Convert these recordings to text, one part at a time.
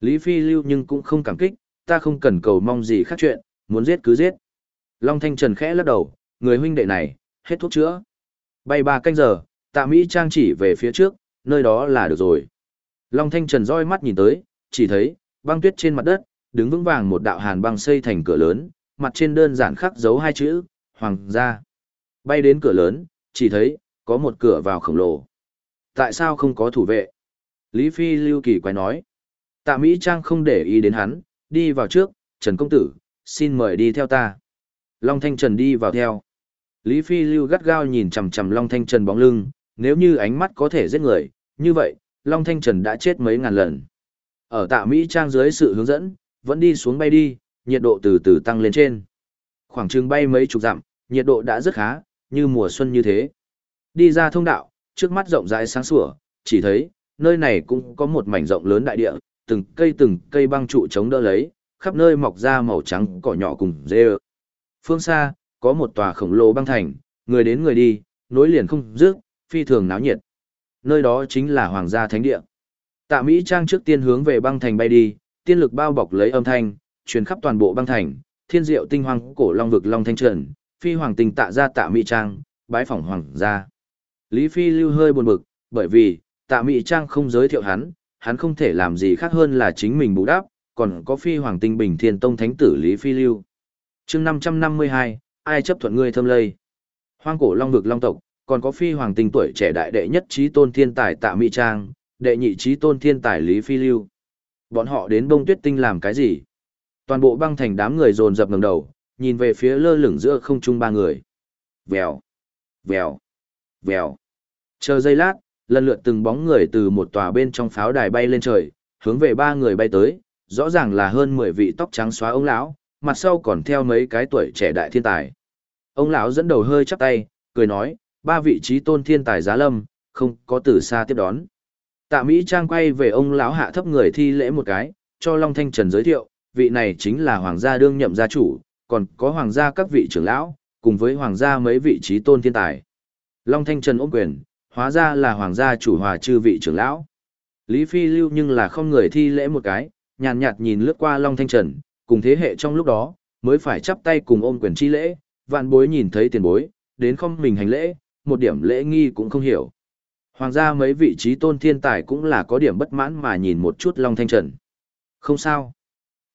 Lý Phi lưu nhưng cũng không cảm kích, ta không cần cầu mong gì khác chuyện, muốn giết cứ giết. Long Thanh Trần khẽ lắc đầu, người huynh đệ này, hết thuốc chữa. Bay ba canh giờ, tạ Mỹ Trang chỉ về phía trước, nơi đó là được rồi. Long Thanh Trần roi mắt nhìn tới, chỉ thấy, băng tuyết trên mặt đất, đứng vững vàng một đạo hàn băng xây thành cửa lớn, mặt trên đơn giản khắc dấu hai chữ, Hoàng gia. Bay đến cửa lớn, chỉ thấy, có một cửa vào khổng lồ. Tại sao không có thủ vệ? Lý Phi Lưu Kỳ quay nói. Tạ Mỹ Trang không để ý đến hắn, đi vào trước, Trần Công Tử, xin mời đi theo ta. Long Thanh Trần đi vào theo. Lý Phi Lưu gắt gao nhìn chằm chằm Long Thanh Trần bóng lưng, nếu như ánh mắt có thể giết người, như vậy, Long Thanh Trần đã chết mấy ngàn lần. Ở tạ Mỹ Trang dưới sự hướng dẫn, vẫn đi xuống bay đi, nhiệt độ từ từ tăng lên trên. Khoảng chừng bay mấy chục dặm, nhiệt độ đã rất khá, như mùa xuân như thế. Đi ra thông đạo, trước mắt rộng rãi sáng sủa, chỉ thấy, nơi này cũng có một mảnh rộng lớn đại địa, từng cây từng cây băng trụ chống đỡ lấy, khắp nơi mọc ra màu trắng cỏ nhỏ cùng dê Phương xa, có một tòa khổng lồ băng thành, người đến người đi, nối liền không dứt, phi thường náo nhiệt. Nơi đó chính là Hoàng gia Thánh Địa. Tạ Mỹ Trang trước tiên hướng về băng thành bay đi, tiên lực bao bọc lấy âm thanh, truyền khắp toàn bộ băng thành, thiên diệu tinh hoàng cổ long vực long thanh trần, phi hoàng tình tạ ra Tạ Mỹ Trang, bái phỏng hoàng gia. Lý Phi lưu hơi buồn bực, bởi vì, Tạ Mỹ Trang không giới thiệu hắn, hắn không thể làm gì khác hơn là chính mình bù đắp, còn có phi hoàng tinh bình thiên tông thánh tử Lý Phi lưu. chương 552, ai chấp thuận ngươi thâm lây. Hoang cổ long vực long tộc, còn có phi hoàng tinh tuổi trẻ đại đệ nhất trí tôn thiên tài tạ mỹ trang, đệ nhị trí tôn thiên tài Lý Phi lưu. Bọn họ đến bông tuyết tinh làm cái gì? Toàn bộ băng thành đám người dồn dập ngẩng đầu, nhìn về phía lơ lửng giữa không trung ba người. Vèo, vèo, vèo. Chờ giây lát, lần lượt từng bóng người từ một tòa bên trong pháo đài bay lên trời, hướng về ba người bay tới, rõ ràng là hơn 10 vị tóc trắng xóa ông lão, mặt sau còn theo mấy cái tuổi trẻ đại thiên tài. Ông lão dẫn đầu hơi chắp tay, cười nói, ba vị trí tôn thiên tài giá lâm, không có từ xa tiếp đón. Tạ Mỹ Trang quay về ông lão hạ thấp người thi lễ một cái, cho Long Thanh Trần giới thiệu, vị này chính là hoàng gia đương nhậm gia chủ, còn có hoàng gia các vị trưởng lão, cùng với hoàng gia mấy vị trí tôn thiên tài. Long Thanh Trần ôm quyền, hóa ra là hoàng gia chủ hòa chư vị trưởng lão. Lý Phi lưu nhưng là không người thi lễ một cái, nhàn nhạt nhìn lướt qua Long Thanh Trần, cùng thế hệ trong lúc đó, mới phải chắp tay cùng ôm quyền chi lễ, vạn bối nhìn thấy tiền bối, đến không mình hành lễ, một điểm lễ nghi cũng không hiểu. Hoàng gia mấy vị trí tôn thiên tài cũng là có điểm bất mãn mà nhìn một chút Long Thanh Trần. Không sao.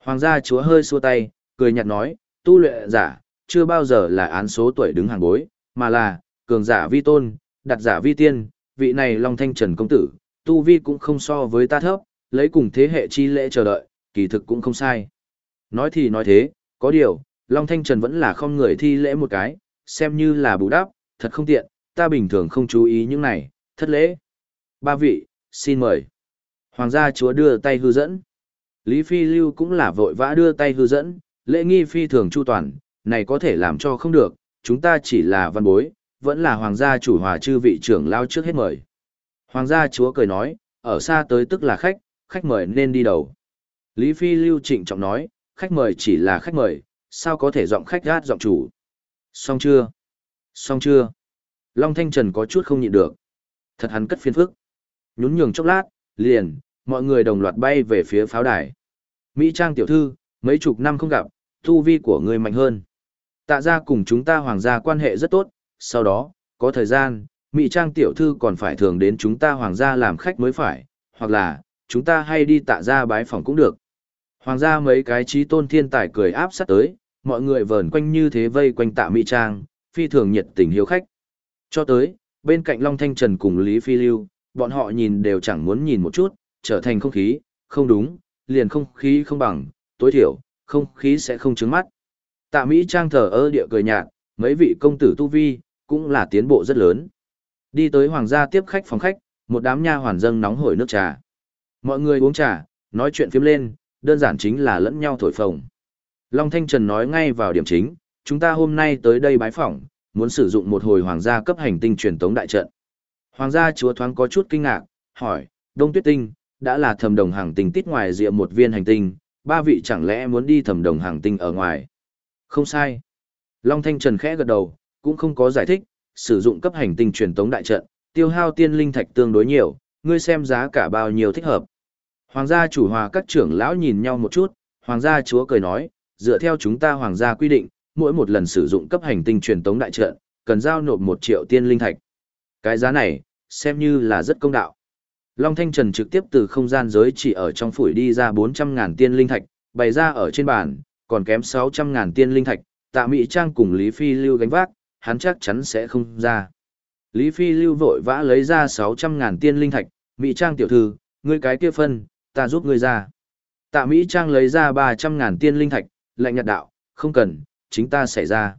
Hoàng gia chúa hơi xua tay, cười nhạt nói, tu luyện giả, chưa bao giờ là án số tuổi đứng hàng bối, mà là, cường giả vi tôn, đặt giả vi tiên, vị này Long Thanh Trần công tử, tu vi cũng không so với ta thấp, lấy cùng thế hệ chi lễ chờ đợi, kỳ thực cũng không sai. Nói thì nói thế, có điều, Long Thanh Trần vẫn là không người thi lễ một cái, xem như là bù đắp, thật không tiện, ta bình thường không chú ý những này, thất lễ. Ba vị, xin mời. Hoàng gia chúa đưa tay hư dẫn. Lý Phi Lưu cũng là vội vã đưa tay hư dẫn, lễ nghi phi thường chu toàn, này có thể làm cho không được, chúng ta chỉ là văn bối, vẫn là hoàng gia chủ hòa chư vị trưởng lao trước hết mời. Hoàng gia chúa cười nói, ở xa tới tức là khách, khách mời nên đi đầu. Lý Phi Lưu trịnh trọng nói, khách mời chỉ là khách mời, sao có thể giọng khách gát giọng chủ. Xong chưa? Xong chưa? Long Thanh Trần có chút không nhịn được. Thật hắn cất phiên phức. Nhún nhường chốc lát, liền, mọi người đồng loạt bay về phía pháo đài. Mỹ Trang tiểu thư, mấy chục năm không gặp, tu vi của người mạnh hơn. Tạ ra cùng chúng ta hoàng gia quan hệ rất tốt, sau đó, có thời gian, Mỹ Trang tiểu thư còn phải thường đến chúng ta hoàng gia làm khách mới phải, hoặc là, chúng ta hay đi tạ ra bái phòng cũng được. Hoàng gia mấy cái trí tôn thiên tài cười áp sát tới, mọi người vờn quanh như thế vây quanh tạ Mỹ Trang, phi thường nhiệt tình hiếu khách. Cho tới, bên cạnh Long Thanh Trần cùng Lý Phi Lưu, bọn họ nhìn đều chẳng muốn nhìn một chút, trở thành không khí, không đúng, liền không khí không bằng, tối thiểu, không khí sẽ không trứng mắt. Tạ Mỹ Trang thở ơ địa cười nhạt, mấy vị công tử tu vi, cũng là tiến bộ rất lớn. Đi tới hoàng gia tiếp khách phòng khách, một đám nha hoàn dâng nóng hổi nước trà. Mọi người uống trà, nói chuyện phiếm lên, đơn giản chính là lẫn nhau thổi phồng. Long Thanh Trần nói ngay vào điểm chính, chúng ta hôm nay tới đây bái phỏng, muốn sử dụng một hồi hoàng gia cấp hành tinh truyền tống đại trận. Hoàng gia chúa thoáng có chút kinh ngạc, hỏi, Đông Tuyết Tinh, đã là thầm đồng hàng tinh tít ngoài rìa một viên hành tinh, ba vị chẳng lẽ muốn đi thầm đồng hàng tinh ở ngoài? Không sai. Long Thanh Trần khẽ gật đầu, cũng không có giải thích, sử dụng cấp hành tinh truyền tống đại trận, tiêu hao tiên linh thạch tương đối nhiều, ngươi xem giá cả bao nhiêu thích hợp. Hoàng gia chủ hòa các trưởng lão nhìn nhau một chút, hoàng gia chúa cười nói, dựa theo chúng ta hoàng gia quy định, mỗi một lần sử dụng cấp hành tinh truyền tống đại trận, cần giao nộp một triệu tiên linh thạch. Cái giá này, xem như là rất công đạo. Long Thanh Trần trực tiếp từ không gian giới chỉ ở trong phủi đi ra 400.000 tiên linh thạch, bày ra ở trên bàn, còn kém 600.000 tiên linh thạch, tạ Mỹ Trang cùng Lý Phi Lưu gánh vác, hắn chắc chắn sẽ không ra. Lý Phi Lưu vội vã lấy ra 600.000 tiên linh thạch, Mỹ Trang tiểu thư, ngươi cái kia phân, ta giúp ngươi ra. Tạ Mỹ Trang lấy ra 300.000 tiên linh thạch, lệnh nhật đạo, không cần, chính ta xảy ra.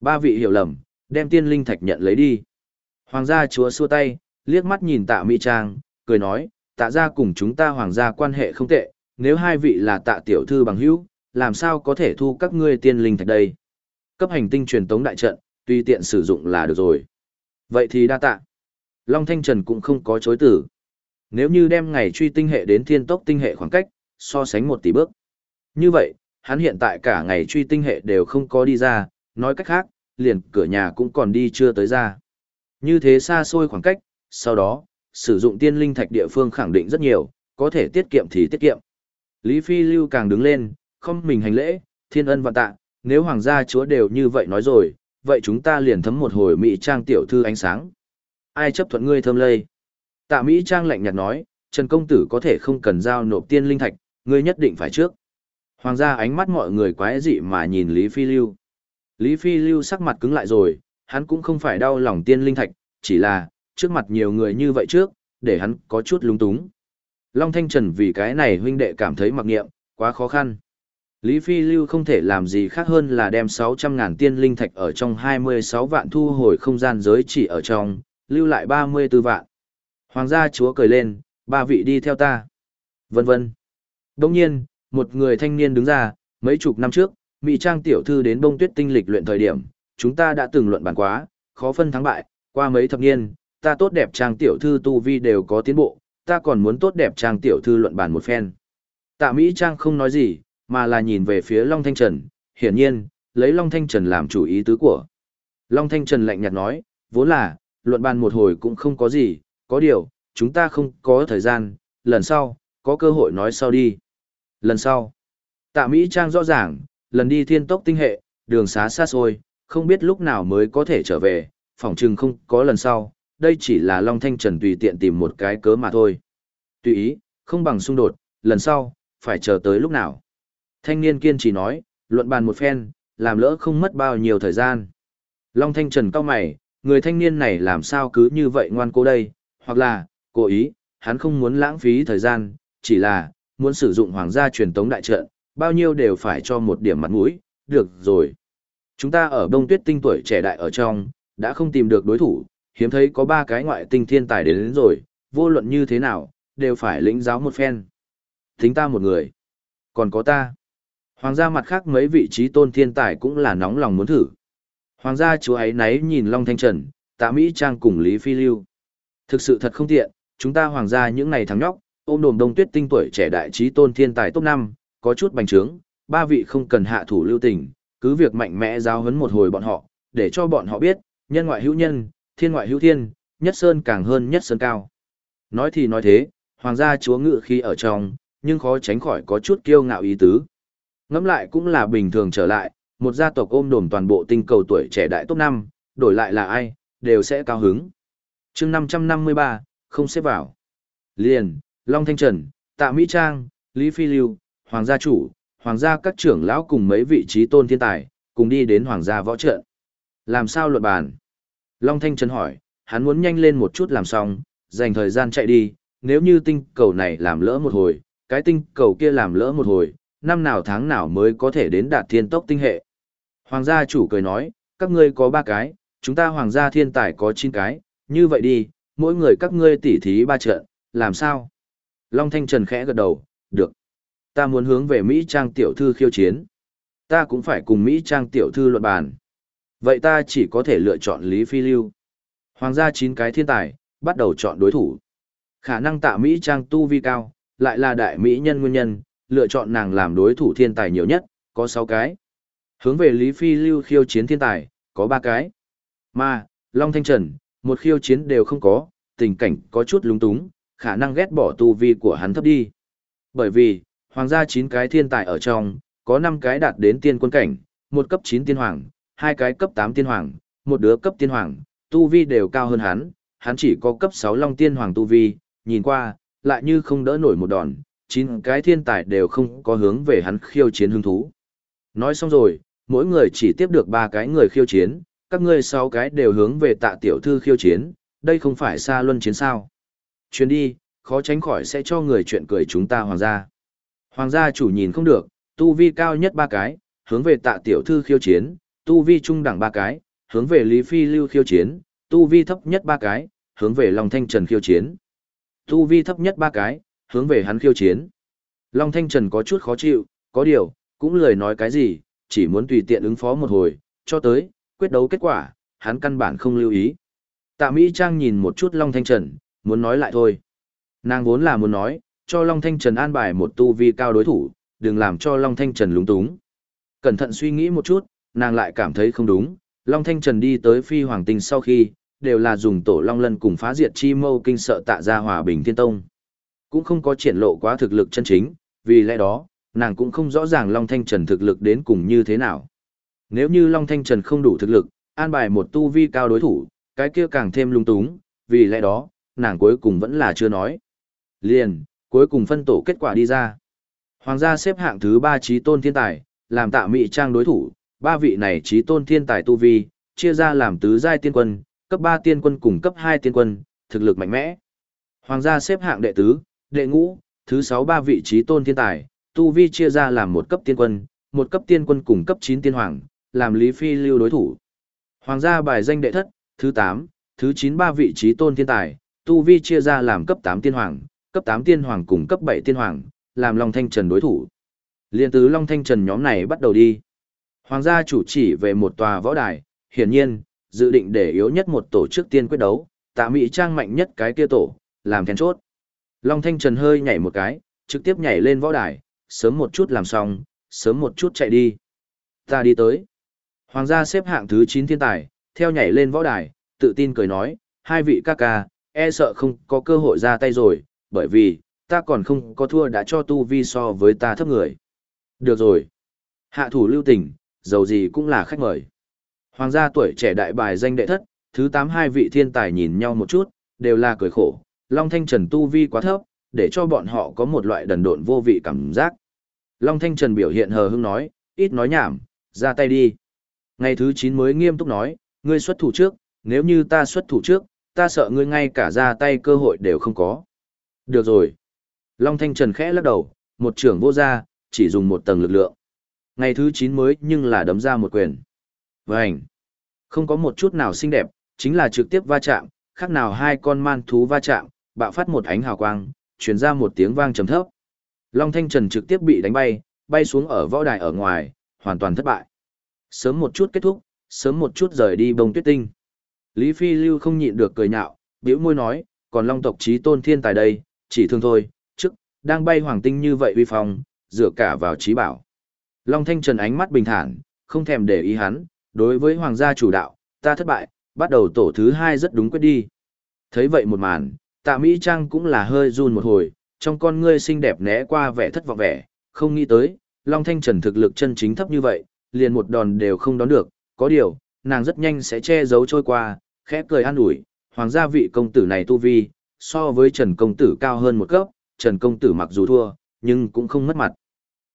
Ba vị hiểu lầm, đem tiên linh thạch nhận lấy đi. Hoàng gia chúa xua tay, liếc mắt nhìn tạ Mỹ Trang, cười nói, tạ gia cùng chúng ta hoàng gia quan hệ không tệ, nếu hai vị là tạ tiểu thư bằng hữu, làm sao có thể thu các ngươi tiên linh thạch đây? Cấp hành tinh truyền tống đại trận, tùy tiện sử dụng là được rồi. Vậy thì đa tạ. Long Thanh Trần cũng không có chối tử. Nếu như đem ngày truy tinh hệ đến thiên tốc tinh hệ khoảng cách, so sánh một tỷ bước. Như vậy, hắn hiện tại cả ngày truy tinh hệ đều không có đi ra, nói cách khác, liền cửa nhà cũng còn đi chưa tới ra. Như thế xa xôi khoảng cách, sau đó, sử dụng tiên linh thạch địa phương khẳng định rất nhiều, có thể tiết kiệm thì tiết kiệm. Lý Phi Lưu càng đứng lên, không mình hành lễ, thiên ân vạn tạ, nếu hoàng gia chúa đều như vậy nói rồi, vậy chúng ta liền thấm một hồi Mỹ Trang tiểu thư ánh sáng. Ai chấp thuận ngươi thơm lây? Tạ Mỹ Trang lạnh nhạt nói, Trần Công Tử có thể không cần giao nộp tiên linh thạch, ngươi nhất định phải trước. Hoàng gia ánh mắt mọi người quái dị mà nhìn Lý Phi Lưu. Lý Phi Lưu sắc mặt cứng lại rồi, hắn cũng không phải đau lòng tiên linh thạch, chỉ là, trước mặt nhiều người như vậy trước, để hắn có chút lúng túng. Long Thanh Trần vì cái này huynh đệ cảm thấy mặc nghiệm, quá khó khăn. Lý Phi Lưu không thể làm gì khác hơn là đem 600.000 tiên linh thạch ở trong 26 vạn thu hồi không gian giới chỉ ở trong, lưu lại 34 vạn. Hoàng gia chúa cười lên, ba vị đi theo ta. Vân vân. Đồng nhiên, một người thanh niên đứng ra, mấy chục năm trước, Mỹ Trang tiểu thư đến bông tuyết tinh lịch luyện thời điểm, chúng ta đã từng luận bàn quá, khó phân thắng bại, qua mấy thập niên, ta tốt đẹp Trang tiểu thư tu vi đều có tiến bộ, ta còn muốn tốt đẹp Trang tiểu thư luận bàn một phen. Tạ Mỹ Trang không nói gì, mà là nhìn về phía Long Thanh Trần, hiển nhiên, lấy Long Thanh Trần làm chủ ý tứ của. Long Thanh Trần lạnh nhạt nói, vốn là, luận bàn một hồi cũng không có gì, có điều, chúng ta không có thời gian, lần sau, có cơ hội nói sau đi. Lần sau, tạ Mỹ Trang rõ ràng, lần đi thiên tốc tinh hệ, đường xá xa xôi, không biết lúc nào mới có thể trở về, phỏng chừng không có lần sau, đây chỉ là Long Thanh Trần tùy tiện tìm một cái cớ mà thôi. Tùy ý, không bằng xung đột, lần sau, phải chờ tới lúc nào. Thanh niên kiên trì nói, luận bàn một phen, làm lỡ không mất bao nhiêu thời gian. Long Thanh Trần cao mày, người thanh niên này làm sao cứ như vậy ngoan cố đây, hoặc là, cố ý, hắn không muốn lãng phí thời gian, chỉ là, muốn sử dụng hoàng gia truyền tống đại trận, bao nhiêu đều phải cho một điểm mặt mũi, được rồi. Chúng ta ở đông tuyết tinh tuổi trẻ đại ở trong, đã không tìm được đối thủ, hiếm thấy có ba cái ngoại tinh thiên tài đến, đến rồi, vô luận như thế nào, đều phải lĩnh giáo một phen. Thính ta một người, còn có ta. Hoàng gia mặt khác mấy vị trí tôn thiên tài cũng là nóng lòng muốn thử. Hoàng gia chúa ấy náy nhìn Long Thanh Trần, tạ Mỹ Trang cùng Lý Phi Lưu. Thực sự thật không tiện, chúng ta hoàng gia những này thắng nhóc, ôm đồm đông tuyết tinh tuổi trẻ đại trí tôn thiên tài top 5, có chút bành trướng, ba vị không cần hạ thủ lưu tình, cứ việc mạnh mẽ giao hấn một hồi bọn họ, để cho bọn họ biết, nhân ngoại hữu nhân, thiên ngoại hữu thiên, nhất sơn càng hơn nhất sơn cao. Nói thì nói thế, hoàng gia chúa ngự khi ở trong, nhưng khó tránh khỏi có chút kiêu ngạo ý tứ. Ngẫm lại cũng là bình thường trở lại, một gia tộc ôm đồm toàn bộ tinh cầu tuổi trẻ đại top 5, đổi lại là ai, đều sẽ cao hứng. chương 553, không xếp vào. Liền, Long Thanh Trần, Tạ Mỹ Trang, Lý Phi Lưu, Hoàng gia chủ, Hoàng gia các trưởng lão cùng mấy vị trí tôn thiên tài, cùng đi đến Hoàng gia võ trận. Làm sao luận bàn? Long Thanh Trần hỏi, hắn muốn nhanh lên một chút làm xong, dành thời gian chạy đi, nếu như tinh cầu này làm lỡ một hồi, cái tinh cầu kia làm lỡ một hồi, năm nào tháng nào mới có thể đến đạt thiên tốc tinh hệ. Hoàng gia chủ cười nói, các ngươi có ba cái, chúng ta hoàng gia thiên tài có chín cái, như vậy đi, mỗi người các ngươi tỉ thí ba trận, làm sao? Long Thanh Trần khẽ gật đầu, được. Ta muốn hướng về Mỹ Trang tiểu thư khiêu chiến. Ta cũng phải cùng Mỹ Trang tiểu thư luận bàn. Vậy ta chỉ có thể lựa chọn Lý Phi Lưu. Hoàng gia chín cái thiên tài, bắt đầu chọn đối thủ. Khả năng tạ Mỹ Trang tu vi cao, lại là đại Mỹ nhân nguyên nhân, lựa chọn nàng làm đối thủ thiên tài nhiều nhất, có 6 cái. Hướng về Lý Phi Lưu khiêu chiến thiên tài, có 3 cái. Mà, Long Thanh Trần, một khiêu chiến đều không có, tình cảnh có chút lúng túng, khả năng ghét bỏ tu vi của hắn thấp đi. Bởi vì, hoàng gia 9 cái thiên tài ở trong, có 5 cái đạt đến tiên quân cảnh, một cấp 9 tiên hoàng, hai cái cấp 8 tiên hoàng, một đứa cấp tiên hoàng, tu vi đều cao hơn hắn, hắn chỉ có cấp 6 long tiên hoàng tu vi, nhìn qua, lại như không đỡ nổi một đòn, Chín cái thiên tài đều không có hướng về hắn khiêu chiến hứng thú. Nói xong rồi, mỗi người chỉ tiếp được ba cái người khiêu chiến, các ngươi sáu cái đều hướng về tạ tiểu thư khiêu chiến, đây không phải xa luân chiến sao. Chuyến đi, khó tránh khỏi sẽ cho người chuyện cười chúng ta hoàng gia. Hoàng gia chủ nhìn không được, tu vi cao nhất ba cái, hướng về tạ tiểu thư khiêu chiến, tu vi trung đẳng ba cái, hướng về Lý Phi Lưu khiêu chiến, tu vi thấp nhất ba cái, hướng về Long Thanh Trần khiêu chiến. Tu vi thấp nhất ba cái, hướng về hắn khiêu chiến. Long Thanh Trần có chút khó chịu, có điều, cũng lời nói cái gì, chỉ muốn tùy tiện ứng phó một hồi, cho tới, quyết đấu kết quả, hắn căn bản không lưu ý. Tạ Mỹ Trang nhìn một chút Long Thanh Trần, muốn nói lại thôi. Nàng vốn là muốn nói, cho Long Thanh Trần an bài một tu vi cao đối thủ, đừng làm cho Long Thanh Trần lúng túng. Cẩn thận suy nghĩ một chút, nàng lại cảm thấy không đúng, Long Thanh Trần đi tới phi hoàng tinh sau khi, đều là dùng tổ Long Lân cùng phá diệt chi mâu kinh sợ tạ ra hòa bình thiên tông. Cũng không có triển lộ quá thực lực chân chính, vì lẽ đó, nàng cũng không rõ ràng Long Thanh Trần thực lực đến cùng như thế nào. Nếu như Long Thanh Trần không đủ thực lực, an bài một tu vi cao đối thủ, cái kia càng thêm lung túng, vì lẽ đó, nàng cuối cùng vẫn là chưa nói. Liền, cuối cùng phân tổ kết quả đi ra. Hoàng gia xếp hạng thứ 3 trí tôn thiên tài, làm tạ mị trang đối thủ, ba vị này trí tôn thiên tài tu vi, chia ra làm tứ giai tiên quân, cấp 3 tiên quân cùng cấp 2 tiên quân, thực lực mạnh mẽ. Hoàng gia xếp hạng đệ tứ, đệ ngũ, thứ sáu ba vị trí tôn thiên tài, tu vi chia ra làm một cấp tiên quân, một cấp tiên quân cùng cấp 9 tiên hoàng, làm Lý Phi lưu đối thủ. Hoàng gia bài danh đệ thất, thứ 8, thứ 9 ba vị trí tôn thiên tài, tu vi chia ra làm cấp 8 tiên hoàng, cấp 8 tiên hoàng cùng cấp 7 tiên hoàng, làm Long Thanh Trần đối thủ. Liên tứ Long Thanh Trần nhóm này bắt đầu đi. Hoàng gia chủ chỉ về một tòa võ đài, hiển nhiên, dự định để yếu nhất một tổ chức tiên quyết đấu, tạ mỹ trang mạnh nhất cái kia tổ, làm then chốt. Long Thanh Trần hơi nhảy một cái, trực tiếp nhảy lên võ đài, sớm một chút làm xong, sớm một chút chạy đi. Ta đi tới. Hoàng gia xếp hạng thứ 9 thiên tài, theo nhảy lên võ đài, tự tin cười nói, hai vị ca ca, e sợ không có cơ hội ra tay rồi, bởi vì, ta còn không có thua đã cho tu vi so với ta thấp người. Được rồi. Hạ thủ lưu tình, dầu gì cũng là khách mời. Hoàng gia tuổi trẻ đại bài danh đệ thất, thứ tám hai vị thiên tài nhìn nhau một chút, đều là cười khổ, Long Thanh Trần tu vi quá thấp, để cho bọn họ có một loại đần độn vô vị cảm giác. Long Thanh Trần biểu hiện hờ hững nói, ít nói nhảm, ra tay đi. Ngày thứ 9 mới nghiêm túc nói, ngươi xuất thủ trước, nếu như ta xuất thủ trước, ta sợ ngươi ngay cả ra tay cơ hội đều không có. Được rồi. Long Thanh Trần khẽ lắc đầu, một trưởng vô ra, chỉ dùng một tầng lực lượng. Ngày thứ 9 mới nhưng là đấm ra một quyền. Vânh. Không có một chút nào xinh đẹp, chính là trực tiếp va chạm, khác nào hai con man thú va chạm, bạo phát một ánh hào quang, truyền ra một tiếng vang trầm thấp. Long Thanh Trần trực tiếp bị đánh bay, bay xuống ở võ đài ở ngoài, hoàn toàn thất bại. Sớm một chút kết thúc, sớm một chút rời đi bông tuyết tinh. Lý Phi Lưu không nhịn được cười nhạo, biểu môi nói, còn long tộc trí tôn thiên tài đây, chỉ thương thôi, trước, đang bay hoàng tinh như vậy uy phong, dựa cả vào trí bảo. Long Thanh Trần ánh mắt bình thản, không thèm để ý hắn, đối với hoàng gia chủ đạo, ta thất bại, bắt đầu tổ thứ hai rất đúng quyết đi. Thấy vậy một màn, tạ Mỹ Trang cũng là hơi run một hồi, trong con ngươi xinh đẹp né qua vẻ thất vọng vẻ, không nghĩ tới, Long Thanh Trần thực lực chân chính thấp như vậy, liền một đòn đều không đón được, có điều, nàng rất nhanh sẽ che giấu trôi qua, khẽ cười an ủi, hoàng gia vị công tử này tu vi, so với Trần công tử cao hơn một cấp, Trần công tử mặc dù thua, nhưng cũng không mất mặt.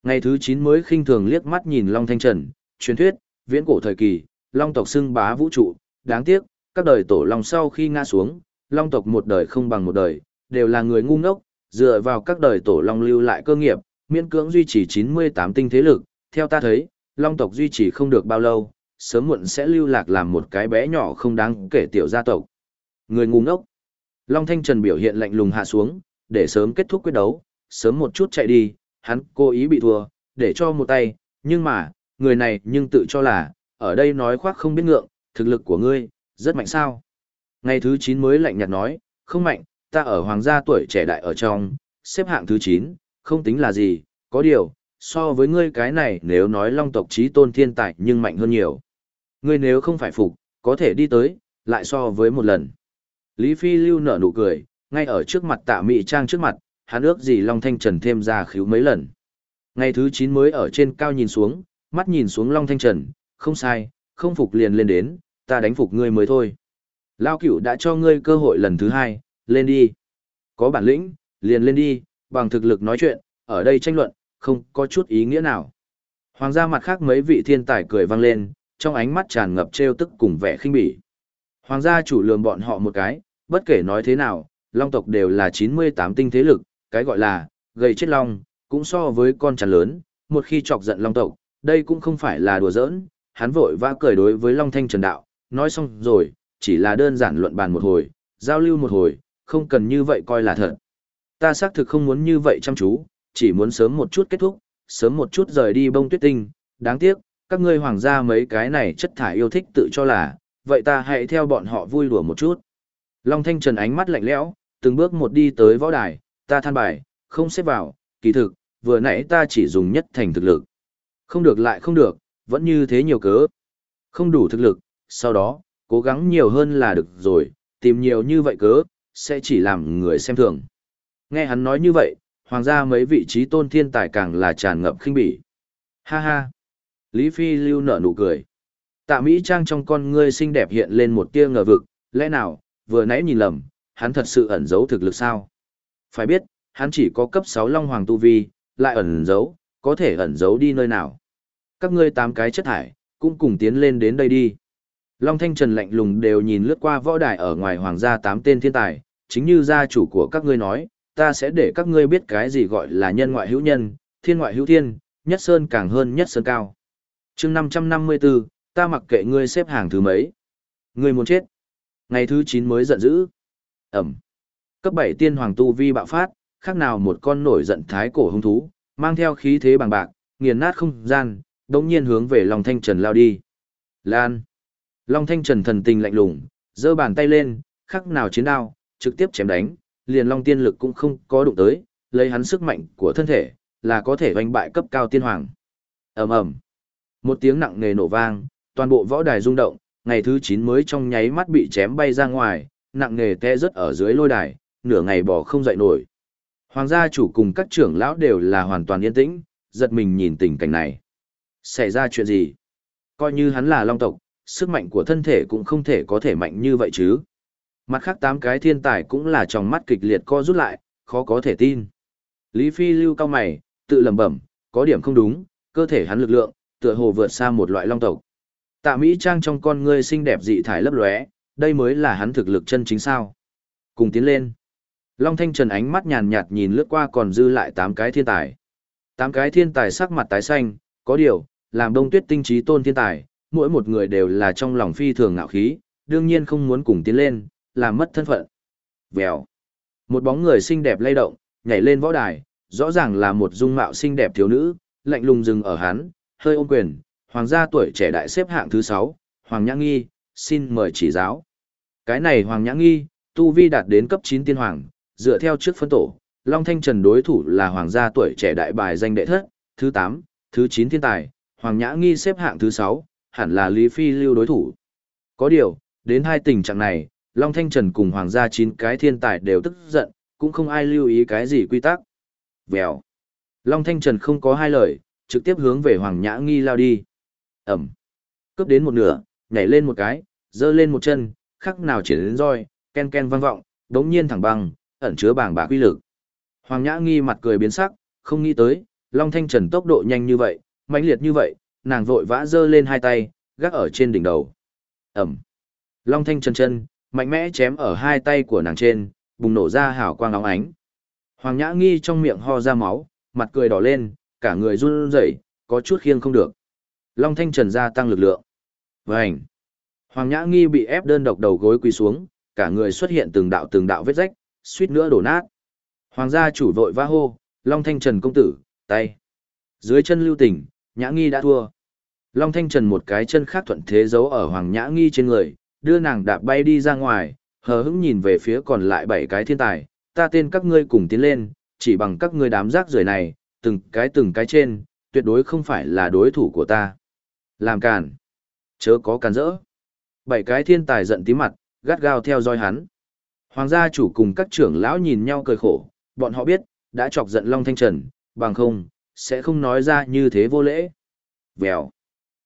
Ngày thứ 9 mới khinh thường liếc mắt nhìn Long Thanh Trần, truyền thuyết, viễn cổ thời kỳ, Long tộc xưng bá vũ trụ, đáng tiếc, các đời tổ Long sau khi ngã xuống, Long tộc một đời không bằng một đời, đều là người ngu ngốc, dựa vào các đời tổ Long lưu lại cơ nghiệp, miễn cưỡng duy trì 98 tinh thế lực, theo ta thấy, Long tộc duy trì không được bao lâu, sớm muộn sẽ lưu lạc làm một cái bé nhỏ không đáng kể tiểu gia tộc. Người ngu ngốc. Long Thanh Trần biểu hiện lạnh lùng hạ xuống, để sớm kết thúc quyết đấu, sớm một chút chạy đi, hắn cố ý bị thua, để cho một tay, nhưng mà, người này nhưng tự cho là, ở đây nói khoác không biết ngượng, thực lực của ngươi, rất mạnh sao. Ngày thứ 9 mới lạnh nhạt nói, không mạnh, ta ở hoàng gia tuổi trẻ đại ở trong, xếp hạng thứ 9, không tính là gì, có điều, so với ngươi cái này nếu nói long tộc trí tôn thiên tài nhưng mạnh hơn nhiều. Ngươi nếu không phải phục, có thể đi tới, lại so với một lần. Lý Phi Lưu nở nụ cười, ngay ở trước mặt tạ mị trang trước mặt, hắn ước gì Long Thanh Trần thêm ra khíu mấy lần. Ngày thứ 9 mới ở trên cao nhìn xuống, mắt nhìn xuống Long Thanh Trần, không sai, không phục liền lên đến, ta đánh phục ngươi mới thôi. Lao cửu đã cho ngươi cơ hội lần thứ hai, lên đi. Có bản lĩnh, liền lên đi, bằng thực lực nói chuyện, ở đây tranh luận, không có chút ý nghĩa nào. Hoàng gia mặt khác mấy vị thiên tài cười vang lên, trong ánh mắt tràn ngập trêu tức cùng vẻ khinh bỉ. Hoàng gia chủ lường bọn họ một cái, bất kể nói thế nào, long tộc đều là 98 tinh thế lực, cái gọi là, gầy chết long, cũng so với con tràn lớn, một khi chọc giận long tộc, đây cũng không phải là đùa giỡn, hắn vội vã cười đối với Long Thanh Trần Đạo, nói xong rồi, chỉ là đơn giản luận bàn một hồi, giao lưu một hồi, không cần như vậy coi là thật. Ta xác thực không muốn như vậy chăm chú, chỉ muốn sớm một chút kết thúc, sớm một chút rời đi bông tuyết tinh, đáng tiếc, các ngươi hoàng gia mấy cái này chất thải yêu thích tự cho là, vậy ta hãy theo bọn họ vui đùa một chút. Long Thanh Trần ánh mắt lạnh lẽo, từng bước một đi tới võ đài, ta than bài, không xếp vào, kỳ thực, vừa nãy ta chỉ dùng nhất thành thực lực. Không được lại không được, vẫn như thế nhiều cớ. Không đủ thực lực, sau đó, cố gắng nhiều hơn là được rồi, tìm nhiều như vậy cớ, sẽ chỉ làm người xem thường. Nghe hắn nói như vậy, hoàng gia mấy vị trí tôn thiên tài càng là tràn ngập khinh bỉ. Ha ha! Lý Phi lưu nở nụ cười. Tạ Mỹ Trang trong con ngươi xinh đẹp hiện lên một tia ngờ vực, lẽ nào, vừa nãy nhìn lầm, hắn thật sự ẩn giấu thực lực sao? Phải biết, hắn chỉ có cấp 6 Long Hoàng Tu Vi, lại ẩn giấu, có thể ẩn giấu đi nơi nào. Các ngươi tám cái chất thải, cũng cùng tiến lên đến đây đi. Long Thanh Trần lạnh lùng đều nhìn lướt qua võ đài ở ngoài hoàng gia tám tên thiên tài, chính như gia chủ của các ngươi nói, ta sẽ để các ngươi biết cái gì gọi là nhân ngoại hữu nhân, thiên ngoại hữu thiên, nhất sơn càng hơn nhất sơn cao. chương 554, ta mặc kệ ngươi xếp hàng thứ mấy. Ngươi muốn chết. Ngày thứ 9 mới giận dữ. Ẩm. Cấp 7 tiên hoàng tu vi bạo phát, khác nào một con nổi giận thái cổ hung thú, mang theo khí thế bằng bạc, nghiền nát không gian, đồng nhiên hướng về Long Thanh Trần lao đi. Lan. Long Thanh Trần thần tình lạnh lùng, giơ bàn tay lên, khắc nào chiến đao, trực tiếp chém đánh, liền Long tiên lực cũng không có đụng tới, lấy hắn sức mạnh của thân thể, là có thể đánh bại cấp cao tiên hoàng. ầm ầm, Một tiếng nặng nề nổ vang, toàn bộ võ đài rung động, ngày thứ 9 mới trong nháy mắt bị chém bay ra ngoài, nặng nề té rớt ở dưới lôi đài, nửa ngày bỏ không dậy nổi. Hoàng gia chủ cùng các trưởng lão đều là hoàn toàn yên tĩnh, giật mình nhìn tình cảnh này. Xảy ra chuyện gì? Coi như hắn là long tộc, sức mạnh của thân thể cũng không thể có thể mạnh như vậy chứ. Mặt khác tám cái thiên tài cũng là trong mắt kịch liệt co rút lại, khó có thể tin. Lý Phi lưu cao mày, tự lẩm bẩm, có điểm không đúng, cơ thể hắn lực lượng, tựa hồ vượt xa một loại long tộc. Tạ Mỹ Trang trong con ngươi xinh đẹp dị thải lấp lóe, đây mới là hắn thực lực chân chính sao. Cùng tiến lên. Long Thanh Trần ánh mắt nhàn nhạt nhìn lướt qua còn dư lại tám cái thiên tài. Tám cái thiên tài sắc mặt tái xanh, có điều, làm đông tuyết tinh trí tôn thiên tài, mỗi một người đều là trong lòng phi thường ngạo khí, đương nhiên không muốn cùng tiến lên, làm mất thân phận. Vèo. Một bóng người xinh đẹp lay động, nhảy lên võ đài, rõ ràng là một dung mạo xinh đẹp thiếu nữ, lạnh lùng dừng ở hắn, hơi ôm quyền, hoàng gia tuổi trẻ đại xếp hạng thứ 6, Hoàng Nhã Nghi, xin mời chỉ giáo. Cái này Hoàng Nhã Nghi, tu vi đạt đến cấp 9 tiên hoàng, dựa theo trước phân tổ, Long Thanh Trần đối thủ là hoàng gia tuổi trẻ đại bài danh đệ thất, thứ 8, thứ 9 thiên tài, Hoàng Nhã Nghi xếp hạng thứ 6, hẳn là Lý Phi lưu đối thủ. Có điều, đến hai tình trạng này, Long Thanh Trần cùng Hoàng gia chín cái thiên tài đều tức giận, cũng không ai lưu ý cái gì quy tắc. Vèo. Long Thanh Trần không có hai lời, trực tiếp hướng về Hoàng Nhã Nghi lao đi. Ẩm. Cướp đến một nửa, nhảy lên một cái, dơ lên một chân, khắc nào chỉ đến roi, ken ken vang vọng, đống nhiên thẳng băng, ẩn chứa bảng bạc quy lực. Hoàng Nhã Nghi mặt cười biến sắc, không nghĩ tới, Long Thanh Trần tốc độ nhanh như vậy, mãnh liệt như vậy, nàng vội vã giơ lên hai tay, gác ở trên đỉnh đầu. Ẩm. Long Thanh chân chân, mạnh mẽ chém ở hai tay của nàng trên, bùng nổ ra hào quang óng ánh. Hoàng Nhã Nghi trong miệng ho ra máu, mặt cười đỏ lên, cả người run rẩy, có chút khiêng không được. Long Thanh Trần gia tăng lực lượng. Vành. Hoàng Nhã Nghi bị ép đơn độc đầu gối quỳ xuống, cả người xuất hiện từng đạo từng đạo vết rách, suýt nữa đổ nát. Hoàng gia chủ vội va hô, Long Thanh Trần công tử, tay. Dưới chân lưu tình, Nhã Nghi đã thua. Long Thanh Trần một cái chân khác thuận thế giấu ở Hoàng Nhã Nghi trên người, đưa nàng đạp bay đi ra ngoài, hờ hững nhìn về phía còn lại bảy cái thiên tài, ta tên các ngươi cùng tiến lên, chỉ bằng các ngươi đám rác rưởi này, từng cái từng cái trên, tuyệt đối không phải là đối thủ của ta. Làm càn. Chớ có càn rỡ. Bảy cái thiên tài giận tí mặt, gắt gao theo dõi hắn. Hoàng gia chủ cùng các trưởng lão nhìn nhau cười khổ, bọn họ biết, đã chọc giận Long Thanh Trần, bằng không, sẽ không nói ra như thế vô lễ. Vèo.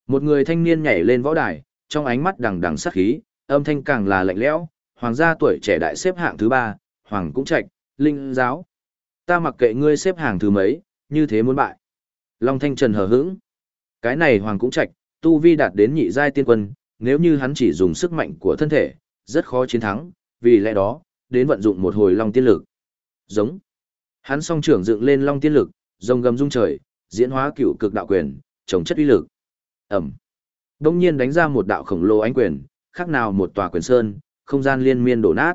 Một người thanh niên nhảy lên võ đài, trong ánh mắt đằng đằng sát khí, âm thanh càng là lạnh lẽo, hoàng gia tuổi trẻ đại xếp hạng thứ ba, hoàng cũng trạch, linh giáo. Ta mặc kệ ngươi xếp hàng thứ mấy, như thế muốn bại. Long Thanh Trần hờ hững. Cái này hoàng cũng trạch, tu vi đạt đến nhị giai tiên quân, nếu như hắn chỉ dùng sức mạnh của thân thể, rất khó chiến thắng, vì lẽ đó, đến vận dụng một hồi long tiên lực. Giống. Hắn song trưởng dựng lên long tiên lực, rồng gầm rung trời, diễn hóa cựu cực đạo quyền, chống chất uy lực. Ẩm. Đông nhiên đánh ra một đạo khổng lồ ánh quyền, khác nào một tòa quyền sơn, không gian liên miên đổ nát.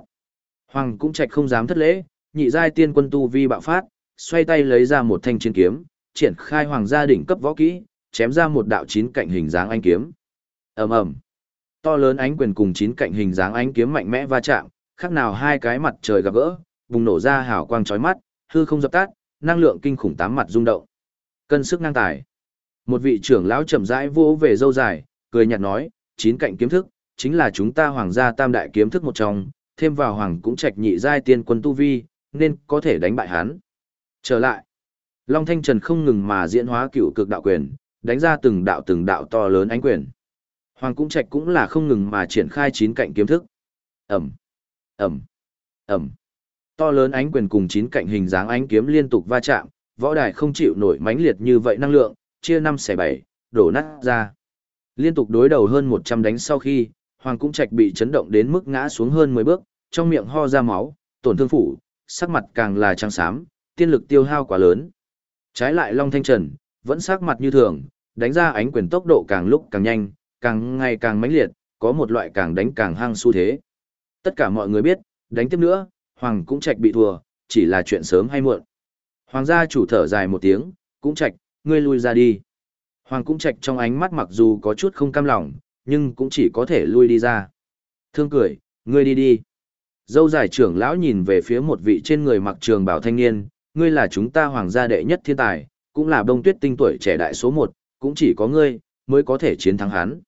Hoàng cũng trạch không dám thất lễ, nhị giai tiên quân tu vi bạo phát, xoay tay lấy ra một thanh chiến kiếm, triển khai hoàng gia đỉnh cấp võ kỹ, chém ra một đạo chín cạnh hình dáng ánh kiếm. Ầm ầm. To lớn ánh quyền cùng chín cạnh hình dáng ánh kiếm mạnh mẽ va chạm, khác nào hai cái mặt trời gặp gỡ, bùng nổ ra hào quang chói mắt, hư không dập tắt, năng lượng kinh khủng tám mặt rung động. Cân sức năng tài. Một vị trưởng lão chậm rãi vô về dâu dài, cười nhạt nói, chín cạnh kiếm thức, chính là chúng ta hoàng gia tam đại kiếm thức một trong, thêm vào hoàng cũng trạch nhị giai tiên quân tu vi, nên có thể đánh bại hắn. Trở lại, Long Thanh Trần không ngừng mà diễn hóa cựu cực đạo quyền, đánh ra từng đạo từng đạo to lớn ánh quyền. Hoàng cũng trạch cũng là không ngừng mà triển khai chín cạnh kiếm thức. Ẩm, Ẩm, Ẩm. To lớn ánh quyền cùng chín cạnh hình dáng ánh kiếm liên tục va chạm, võ đài không chịu nổi mãnh liệt như vậy năng lượng, chia năm xẻ bảy, đổ nát ra. Liên tục đối đầu hơn 100 đánh sau khi, Hoàng Cũng Trạch bị chấn động đến mức ngã xuống hơn 10 bước, trong miệng ho ra máu, tổn thương phủ, sắc mặt càng là trắng xám, tiên lực tiêu hao quá lớn. Trái lại Long Thanh Trần, vẫn sắc mặt như thường, đánh ra ánh quyền tốc độ càng lúc càng nhanh, càng ngày càng mãnh liệt, có một loại càng đánh càng hăng xu thế. Tất cả mọi người biết, đánh tiếp nữa, Hoàng Cũng Trạch bị thua, chỉ là chuyện sớm hay muộn. Hoàng gia chủ thở dài một tiếng, Cũng Trạch, ngươi lui ra đi. Hoàng Cũng Trạch trong ánh mắt mặc dù có chút không cam lòng, nhưng cũng chỉ có thể lui đi ra. Thương cười, ngươi đi đi. Dâu giải trưởng lão nhìn về phía một vị trên người mặc trường bảo thanh niên, ngươi là chúng ta hoàng gia đệ nhất thiên tài, cũng là bông tuyết tinh tuổi trẻ đại số một, cũng chỉ có ngươi, mới có thể chiến thắng hắn.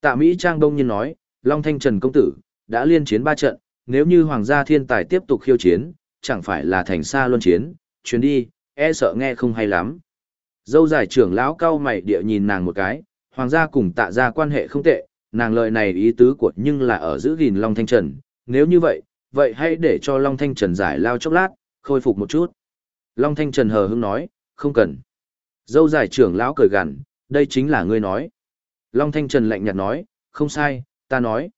Tạ Mỹ Trang đông nhiên nói, Long Thanh Trần Công Tử, đã liên chiến ba trận, nếu như hoàng gia thiên tài tiếp tục khiêu chiến, chẳng phải là thành xa luân chiến, chuyến đi, e sợ nghe không hay lắm. Dâu giải trưởng lão cao mày địa nhìn nàng một cái, hoàng gia cùng tạ gia quan hệ không tệ, nàng lời này ý tứ của nhưng là ở giữ gìn Long Thanh Trần, nếu như vậy, vậy hãy để cho Long Thanh Trần giải lao chốc lát, khôi phục một chút. Long Thanh Trần hờ hững nói, không cần. Dâu giải trưởng lão cười gằn, đây chính là ngươi nói. Long Thanh Trần lạnh nhạt nói, không sai, ta nói.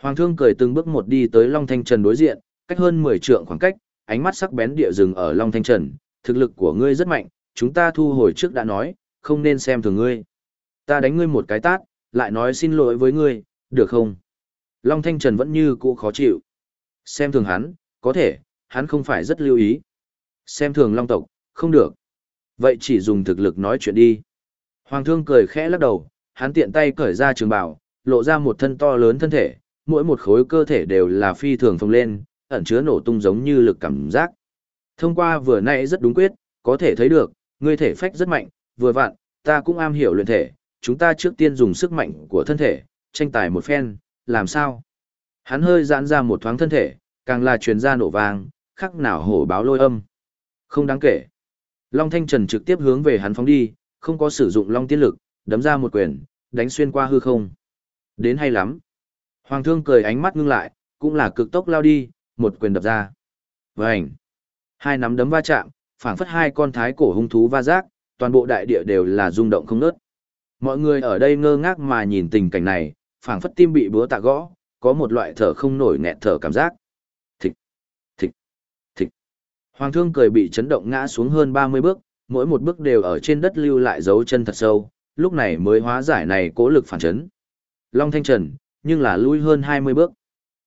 Hoàng thương cười từng bước một đi tới Long Thanh Trần đối diện, cách hơn 10 trượng khoảng cách, ánh mắt sắc bén địa rừng ở Long Thanh Trần, thực lực của ngươi rất mạnh, chúng ta thu hồi trước đã nói, không nên xem thường ngươi. Ta đánh ngươi một cái tát, lại nói xin lỗi với ngươi, được không? Long Thanh Trần vẫn như cũ khó chịu. Xem thường hắn, có thể, hắn không phải rất lưu ý. Xem thường Long tộc, không được. Vậy chỉ dùng thực lực nói chuyện đi. Hoàng thương cười khẽ lắc đầu, hắn tiện tay cởi ra trường bào, lộ ra một thân to lớn thân thể, mỗi một khối cơ thể đều là phi thường phồng lên, ẩn chứa nổ tung giống như lực cảm giác. Thông qua vừa nãy rất đúng quyết, có thể thấy được, ngươi thể phách rất mạnh, vừa vặn, ta cũng am hiểu luyện thể, chúng ta trước tiên dùng sức mạnh của thân thể, tranh tài một phen, làm sao? Hắn hơi giãn ra một thoáng thân thể, càng là truyền ra nổ vang, khắc nào hổ báo lôi âm. Không đáng kể. Long Thanh Trần trực tiếp hướng về hắn phóng đi, không có sử dụng long tiên lực, đấm ra một quyền, đánh xuyên qua hư không. Đến hay lắm. Hoàng thương cười ánh mắt ngưng lại, cũng là cực tốc lao đi, một quyền đập ra. Vành. Hai nắm đấm va chạm, phảng phất hai con thái cổ hung thú va rác, toàn bộ đại địa đều là rung động không nớt. Mọi người ở đây ngơ ngác mà nhìn tình cảnh này, phảng phất tim bị búa tạ gõ, có một loại thở không nổi nghẹt thở cảm giác. Thịch, thịch, thịch. Hoàng thương cười bị chấn động ngã xuống hơn 30 bước, mỗi một bước đều ở trên đất lưu lại dấu chân thật sâu, lúc này mới hóa giải này cố lực phản chấn. Long Thanh Trần, nhưng là lui hơn 20 bước.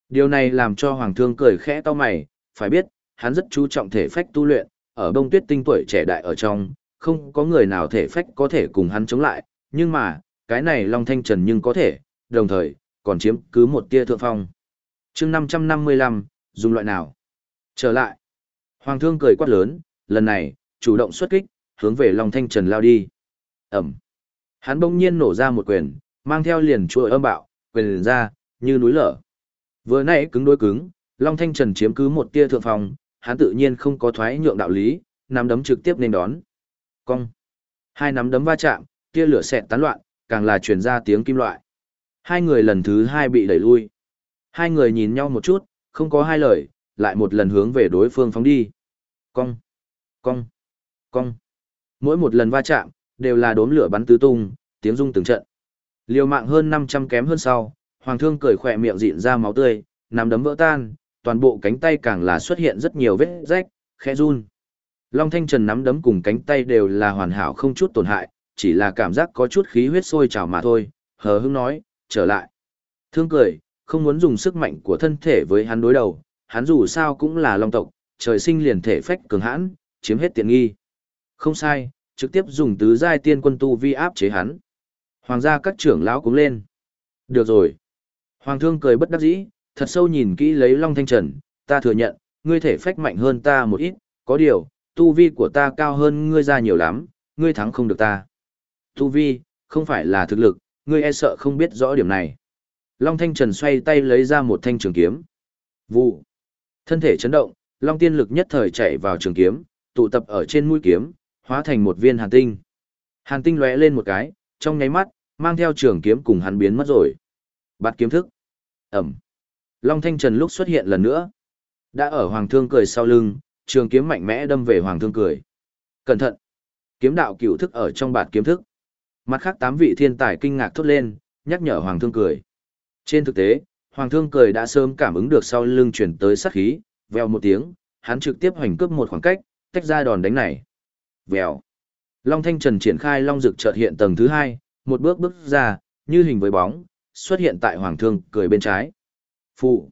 Điều này làm cho Hoàng thương cười khẽ to mày, phải biết, hắn rất chú trọng thể phách tu luyện, ở bông tuyết tinh tuổi trẻ đại ở trong, không có người nào thể phách có thể cùng hắn chống lại, nhưng mà, cái này Long Thanh Trần nhưng có thể, đồng thời, còn chiếm cứ một tia thượng phong. chương 555, dùng loại nào? Trở lại. Hoàng thương cười quát lớn, lần này, chủ động xuất kích, hướng về Long Thanh Trần lao đi. Ẩm. Hắn bỗng nhiên nổ ra một quyền, mang theo liền chuỗi âm bạo, quyền ra, như núi lở. Vừa nãy cứng đối cứng, Long Thanh Trần chiếm cứ một tia thượng phòng, hắn tự nhiên không có thoái nhượng đạo lý, nắm đấm trực tiếp nên đón. Cong. Hai nắm đấm va chạm, tia lửa xẹt tán loạn, càng là truyền ra tiếng kim loại. Hai người lần thứ hai bị đẩy lui. Hai người nhìn nhau một chút, không có hai lời, lại một lần hướng về đối phương phóng đi. Cong. Cong. Cong. Mỗi một lần va chạm, đều là đốm lửa bắn tứ tung, tiếng rung từng trận. Liều mạng hơn 500 kém hơn sau, Hoàng thương cười khỏe miệng dịn ra máu tươi, nằm đấm vỡ tan, toàn bộ cánh tay càng là xuất hiện rất nhiều vết rách, khẽ run. Long Thanh Trần nắm đấm cùng cánh tay đều là hoàn hảo không chút tổn hại, chỉ là cảm giác có chút khí huyết sôi trào mà thôi, hờ hững nói, trở lại. Thương cười, không muốn dùng sức mạnh của thân thể với hắn đối đầu, hắn dù sao cũng là long tộc, trời sinh liền thể phách cường hãn, chiếm hết tiện nghi. Không sai, trực tiếp dùng tứ giai tiên quân tu vi áp chế hắn. Hoàng gia các trưởng lão cũng lên. Được rồi. Hoàng thương cười bất đắc dĩ, thật sâu nhìn kỹ lấy Long Thanh Trần, ta thừa nhận, ngươi thể phách mạnh hơn ta một ít, có điều, tu vi của ta cao hơn ngươi ra nhiều lắm, ngươi thắng không được ta. Tu vi, không phải là thực lực, ngươi e sợ không biết rõ điểm này. Long Thanh Trần xoay tay lấy ra một thanh trường kiếm. Vụ. Thân thể chấn động, Long tiên lực nhất thời chạy vào trường kiếm, tụ tập ở trên mũi kiếm, hóa thành một viên hàn tinh. Hàn tinh lóe lên một cái, trong nháy mắt, mang theo trường kiếm cùng hắn biến mất rồi. Bắt kiếm thức. Ẩm. Long Thanh Trần lúc xuất hiện lần nữa. Đã ở Hoàng Thương cười sau lưng, trường kiếm mạnh mẽ đâm về Hoàng Thương cười. Cẩn thận. Kiếm đạo cửu thức ở trong bạt kiếm thức. Mặt khác tám vị thiên tài kinh ngạc thốt lên, nhắc nhở Hoàng Thương cười. Trên thực tế, Hoàng Thương cười đã sớm cảm ứng được sau lưng chuyển tới sát khí, vèo một tiếng, hắn trực tiếp hoành cướp một khoảng cách, tách ra đòn đánh này. Vèo. Long Thanh Trần triển khai Long Dực chợt hiện tầng thứ hai, một bước bước ra, như hình với bóng, xuất hiện tại Hoàng Thương cười bên trái. Phụ.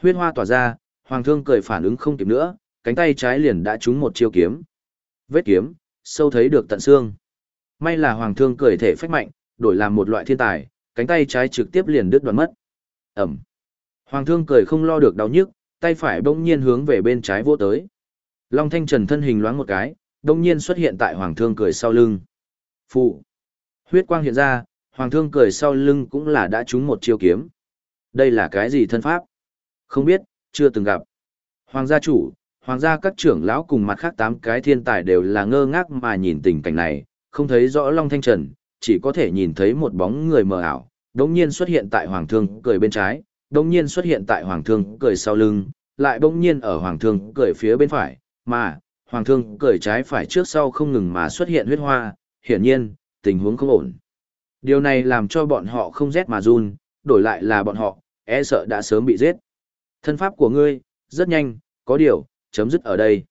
Huyết hoa tỏa ra, Hoàng Thương cười phản ứng không kịp nữa, cánh tay trái liền đã trúng một chiêu kiếm. Vết kiếm, sâu thấy được tận xương. May là Hoàng Thương cười thể phách mạnh, đổi làm một loại thiên tài, cánh tay trái trực tiếp liền đứt đoạn mất. Ẩm. Hoàng Thương cười không lo được đau nhức, tay phải bỗng nhiên hướng về bên trái vô tới. Long Thanh Trần thân hình loáng một cái, đông nhiên xuất hiện tại Hoàng Thương cười sau lưng. Phụ. Huyết quang hiện ra, Hoàng Thương cười sau lưng cũng là đã trúng một chiêu kiếm. Đây là cái gì thân pháp? Không biết, chưa từng gặp. Hoàng gia chủ, hoàng gia các trưởng lão cùng mặt khác tám cái thiên tài đều là ngơ ngác mà nhìn tình cảnh này, không thấy rõ Long Thanh Trần, chỉ có thể nhìn thấy một bóng người mờ ảo, đống nhiên xuất hiện tại hoàng thương cười bên trái, đống nhiên xuất hiện tại hoàng thương cười sau lưng, lại đống nhiên ở hoàng thương cười phía bên phải, mà, hoàng thương cười trái phải trước sau không ngừng mà xuất hiện huyết hoa, hiển nhiên, tình huống không ổn. Điều này làm cho bọn họ không rét mà run, đổi lại là bọn họ, e sợ đã sớm bị giết. Thân pháp của ngươi, rất nhanh, có điều, chấm dứt ở đây.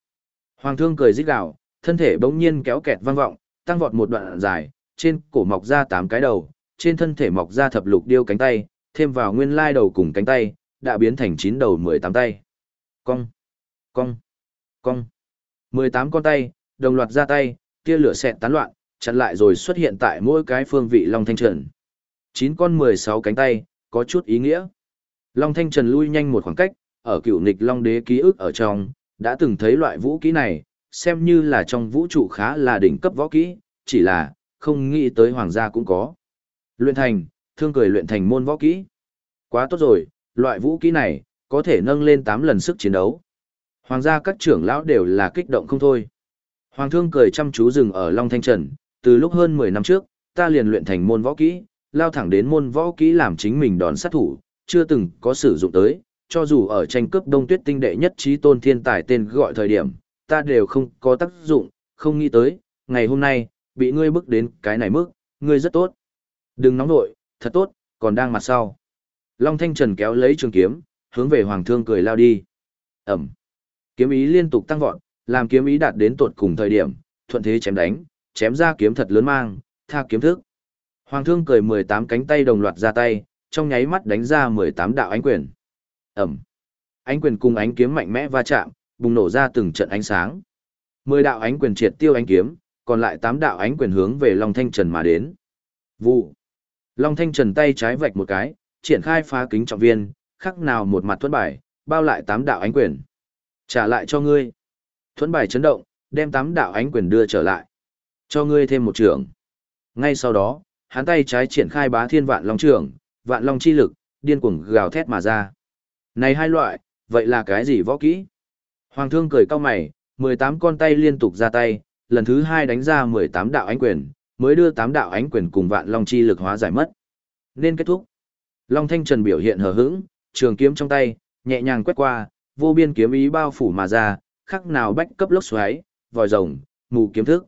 Hoàng thương cười rít gào, thân thể bỗng nhiên kéo kẹt vang vọng, tăng vọt một đoạn dài, trên cổ mọc ra tám cái đầu, trên thân thể mọc ra thập lục điêu cánh tay, thêm vào nguyên lai đầu cùng cánh tay, đã biến thành chín đầu mười tám tay. Cong, cong, cong mười tám con tay, đồng loạt ra tay, tia lửa xẹt tán loạn, chặn lại rồi xuất hiện tại mỗi cái phương vị Long Thanh Trần. Chín con mười sáu cánh tay, có chút ý nghĩa. Long Thanh Trần lui nhanh một khoảng cách, ở cựu nịch Long Đế ký ức ở trong, đã từng thấy loại vũ kỹ này, xem như là trong vũ trụ khá là đỉnh cấp võ kỹ, chỉ là, không nghĩ tới hoàng gia cũng có. Luyện thành, thương cười luyện thành môn võ kỹ. Quá tốt rồi, loại vũ kỹ này, có thể nâng lên 8 lần sức chiến đấu. Hoàng gia các trưởng lão đều là kích động không thôi. Hoàng thương cười chăm chú dừng ở Long Thanh Trần, từ lúc hơn 10 năm trước, ta liền luyện thành môn võ kỹ, lao thẳng đến môn võ kỹ làm chính mình đón sát thủ, chưa từng có sử dụng tới, cho dù ở tranh cướp đông tuyết tinh đệ nhất trí tôn thiên tài tên gọi thời điểm, ta đều không có tác dụng, không nghĩ tới, ngày hôm nay, bị ngươi bước đến cái này mức, ngươi rất tốt. Đừng nóng nội, thật tốt, còn đang mặt sau. Long Thanh Trần kéo lấy trường kiếm, hướng về Hoàng Thương cười lao đi. Ẩm. Kiếm ý liên tục tăng vọt, làm kiếm ý đạt đến tột cùng thời điểm, thuận thế chém đánh, chém ra kiếm thật lớn mang, tha kiếm thức. Hoàng Thương cười 18 cánh tay đồng loạt ra tay, trong nháy mắt đánh ra 18 đạo ánh quyền. Ẩm. Ánh quyền cùng ánh kiếm mạnh mẽ va chạm, bùng nổ ra từng trận ánh sáng. 10 đạo ánh quyền triệt tiêu ánh kiếm, còn lại 8 đạo ánh quyền hướng về Long Thanh Trần mà đến. Vụ. Long Thanh Trần tay trái vạch một cái, triển khai phá kính trọng viên, khắc nào một mặt thuất bài, bao lại 8 đạo ánh quyền. Trả lại cho ngươi. Thuẫn bài chấn động, đem tám đạo ánh quyền đưa trở lại. Cho ngươi thêm một trường. Ngay sau đó, hắn tay trái triển khai bá thiên vạn long trường, vạn long chi lực, điên cuồng gào thét mà ra. Này hai loại, vậy là cái gì võ kỹ? Hoàng thương cười cao mày, 18 con tay liên tục ra tay, lần thứ hai đánh ra 18 đạo ánh quyền, mới đưa 8 đạo ánh quyền cùng vạn long chi lực hóa giải mất. Nên kết thúc. Long Thanh Trần biểu hiện hờ hững, trường kiếm trong tay, nhẹ nhàng quét qua, vô biên kiếm ý bao phủ mà ra, khắc nào bách cấp lốc xoáy, vòi rồng, mù kiếm thức.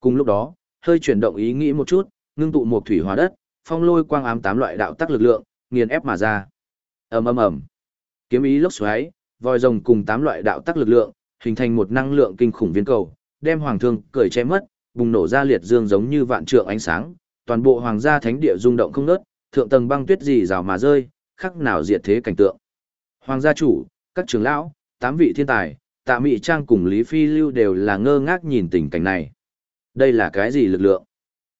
Cùng lúc đó, hơi chuyển động ý nghĩ một chút, ngưng tụ một thủy hóa đất, phong lôi quang ám tám loại đạo tắc lực lượng, nghiền ép mà ra. Ầm ầm ầm. Kiếm ý lốc xoáy, vòi rồng cùng tám loại đạo tắc lực lượng, hình thành một năng lượng kinh khủng viên cầu, đem hoàng thương cởi che mất, bùng nổ ra liệt dương giống như vạn trượng ánh sáng, toàn bộ hoàng gia thánh địa rung động không ngớt, thượng tầng băng tuyết gì rào mà rơi, khắc nào diệt thế cảnh tượng. Hoàng gia chủ, các trưởng lão, tám vị thiên tài, tạ mị trang cùng Lý Phi Lưu đều là ngơ ngác nhìn tình cảnh này. Đây là cái gì lực lượng?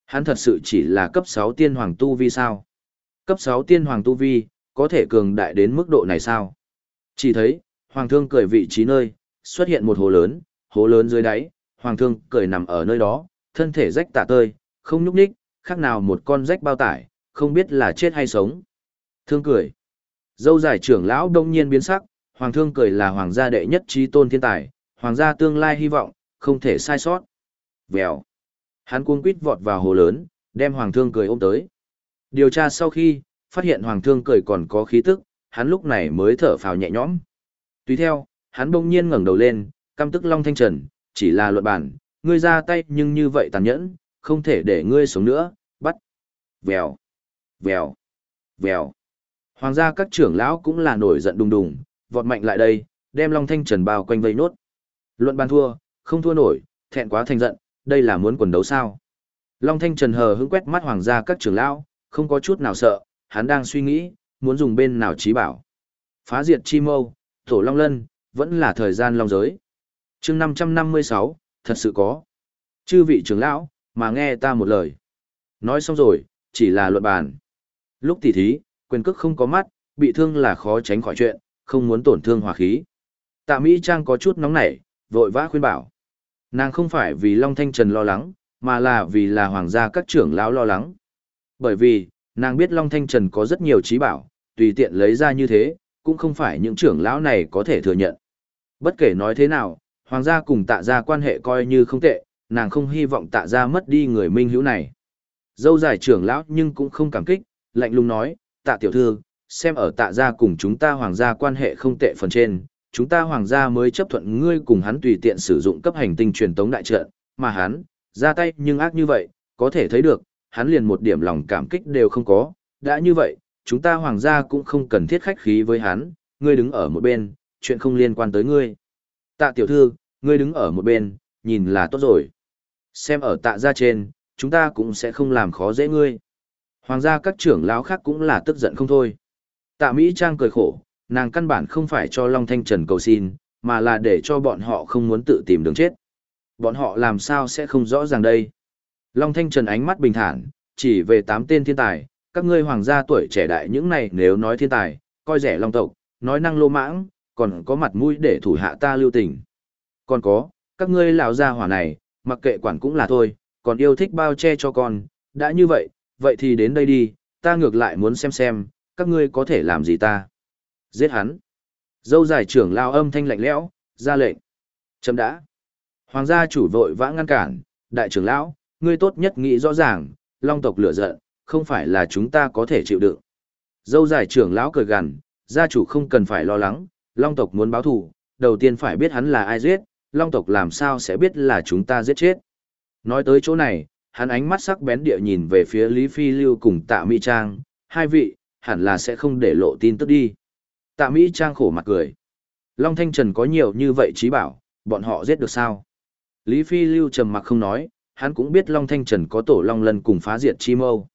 Hắn thật sự chỉ là cấp 6 tiên hoàng tu vi sao? Cấp 6 tiên hoàng tu vi, có thể cường đại đến mức độ này sao? Chỉ thấy, hoàng thương cười vị trí nơi, xuất hiện một hồ lớn, hố lớn dưới đáy, hoàng thương cười nằm ở nơi đó, thân thể rách tả tơi, không nhúc nhích, khác nào một con rách bao tải, không biết là chết hay sống. Thương cười. Dâu giải trưởng lão đông nhiên biến sắc, hoàng thương cười là hoàng gia đệ nhất trí tôn thiên tài, hoàng gia tương lai hy vọng, không thể sai sót. Vèo. Hắn cuống quýt vọt vào hồ lớn, đem hoàng thương cười ôm tới. Điều tra sau khi, phát hiện hoàng thương cười còn có khí tức, hắn lúc này mới thở phào nhẹ nhõm. Tùy theo, hắn bỗng nhiên ngẩng đầu lên, căm tức Long Thanh Trần, chỉ là luận bản, ngươi ra tay nhưng như vậy tàn nhẫn, không thể để ngươi sống nữa, bắt. Vèo, vèo, vèo. Hoàng gia các trưởng lão cũng là nổi giận đùng đùng, vọt mạnh lại đây, đem Long Thanh Trần bao quanh vây nốt. Luận bàn thua, không thua nổi, thẹn quá thành giận, đây là muốn quần đấu sao. Long Thanh Trần hờ hững quét mắt hoàng gia các trưởng lão, không có chút nào sợ, hắn đang suy nghĩ, muốn dùng bên nào trí bảo. Phá diệt chi mâu, tổ long lân, vẫn là thời gian long giới. chương 556, thật sự có. Chư vị trưởng lão, mà nghe ta một lời. Nói xong rồi, chỉ là luận bàn. Lúc tỉ thí, quyền cước không có mắt, bị thương là khó tránh khỏi chuyện, không muốn tổn thương hòa khí. Tạ Mỹ Trang có chút nóng nảy, vội vã khuyên bảo. Nàng không phải vì Long Thanh Trần lo lắng, mà là vì là hoàng gia các trưởng lão lo lắng. Bởi vì, nàng biết Long Thanh Trần có rất nhiều trí bảo, tùy tiện lấy ra như thế, cũng không phải những trưởng lão này có thể thừa nhận. Bất kể nói thế nào, hoàng gia cùng tạ gia quan hệ coi như không tệ, nàng không hy vọng tạ gia mất đi người minh hữu này. Dâu dài trưởng lão nhưng cũng không cảm kích, lạnh lùng nói, tạ tiểu thư, xem ở tạ gia cùng chúng ta hoàng gia quan hệ không tệ phần trên, chúng ta hoàng gia mới chấp thuận ngươi cùng hắn tùy tiện sử dụng cấp hành tinh truyền tống đại trận, mà hắn, ra tay nhưng ác như vậy, có thể thấy được, hắn liền một điểm lòng cảm kích đều không có, đã như vậy, chúng ta hoàng gia cũng không cần thiết khách khí với hắn, ngươi đứng ở một bên, chuyện không liên quan tới ngươi. Tạ tiểu thư, ngươi đứng ở một bên, nhìn là tốt rồi. Xem ở tạ gia trên, chúng ta cũng sẽ không làm khó dễ ngươi. Hoàng gia các trưởng lão khác cũng là tức giận không thôi. Tạ Mỹ Trang cười khổ, nàng căn bản không phải cho Long Thanh Trần cầu xin, mà là để cho bọn họ không muốn tự tìm đường chết. Bọn họ làm sao sẽ không rõ ràng đây. Long Thanh Trần ánh mắt bình thản, chỉ về tám tên thiên tài, các ngươi hoàng gia tuổi trẻ đại những này nếu nói thiên tài, coi rẻ long tộc, nói năng lô mãng, còn có mặt mũi để thủ hạ ta lưu tình. Còn có, các ngươi lão gia hỏa này, mặc kệ quản cũng là thôi, còn yêu thích bao che cho con, đã như vậy, vậy thì đến đây đi, ta ngược lại muốn xem xem, các ngươi có thể làm gì ta. Giết hắn. Dâu giải trưởng lao âm thanh lạnh lẽo, ra lệnh. Chấm đã. Hoàng gia chủ vội vã ngăn cản, đại trưởng lão, ngươi tốt nhất nghĩ rõ ràng, long tộc lửa giận, không phải là chúng ta có thể chịu đựng. Dâu giải trưởng lão cười gằn, gia chủ không cần phải lo lắng, long tộc muốn báo thù, đầu tiên phải biết hắn là ai giết, long tộc làm sao sẽ biết là chúng ta giết chết. Nói tới chỗ này, hắn ánh mắt sắc bén địa nhìn về phía Lý Phi Lưu cùng tạ Mỹ Trang, hai vị, hẳn là sẽ không để lộ tin tức đi. Tạ Mỹ Trang khổ mặt cười. Long Thanh Trần có nhiều như vậy trí bảo, bọn họ giết được sao? Lý Phi Lưu trầm mặc không nói, hắn cũng biết Long Thanh Trần có tổ Long Lân cùng phá diệt chi mâu.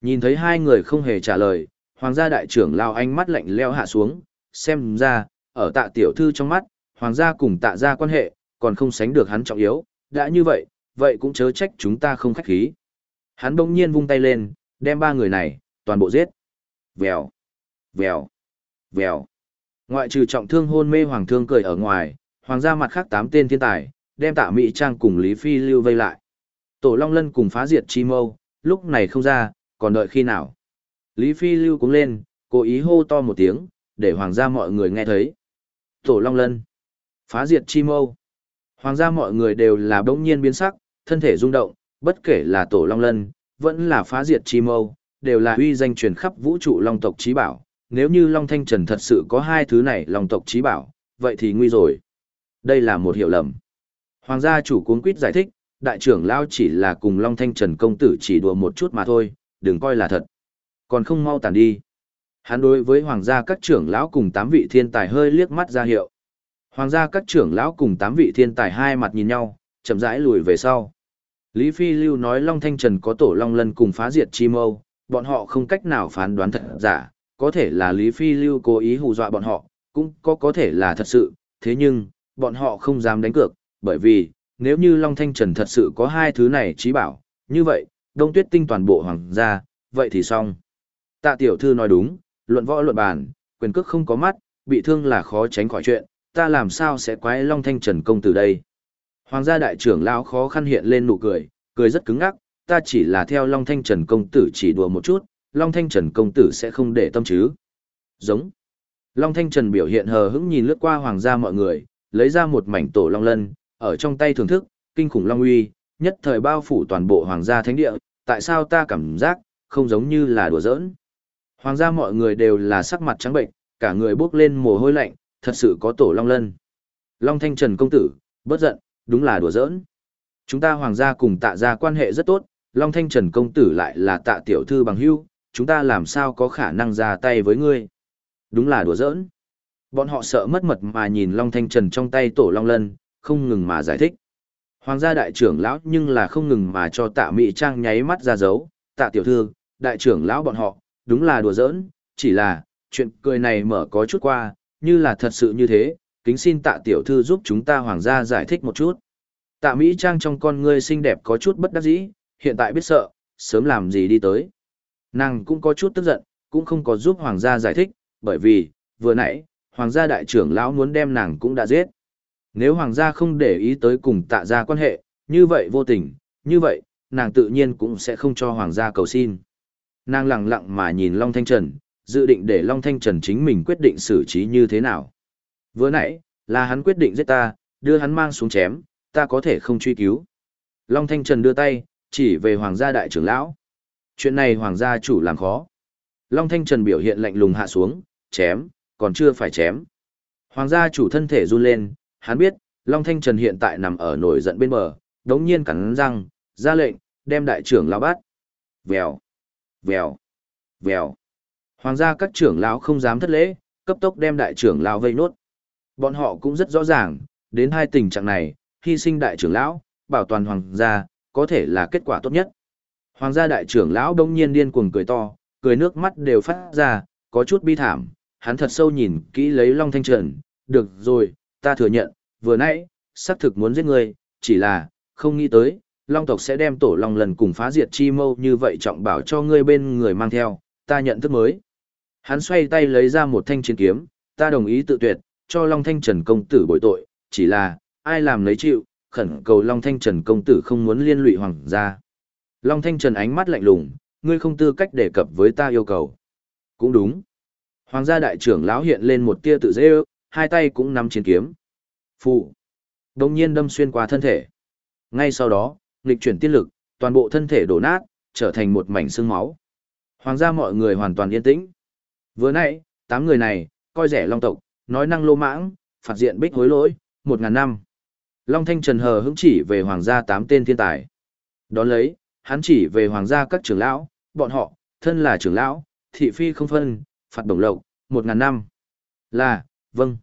Nhìn thấy hai người không hề trả lời, hoàng gia đại trưởng lao ánh mắt lạnh leo hạ xuống, xem ra, ở tạ tiểu thư trong mắt, hoàng gia cùng tạ gia quan hệ, còn không sánh được hắn trọng yếu, đã như vậy, vậy cũng chớ trách chúng ta không khách khí. Hắn bỗng nhiên vung tay lên, đem ba người này, toàn bộ giết. Vèo, vèo, vèo. Ngoại trừ trọng thương hôn mê hoàng thương cười ở ngoài, hoàng gia mặt khác tám tên thiên tài, đem tạ Mỹ Trang cùng Lý Phi lưu vây lại. Tổ Long Lân cùng phá diệt chi mâu, lúc này không ra, còn đợi khi nào. Lý Phi lưu cũng lên, cố ý hô to một tiếng, để hoàng gia mọi người nghe thấy. Tổ Long Lân, phá diệt chi mâu. Hoàng gia mọi người đều là bỗng nhiên biến sắc, thân thể rung động, bất kể là tổ long lân, vẫn là phá diệt chi mâu, đều là uy danh truyền khắp vũ trụ long tộc trí bảo. Nếu như Long Thanh Trần thật sự có hai thứ này long tộc trí bảo, vậy thì nguy rồi. Đây là một hiểu lầm. Hoàng gia chủ cuốn quýt giải thích, đại trưởng lao chỉ là cùng Long Thanh Trần công tử chỉ đùa một chút mà thôi, đừng coi là thật. Còn không mau tàn đi. Hắn đối với hoàng gia các trưởng lão cùng tám vị thiên tài hơi liếc mắt ra hiệu. Hoàng gia các trưởng lão cùng tám vị thiên tài hai mặt nhìn nhau, chậm rãi lùi về sau. Lý Phi Lưu nói Long Thanh Trần có tổ Long Lân cùng phá diệt chi mâu, bọn họ không cách nào phán đoán thật giả, có thể là Lý Phi Lưu cố ý hù dọa bọn họ, cũng có có thể là thật sự, thế nhưng, bọn họ không dám đánh cược, bởi vì, nếu như Long Thanh Trần thật sự có hai thứ này trí bảo, như vậy, đông tuyết tinh toàn bộ hoàng gia, vậy thì xong. Tạ tiểu thư nói đúng, luận võ luận bàn, quyền cước không có mắt, bị thương là khó tránh khỏi chuyện, ta làm sao sẽ quái Long Thanh Trần công từ đây. Hoàng gia đại trưởng lão khó khăn hiện lên nụ cười, cười rất cứng ngắc, ta chỉ là theo Long Thanh Trần công tử chỉ đùa một chút, Long Thanh Trần công tử sẽ không để tâm chứ. Giống. Long Thanh Trần biểu hiện hờ hững nhìn lướt qua hoàng gia mọi người, lấy ra một mảnh tổ long lân, ở trong tay thưởng thức, kinh khủng long uy, nhất thời bao phủ toàn bộ hoàng gia thánh địa, tại sao ta cảm giác, không giống như là đùa giỡn. Hoàng gia mọi người đều là sắc mặt trắng bệnh, cả người bước lên mồ hôi lạnh, thật sự có tổ long lân. Long Thanh Trần công tử, bất giận, đúng là đùa giỡn. Chúng ta hoàng gia cùng tạ gia quan hệ rất tốt, Long Thanh Trần công tử lại là tạ tiểu thư bằng hữu, chúng ta làm sao có khả năng ra tay với ngươi. Đúng là đùa giỡn. Bọn họ sợ mất mật mà nhìn Long Thanh Trần trong tay tổ Long Lân, không ngừng mà giải thích. Hoàng gia đại trưởng lão nhưng là không ngừng mà cho tạ Mỹ Trang nháy mắt ra dấu, tạ tiểu thư, đại trưởng lão bọn họ, đúng là đùa giỡn, chỉ là, chuyện cười này mở có chút qua, như là thật sự như thế, kính xin tạ tiểu thư giúp chúng ta hoàng gia giải thích một chút. Tạ Mỹ Trang trong con ngươi xinh đẹp có chút bất đắc dĩ, hiện tại biết sợ, sớm làm gì đi tới. Nàng cũng có chút tức giận, cũng không có giúp hoàng gia giải thích, bởi vì, vừa nãy, hoàng gia đại trưởng lão muốn đem nàng cũng đã giết. Nếu hoàng gia không để ý tới cùng tạ gia quan hệ, như vậy vô tình, như vậy, nàng tự nhiên cũng sẽ không cho hoàng gia cầu xin. Nàng lặng lặng mà nhìn Long Thanh Trần, dự định để Long Thanh Trần chính mình quyết định xử trí như thế nào. Vừa nãy, là hắn quyết định giết ta, đưa hắn mang xuống chém, ta có thể không truy cứu. Long Thanh Trần đưa tay, chỉ về hoàng gia đại trưởng lão. Chuyện này hoàng gia chủ làm khó. Long Thanh Trần biểu hiện lạnh lùng hạ xuống, chém, còn chưa phải chém. Hoàng gia chủ thân thể run lên, hắn biết, Long Thanh Trần hiện tại nằm ở nổi giận bên bờ, đống nhiên cắn răng, ra lệnh, đem đại trưởng lão bắt. Vèo, vèo, vèo. Hoàng gia các trưởng lão không dám thất lễ, cấp tốc đem đại trưởng lão vây nốt. Bọn họ cũng rất rõ ràng, đến hai tình trạng này, hy sinh đại trưởng lão, bảo toàn hoàng gia, có thể là kết quả tốt nhất. Hoàng gia đại trưởng lão đông nhiên điên cuồng cười to, cười nước mắt đều phát ra, có chút bi thảm, hắn thật sâu nhìn kỹ lấy Long Thanh Trần, được rồi, ta thừa nhận, vừa nãy, xác thực muốn giết ngươi, chỉ là, không nghĩ tới, Long tộc sẽ đem tổ Long lần cùng phá diệt chi mâu như vậy trọng bảo cho ngươi bên người mang theo, ta nhận thức mới. Hắn xoay tay lấy ra một thanh chiến kiếm, ta đồng ý tự tuyệt, cho Long Thanh Trần công tử bồi tội, chỉ là, ai làm lấy chịu, khẩn cầu Long Thanh Trần công tử không muốn liên lụy hoàng gia. Long Thanh Trần ánh mắt lạnh lùng, ngươi không tư cách đề cập với ta yêu cầu. Cũng đúng. Hoàng gia đại trưởng lão hiện lên một tia tự dễ ước, hai tay cũng nắm chiến kiếm. Phụ. Đồng nhiên đâm xuyên qua thân thể. Ngay sau đó, nghịch chuyển tiên lực, toàn bộ thân thể đổ nát, trở thành một mảnh xương máu. Hoàng gia mọi người hoàn toàn yên tĩnh. Vừa nãy, tám người này, coi rẻ long tộc, nói năng lô mãng, phạt diện bích hối lỗi, một ngàn năm. Long Thanh Trần hờ hững chỉ về hoàng gia tám tên thiên tài. Đón lấy, hắn chỉ về hoàng gia các trưởng lão, bọn họ, thân là trưởng lão, thị phi không phân, phạt đồng lộc, một ngàn năm. Là, vâng.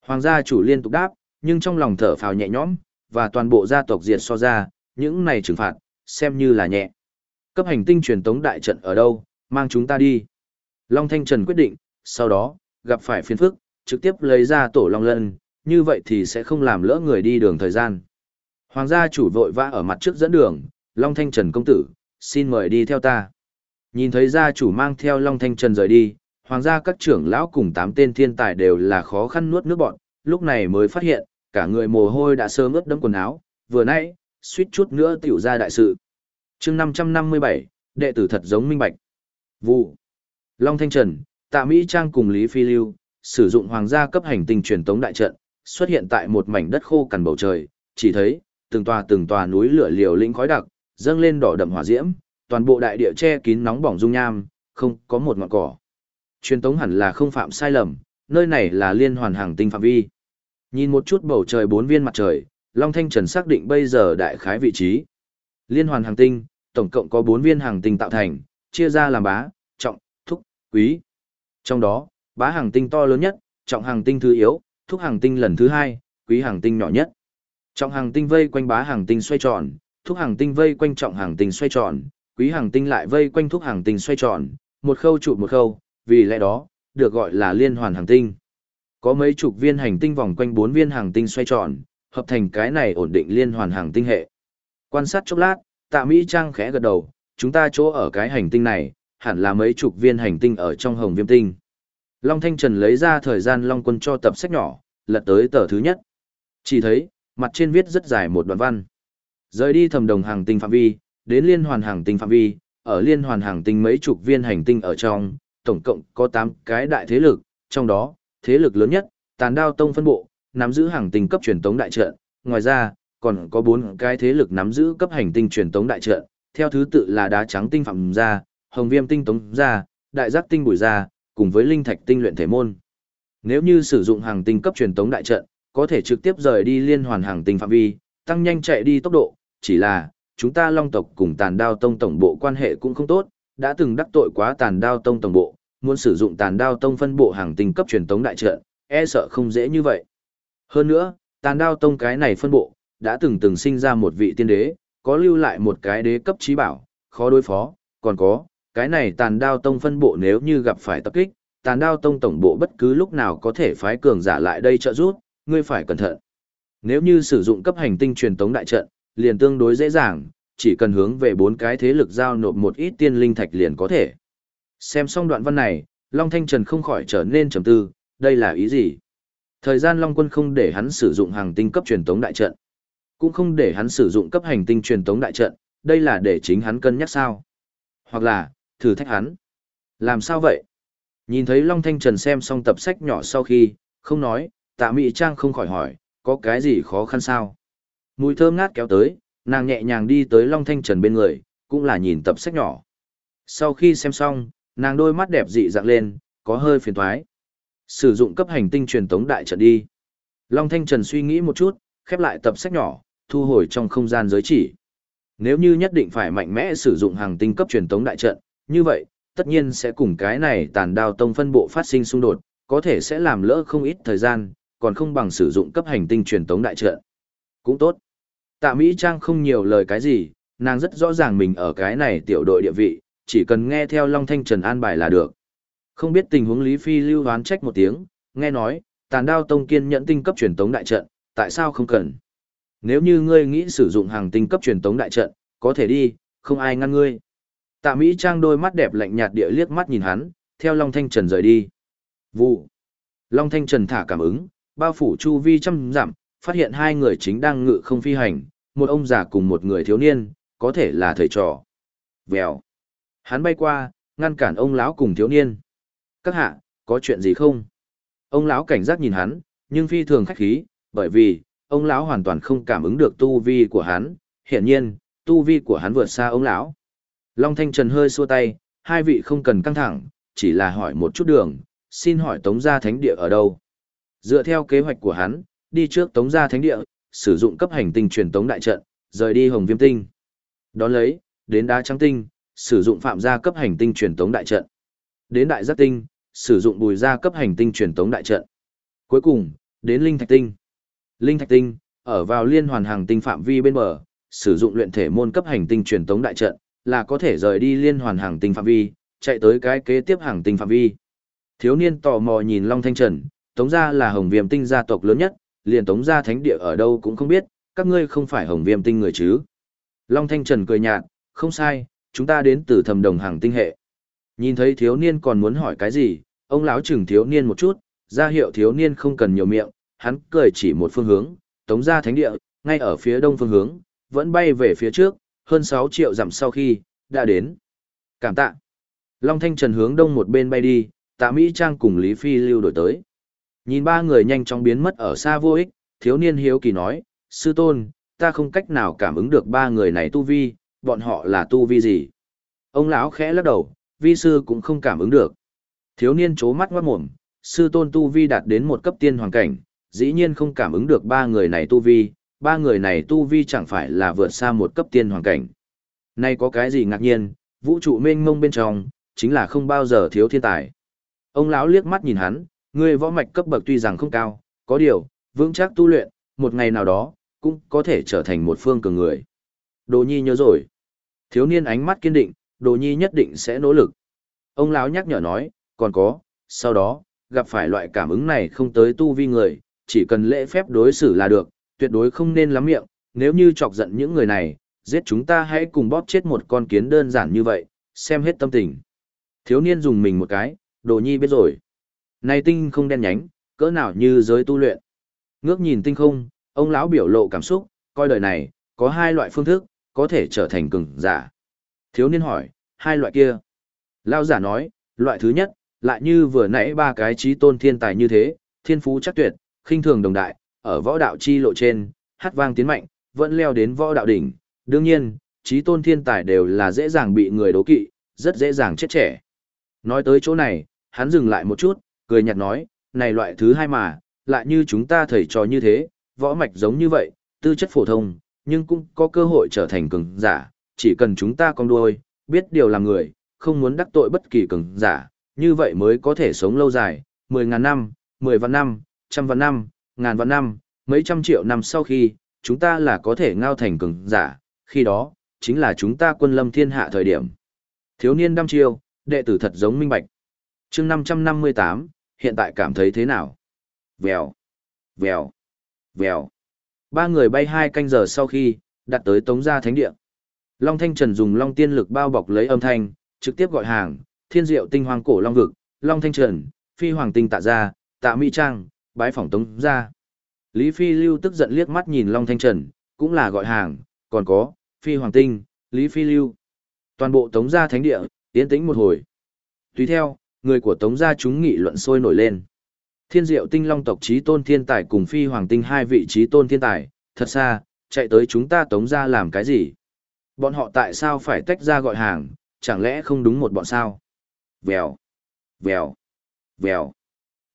Hoàng gia chủ liên tục đáp, nhưng trong lòng thở phào nhẹ nhõm, và toàn bộ gia tộc diệt so ra, những này trừng phạt, xem như là nhẹ. Cấp hành tinh truyền tống đại trận ở đâu, mang chúng ta đi. Long Thanh Trần quyết định, sau đó, gặp phải phiền phức, trực tiếp lấy ra tổ Long Lân, như vậy thì sẽ không làm lỡ người đi đường thời gian. Hoàng gia chủ vội vã ở mặt trước dẫn đường, Long Thanh Trần công tử, xin mời đi theo ta. Nhìn thấy gia chủ mang theo Long Thanh Trần rời đi, hoàng gia các trưởng lão cùng tám tên thiên tài đều là khó khăn nuốt nước bọn, lúc này mới phát hiện, cả người mồ hôi đã sớm ướt đẫm quần áo, vừa nãy, suýt chút nữa tiểu ra đại sự. chương 557, đệ tử thật giống minh bạch. Vụ. Long Thanh Trần, Tạ Mỹ Trang cùng Lý Phi Lưu, sử dụng hoàng gia cấp hành tinh truyền tống đại trận, xuất hiện tại một mảnh đất khô cằn bầu trời, chỉ thấy, từng tòa từng tòa núi lửa liều lĩnh khói đặc, dâng lên đỏ đậm hỏa diễm, toàn bộ đại địa che kín nóng bỏng dung nham, không có một ngọn cỏ. Truyền tống hẳn là không phạm sai lầm, nơi này là liên hoàn hàng tinh phạm vi. Nhìn một chút bầu trời bốn viên mặt trời, Long Thanh Trần xác định bây giờ đại khái vị trí. Liên hoàn hàng tinh, tổng cộng có bốn viên hàng tinh tạo thành, chia ra làm bá, trọng, thúc, quý. Trong đó, bá hàng tinh to lớn nhất, trọng hàng tinh thứ yếu, thúc hàng tinh lần thứ hai, quý hàng tinh nhỏ nhất. Trọng hàng tinh vây quanh bá hàng tinh xoay tròn, thúc hàng tinh vây quanh trọng hàng tinh xoay tròn, quý hàng tinh lại vây quanh thúc hàng tinh xoay tròn, một khâu trụ một khâu, vì lẽ đó, được gọi là liên hoàn hàng tinh. Có mấy chục viên hành tinh vòng quanh bốn viên hàng tinh xoay tròn, hợp thành cái này ổn định liên hoàn hàng tinh hệ. Quan sát chốc lát, tạ Mỹ Trang khẽ gật đầu, chúng ta chỗ ở cái hành tinh này, hẳn là mấy chục viên hành tinh ở trong hồng viêm tinh. Long Thanh Trần lấy ra thời gian Long Quân cho tập sách nhỏ, lật tới tờ thứ nhất. Chỉ thấy, mặt trên viết rất dài một đoạn văn. Rời đi thầm đồng hàng tinh phạm vi, đến liên hoàn hàng tinh phạm vi, ở liên hoàn hàng tinh mấy chục viên hành tinh ở trong, tổng cộng có 8 cái đại thế lực, trong đó, thế lực lớn nhất, tàn đao tông phân bộ, nắm giữ hàng tinh cấp truyền tống đại trận, ngoài ra, còn có 4 cái thế lực nắm giữ cấp hành tinh truyền tống đại trận, theo thứ tự là đá trắng tinh phạm gia, hồng viêm tinh tống gia, đại giác tinh bùi gia, cùng với linh thạch tinh luyện thể môn. Nếu như sử dụng hàng tinh cấp truyền tống đại trận, có thể trực tiếp rời đi liên hoàn hàng tinh phạm vi, tăng nhanh chạy đi tốc độ, chỉ là, chúng ta long tộc cùng tàn đao tông tổng bộ quan hệ cũng không tốt, đã từng đắc tội quá tàn đao tông tổng bộ, muốn sử dụng tàn đao tông phân bộ hàng tinh cấp truyền tống đại trận, e sợ không dễ như vậy. Hơn nữa, tàn đao tông cái này phân bộ, đã từng từng sinh ra một vị tiên đế, có lưu lại một cái đế cấp trí bảo, khó đối phó, còn có, cái này tàn đao tông phân bộ nếu như gặp phải tập kích, tàn đao tông tổng bộ bất cứ lúc nào có thể phái cường giả lại đây trợ giúp, ngươi phải cẩn thận. Nếu như sử dụng cấp hành tinh truyền tống đại trận, liền tương đối dễ dàng, chỉ cần hướng về bốn cái thế lực giao nộp một ít tiên linh thạch liền có thể. Xem xong đoạn văn này, Long Thanh Trần không khỏi trở nên trầm tư, đây là ý gì? Thời gian Long Quân không để hắn sử dụng hàng tinh cấp truyền tống đại trận, cũng không để hắn sử dụng cấp hành tinh truyền tống đại trận, đây là để chính hắn cân nhắc sao? Hoặc là, thử thách hắn. Làm sao vậy? Nhìn thấy Long Thanh Trần xem xong tập sách nhỏ sau khi, không nói, tạ Mỹ Trang không khỏi hỏi, có cái gì khó khăn sao? Mùi thơm ngát kéo tới, nàng nhẹ nhàng đi tới Long Thanh Trần bên người, cũng là nhìn tập sách nhỏ. Sau khi xem xong, nàng đôi mắt đẹp dị dạng lên, có hơi phiền thoái. Sử dụng cấp hành tinh truyền tống đại trận đi. Long Thanh Trần suy nghĩ một chút, khép lại tập sách nhỏ, thu hồi trong không gian giới chỉ. Nếu như nhất định phải mạnh mẽ sử dụng hàng tinh cấp truyền tống đại trận, như vậy, tất nhiên sẽ cùng cái này tàn đao tông phân bộ phát sinh xung đột, có thể sẽ làm lỡ không ít thời gian, còn không bằng sử dụng cấp hành tinh truyền tống đại trận. Cũng tốt. Tạ Mỹ Trang không nhiều lời cái gì, nàng rất rõ ràng mình ở cái này tiểu đội địa vị, chỉ cần nghe theo Long Thanh Trần an bài là được. Không biết tình huống Lý Phi lưu hoán trách một tiếng, nghe nói, tàn đao tông kiên nhẫn tinh cấp truyền tống đại trận, tại sao không cần? Nếu như ngươi nghĩ sử dụng hàng tinh cấp truyền tống đại trận, có thể đi, không ai ngăn ngươi. Tạ Mỹ Trang đôi mắt đẹp lạnh nhạt địa liếc mắt nhìn hắn, theo Long Thanh Trần rời đi. Vụ. Long Thanh Trần thả cảm ứng, bao phủ chu vi trăm dặm, phát hiện hai người chính đang ngự không phi hành, một ông già cùng một người thiếu niên, có thể là thầy trò. Vèo. Hắn bay qua, ngăn cản ông lão cùng thiếu niên. Các hạ, có chuyện gì không? Ông lão cảnh giác nhìn hắn, nhưng phi thường khách khí, bởi vì, ông lão hoàn toàn không cảm ứng được tu vi của hắn, hiển nhiên, tu vi của hắn vượt xa ông lão. Long Thanh Trần hơi xua tay, hai vị không cần căng thẳng, chỉ là hỏi một chút đường, xin hỏi Tống gia thánh địa ở đâu? Dựa theo kế hoạch của hắn, đi trước Tống gia thánh địa, sử dụng cấp hành tinh truyền tống đại trận, rời đi Hồng Viêm tinh. Đón lấy, đến đá trắng tinh, sử dụng phạm gia cấp hành tinh truyền tống đại trận. Đến đại giác tinh, sử dụng bùi gia cấp hành tinh truyền tống đại trận. Cuối cùng, đến linh thạch tinh. Linh thạch tinh, ở vào liên hoàn hàng tinh phạm vi bên bờ, sử dụng luyện thể môn cấp hành tinh truyền tống đại trận, là có thể rời đi liên hoàn hàng tinh phạm vi, chạy tới cái kế tiếp hàng tinh phạm vi. Thiếu niên tò mò nhìn Long Thanh Trần, Tống gia là Hồng Viêm tinh gia tộc lớn nhất, liền Tống gia thánh địa ở đâu cũng không biết, các ngươi không phải Hồng Viêm tinh người chứ? Long Thanh Trần cười nhạt, không sai, chúng ta đến từ thầm đồng hàng tinh hệ. Nhìn thấy thiếu niên còn muốn hỏi cái gì, ông lão chừng thiếu niên một chút, ra hiệu thiếu niên không cần nhiều miệng, hắn cười chỉ một phương hướng, Tống gia thánh địa, ngay ở phía đông phương hướng, vẫn bay về phía trước, hơn 6 triệu dặm sau khi, đã đến. Cảm tạ. Long Thanh Trần hướng đông một bên bay đi, tạ Mỹ Trang cùng Lý Phi lưu đổi tới. Nhìn ba người nhanh chóng biến mất ở xa vô ích, thiếu niên hiếu kỳ nói, sư tôn, ta không cách nào cảm ứng được ba người này tu vi, bọn họ là tu vi gì. Ông lão khẽ lắc đầu, vi sư cũng không cảm ứng được. Thiếu niên chố mắt ngoát mồm, sư tôn tu vi đạt đến một cấp tiên hoàng cảnh, dĩ nhiên không cảm ứng được ba người này tu vi, ba người này tu vi chẳng phải là vượt xa một cấp tiên hoàng cảnh. Nay có cái gì ngạc nhiên, vũ trụ mênh mông bên trong, chính là không bao giờ thiếu thiên tài. Ông lão liếc mắt nhìn hắn, ngươi võ mạch cấp bậc tuy rằng không cao, có điều, vững chắc tu luyện, một ngày nào đó, cũng có thể trở thành một phương cường người. Đồ nhi nhớ rồi. Thiếu niên ánh mắt kiên định, đồ nhi nhất định sẽ nỗ lực. Ông lão nhắc nhở nói, còn có, sau đó, gặp phải loại cảm ứng này không tới tu vi người, chỉ cần lễ phép đối xử là được, tuyệt đối không nên lắm miệng, nếu như chọc giận những người này, giết chúng ta hãy cùng bóp chết một con kiến đơn giản như vậy, xem hết tâm tình. Thiếu niên dùng mình một cái, đồ nhi biết rồi. Này tinh không đen nhánh, cỡ nào như giới tu luyện. Ngước nhìn tinh không, ông lão biểu lộ cảm xúc, coi đời này, có hai loại phương thức, có thể trở thành cường giả. Thiếu niên hỏi, hai loại kia. Lão giả nói, loại thứ nhất, lại như vừa nãy ba cái trí tôn thiên tài như thế, thiên phú chắc tuyệt, khinh thường đồng đại, ở võ đạo chi lộ trên, hát vang tiến mạnh, vẫn leo đến võ đạo đỉnh. Đương nhiên, trí tôn thiên tài đều là dễ dàng bị người đố kỵ, rất dễ dàng chết trẻ. Nói tới chỗ này, hắn dừng lại một chút, cười nhạt nói, này loại thứ hai mà, lại như chúng ta thầy trò như thế, võ mạch giống như vậy, tư chất phổ thông, nhưng cũng có cơ hội trở thành cường giả, chỉ cần chúng ta con đuôi, biết điều làm người, không muốn đắc tội bất kỳ cường giả, như vậy mới có thể sống lâu dài, 10.000 năm, 10 vạn năm, trăm vạn năm, ngàn vạn năm, mấy trăm triệu năm sau khi, chúng ta là có thể ngao thành cường giả, khi đó, chính là chúng ta quân lâm thiên hạ thời điểm. Thiếu niên đăm chiêu, đệ tử thật giống minh bạch. chương 558, hiện tại cảm thấy thế nào? Vèo, vèo, vèo. Ba người bay hai canh giờ sau khi, đặt tới tống gia thánh địa. Long Thanh Trần dùng Long Tiên lực bao bọc lấy âm thanh, trực tiếp gọi hàng, thiên diệu tinh hoàng cổ Long Vực, Long Thanh Trần, Phi Hoàng Tinh tạ ra, tạ Mỹ Trang, bái phỏng tống gia. Lý Phi Lưu tức giận liếc mắt nhìn Long Thanh Trần, cũng là gọi hàng, còn có, Phi Hoàng Tinh, Lý Phi Lưu. Toàn bộ tống gia thánh địa, tiến tĩnh một hồi. Tùy theo, người của tống gia chúng nghị luận sôi nổi lên. Thiên diệu tinh long tộc trí tôn thiên tài cùng phi hoàng tinh hai vị trí tôn thiên tài, thật xa, chạy tới chúng ta tống gia làm cái gì? Bọn họ tại sao phải tách ra gọi hàng, chẳng lẽ không đúng một bọn sao? Vèo, vèo, vèo.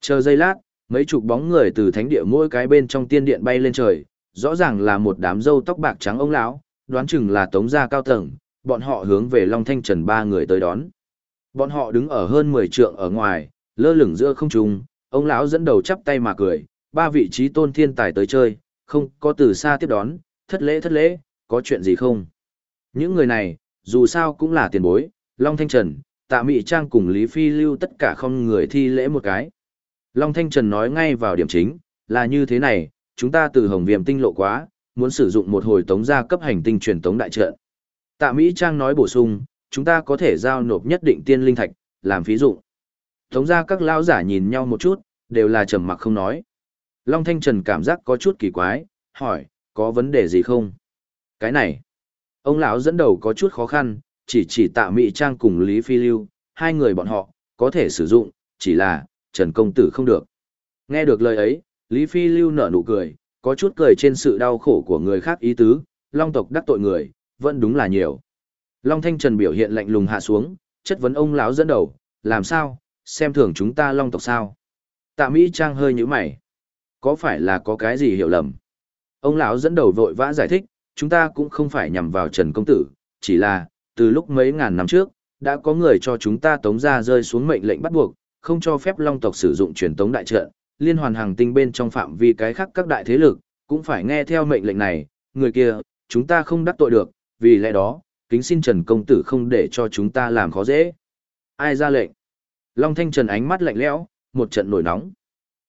Chờ giây lát, mấy chục bóng người từ thánh địa mỗi cái bên trong tiên điện bay lên trời, rõ ràng là một đám râu tóc bạc trắng ông lão, đoán chừng là tống gia cao tầng, bọn họ hướng về Long Thanh Trần ba người tới đón. Bọn họ đứng ở hơn 10 trượng ở ngoài, lơ lửng giữa không trung, ông lão dẫn đầu chắp tay mà cười, ba vị trí tôn thiên tài tới chơi, không có từ xa tiếp đón, thất lễ thất lễ, có chuyện gì không? Những người này, dù sao cũng là tiền bối, Long Thanh Trần, Tạ Mị Trang cùng Lý Phi Lưu tất cả không người thi lễ một cái. Long Thanh Trần nói ngay vào điểm chính, là như thế này, chúng ta từ Hồng Viêm tinh lộ quá, muốn sử dụng một hồi tống gia cấp hành tinh truyền tống đại trận. Tạ Mỹ Trang nói bổ sung, chúng ta có thể giao nộp nhất định tiên linh thạch, làm phí dụ. Tống gia các lão giả nhìn nhau một chút, đều là trầm mặc không nói. Long Thanh Trần cảm giác có chút kỳ quái, hỏi, có vấn đề gì không? Cái này, ông lão dẫn đầu có chút khó khăn, chỉ chỉ tạ Mỹ Trang cùng Lý Phi Lưu, hai người bọn họ, có thể sử dụng, chỉ là, Trần Công Tử không được. Nghe được lời ấy, Lý Phi Lưu nở nụ cười, có chút cười trên sự đau khổ của người khác ý tứ, Long tộc đắc tội người, vẫn đúng là nhiều. Long Thanh Trần biểu hiện lạnh lùng hạ xuống, chất vấn ông lão dẫn đầu, làm sao, xem thường chúng ta Long tộc sao? Tạ Mỹ Trang hơi nhíu mày. Có phải là có cái gì hiểu lầm? Ông lão dẫn đầu vội vã giải thích, chúng ta cũng không phải nhằm vào Trần Công Tử, chỉ là, từ lúc mấy ngàn năm trước, đã có người cho chúng ta tống ra rơi xuống mệnh lệnh bắt buộc, không cho phép Long tộc sử dụng truyền tống đại trận, liên hoàn hàng tinh bên trong phạm vi cái khác các đại thế lực, cũng phải nghe theo mệnh lệnh này, người kia, chúng ta không đắc tội được, vì lẽ đó, kính xin Trần Công Tử không để cho chúng ta làm khó dễ. Ai ra lệnh? Long Thanh Trần ánh mắt lạnh lẽo, một trận nổi nóng.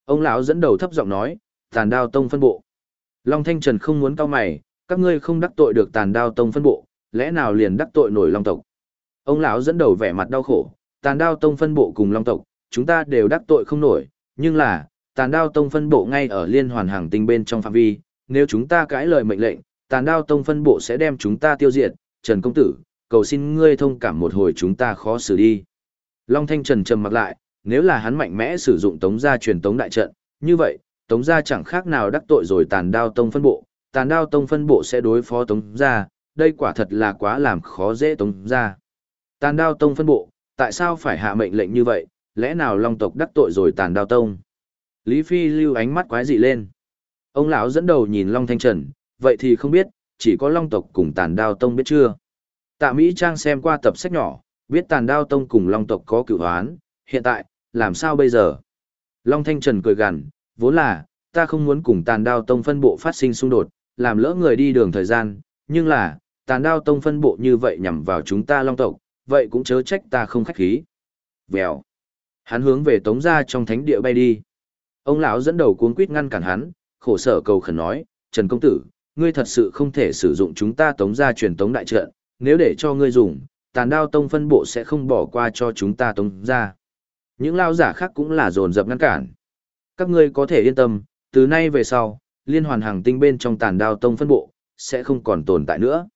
Ông lão dẫn đầu thấp giọng nói, tàn đao tông phân bộ. Long Thanh Trần không muốn cao mày, các ngươi không đắc tội được tàn đao tông phân bộ, lẽ nào liền đắc tội nổi Long tộc. Ông lão dẫn đầu vẻ mặt đau khổ, tàn đao tông phân bộ cùng Long tộc, chúng ta đều đắc tội không nổi, nhưng là, tàn đao tông phân bộ ngay ở liên hoàn hàng tinh bên trong phạm vi, nếu chúng ta cãi lời mệnh lệnh, tàn đao tông phân bộ sẽ đem chúng ta tiêu diệt, Trần Công Tử, cầu xin ngươi thông cảm một hồi chúng ta khó xử đi. Long Thanh Trần trầm mặt lại, nếu là hắn mạnh mẽ sử dụng tống gia truyền tống đại trận, như vậy, tống gia chẳng khác nào đắc tội rồi tàn đao tông phân bộ, tàn đao tông phân bộ sẽ đối phó tống gia, đây quả thật là quá làm khó dễ tống gia. Tàn đao tông phân bộ, tại sao phải hạ mệnh lệnh như vậy, lẽ nào long tộc đắc tội rồi tàn đao tông? Lý Phi lưu ánh mắt quái dị lên. Ông lão dẫn đầu nhìn Long Thanh Trần, vậy thì không biết, chỉ có Long tộc cùng tàn đao tông biết chưa? Tạ Mỹ Trang xem qua tập sách nhỏ, biết tàn đao tông cùng Long tộc có cửu hoán, hiện tại, làm sao bây giờ? Long Thanh Trần cười gằn, vốn là, ta không muốn cùng tàn đao tông phân bộ phát sinh xung đột, làm lỡ người đi đường thời gian, nhưng là, tàn đao tông phân bộ như vậy nhằm vào chúng ta Long tộc, vậy cũng chớ trách ta không khách khí. Vèo. Hắn hướng về tống gia trong thánh địa bay đi. Ông lão dẫn đầu cuống quýt ngăn cản hắn, khổ sở cầu khẩn nói, Trần Công Tử, ngươi thật sự không thể sử dụng chúng ta tống gia truyền tống đại trận, nếu để cho ngươi dùng, tàn đao tông phân bộ sẽ không bỏ qua cho chúng ta tống gia. Những lao giả khác cũng là dồn dập ngăn cản. Các ngươi có thể yên tâm, từ nay về sau, liên hoàn hàng tinh bên trong tàn đao tông phân bộ, sẽ không còn tồn tại nữa.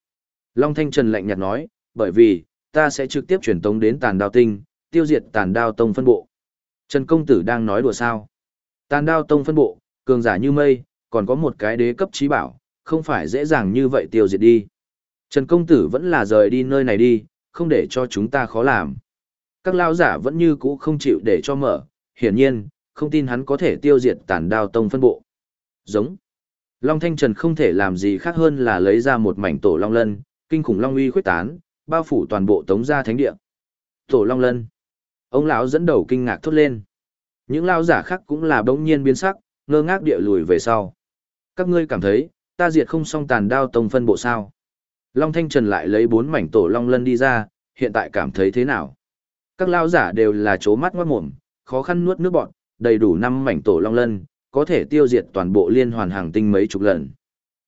Long Thanh Trần lạnh nhạt nói, bởi vì, ta sẽ trực tiếp truyền tống đến tàn đao tinh, tiêu diệt tàn đao tông phân bộ. Trần Công Tử đang nói đùa sao. Tàn đao tông phân bộ, cường giả như mây, còn có một cái đế cấp trí bảo, không phải dễ dàng như vậy tiêu diệt đi. Trần Công Tử vẫn là rời đi nơi này đi, không để cho chúng ta khó làm. Các lao giả vẫn như cũ không chịu để cho mở, hiển nhiên, không tin hắn có thể tiêu diệt tàn đao tông phân bộ. Giống. Long Thanh Trần không thể làm gì khác hơn là lấy ra một mảnh tổ long lân, kinh khủng long uy khuyết tán, bao phủ toàn bộ tống gia thánh địa. Tổ long lân. Ông lão dẫn đầu kinh ngạc thốt lên. Những lao giả khác cũng là bỗng nhiên biến sắc, ngơ ngác địa lùi về sau. Các ngươi cảm thấy, ta diệt không xong tàn đao tông phân bộ sao? Long Thanh Trần lại lấy bốn mảnh tổ long lân đi ra, hiện tại cảm thấy thế nào? Các lao giả đều là chố mắt ngoắt mồm, khó khăn nuốt nước bọn, đầy đủ năm mảnh tổ long lân, có thể tiêu diệt toàn bộ liên hoàn hàng tinh mấy chục lần.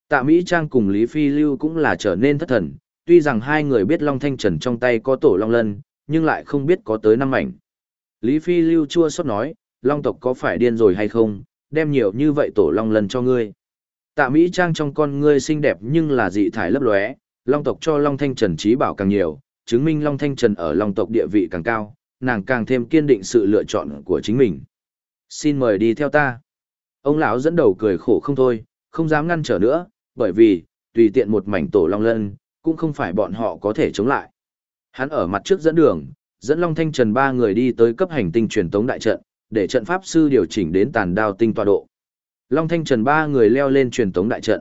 Tạ Mỹ Trang cùng Lý Phi Lưu cũng là trở nên thất thần, tuy rằng hai người biết Long Thanh Trần trong tay có tổ long lân, nhưng lại không biết có tới năm mảnh. Lý Phi Lưu chua xót nói, Long tộc có phải điên rồi hay không, đem nhiều như vậy tổ long lần cho ngươi. Tạ Mỹ Trang trong con ngươi xinh đẹp nhưng là dị thải lấp lóe, Long tộc cho Long Thanh Trần trí bảo càng nhiều, chứng minh Long Thanh Trần ở Long tộc địa vị càng cao, nàng càng thêm kiên định sự lựa chọn của chính mình. Xin mời đi theo ta. Ông lão dẫn đầu cười khổ không thôi, không dám ngăn trở nữa, bởi vì, tùy tiện một mảnh tổ long lân, cũng không phải bọn họ có thể chống lại. Hắn ở mặt trước dẫn đường, dẫn Long Thanh Trần ba người đi tới cấp hành tinh truyền tống đại trận, để trận pháp sư điều chỉnh đến tàn đao tinh tọa độ. Long Thanh Trần ba người leo lên truyền tống đại trận.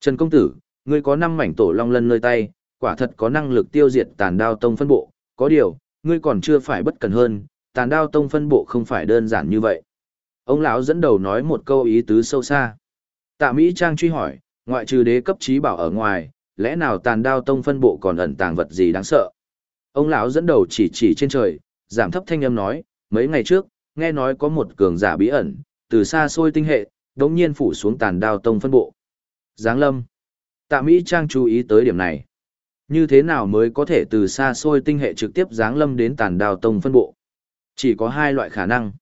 Trần công tử, ngươi có năm mảnh tổ long lân nơi tay, quả thật có năng lực tiêu diệt tàn đao tông phân bộ, có điều, ngươi còn chưa phải bất cần hơn, tàn đao tông phân bộ không phải đơn giản như vậy. Ông lão dẫn đầu nói một câu ý tứ sâu xa. Tạ Mỹ Trang truy hỏi, ngoại trừ đế cấp trí bảo ở ngoài, lẽ nào tàn đao tông phân bộ còn ẩn tàng vật gì đáng sợ? Ông lão dẫn đầu chỉ chỉ trên trời, giảm thấp thanh âm nói, mấy ngày trước, nghe nói có một cường giả bí ẩn, từ xa xôi tinh hệ, đống nhiên phủ xuống tàn đao tông phân bộ. Giáng lâm. Tạ Mỹ Trang chú ý tới điểm này. Như thế nào mới có thể từ xa xôi tinh hệ trực tiếp giáng lâm đến tàn đao tông phân bộ? Chỉ có hai loại khả năng.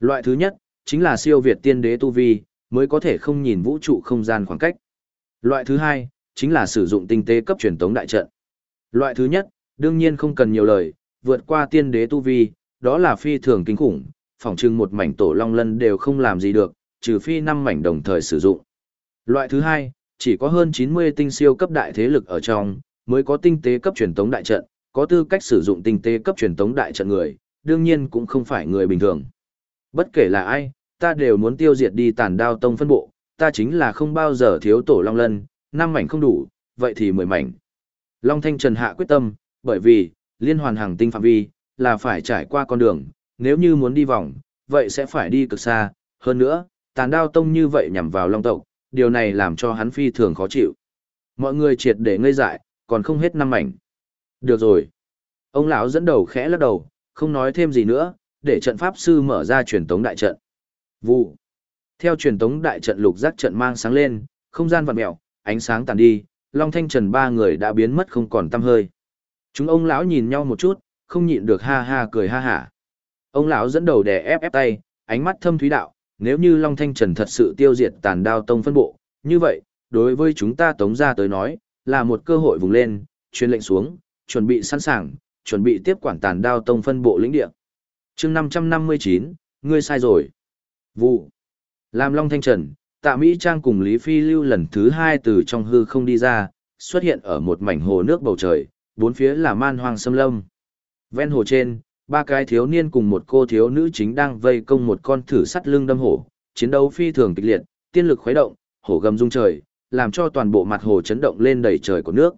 Loại thứ nhất, chính là siêu việt tiên đế tu vi, mới có thể không nhìn vũ trụ không gian khoảng cách. Loại thứ hai, chính là sử dụng tinh tế cấp truyền tống đại trận. Loại thứ nhất, đương nhiên không cần nhiều lời, vượt qua tiên đế tu vi, đó là phi thường kinh khủng, phỏng chừng một mảnh tổ long lân đều không làm gì được, trừ phi năm mảnh đồng thời sử dụng. Loại thứ hai, chỉ có hơn 90 tinh siêu cấp đại thế lực ở trong, mới có tinh tế cấp truyền tống đại trận, có tư cách sử dụng tinh tế cấp truyền tống đại trận người, đương nhiên cũng không phải người bình thường. Bất kể là ai, ta đều muốn tiêu diệt đi tàn đao tông phân bộ, ta chính là không bao giờ thiếu tổ long lân, năm mảnh không đủ, vậy thì mười mảnh. Long Thanh Trần hạ quyết tâm, bởi vì, liên hoàn hàng tinh phạm vi, là phải trải qua con đường, nếu như muốn đi vòng, vậy sẽ phải đi cực xa, hơn nữa, tàn đao tông như vậy nhằm vào long tộc, điều này làm cho hắn phi thường khó chịu. Mọi người triệt để ngây dại, còn không hết năm mảnh. Được rồi. Ông lão dẫn đầu khẽ lắc đầu, không nói thêm gì nữa, để trận pháp sư mở ra truyền tống đại trận. Vụ. Theo truyền tống đại trận lục giác trận mang sáng lên, không gian vặn mèo, ánh sáng tàn đi, Long Thanh Trần ba người đã biến mất không còn tăm hơi. Chúng ông lão nhìn nhau một chút, không nhịn được ha ha cười ha hả. Ông lão dẫn đầu đè ép ép tay, ánh mắt thâm thúy đạo, nếu như Long Thanh Trần thật sự tiêu diệt tàn đao tông phân bộ, như vậy, đối với chúng ta tống ra tới nói, là một cơ hội vùng lên, truyền lệnh xuống, chuẩn bị sẵn sàng, chuẩn bị tiếp quản tàn đao tông phân bộ lĩnh địa. chương 559, ngươi sai rồi. Vụ. Làm Long Thanh Trần, Tạ Mỹ Trang cùng Lý Phi Lưu lần thứ hai từ trong hư không đi ra, xuất hiện ở một mảnh hồ nước bầu trời, bốn phía là man hoang xâm lâm. Ven hồ trên, ba cái thiếu niên cùng một cô thiếu nữ chính đang vây công một con thử sắt lưng đâm hổ, chiến đấu phi thường kịch liệt, tiên lực khuấy động, hổ gầm rung trời, làm cho toàn bộ mặt hồ chấn động lên đầy trời của nước.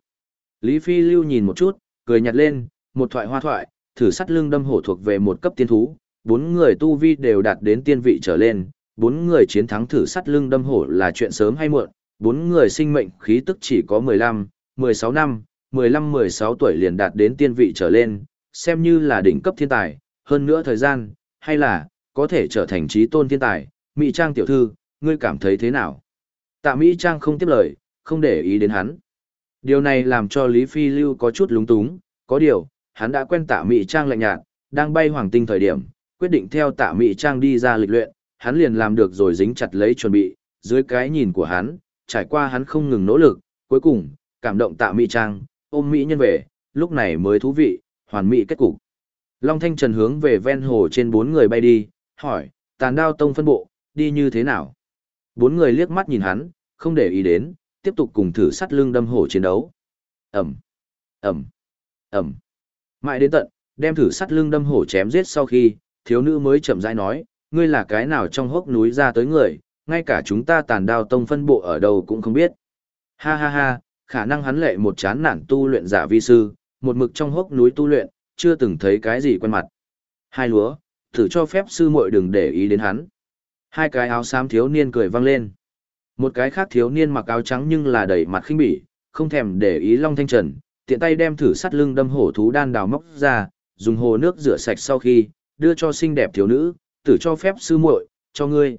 Lý Phi Lưu nhìn một chút, cười nhạt lên, một thoại hoa thoại, thử sắt lưng đâm hổ thuộc về một cấp tiên thú, bốn người tu vi đều đạt đến tiên vị trở lên, bốn người chiến thắng thử sắt lưng đâm hổ là chuyện sớm hay muộn, bốn người sinh mệnh khí tức chỉ có 15, 16 năm, 15-16 tuổi liền đạt đến tiên vị trở lên, xem như là đỉnh cấp thiên tài, hơn nữa thời gian, hay là, có thể trở thành trí tôn thiên tài, Mỹ Trang tiểu thư, ngươi cảm thấy thế nào? Tạ Mỹ Trang không tiếp lời, không để ý đến hắn. Điều này làm cho Lý Phi Lưu có chút lúng túng, có điều, hắn đã quen tạ Mỹ Trang lạnh nhạt, đang bay hoàng tinh thời điểm, quyết định theo tạ Mỹ Trang đi ra lịch luyện, hắn liền làm được rồi dính chặt lấy chuẩn bị, dưới cái nhìn của hắn, trải qua hắn không ngừng nỗ lực, cuối cùng, cảm động tạ Mỹ Trang, ôm Mỹ nhân về, lúc này mới thú vị, hoàn mỹ kết cục. Long Thanh Trần hướng về ven hồ trên bốn người bay đi, hỏi, tàn đao tông phân bộ, đi như thế nào? Bốn người liếc mắt nhìn hắn, không để ý đến, tiếp tục cùng thử sắt lưng đâm hổ chiến đấu. Ẩm, Ẩm, Ẩm. Mãi đến tận, đem thử sắt lưng đâm hổ chém giết sau khi, thiếu nữ mới chậm rãi nói, ngươi là cái nào trong hốc núi ra tới người, ngay cả chúng ta tàn đao tông phân bộ ở đâu cũng không biết. Ha ha ha, khả năng hắn lệ một chán nản tu luyện giả vi sư, một mực trong hốc núi tu luyện, chưa từng thấy cái gì quen mặt. Hai lúa, thử cho phép sư muội đừng để ý đến hắn. Hai cái áo xám thiếu niên cười vang lên. Một cái khác thiếu niên mặc áo trắng nhưng là đầy mặt khinh bỉ, không thèm để ý Long Thanh Trần, tiện tay đem thử sắt lưng đâm hổ thú đan đào móc ra, dùng hồ nước rửa sạch sau khi, đưa cho xinh đẹp thiếu nữ, tử cho phép sư muội, cho ngươi.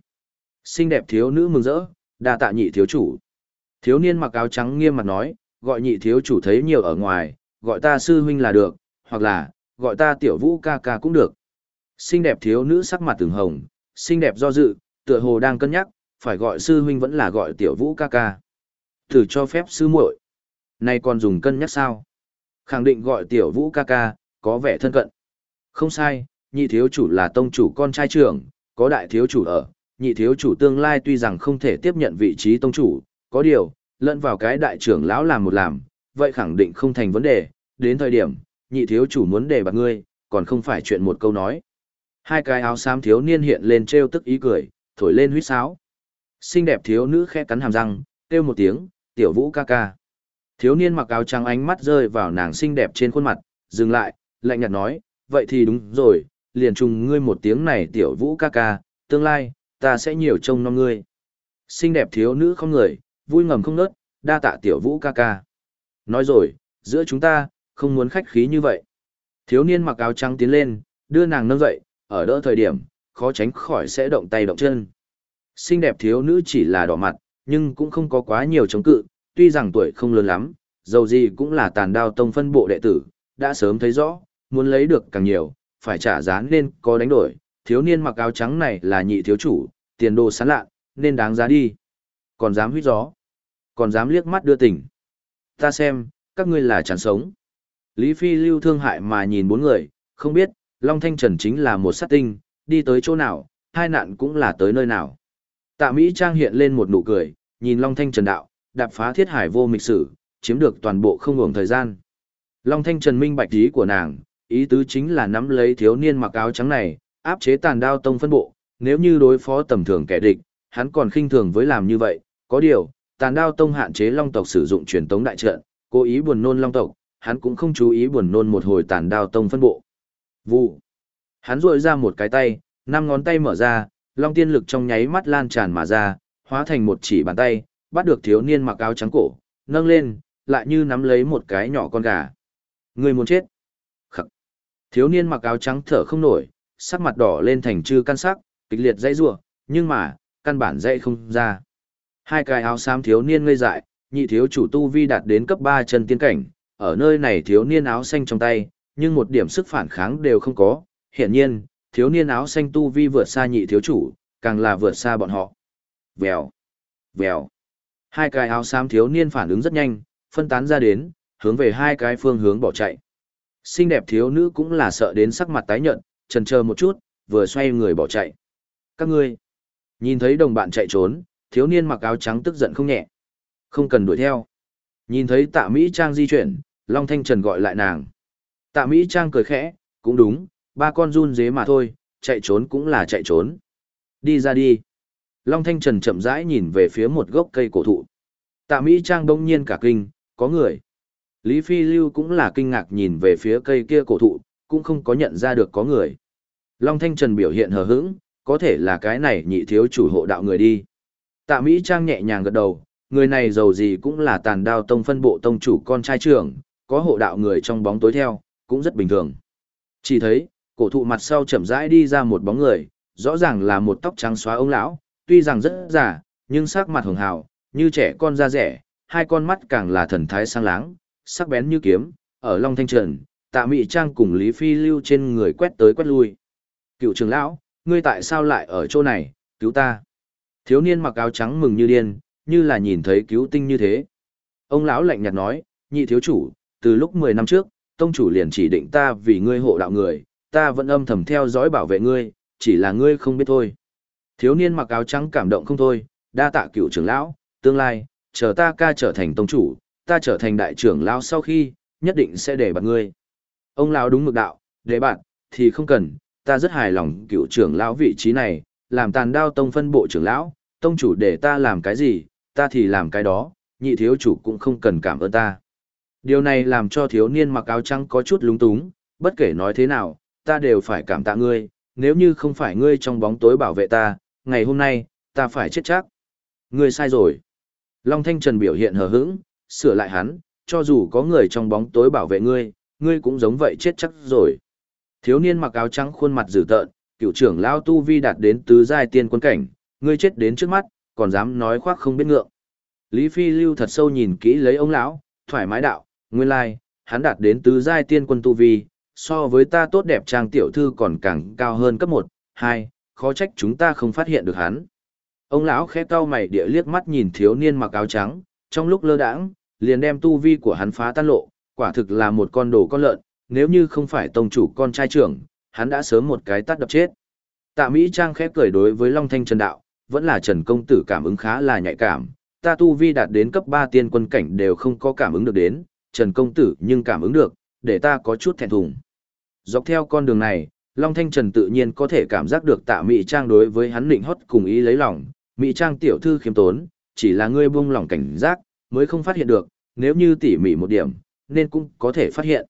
Xinh đẹp thiếu nữ mừng rỡ, đa tạ nhị thiếu chủ. Thiếu niên mặc áo trắng nghiêm mặt nói, gọi nhị thiếu chủ thấy nhiều ở ngoài, gọi ta sư huynh là được, hoặc là, gọi ta tiểu vũ ca ca cũng được. Xinh đẹp thiếu nữ sắc mặt từng hồng, xinh đẹp do dự, tựa hồ đang cân nhắc, phải gọi sư huynh vẫn là gọi tiểu vũ ca ca. Thử cho phép sư muội. Này còn dùng cân nhắc sao? Khẳng định gọi tiểu vũ ca ca, có vẻ thân cận. Không sai, nhị thiếu chủ là tông chủ con trai trưởng, có đại thiếu chủ ở, nhị thiếu chủ tương lai tuy rằng không thể tiếp nhận vị trí tông chủ, có điều, lẫn vào cái đại trưởng lão làm một làm, vậy khẳng định không thành vấn đề, đến thời điểm, nhị thiếu chủ muốn để bạc ngươi, còn không phải chuyện một câu nói. Hai cái áo xám thiếu niên hiện lên trêu tức ý cười, thổi lên huýt sáo. Xinh đẹp thiếu nữ khẽ cắn hàm răng, kêu một tiếng, tiểu vũ ca ca. Thiếu niên mặc áo trắng ánh mắt rơi vào nàng xinh đẹp trên khuôn mặt, dừng lại, lạnh nhạt nói, vậy thì đúng rồi, liền trùng ngươi một tiếng này tiểu vũ ca ca, tương lai, ta sẽ nhiều trông nom ngươi. Xinh đẹp thiếu nữ không người, vui ngầm không nớt, đa tạ tiểu vũ ca ca. Nói rồi, giữa chúng ta, không muốn khách khí như vậy. Thiếu niên mặc áo trắng tiến lên, đưa nàng nâng dậy, ở đỡ thời điểm, khó tránh khỏi sẽ động tay động chân. Xinh đẹp thiếu nữ chỉ là đỏ mặt, nhưng cũng không có quá nhiều chống cự, tuy rằng tuổi không lớn lắm, dầu gì cũng là tàn đao tông phân bộ đệ tử, đã sớm thấy rõ, muốn lấy được càng nhiều, phải trả giá nên có đánh đổi, thiếu niên mặc áo trắng này là nhị thiếu chủ, tiền đồ sán lạ, nên đáng giá đi. Còn dám huyết gió, còn dám liếc mắt đưa tỉnh. Ta xem, các ngươi là chán sống. Lý Phi lưu thương hại mà nhìn bốn người, không biết, Long Thanh Trần chính là một sát tinh, đi tới chỗ nào, hai nạn cũng là tới nơi nào. Tạ Mỹ Trang hiện lên một nụ cười, nhìn Long Thanh Trần đạo, đạp phá thiết hải vô mịch sử, chiếm được toàn bộ không ngủng thời gian. Long Thanh Trần minh bạch ý của nàng, ý tứ chính là nắm lấy thiếu niên mặc áo trắng này, áp chế tàn đao tông phân bộ, nếu như đối phó tầm thường kẻ địch, hắn còn khinh thường với làm như vậy, có điều, tàn đao tông hạn chế long tộc sử dụng truyền tống đại trận, cố ý buồn nôn long tộc, hắn cũng không chú ý buồn nôn một hồi tàn đao tông phân bộ. Vụ. Hắn duỗi ra một cái tay, năm ngón tay mở ra, long tiên lực trong nháy mắt lan tràn mà ra, hóa thành một chỉ bàn tay, bắt được thiếu niên mặc áo trắng cổ, nâng lên, lại như nắm lấy một cái nhỏ con gà. Người muốn chết. Khắc. Thiếu niên mặc áo trắng thở không nổi, sắc mặt đỏ lên thành chư căn sắc, kịch liệt dãy rủa, nhưng mà, căn bản dãy không ra. Hai cái áo xám thiếu niên ngây dại, nhị thiếu chủ tu vi đạt đến cấp 3 chân tiên cảnh, ở nơi này thiếu niên áo xanh trong tay, nhưng một điểm sức phản kháng đều không có, hiển nhiên, thiếu niên áo xanh tu vi vượt xa nhị thiếu chủ, càng là vượt xa bọn họ. Vèo, vèo. Hai cái áo xám thiếu niên phản ứng rất nhanh, phân tán ra đến, hướng về hai cái phương hướng bỏ chạy. Xinh đẹp thiếu nữ cũng là sợ đến sắc mặt tái nhợt, chần chờ một chút, vừa xoay người bỏ chạy. Các ngươi, nhìn thấy đồng bạn chạy trốn, Thiếu niên mặc áo trắng tức giận không nhẹ. Không cần đuổi theo. Nhìn thấy tạ Mỹ Trang di chuyển, Long Thanh Trần gọi lại nàng. Tạ Mỹ Trang cười khẽ, cũng đúng, ba con run dế mà thôi, chạy trốn cũng là chạy trốn. Đi ra đi. Long Thanh Trần chậm rãi nhìn về phía một gốc cây cổ thụ. Tạ Mỹ Trang đông nhiên cả kinh, có người. Lý Phi Lưu cũng là kinh ngạc nhìn về phía cây kia cổ thụ, cũng không có nhận ra được có người. Long Thanh Trần biểu hiện hờ hững, có thể là cái này nhị thiếu chủ hộ đạo người đi. Tạ Mỹ Trang nhẹ nhàng gật đầu, người này giàu gì cũng là tàn đao tông phân bộ tông chủ con trai trưởng, có hộ đạo người trong bóng tối theo, cũng rất bình thường. Chỉ thấy, cổ thụ mặt sau chậm rãi đi ra một bóng người, rõ ràng là một tóc trắng xóa ông lão, tuy rằng rất già, nhưng sắc mặt hường hào, như trẻ con da rẻ, hai con mắt càng là thần thái sang láng, sắc bén như kiếm, ở Long Thanh Trần, tạ mị trang cùng Lý Phi lưu trên người quét tới quét lui. Cựu trưởng lão, ngươi tại sao lại ở chỗ này, cứu ta. Thiếu niên mặc áo trắng mừng như điên, như là nhìn thấy cứu tinh như thế. Ông lão lạnh nhạt nói, nhị thiếu chủ, từ lúc 10 năm trước, tông chủ liền chỉ định ta vì ngươi hộ đạo người, ta vẫn âm thầm theo dõi bảo vệ ngươi, chỉ là ngươi không biết thôi. Thiếu niên mặc áo trắng cảm động không thôi, đa tạ cựu trưởng lão, tương lai, chờ ta ca trở thành tông chủ, ta trở thành đại trưởng lão sau khi, nhất định sẽ để bạn ngươi. Ông lão đúng mực đạo, để bạn, thì không cần, ta rất hài lòng cựu trưởng lão vị trí này, làm tàn đao tông phân bộ trưởng lão, tông chủ để ta làm cái gì, ta thì làm cái đó, nhị thiếu chủ cũng không cần cảm ơn ta. Điều này làm cho thiếu niên mặc áo trắng có chút lúng túng, bất kể nói thế nào, ta đều phải cảm tạ ngươi, nếu như không phải ngươi trong bóng tối bảo vệ ta, ngày hôm nay, ta phải chết chắc. Ngươi sai rồi. Long Thanh Trần biểu hiện hờ hững, sửa lại hắn, cho dù có người trong bóng tối bảo vệ ngươi, ngươi cũng giống vậy chết chắc rồi. Thiếu niên mặc áo trắng khuôn mặt dữ tợn, cựu trưởng lao tu vi đạt đến tứ giai tiên quân cảnh, ngươi chết đến trước mắt, còn dám nói khoác không biết ngượng. Lý Phi Lưu thật sâu nhìn kỹ lấy ông lão, thoải mái đạo, nguyên lai, hắn đạt đến tứ giai tiên quân tu vi, so với ta tốt đẹp trang tiểu thư còn càng cao hơn cấp 1, 2, khó trách chúng ta không phát hiện được hắn. Ông lão khẽ cau mày địa liếc mắt nhìn thiếu niên mặc áo trắng, trong lúc lơ đãng, liền đem tu vi của hắn phá tan lộ, quả thực là một con đồ con lợn, nếu như không phải tông chủ con trai trưởng, hắn đã sớm một cái tát đập chết. Tạ Mỹ Trang khép cười đối với Long Thanh Trần Đạo, vẫn là Trần Công Tử cảm ứng khá là nhạy cảm, ta tu vi đạt đến cấp 3 tiên quân cảnh đều không có cảm ứng được đến, Trần Công Tử nhưng cảm ứng được, để ta có chút thẹn thùng. Dọc theo con đường này, Long Thanh Trần tự nhiên có thể cảm giác được tạ Mỹ Trang đối với hắn định hót cùng ý lấy lòng, Mỹ Trang tiểu thư khiêm tốn, chỉ là ngươi buông lòng cảnh giác, mới không phát hiện được, nếu như tỉ mỉ một điểm, nên cũng có thể phát hiện.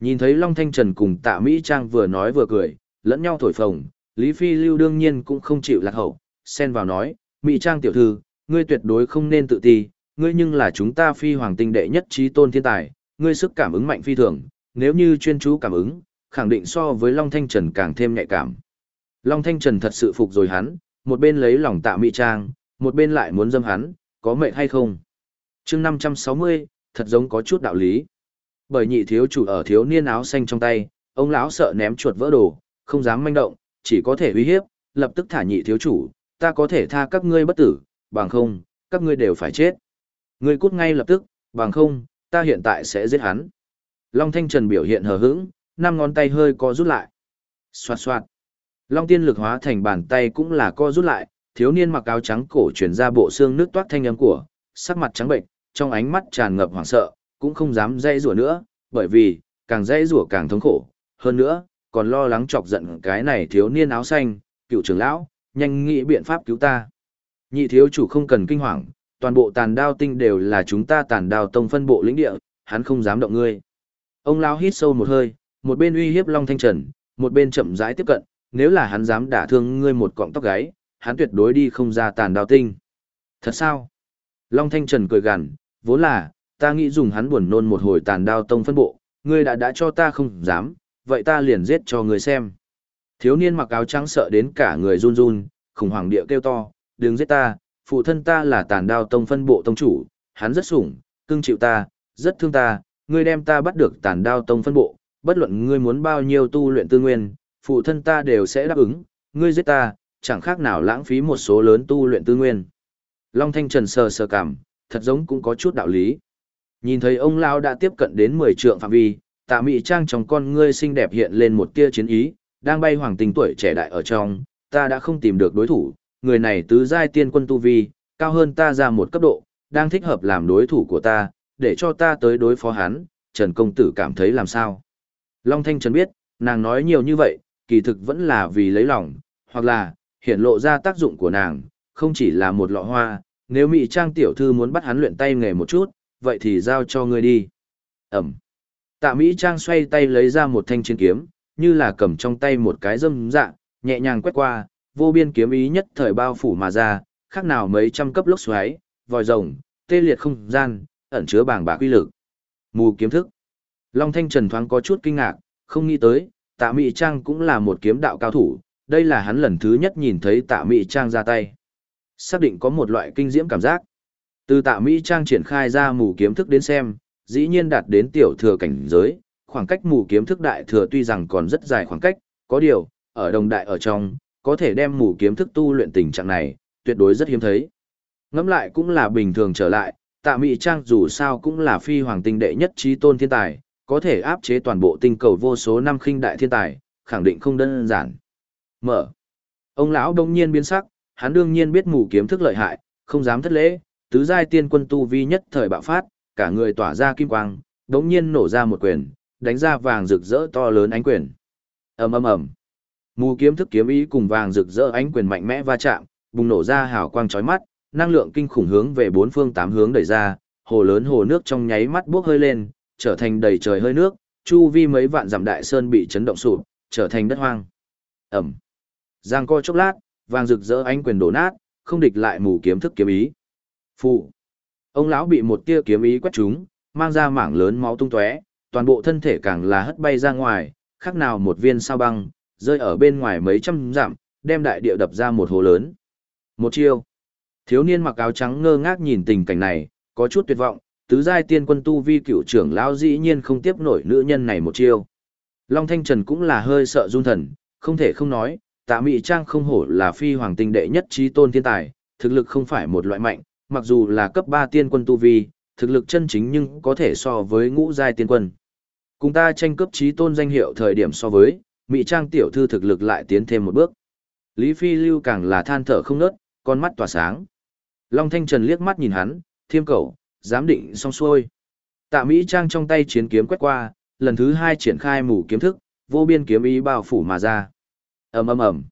Nhìn thấy Long Thanh Trần cùng tạ Mỹ Trang vừa nói vừa cười, lẫn nhau thổi phồng, Lý Phi Lưu đương nhiên cũng không chịu lạc hậu, xen vào nói, Mỹ Trang tiểu thư, ngươi tuyệt đối không nên tự ti, ngươi nhưng là chúng ta phi hoàng tinh đệ nhất trí tôn thiên tài, ngươi sức cảm ứng mạnh phi thường, nếu như chuyên chú cảm ứng, khẳng định so với Long Thanh Trần càng thêm nhạy cảm. Long Thanh Trần thật sự phục rồi hắn, một bên lấy lòng tạ Mỹ Trang, một bên lại muốn dâm hắn, có mệt hay không? chương 560, thật giống có chút đạo lý. Bởi nhị thiếu chủ ở thiếu niên áo xanh trong tay, ông lão sợ ném chuột vỡ đồ, không dám manh động, chỉ có thể uy hiếp, lập tức thả nhị thiếu chủ, ta có thể tha các ngươi bất tử, bằng không, các ngươi đều phải chết. Ngươi cút ngay lập tức, bằng không, ta hiện tại sẽ giết hắn. Long Thanh Trần biểu hiện hờ hững, năm ngón tay hơi co rút lại. Xoạt xoạt. Long tiên lực hóa thành bàn tay cũng là co rút lại, thiếu niên mặc áo trắng cổ chuyển ra bộ xương nước toát thanh âm của, sắc mặt trắng bệnh, trong ánh mắt tràn ngập hoảng sợ, cũng không dám dây rủa nữa, bởi vì, càng dây rủa càng thống khổ, hơn nữa, còn lo lắng chọc giận cái này thiếu niên áo xanh, cựu trưởng lão, nhanh nghĩ biện pháp cứu ta. Nhị thiếu chủ không cần kinh hoàng, toàn bộ tàn đao tinh đều là chúng ta tàn đao tông phân bộ lĩnh địa, hắn không dám động ngươi. Ông lão hít sâu một hơi, một bên uy hiếp Long Thanh Trần, một bên chậm rãi tiếp cận, nếu là hắn dám đả thương ngươi một cọng tóc gáy, hắn tuyệt đối đi không ra tàn đao tinh. Thật sao? Long Thanh Trần cười gằn, vốn là, ta nghĩ dùng hắn buồn nôn một hồi tàn đao tông phân bộ, ngươi đã đã cho ta không dám, vậy ta liền giết cho ngươi xem. Thiếu niên mặc áo trắng sợ đến cả người run run, khủng hoảng địa kêu to, đừng giết ta, phụ thân ta là tàn đao tông phân bộ tông chủ, hắn rất sủng, cưng chịu ta, rất thương ta, ngươi đem ta bắt được tàn đao tông phân bộ, bất luận ngươi muốn bao nhiêu tu luyện tư nguyên, phụ thân ta đều sẽ đáp ứng, ngươi giết ta, chẳng khác nào lãng phí một số lớn tu luyện tư nguyên. Long Thanh Trần sờ sờ cảm, thật giống cũng có chút đạo lý. Nhìn thấy ông lão đã tiếp cận đến 10 trượng phạm vi, tạ mị trang trong con ngươi xinh đẹp hiện lên một tia chiến ý, đang bay hoàng tình tuổi trẻ đại ở trong, ta đã không tìm được đối thủ, người này tứ giai tiên quân tu vi, Cao hơn ta ra một cấp độ, đang thích hợp làm đối thủ của ta, để cho ta tới đối phó hắn, Trần Công Tử cảm thấy làm sao? Long Thanh Trần biết, nàng nói nhiều như vậy, kỳ thực vẫn là vì lấy lòng, hoặc là, hiện lộ ra tác dụng của nàng, không chỉ là một lọ hoa, nếu Mị Trang tiểu thư muốn bắt hắn luyện tay nghề một chút, vậy thì giao cho ngươi đi. Ẩm. Tạ Mỹ Trang xoay tay lấy ra một thanh chiến kiếm, như là cầm trong tay một cái dâm dạ, nhẹ nhàng quét qua, vô biên kiếm ý nhất thời bao phủ mà ra, khác nào mấy trăm cấp lốc xoáy, vòi rồng, tê liệt không gian, ẩn chứa bảng bạc quy lực. Mù kiếm thức. Long Thanh Trần thoáng có chút kinh ngạc, không nghĩ tới, Tạ Mỹ Trang cũng là một kiếm đạo cao thủ, đây là hắn lần thứ nhất nhìn thấy Tạ Mỹ Trang ra tay. Xác định có một loại kinh diễm cảm giác. Từ Tạ Mỹ Trang triển khai ra mù kiếm thức đến xem, dĩ nhiên đạt đến tiểu thừa cảnh giới, khoảng cách mù kiếm thức đại thừa tuy rằng còn rất dài khoảng cách, có điều, ở đồng đại ở trong, có thể đem mù kiếm thức tu luyện tình trạng này, tuyệt đối rất hiếm thấy. Ngẫm lại cũng là bình thường trở lại, tạ Mỹ trang dù sao cũng là phi hoàng tinh đệ nhất trí tôn thiên tài, có thể áp chế toàn bộ tinh cầu vô số năm khinh đại thiên tài, khẳng định không đơn giản. Mở. Ông lão đông nhiên biến sắc, hắn đương nhiên biết mù kiếm thức lợi hại, không dám thất lễ, tứ giai tiên quân tu vi nhất thời bạo phát, cả người tỏa ra kim quang, đống nhiên nổ ra một quyền, đánh ra vàng rực rỡ to lớn ánh quyền. ầm ầm ầm, mù kiếm thức kiếm ý cùng vàng rực rỡ ánh quyền mạnh mẽ va chạm, bùng nổ ra hào quang chói mắt, năng lượng kinh khủng hướng về bốn phương tám hướng đẩy ra, hồ lớn hồ nước trong nháy mắt bốc hơi lên, trở thành đầy trời hơi nước, chu vi mấy vạn dặm đại sơn bị chấn động sụp, trở thành đất hoang. Ẩm. Giang co chốc lát, vàng rực rỡ ánh quyền đổ nát, không địch lại mù kiếm thức kiếm ý. Phụ. Ông lão bị một tia kiếm ý quét trúng, mang ra mảng lớn máu tung tóe, toàn bộ thân thể càng là hất bay ra ngoài, khác nào một viên sao băng, rơi ở bên ngoài mấy trăm dặm, đem đại địa đập ra một hồ lớn. Một chiêu. Thiếu niên mặc áo trắng ngơ ngác nhìn tình cảnh này, có chút tuyệt vọng, tứ giai tiên quân tu vi cựu trưởng lão dĩ nhiên không tiếp nổi nữ nhân này một chiêu. Long Thanh Trần cũng là hơi sợ run thần, không thể không nói, tạ mị trang không hổ là phi hoàng tinh đệ nhất trí tôn thiên tài, thực lực không phải một loại mạnh, mặc dù là cấp 3 tiên quân tu vi, thực lực chân chính nhưng có thể so với ngũ giai tiên quân. Cùng ta tranh cấp trí tôn danh hiệu thời điểm so với, mỹ Trang tiểu thư thực lực lại tiến thêm một bước. Lý Phi Lưu càng là than thở không nớt, con mắt tỏa sáng. Long Thanh Trần liếc mắt nhìn hắn, thiêm cầu, giám định xong xuôi. Tạ Mỹ Trang trong tay chiến kiếm quét qua, lần thứ hai triển khai mù kiếm thức, vô biên kiếm ý bao phủ mà ra. ầm ầm ầm,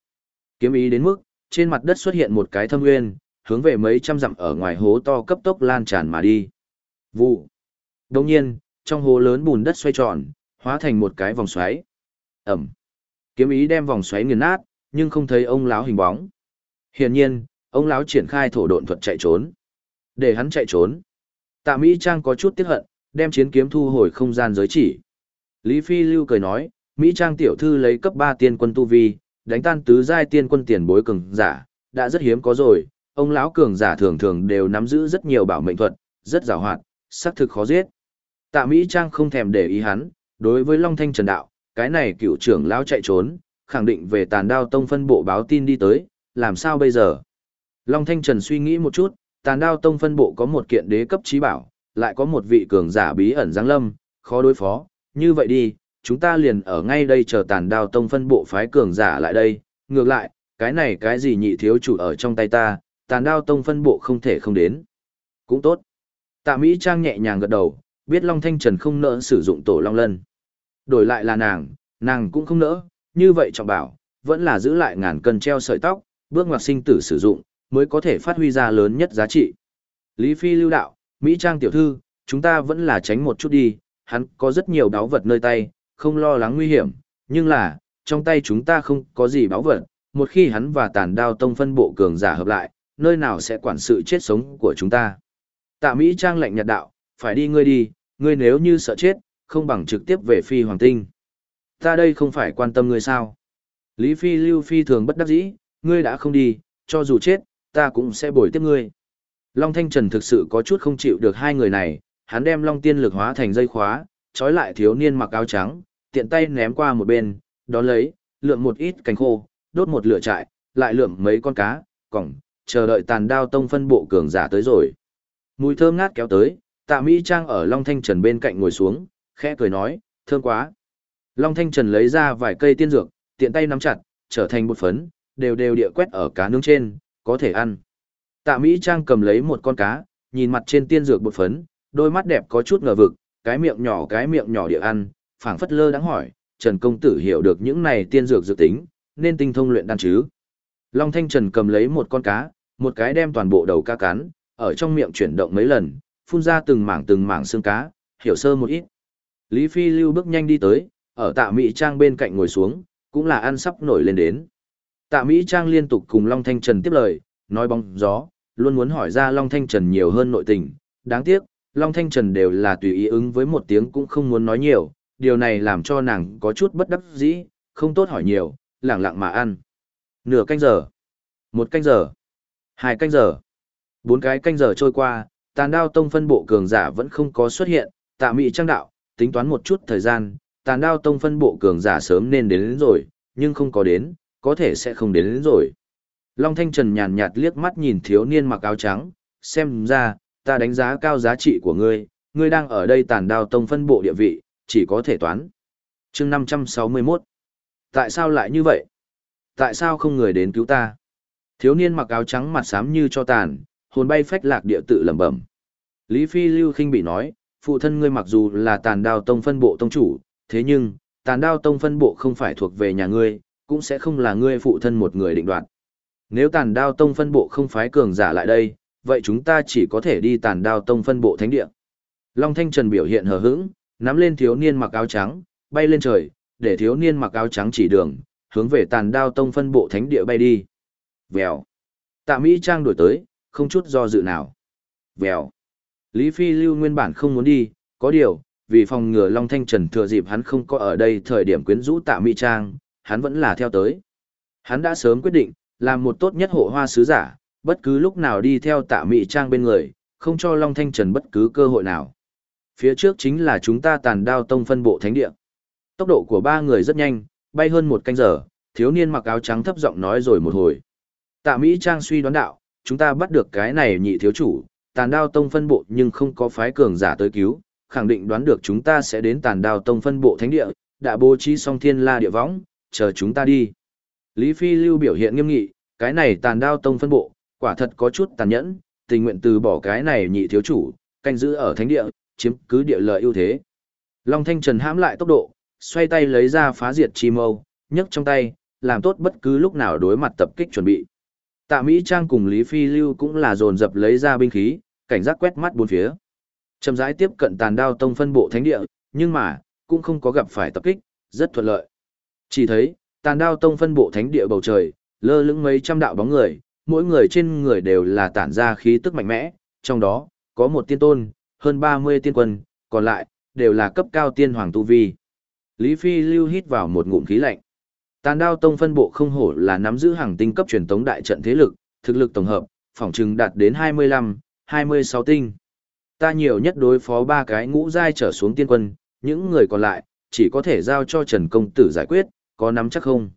kiếm ý đến mức trên mặt đất xuất hiện một cái thâm nguyên, hướng về mấy trăm dặm ở ngoài hố to cấp tốc lan tràn mà đi. Vụ. Đồng nhiên, trong hố lớn bùn đất xoay tròn, hóa thành một cái vòng xoáy. Ẩm. Kiếm ý đem vòng xoáy nghiền nát, nhưng không thấy ông lão hình bóng. Hiển nhiên, ông lão triển khai thổ độn thuật chạy trốn. Để hắn chạy trốn. Tạ Mỹ Trang có chút tiếc hận, đem chiến kiếm thu hồi không gian giới chỉ. Lý Phi Lưu cười nói, Mỹ Trang tiểu thư lấy cấp 3 tiên quân tu vi, đánh tan tứ giai tiên quân tiền bối cường giả, đã rất hiếm có rồi, ông lão cường giả thường thường đều nắm giữ rất nhiều bảo mệnh thuật, rất giàu hoạt, xác thực khó giết. Tạ Mỹ Trang không thèm để ý hắn, đối với Long Thanh Trần Đạo, cái này cựu trưởng lão chạy trốn, khẳng định về tàn đao tông phân bộ báo tin đi tới, làm sao bây giờ? Long Thanh Trần suy nghĩ một chút, tàn đao tông phân bộ có một kiện đế cấp trí bảo, lại có một vị cường giả bí ẩn giáng lâm, khó đối phó, như vậy đi, chúng ta liền ở ngay đây chờ tàn đao tông phân bộ phái cường giả lại đây, ngược lại, cái này cái gì nhị thiếu chủ ở trong tay ta, tàn đao tông phân bộ không thể không đến. Cũng tốt. Tạ Mỹ Trang nhẹ nhàng gật đầu, biết Long Thanh Trần không nỡ sử dụng tổ Long Lân. Đổi lại là nàng, nàng cũng không nỡ, như vậy trọng bảo, vẫn là giữ lại ngàn cân treo sợi tóc, bước ngoặt sinh tử sử dụng, mới có thể phát huy ra lớn nhất giá trị. Lý Phi lưu đạo, Mỹ Trang tiểu thư, chúng ta vẫn là tránh một chút đi, hắn có rất nhiều đáo vật nơi tay, không lo lắng nguy hiểm, nhưng là, trong tay chúng ta không có gì báo vật, một khi hắn và tàn đao tông phân bộ cường giả hợp lại, nơi nào sẽ quản sự chết sống của chúng ta. Tạ Mỹ Trang lệnh nhật đạo, phải đi ngươi đi, ngươi nếu như sợ chết, không bằng trực tiếp về phi hoàng tinh. Ta đây không phải quan tâm ngươi sao. Lý Phi Lưu Phi thường bất đắc dĩ, ngươi đã không đi, cho dù chết, ta cũng sẽ bồi tiếp ngươi. Long Thanh Trần thực sự có chút không chịu được hai người này, hắn đem Long Tiên lực hóa thành dây khóa, trói lại thiếu niên mặc áo trắng, tiện tay ném qua một bên, Đó lấy, lượm một ít cánh khô, đốt một lửa trại, lại lượm mấy con cá, cỏng, chờ đợi tàn đao tông phân bộ cường giả tới rồi. Mùi thơm ngát kéo tới, tạ Mỹ Trang ở Long Thanh Trần bên cạnh ngồi xuống, khẽ cười nói, thơm quá. Long Thanh Trần lấy ra vài cây tiên dược, tiện tay nắm chặt, trở thành một phấn, đều đều địa quét ở cá nướng trên, có thể ăn. Tạ Mỹ Trang cầm lấy một con cá, nhìn mặt trên tiên dược bột phấn, đôi mắt đẹp có chút ngờ vực, cái miệng nhỏ cái miệng nhỏ địa ăn, phảng phất lơ đáng hỏi, Trần công tử hiểu được những này tiên dược dự tính, nên tinh thông luyện đan chứ. Long Thanh Trần cầm lấy một con cá, một cái đem toàn bộ đầu cá cắn, ở trong miệng chuyển động mấy lần, phun ra từng mảng từng mảng xương cá, hiểu sơ một ít. Lý Phi Lưu bước nhanh đi tới, ở tạ Mỹ Trang bên cạnh ngồi xuống, cũng là ăn sắp nổi lên đến. Tạ Mỹ Trang liên tục cùng Long Thanh Trần tiếp lời, nói bóng gió, luôn muốn hỏi ra Long Thanh Trần nhiều hơn nội tình. Đáng tiếc, Long Thanh Trần đều là tùy ý ứng với một tiếng cũng không muốn nói nhiều, điều này làm cho nàng có chút bất đắc dĩ, không tốt hỏi nhiều, lặng lặng mà ăn. Nửa canh giờ, một canh giờ, hai canh giờ, bốn cái canh giờ trôi qua, tàn đao tông phân bộ cường giả vẫn không có xuất hiện, tạ Mị Trang đạo, tính toán một chút thời gian, tàn đao tông phân bộ cường giả sớm nên đến, đến rồi, nhưng không có đến, có thể sẽ không đến, đến rồi. Long Thanh Trần nhàn nhạt liếc mắt nhìn thiếu niên mặc áo trắng, xem ra, ta đánh giá cao giá trị của ngươi, ngươi đang ở đây tàn đao tông phân bộ địa vị, chỉ có thể toán. chương 561. Tại sao lại như vậy? Tại sao không người đến cứu ta? Thiếu niên mặc áo trắng mặt xám như cho tàn, hồn bay phách lạc địa tự lẩm bẩm. Lý Phi Lưu khinh bị nói, phụ thân ngươi mặc dù là tàn đao tông phân bộ tông chủ, thế nhưng, tàn đao tông phân bộ không phải thuộc về nhà ngươi, cũng sẽ không là ngươi phụ thân một người định đoạt. Nếu tàn đao tông phân bộ không phái cường giả lại đây, vậy chúng ta chỉ có thể đi tàn đao tông phân bộ thánh địa. Long Thanh Trần biểu hiện hờ hững, nắm lên thiếu niên mặc áo trắng, bay lên trời, để thiếu niên mặc áo trắng chỉ đường, hướng về tàn đao tông phân bộ thánh địa bay đi. Vèo. Tạ Mỹ Trang đổi tới, không chút do dự nào. Vèo. Lý Phi Lưu nguyên bản không muốn đi, có điều, vì phòng ngừa Long Thanh Trần thừa dịp hắn không có ở đây thời điểm quyến rũ Tạ Mỹ Trang, hắn vẫn là theo tới. Hắn đã sớm quyết định, làm một tốt nhất hộ hoa sứ giả, bất cứ lúc nào đi theo Tạ Mỹ Trang bên người, không cho Long Thanh Trần bất cứ cơ hội nào. Phía trước chính là chúng ta tàn đao tông phân bộ thánh địa. Tốc độ của ba người rất nhanh, bay hơn một canh giờ, thiếu niên mặc áo trắng thấp giọng nói rồi một hồi. Tạ Mỹ Trang suy đoán đạo, chúng ta bắt được cái này nhị thiếu chủ, tàn đao tông phân bộ nhưng không có phái cường giả tới cứu, khẳng định đoán được chúng ta sẽ đến tàn đao tông phân bộ thánh địa, đã bố trí xong thiên la địa võng, chờ chúng ta đi. Lý Phi Lưu biểu hiện nghiêm nghị, cái này tàn đao tông phân bộ, quả thật có chút tàn nhẫn, tình nguyện từ bỏ cái này nhị thiếu chủ, canh giữ ở thánh địa, chiếm cứ địa lợi ưu thế. Long Thanh Trần hãm lại tốc độ, xoay tay lấy ra phá diệt chi mâu, nhấc trong tay, làm tốt bất cứ lúc nào đối mặt tập kích chuẩn bị. Tạ Mỹ Trang cùng Lý Phi Lưu cũng là dồn dập lấy ra binh khí, cảnh giác quét mắt bốn phía. Chậm rãi tiếp cận tàn đao tông phân bộ thánh địa, nhưng mà, cũng không có gặp phải tập kích, rất thuận lợi. Chỉ thấy, tàn đao tông phân bộ thánh địa bầu trời, lơ lửng mấy trăm đạo bóng người, mỗi người trên người đều là tản ra khí tức mạnh mẽ, trong đó, có một tiên tôn, hơn 30 tiên quân, còn lại, đều là cấp cao tiên hoàng tu vi. Lý Phi lưu hít vào một ngụm khí lạnh. Tàn đao tông phân bộ không hổ là nắm giữ hàng tinh cấp truyền tống đại trận thế lực, thực lực tổng hợp, phỏng chừng đạt đến 25, 26 tinh. Ta nhiều nhất đối phó ba cái ngũ giai trở xuống tiên quân, những người còn lại, chỉ có thể giao cho Trần Công Tử giải quyết, có nắm chắc không?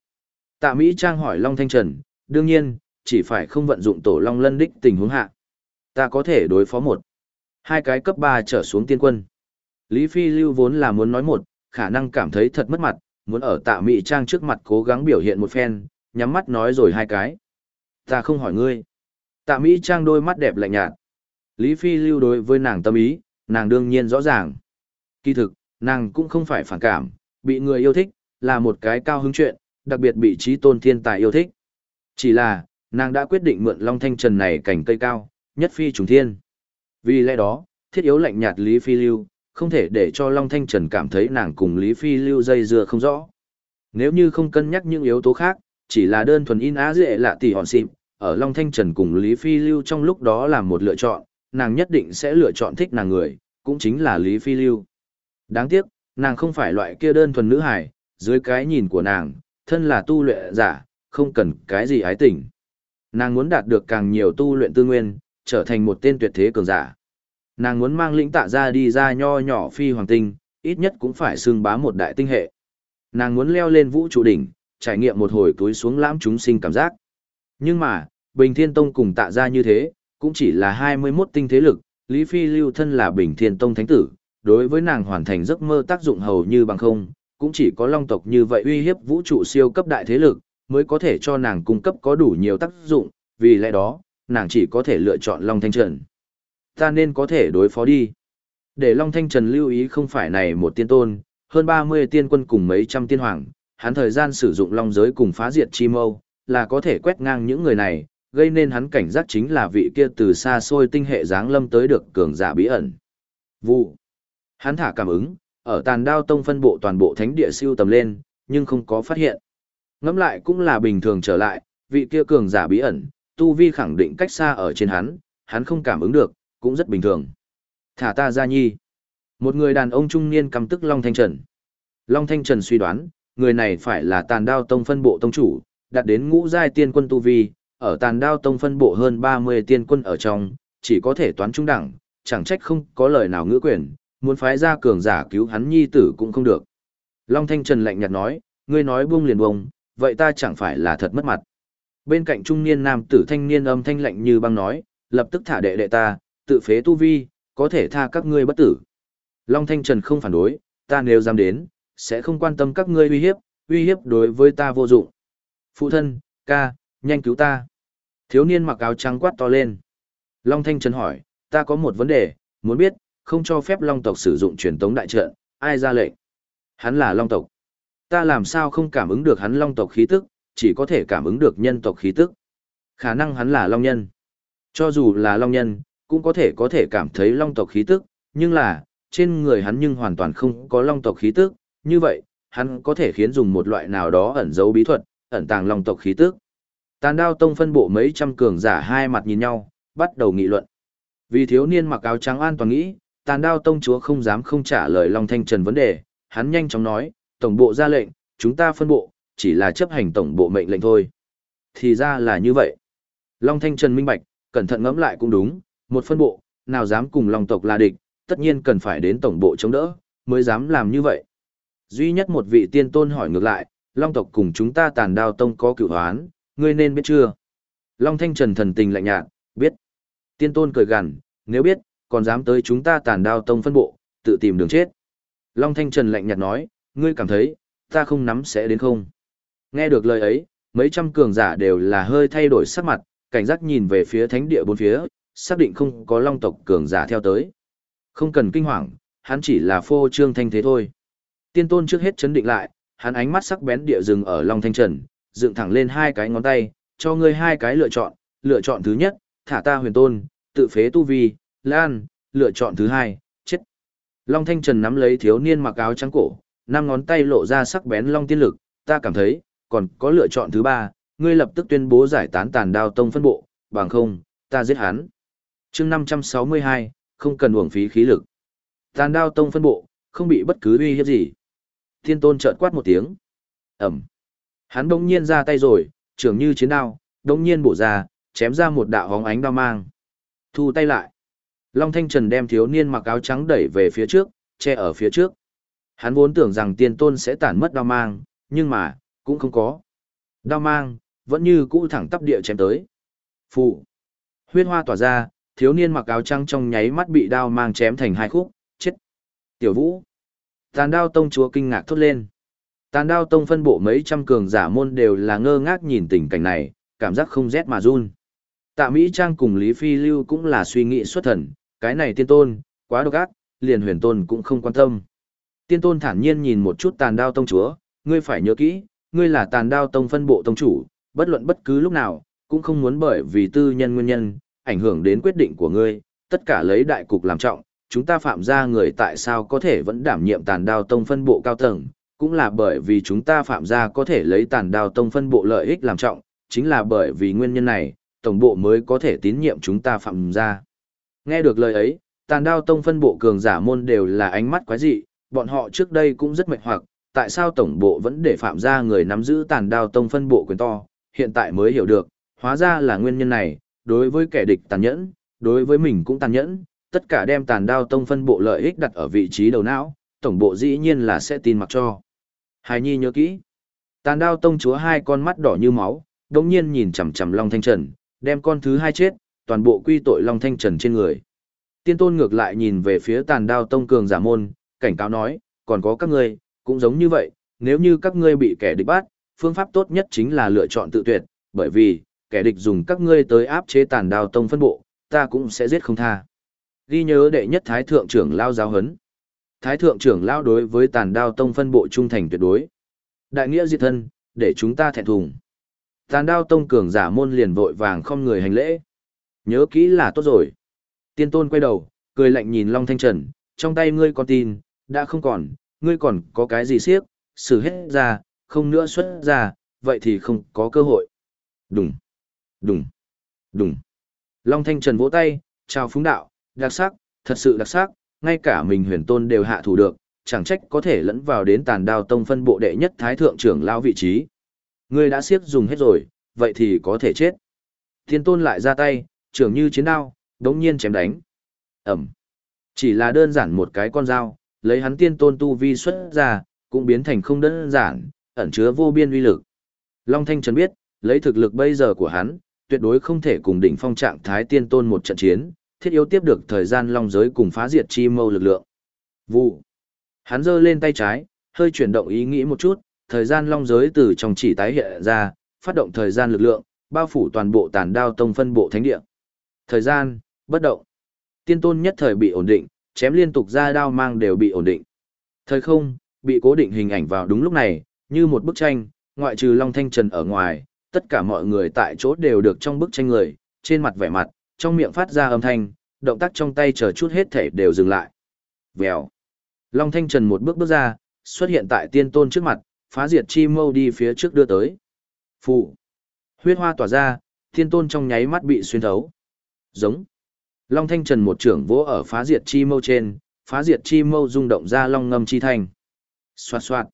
Tạ Mỹ Trang hỏi Long Thanh Trần, đương nhiên, chỉ phải không vận dụng tổ Long Lân Đích tình huống hạ. Ta có thể đối phó một, hai cái cấp 3 trở xuống tiên quân. Lý Phi Lưu vốn là muốn nói một, khả năng cảm thấy thật mất mặt, muốn ở tạ Mị Trang trước mặt cố gắng biểu hiện một phen, nhắm mắt nói rồi hai cái. Ta không hỏi ngươi. Tạ Mỹ Trang đôi mắt đẹp lạnh nhạt. Lý Phi lưu đối với nàng tâm ý, nàng đương nhiên rõ ràng. Kỳ thực, nàng cũng không phải phản cảm, bị người yêu thích, là một cái cao hứng chuyện, đặc biệt bị trí tôn thiên tài yêu thích. Chỉ là, nàng đã quyết định mượn Long Thanh Trần này cảnh cây cao, nhất phi trùng thiên. Vì lẽ đó, thiết yếu lạnh nhạt Lý Phi lưu, không thể để cho Long Thanh Trần cảm thấy nàng cùng Lý Phi lưu dây dưa không rõ. Nếu như không cân nhắc những yếu tố khác, chỉ là đơn thuần in á dễ lạ tỷ hòn xịp, ở Long Thanh Trần cùng Lý Phi lưu trong lúc đó là một lựa chọn, nàng nhất định sẽ lựa chọn thích nàng người, cũng chính là Lý Phi Lưu. Đáng tiếc, nàng không phải loại kia đơn thuần nữ hài, dưới cái nhìn của nàng, thân là tu luyện giả, không cần cái gì ái tình. Nàng muốn đạt được càng nhiều tu luyện tư nguyên, trở thành một tên tuyệt thế cường giả. Nàng muốn mang lĩnh tạ ra đi ra nho nhỏ phi hoàng tinh, ít nhất cũng phải xưng bá một đại tinh hệ. Nàng muốn leo lên vũ trụ đỉnh, trải nghiệm một hồi túi xuống lãm chúng sinh cảm giác. Nhưng mà, Bình Thiên Tông cùng tạ ra như thế, cũng chỉ là 21 tinh thế lực, Lý Phi lưu thân là Bình Thiên Tông Thánh Tử, đối với nàng hoàn thành giấc mơ tác dụng hầu như bằng không, cũng chỉ có long tộc như vậy uy hiếp vũ trụ siêu cấp đại thế lực, mới có thể cho nàng cung cấp có đủ nhiều tác dụng, vì lẽ đó, nàng chỉ có thể lựa chọn Long Thanh Trần. Ta nên có thể đối phó đi. Để Long Thanh Trần lưu ý không phải này một tiên tôn, hơn 30 tiên quân cùng mấy trăm tiên hoàng, hắn thời gian sử dụng long giới cùng phá diệt chi mâu, là có thể quét ngang những người này, gây nên hắn cảnh giác chính là vị kia từ xa xôi tinh hệ dáng lâm tới được cường giả bí ẩn. Vụ. Hắn thả cảm ứng, ở tàn đao tông phân bộ toàn bộ thánh địa siêu tầm lên, nhưng không có phát hiện. Ngắm lại cũng là bình thường trở lại, vị kia cường giả bí ẩn, tu vi khẳng định cách xa ở trên hắn, hắn không cảm ứng được, cũng rất bình thường. Thả ta ra nhi. Một người đàn ông trung niên căm tức Long Thanh Trần. Long Thanh Trần suy đoán, người này phải là tàn đao tông phân bộ tông chủ, đạt đến ngũ giai tiên quân tu vi, ở tàn đao tông phân bộ hơn 30 tiên quân ở trong, chỉ có thể toán trung đẳng, chẳng trách không có lời nào ngữ quyền, muốn phái ra cường giả cứu hắn nhi tử cũng không được. Long Thanh Trần lạnh nhạt nói, ngươi nói buông liền buông, vậy ta chẳng phải là thật mất mặt. Bên cạnh trung niên nam tử thanh niên âm thanh lạnh như băng nói, lập tức thả đệ đệ ta, tự phế tu vi, có thể tha các ngươi bất tử. Long Thanh Trần không phản đối, ta nếu dám đến, sẽ không quan tâm các ngươi uy hiếp, uy hiếp đối với ta vô dụng. Phụ thân, ca, nhanh cứu ta. Thiếu niên mặc áo trắng quát to lên. Long Thanh Trần hỏi, ta có một vấn đề, muốn biết, không cho phép Long tộc sử dụng truyền tống đại trận, ai ra lệnh? Hắn là Long tộc. Ta làm sao không cảm ứng được hắn Long tộc khí tức, chỉ có thể cảm ứng được nhân tộc khí tức. Khả năng hắn là Long nhân. Cho dù là Long nhân, cũng có thể có thể cảm thấy Long tộc khí tức, nhưng là, trên người hắn nhưng hoàn toàn không có Long tộc khí tức, như vậy, hắn có thể khiến dùng một loại nào đó ẩn giấu bí thuật, ẩn tàng Long tộc khí tức. Tàn đao tông phân bộ mấy trăm cường giả hai mặt nhìn nhau, bắt đầu nghị luận. Vì thiếu niên mặc áo trắng an toàn nghĩ, tàn đao tông chúa không dám không trả lời Long Thanh Trần vấn đề, hắn nhanh chóng nói, tổng bộ ra lệnh, chúng ta phân bộ, chỉ là chấp hành tổng bộ mệnh lệnh thôi. Thì ra là như vậy. Long Thanh Trần minh bạch, cẩn thận ngẫm lại cũng đúng, một phân bộ, nào dám cùng Long tộc là địch, tất nhiên cần phải đến tổng bộ chống đỡ, mới dám làm như vậy. Duy nhất một vị tiên tôn hỏi ngược lại, Long tộc cùng chúng ta tàn đao tông có cựu hoán, ngươi nên biết chưa? Long Thanh Trần thần tình lạnh nhạt, biết. Tiên tôn cười gằn, nếu biết, còn dám tới chúng ta tàn đao tông phân bộ, tự tìm đường chết. Long Thanh Trần lạnh nhạt nói, ngươi cảm thấy, ta không nắm sẽ đến không? Nghe được lời ấy, mấy trăm cường giả đều là hơi thay đổi sắc mặt, cảnh giác nhìn về phía thánh địa bốn phía, xác định không có long tộc cường giả theo tới. Không cần kinh hoàng, hắn chỉ là phô trương thanh thế thôi. Tiên tôn trước hết chấn định lại, hắn ánh mắt sắc bén địa dừng ở Long Thanh Trần, dựng thẳng lên hai cái ngón tay, cho ngươi hai cái lựa chọn, lựa chọn thứ nhất, thả ta huyền tôn, tự phế tu vi, lan, lựa chọn thứ hai, chết. Long Thanh Trần nắm lấy thiếu niên mặc áo trắng cổ, năm ngón tay lộ ra sắc bén long tiên lực, ta cảm thấy, còn có lựa chọn thứ ba, ngươi lập tức tuyên bố giải tán tàn đao tông phân bộ, bằng không, ta giết hắn chương 562, không cần uổng phí khí lực. Tàn đao tông phân bộ, không bị bất cứ uy hiếp gì. Thiên tôn chợt quát một tiếng. Ẩm. Hắn đông nhiên ra tay rồi, trưởng như chiến đao, đông nhiên bổ ra, chém ra một đạo hóng ánh đao mang. Thu tay lại. Long Thanh Trần đem thiếu niên mặc áo trắng đẩy về phía trước, che ở phía trước. Hắn vốn tưởng rằng tiên tôn sẽ tản mất đao mang, nhưng mà, cũng không có. Đao mang, vẫn như cũ thẳng tắp địa chém tới. Phụ. Huyết hoa tỏa ra, thiếu niên mặc áo trăng trong nháy mắt bị đao mang chém thành hai khúc, chết. Tiểu vũ. Tàn đao tông chúa kinh ngạc thốt lên. Tàn đao tông phân bộ mấy trăm cường giả môn đều là ngơ ngác nhìn tình cảnh này, cảm giác không rét mà run. Tạ Mỹ Trang cùng Lý Phi Lưu cũng là suy nghĩ xuất thần, cái này tiên tôn, quá độc ác, liền huyền tôn cũng không quan tâm. Tiên tôn thản nhiên nhìn một chút tàn đao tông chúa, ngươi phải nhớ kỹ, ngươi là tàn đao tông phân bộ tông chủ, bất luận bất cứ lúc nào, cũng không muốn bởi vì tư nhân nguyên nhân, ảnh hưởng đến quyết định của ngươi, tất cả lấy đại cục làm trọng, chúng ta phạm ra người tại sao có thể vẫn đảm nhiệm tàn đao tông phân bộ cao tầng, cũng là bởi vì chúng ta phạm ra có thể lấy tàn đao tông phân bộ lợi ích làm trọng, chính là bởi vì nguyên nhân này, tổng bộ mới có thể tín nhiệm chúng ta phạm ra. Nghe được lời ấy, tàn đao tông phân bộ cường giả môn đều là ánh mắt quái dị, bọn họ trước đây cũng rất mệt hoặc, tại sao tổng bộ vẫn để phạm ra người nắm giữ tàn đao tông phân bộ quyền to, hiện tại mới hiểu được, hóa ra là nguyên nhân này, đối với kẻ địch tàn nhẫn, đối với mình cũng tàn nhẫn, tất cả đem tàn đao tông phân bộ lợi ích đặt ở vị trí đầu não, tổng bộ dĩ nhiên là sẽ tin mặc cho. Hải Nhi nhớ kỹ. Tàn đao tông chúa hai con mắt đỏ như máu, đồng nhiên nhìn chằm chằm Long Thanh Trần, đem con thứ hai chết, toàn bộ quy tội Long Thanh Trần trên người. Tiên tôn ngược lại nhìn về phía tàn đao tông cường giả môn, cảnh cáo nói, còn có các ngươi, cũng giống như vậy, nếu như các ngươi bị kẻ địch bắt, phương pháp tốt nhất chính là lựa chọn tự tuyệt, bởi vì, kẻ địch dùng các ngươi tới áp chế tàn đao tông phân bộ, ta cũng sẽ giết không tha. Ghi nhớ đệ nhất thái thượng trưởng lao giáo hấn. Thái thượng trưởng lao đối với tàn đao tông phân bộ trung thành tuyệt đối. Đại nghĩa diệt thân, để chúng ta thẹn thùng. Tàn đao tông cường giả môn liền vội vàng không người hành lễ. Nhớ kỹ là tốt rồi. Tiên tôn quay đầu, cười lạnh nhìn Long Thanh Trần, trong tay ngươi còn tin, đã không còn, ngươi còn có cái gì siếc, xử hết ra, không nữa xuất ra, vậy thì không có cơ hội. Đúng đùng, đùng. Long Thanh Trần vỗ tay, chào phúng đạo, đặc sắc, thật sự đặc sắc, ngay cả mình huyền tôn đều hạ thủ được, chẳng trách có thể lẫn vào đến tàn đao tông phân bộ đệ nhất thái thượng trưởng lao vị trí. Ngươi đã siết dùng hết rồi, vậy thì có thể chết. Thiên tôn lại ra tay, trưởng như chiến đao, đống nhiên chém đánh. Ẩm. Chỉ là đơn giản một cái con dao, lấy hắn tiên tôn tu vi xuất ra, cũng biến thành không đơn giản, ẩn chứa vô biên uy lực. Long Thanh Trần biết, lấy thực lực bây giờ của hắn, tuyệt đối không thể cùng đỉnh phong trạng thái tiên tôn một trận chiến, thiết yếu tiếp được thời gian long giới cùng phá diệt chi mâu lực lượng. Vụ. Hắn giơ lên tay trái, hơi chuyển động ý nghĩ một chút, thời gian long giới từ trong chỉ tái hiện ra, phát động thời gian lực lượng, bao phủ toàn bộ tàn đao tông phân bộ thánh địa. Thời gian, bất động. Tiên tôn nhất thời bị ổn định, chém liên tục ra đao mang đều bị ổn định. Thời không, bị cố định hình ảnh vào đúng lúc này, như một bức tranh, ngoại trừ Long Thanh Trần ở ngoài, tất cả mọi người tại chỗ đều được trong bức tranh người, trên mặt vẻ mặt, trong miệng phát ra âm thanh, động tác trong tay chờ chút hết thể đều dừng lại. Vèo. Long Thanh Trần một bước bước ra, xuất hiện tại tiên tôn trước mặt, phá diệt chi mâu đi phía trước đưa tới. Phụ. Huyết hoa tỏa ra, tiên tôn trong nháy mắt bị xuyên thấu. Giống. Long Thanh Trần một trưởng vỗ ở phá diệt chi mâu trên, phá diệt chi mâu rung động ra long ngâm chi thành. Xoạt xoạt.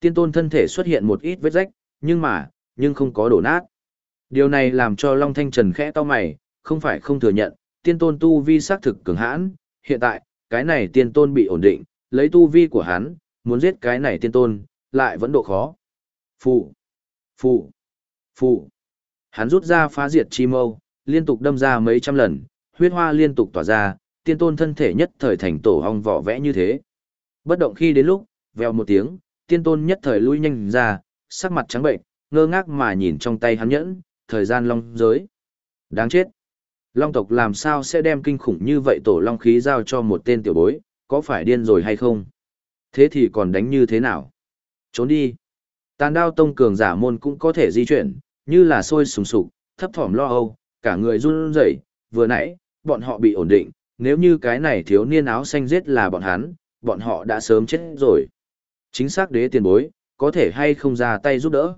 Tiên tôn thân thể xuất hiện một ít vết rách, nhưng mà, nhưng không có đổ nát. Điều này làm cho Long Thanh Trần khẽ to mày, không phải không thừa nhận, tiên tôn tu vi xác thực cường hãn, hiện tại, cái này tiên tôn bị ổn định, lấy tu vi của hắn, muốn giết cái này tiên tôn, lại vẫn độ khó. Phụ, phụ, phụ. Hắn rút ra phá diệt chi mâu, liên tục đâm ra mấy trăm lần, huyết hoa liên tục tỏa ra, tiên tôn thân thể nhất thời thành tổ hong vỏ vẽ như thế. Bất động khi đến lúc, vèo một tiếng, tiên tôn nhất thời lui nhanh ra, sắc mặt trắng bệnh, ngơ ngác mà nhìn trong tay hắn nhẫn, thời gian long giới. Đáng chết. Long tộc làm sao sẽ đem kinh khủng như vậy tổ long khí giao cho một tên tiểu bối, có phải điên rồi hay không? Thế thì còn đánh như thế nào? Trốn đi. Tàn đao tông cường giả môn cũng có thể di chuyển, như là sôi sùng sục, thấp thỏm lo âu, cả người run rẩy, vừa nãy, bọn họ bị ổn định, nếu như cái này thiếu niên áo xanh giết là bọn hắn, bọn họ đã sớm chết rồi. Chính xác đế tiền bối, có thể hay không ra tay giúp đỡ.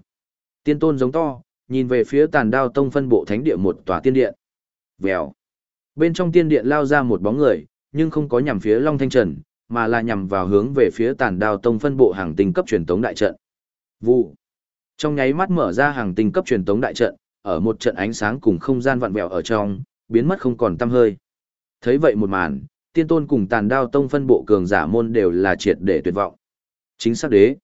Tiên tôn giống to, nhìn về phía tàn đao tông phân bộ thánh địa một tòa tiên điện. Vèo. Bên trong tiên điện lao ra một bóng người, nhưng không có nhằm phía Long Thanh Trần, mà là nhằm vào hướng về phía tàn đao tông phân bộ hàng tinh cấp truyền tống đại trận. Vụ. Trong nháy mắt mở ra hàng tinh cấp truyền tống đại trận, ở một trận ánh sáng cùng không gian vặn vẹo ở trong, biến mất không còn tăm hơi. Thấy vậy một màn, tiên tôn cùng tàn đao tông phân bộ cường giả môn đều là triệt để tuyệt vọng. Chính xác đế.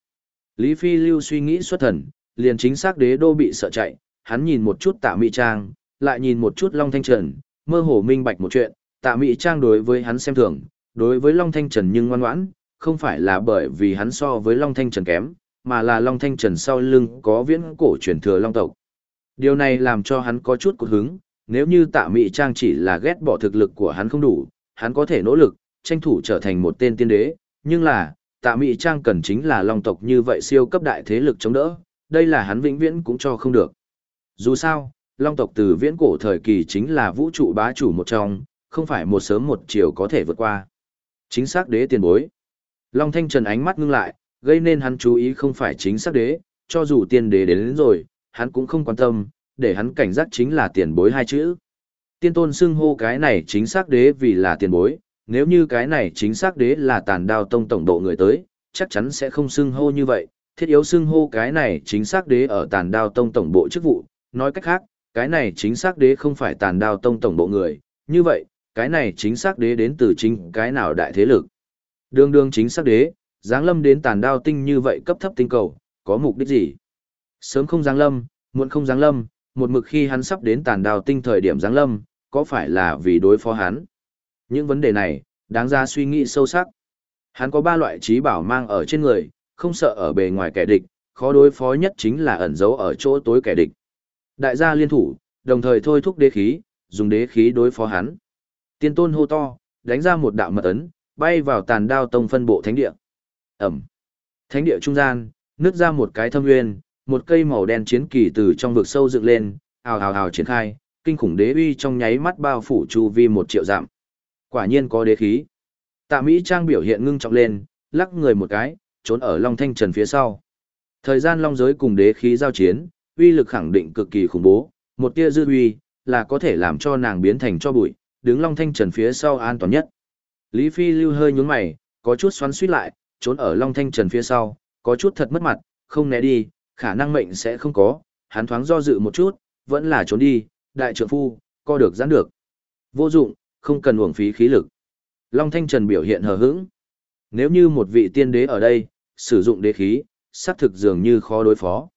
Lý Phi Lưu suy nghĩ xuất thần, liền chính xác đế đô bị sợ chạy, hắn nhìn một chút tạ mỹ trang, lại nhìn một chút Long Thanh Trần, mơ hồ minh bạch một chuyện, tạ mỹ trang đối với hắn xem thường, đối với Long Thanh Trần nhưng ngoan ngoãn, không phải là bởi vì hắn so với Long Thanh Trần kém, mà là Long Thanh Trần sau lưng có viễn cổ truyền thừa Long tộc. Điều này làm cho hắn có chút cột hứng, nếu như tạ mỹ trang chỉ là ghét bỏ thực lực của hắn không đủ, hắn có thể nỗ lực, tranh thủ trở thành một tên tiên đế, nhưng là, tạ mỹ trang cần chính là long tộc như vậy siêu cấp đại thế lực chống đỡ, đây là hắn vĩnh viễn cũng cho không được. Dù sao, long tộc từ viễn cổ thời kỳ chính là vũ trụ bá chủ một trong, không phải một sớm một chiều có thể vượt qua. Chính xác đế tiền bối. Long thanh trần ánh mắt ngưng lại, gây nên hắn chú ý không phải chính xác đế, cho dù tiên đế đến, đến rồi, hắn cũng không quan tâm, để hắn cảnh giác chính là tiền bối hai chữ. Tiên tôn xưng hô cái này chính xác đế vì là tiền bối, nếu như cái này chính xác đế là tàn đao tông tổng độ người tới, chắc chắn sẽ không xưng hô như vậy, thiết yếu xưng hô cái này chính xác đế ở tàn đao tông tổng bộ chức vụ, nói cách khác, cái này chính xác đế không phải tàn đao tông tổng bộ người, như vậy, cái này chính xác đế đến từ chính cái nào đại thế lực. Đương đương chính xác đế, giáng lâm đến tàn đao tinh như vậy cấp thấp tinh cầu, có mục đích gì? Sớm không giáng lâm, muộn không giáng lâm, một mực khi hắn sắp đến tàn đao tinh thời điểm giáng lâm, có phải là vì đối phó hắn? Những vấn đề này, đáng ra suy nghĩ sâu sắc. Hắn có ba loại trí bảo mang ở trên người, không sợ ở bề ngoài kẻ địch, khó đối phó nhất chính là ẩn giấu ở chỗ tối kẻ địch. Đại gia liên thủ, đồng thời thôi thúc đế khí, dùng đế khí đối phó hắn. Tiên tôn hô to, đánh ra một đạo mật ấn, bay vào tàn đao tông phân bộ thánh địa. Ẩm. Thánh địa trung gian, nứt ra một cái thâm nguyên, một cây màu đen chiến kỳ từ trong vực sâu dựng lên, ào ào ào triển khai, kinh khủng đế uy trong nháy mắt bao phủ chu vi một triệu dặm. Quả nhiên có đế khí. Tạ Mỹ Trang biểu hiện ngưng trọng lên, lắc người một cái, trốn ở Long Thanh Trần phía sau. Thời gian long giới cùng đế khí giao chiến, uy lực khẳng định cực kỳ khủng bố, một tia dư uy là có thể làm cho nàng biến thành cho bụi, đứng Long Thanh Trần phía sau an toàn nhất. Lý Phi Lưu hơi nhướng mày, có chút xoắn xuýt lại, trốn ở Long Thanh Trần phía sau, có chút thật mất mặt, không né đi, khả năng mệnh sẽ không có, hắn thoáng do dự một chút, vẫn là trốn đi, đại trưởng phu, co được giãn được. Vô dụng, không cần uổng phí khí lực. Long Thanh Trần biểu hiện hờ hững. Nếu như một vị tiên đế ở đây, sử dụng đế khí, xác thực dường như khó đối phó.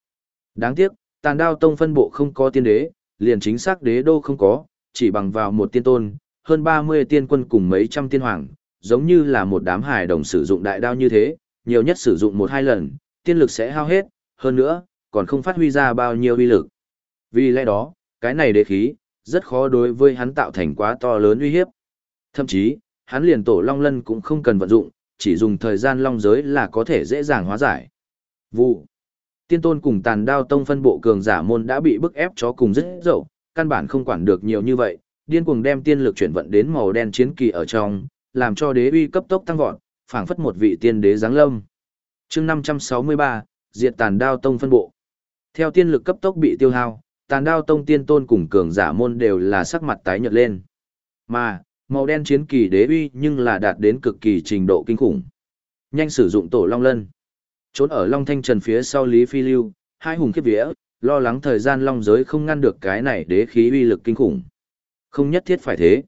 Đáng tiếc, tàn đao tông phân bộ không có tiên đế, liền chính xác đế đô không có, chỉ bằng vào một tiên tôn, hơn 30 tiên quân cùng mấy trăm tiên hoàng, giống như là một đám hài đồng sử dụng đại đao như thế, nhiều nhất sử dụng một hai lần, tiên lực sẽ hao hết, hơn nữa, còn không phát huy ra bao nhiêu uy lực. Vì lẽ đó, cái này đế khí, rất khó đối với hắn tạo thành quá to lớn uy hiếp. Thậm chí, hắn liền tổ long lân cũng không cần vận dụng, chỉ dùng thời gian long giới là có thể dễ dàng hóa giải. Vụ. Tiên tôn cùng tàn đao tông phân bộ cường giả môn đã bị bức ép chó cùng rất dậu, căn bản không quản được nhiều như vậy, điên cuồng đem tiên lực chuyển vận đến màu đen chiến kỳ ở trong, làm cho đế uy cấp tốc tăng vọt, phảng phất một vị tiên đế giáng lâm. Chương 563, diệt tàn đao tông phân bộ. Theo tiên lực cấp tốc bị tiêu hao, tàn đao tông tiên tôn cùng cường giả môn đều là sắc mặt tái nhợt lên. Mà, màu đen chiến kỳ đế uy nhưng là đạt đến cực kỳ trình độ kinh khủng. Nhanh sử dụng tổ long lân. Trốn ở Long Thanh Trần phía sau Lý Phi Lưu, hai hùng kiếp vía, lo lắng thời gian long giới không ngăn được cái này đế khí uy lực kinh khủng. Không nhất thiết phải thế.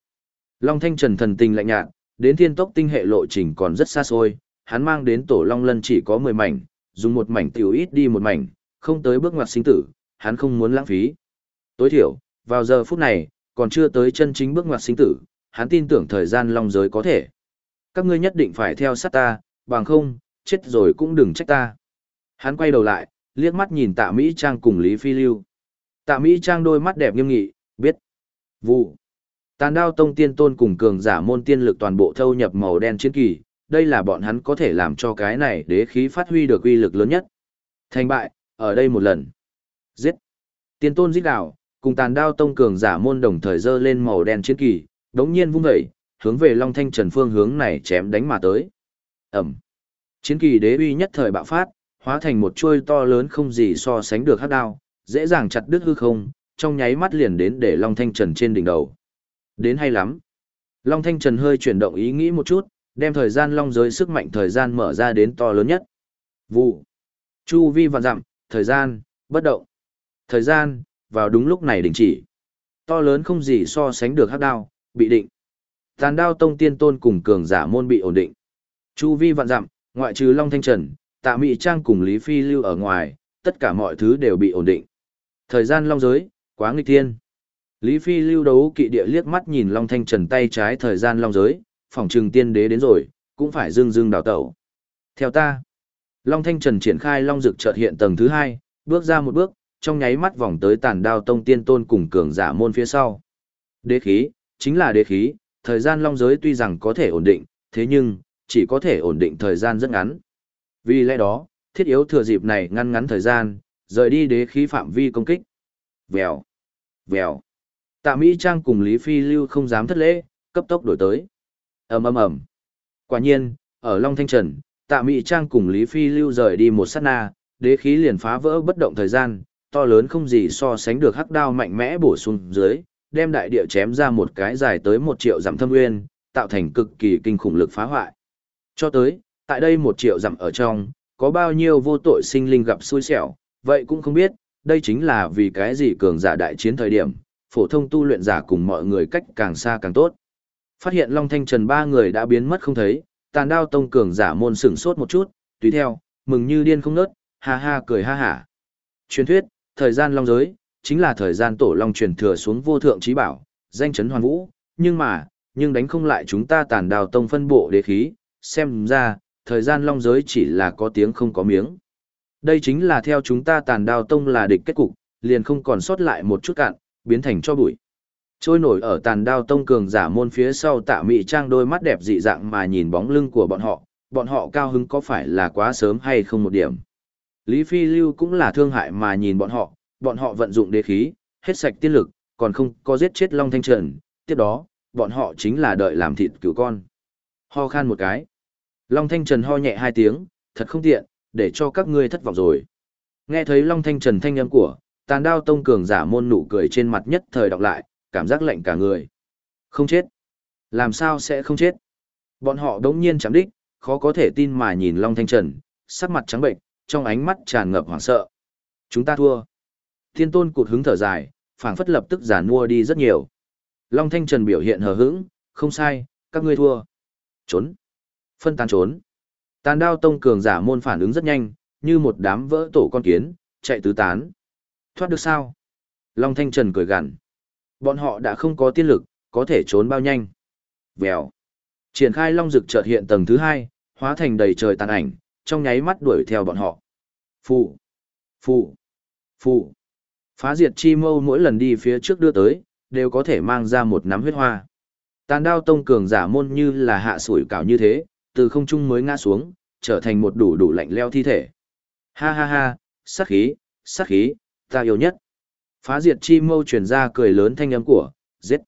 Long Thanh Trần thần tình lạnh nhạt, đến thiên tốc tinh hệ lộ trình còn rất xa xôi, hắn mang đến tổ long lân chỉ có 10 mảnh, dùng một mảnh tiểu ít đi một mảnh, không tới bước ngoặt sinh tử, hắn không muốn lãng phí. Tối thiểu, vào giờ phút này, còn chưa tới chân chính bước ngoặt sinh tử, hắn tin tưởng thời gian long giới có thể. Các ngươi nhất định phải theo sát ta, bằng không, chết rồi cũng đừng trách ta. Hắn quay đầu lại, liếc mắt nhìn tạ Mỹ Trang cùng Lý Phi Lưu. Tạ Mỹ Trang đôi mắt đẹp nghiêm nghị, biết. Vụ. Tàn đao tông tiên tôn cùng cường giả môn tiên lực toàn bộ thâu nhập màu đen chiến kỳ, đây là bọn hắn có thể làm cho cái này đế khí phát huy được uy lực lớn nhất. Thành bại, ở đây một lần. Giết. Tiên tôn giết đảo, cùng tàn đao tông cường giả môn đồng thời dơ lên màu đen chiến kỳ, đống nhiên vung dậy, hướng về Long Thanh Trần phương hướng này chém đánh mà tới. Ẩm. Chiến kỳ đế uy nhất thời bạo phát, hóa thành một chuôi to lớn không gì so sánh được hắc đao, dễ dàng chặt đứt hư không, trong nháy mắt liền đến để Long Thanh Trần trên đỉnh đầu. Đến hay lắm. Long Thanh Trần hơi chuyển động ý nghĩ một chút, đem thời gian long giới sức mạnh thời gian mở ra đến to lớn nhất. Vụ. Chu vi vạn dặm, thời gian, bất động. Thời gian, vào đúng lúc này đình chỉ. To lớn không gì so sánh được hắc đao, bị định. Tàn đao tông tiên tôn cùng cường giả môn bị ổn định. Chu vi vạn dặm, ngoại trừ Long Thanh Trần, Tạ Mị Trang cùng Lý Phi lưu ở ngoài, tất cả mọi thứ đều bị ổn định. Thời gian long giới, quá nghịch thiên. Lý Phi lưu đấu kỵ địa liếc mắt nhìn Long Thanh Trần tay trái thời gian long giới, phòng trừng tiên đế đến rồi, cũng phải dưng dưng đào tẩu. Theo ta, Long Thanh Trần triển khai long dực chợt hiện tầng thứ hai, bước ra một bước, trong nháy mắt vòng tới tàn đao tông tiên tôn cùng cường giả môn phía sau. Đế khí, chính là đế khí, thời gian long giới tuy rằng có thể ổn định, thế nhưng, chỉ có thể ổn định thời gian rất ngắn. Vì lẽ đó, thiết yếu thừa dịp này ngăn ngắn thời gian, rời đi đế khí phạm vi công kích. Vèo, vèo. Tạ Mỹ Trang cùng Lý Phi Lưu không dám thất lễ, cấp tốc đổi tới. ầm ầm ầm. Quả nhiên, ở Long Thanh Trần, Tạ Mỹ Trang cùng Lý Phi Lưu rời đi một sát na, đế khí liền phá vỡ bất động thời gian, to lớn không gì so sánh được hắc đao mạnh mẽ bổ sung dưới, đem đại địa chém ra một cái dài tới một triệu dặm thâm nguyên, tạo thành cực kỳ kinh khủng lực phá hoại. Cho tới, tại đây một triệu dặm ở trong, có bao nhiêu vô tội sinh linh gặp xui xẻo, vậy cũng không biết, đây chính là vì cái gì cường giả đại chiến thời điểm, phổ thông tu luyện giả cùng mọi người cách càng xa càng tốt. Phát hiện Long Thanh Trần ba người đã biến mất không thấy, tàn đao tông cường giả môn sửng sốt một chút, tùy theo, mừng như điên không nớt, ha ha cười ha hả. Truyền thuyết, thời gian long giới, chính là thời gian tổ long truyền thừa xuống vô thượng trí bảo, danh chấn hoàn vũ, nhưng mà, nhưng đánh không lại chúng ta tàn đao tông phân bộ đế khí, xem ra, thời gian long giới chỉ là có tiếng không có miếng. Đây chính là theo chúng ta tàn đao tông là địch kết cục, liền không còn sót lại một chút cạn, biến thành cho bụi. Trôi nổi ở tàn đao tông cường giả môn phía sau tạ mị trang đôi mắt đẹp dị dạng mà nhìn bóng lưng của bọn họ, bọn họ cao hứng có phải là quá sớm hay không một điểm. Lý Phi Lưu cũng là thương hại mà nhìn bọn họ, bọn họ vận dụng đế khí, hết sạch tiên lực, còn không có giết chết Long Thanh Trần, tiếp đó, bọn họ chính là đợi làm thịt cứu con. Ho khan một cái. Long Thanh Trần ho nhẹ hai tiếng, thật không tiện, để cho các ngươi thất vọng rồi. Nghe thấy Long Thanh Trần thanh âm của, tàn đao tông cường giả môn nụ cười trên mặt nhất thời đọc lại, cảm giác lạnh cả người. Không chết. Làm sao sẽ không chết? Bọn họ đống nhiên chạm đích, khó có thể tin mà nhìn Long Thanh Trần, sắc mặt trắng bệnh, trong ánh mắt tràn ngập hoảng sợ. Chúng ta thua. Thiên tôn cụt hứng thở dài, phảng phất lập tức giả mua đi rất nhiều. Long Thanh Trần biểu hiện hờ hững, không sai, các ngươi thua. Trốn. Phân tán trốn. Tàn đao tông cường giả môn phản ứng rất nhanh, như một đám vỡ tổ con kiến, chạy tứ tán. Thoát được sao? Long Thanh Trần cười gằn. Bọn họ đã không có tiên lực, có thể trốn bao nhanh. Vèo. Triển khai long dực chợt hiện tầng thứ hai, hóa thành đầy trời tàn ảnh, trong nháy mắt đuổi theo bọn họ. Phụ. Phụ. Phụ. Phá diệt chi mâu mỗi lần đi phía trước đưa tới, đều có thể mang ra một nắm huyết hoa. Tàn đao tông cường giả môn như là hạ sủi cảo như thế, từ không trung mới ngã xuống, trở thành một đủ đủ lạnh leo thi thể. Ha ha ha, sát khí, sát khí, ta yêu nhất. Phá diệt chi mâu truyền ra cười lớn thanh âm của, giết.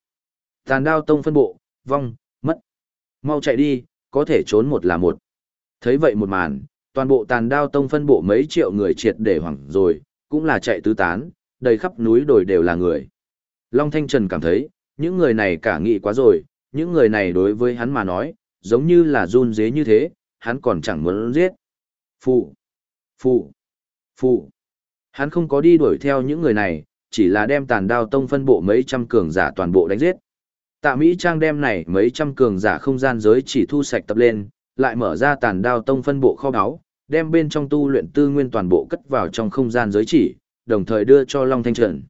Tàn đao tông phân bộ, vong, mất. Mau chạy đi, có thể trốn một là một. Thấy vậy một màn, toàn bộ tàn đao tông phân bộ mấy triệu người triệt để hoảng rồi, cũng là chạy tứ tán, đầy khắp núi đồi đều là người. Long Thanh Trần cảm thấy, những người này cả nghị quá rồi, những người này đối với hắn mà nói, giống như là run dế như thế, hắn còn chẳng muốn giết. Phụ, phụ, phụ. Hắn không có đi đuổi theo những người này, chỉ là đem tàn đao tông phân bộ mấy trăm cường giả toàn bộ đánh giết. Tạ Mỹ Trang đem này mấy trăm cường giả không gian giới chỉ thu sạch tập lên, lại mở ra tàn đao tông phân bộ kho báu, đem bên trong tu luyện tư nguyên toàn bộ cất vào trong không gian giới chỉ, đồng thời đưa cho Long Thanh Trần.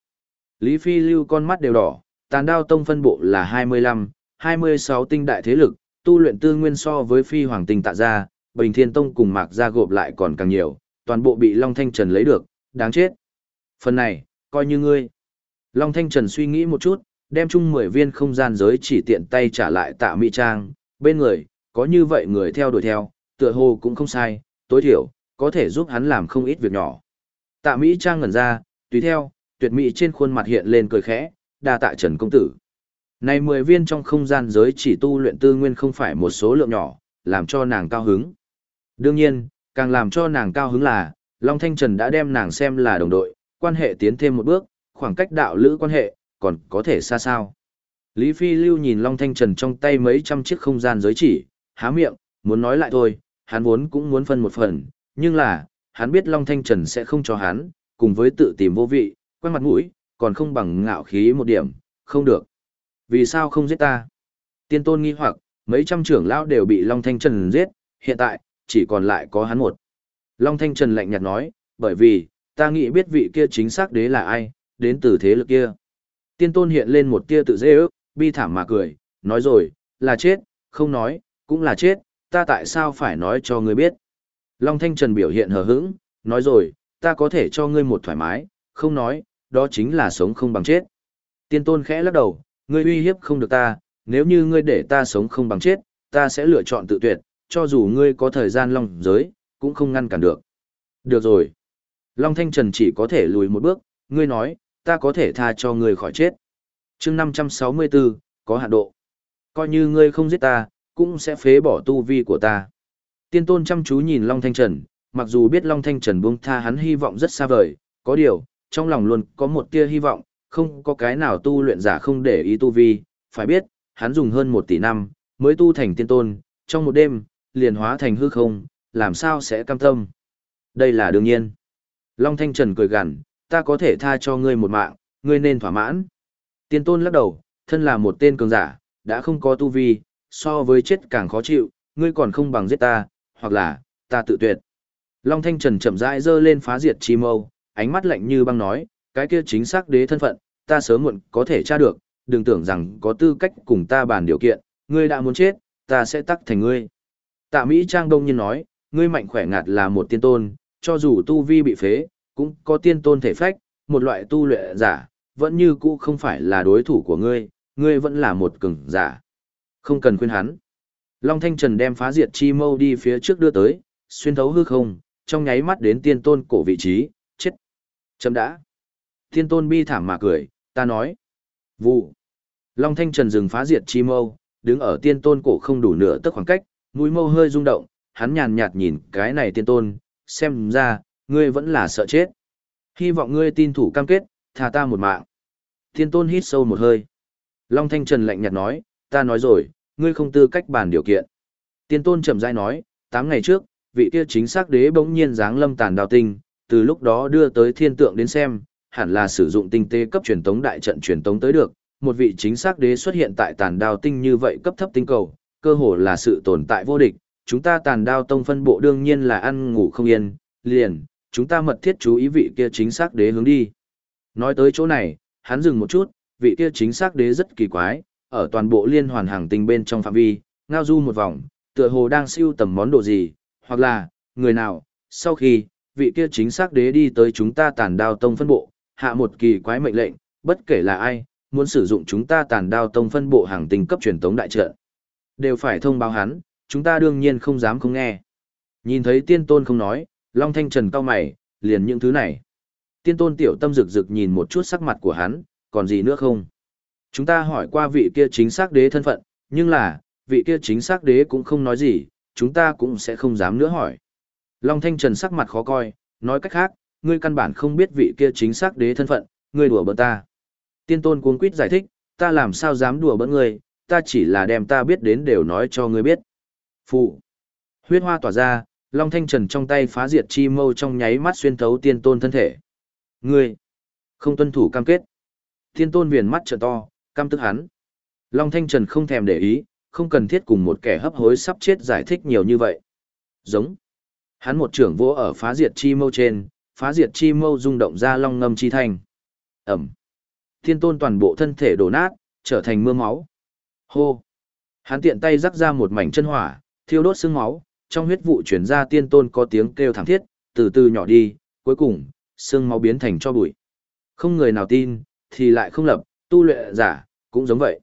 Lý Phi lưu con mắt đều đỏ, tàn đao tông phân bộ là 25, 26 tinh đại thế lực, tu luyện tư nguyên so với phi hoàng tinh tạ ra, bình thiên tông cùng mạc ra gộp lại còn càng nhiều, toàn bộ bị Long Thanh Trần lấy được, đáng chết. Phần này, coi như ngươi. Long Thanh Trần suy nghĩ một chút, đem chung 10 viên không gian giới chỉ tiện tay trả lại tạ Mỹ Trang, bên người, có như vậy người theo đuổi theo, tựa hồ cũng không sai, tối thiểu, có thể giúp hắn làm không ít việc nhỏ. Tạ Mỹ Trang ngẩn ra, tùy theo, tuyệt mỹ trên khuôn mặt hiện lên cười khẽ, đa tạ Trần Công Tử. Này 10 viên trong không gian giới chỉ tu luyện tư nguyên không phải một số lượng nhỏ, làm cho nàng cao hứng. Đương nhiên, càng làm cho nàng cao hứng là, Long Thanh Trần đã đem nàng xem là đồng đội, quan hệ tiến thêm một bước, khoảng cách đạo lữ quan hệ, còn có thể xa sao. Lý Phi Lưu nhìn Long Thanh Trần trong tay mấy trăm chiếc không gian giới chỉ, há miệng, muốn nói lại thôi, hắn vốn cũng muốn phân một phần, nhưng là, hắn biết Long Thanh Trần sẽ không cho hắn, cùng với tự tìm vô vị, quen mặt mũi, còn không bằng ngạo khí một điểm, không được. Vì sao không giết ta? Tiên tôn nghi hoặc, mấy trăm trưởng lão đều bị Long Thanh Trần giết, hiện tại, chỉ còn lại có hắn một. Long Thanh Trần lạnh nhạt nói, bởi vì, ta nghĩ biết vị kia chính xác đế là ai, đến từ thế lực kia. Tiên tôn hiện lên một tia tự dễ ước, bi thảm mà cười, nói rồi, là chết, không nói, cũng là chết, ta tại sao phải nói cho ngươi biết. Long Thanh Trần biểu hiện hờ hững, nói rồi, ta có thể cho ngươi một thoải mái, không nói, đó chính là sống không bằng chết. Tiên tôn khẽ lắc đầu, ngươi uy hiếp không được ta, nếu như ngươi để ta sống không bằng chết, ta sẽ lựa chọn tự tuyệt, cho dù ngươi có thời gian long giới, cũng không ngăn cản được. Được rồi. Long Thanh Trần chỉ có thể lùi một bước, ngươi nói, ta có thể tha cho ngươi khỏi chết. chương 564, có hạn độ. Coi như ngươi không giết ta, cũng sẽ phế bỏ tu vi của ta. Tiên tôn chăm chú nhìn Long Thanh Trần, mặc dù biết Long Thanh Trần buông tha hắn hy vọng rất xa vời, có điều, trong lòng luôn có một tia hy vọng, không có cái nào tu luyện giả không để ý tu vi, phải biết, hắn dùng hơn một tỷ năm, mới tu thành tiên tôn, trong một đêm, liền hóa thành hư không, làm sao sẽ cam tâm. Đây là đương nhiên. Long Thanh Trần cười gằn, ta có thể tha cho ngươi một mạng, ngươi nên thỏa mãn. Tiên tôn lắc đầu, thân là một tên cường giả, đã không có tu vi, so với chết càng khó chịu, ngươi còn không bằng giết ta, hoặc là, ta tự tuyệt. Long Thanh Trần chậm rãi dơ lên phá diệt chi mâu, ánh mắt lạnh như băng nói, cái kia chính xác đế thân phận, ta sớm muộn có thể tra được, đừng tưởng rằng có tư cách cùng ta bàn điều kiện, ngươi đã muốn chết, ta sẽ tắc thành ngươi. Tạ Mỹ Trang đông nhiên nói, ngươi mạnh khỏe ngạt là một tiên tôn, cho dù tu vi bị phế, cũng có tiên tôn thể phách, một loại tu luyện giả, vẫn như cũ không phải là đối thủ của ngươi, ngươi vẫn là một cường giả. Không cần khuyên hắn. Long Thanh Trần đem phá diệt chi mâu đi phía trước đưa tới, xuyên thấu hư không, trong nháy mắt đến tiên tôn cổ vị trí, chết. Chấm đã. Tiên tôn bi thảm mà cười, ta nói. Vụ. Long Thanh Trần dừng phá diệt chi mâu, đứng ở tiên tôn cổ không đủ nửa tức khoảng cách, mũi mâu hơi rung động, hắn nhàn nhạt nhìn cái này tiên tôn, xem ra, ngươi vẫn là sợ chết. Hy vọng ngươi tin thủ cam kết, tha ta một mạng. Tiên tôn hít sâu một hơi. Long Thanh Trần lạnh nhạt nói, ta nói rồi, ngươi không tư cách bàn điều kiện. Tiên tôn chậm rãi nói, 8 ngày trước, vị kia chính xác đế bỗng nhiên giáng lâm tàn đào tinh, từ lúc đó đưa tới thiên tượng đến xem, hẳn là sử dụng tinh tế cấp truyền tống đại trận truyền tống tới được, một vị chính xác đế xuất hiện tại tàn đào tinh như vậy cấp thấp tinh cầu, cơ hồ là sự tồn tại vô địch, chúng ta tàn đao tông phân bộ đương nhiên là ăn ngủ không yên, liền, chúng ta mật thiết chú ý vị kia chính xác đế hướng đi. Nói tới chỗ này, hắn dừng một chút, vị kia chính xác đế rất kỳ quái, ở toàn bộ liên hoàn hàng tinh bên trong phạm vi, ngao du một vòng, tựa hồ đang siêu tầm món đồ gì, hoặc là, người nào, sau khi, vị kia chính xác đế đi tới chúng ta tàn đao tông phân bộ, hạ một kỳ quái mệnh lệnh, bất kể là ai, muốn sử dụng chúng ta tàn đao tông phân bộ hàng tinh cấp truyền tống đại trận, đều phải thông báo hắn, chúng ta đương nhiên không dám không nghe. Nhìn thấy tiên tôn không nói, Long Thanh Trần cao mày, liền những thứ này. Tiên tôn tiểu tâm rực rực nhìn một chút sắc mặt của hắn, còn gì nữa không? Chúng ta hỏi qua vị kia chính xác đế thân phận, nhưng là, vị kia chính xác đế cũng không nói gì, chúng ta cũng sẽ không dám nữa hỏi. Long Thanh Trần sắc mặt khó coi, nói cách khác, ngươi căn bản không biết vị kia chính xác đế thân phận, ngươi đùa bỡn ta. Tiên tôn cuống quýt giải thích, ta làm sao dám đùa bỡn ngươi, ta chỉ là đem ta biết đến đều nói cho ngươi biết. Phụ. Huyết hoa tỏa ra, Long Thanh Trần trong tay phá diệt chi mâu trong nháy mắt xuyên thấu tiên tôn thân thể. Ngươi. Không tuân thủ cam kết. Tiên tôn viền mắt trợ to, căm tức hắn. Long Thanh Trần không thèm để ý, không cần thiết cùng một kẻ hấp hối sắp chết giải thích nhiều như vậy. Giống. Hắn một trưởng vỗ ở phá diệt chi mâu trên, phá diệt chi mâu rung động ra long ngâm chi thành. Ẩm. Thiên tôn toàn bộ thân thể đổ nát, trở thành mưa máu. Hô. Hắn tiện tay rắc ra một mảnh chân hỏa, thiêu đốt xương máu, trong huyết vụ chuyển ra tiên tôn có tiếng kêu thảm thiết, từ từ nhỏ đi, cuối cùng, xương máu biến thành cho bụi. Không người nào tin, thì lại không lập, tu luyện giả, cũng giống vậy.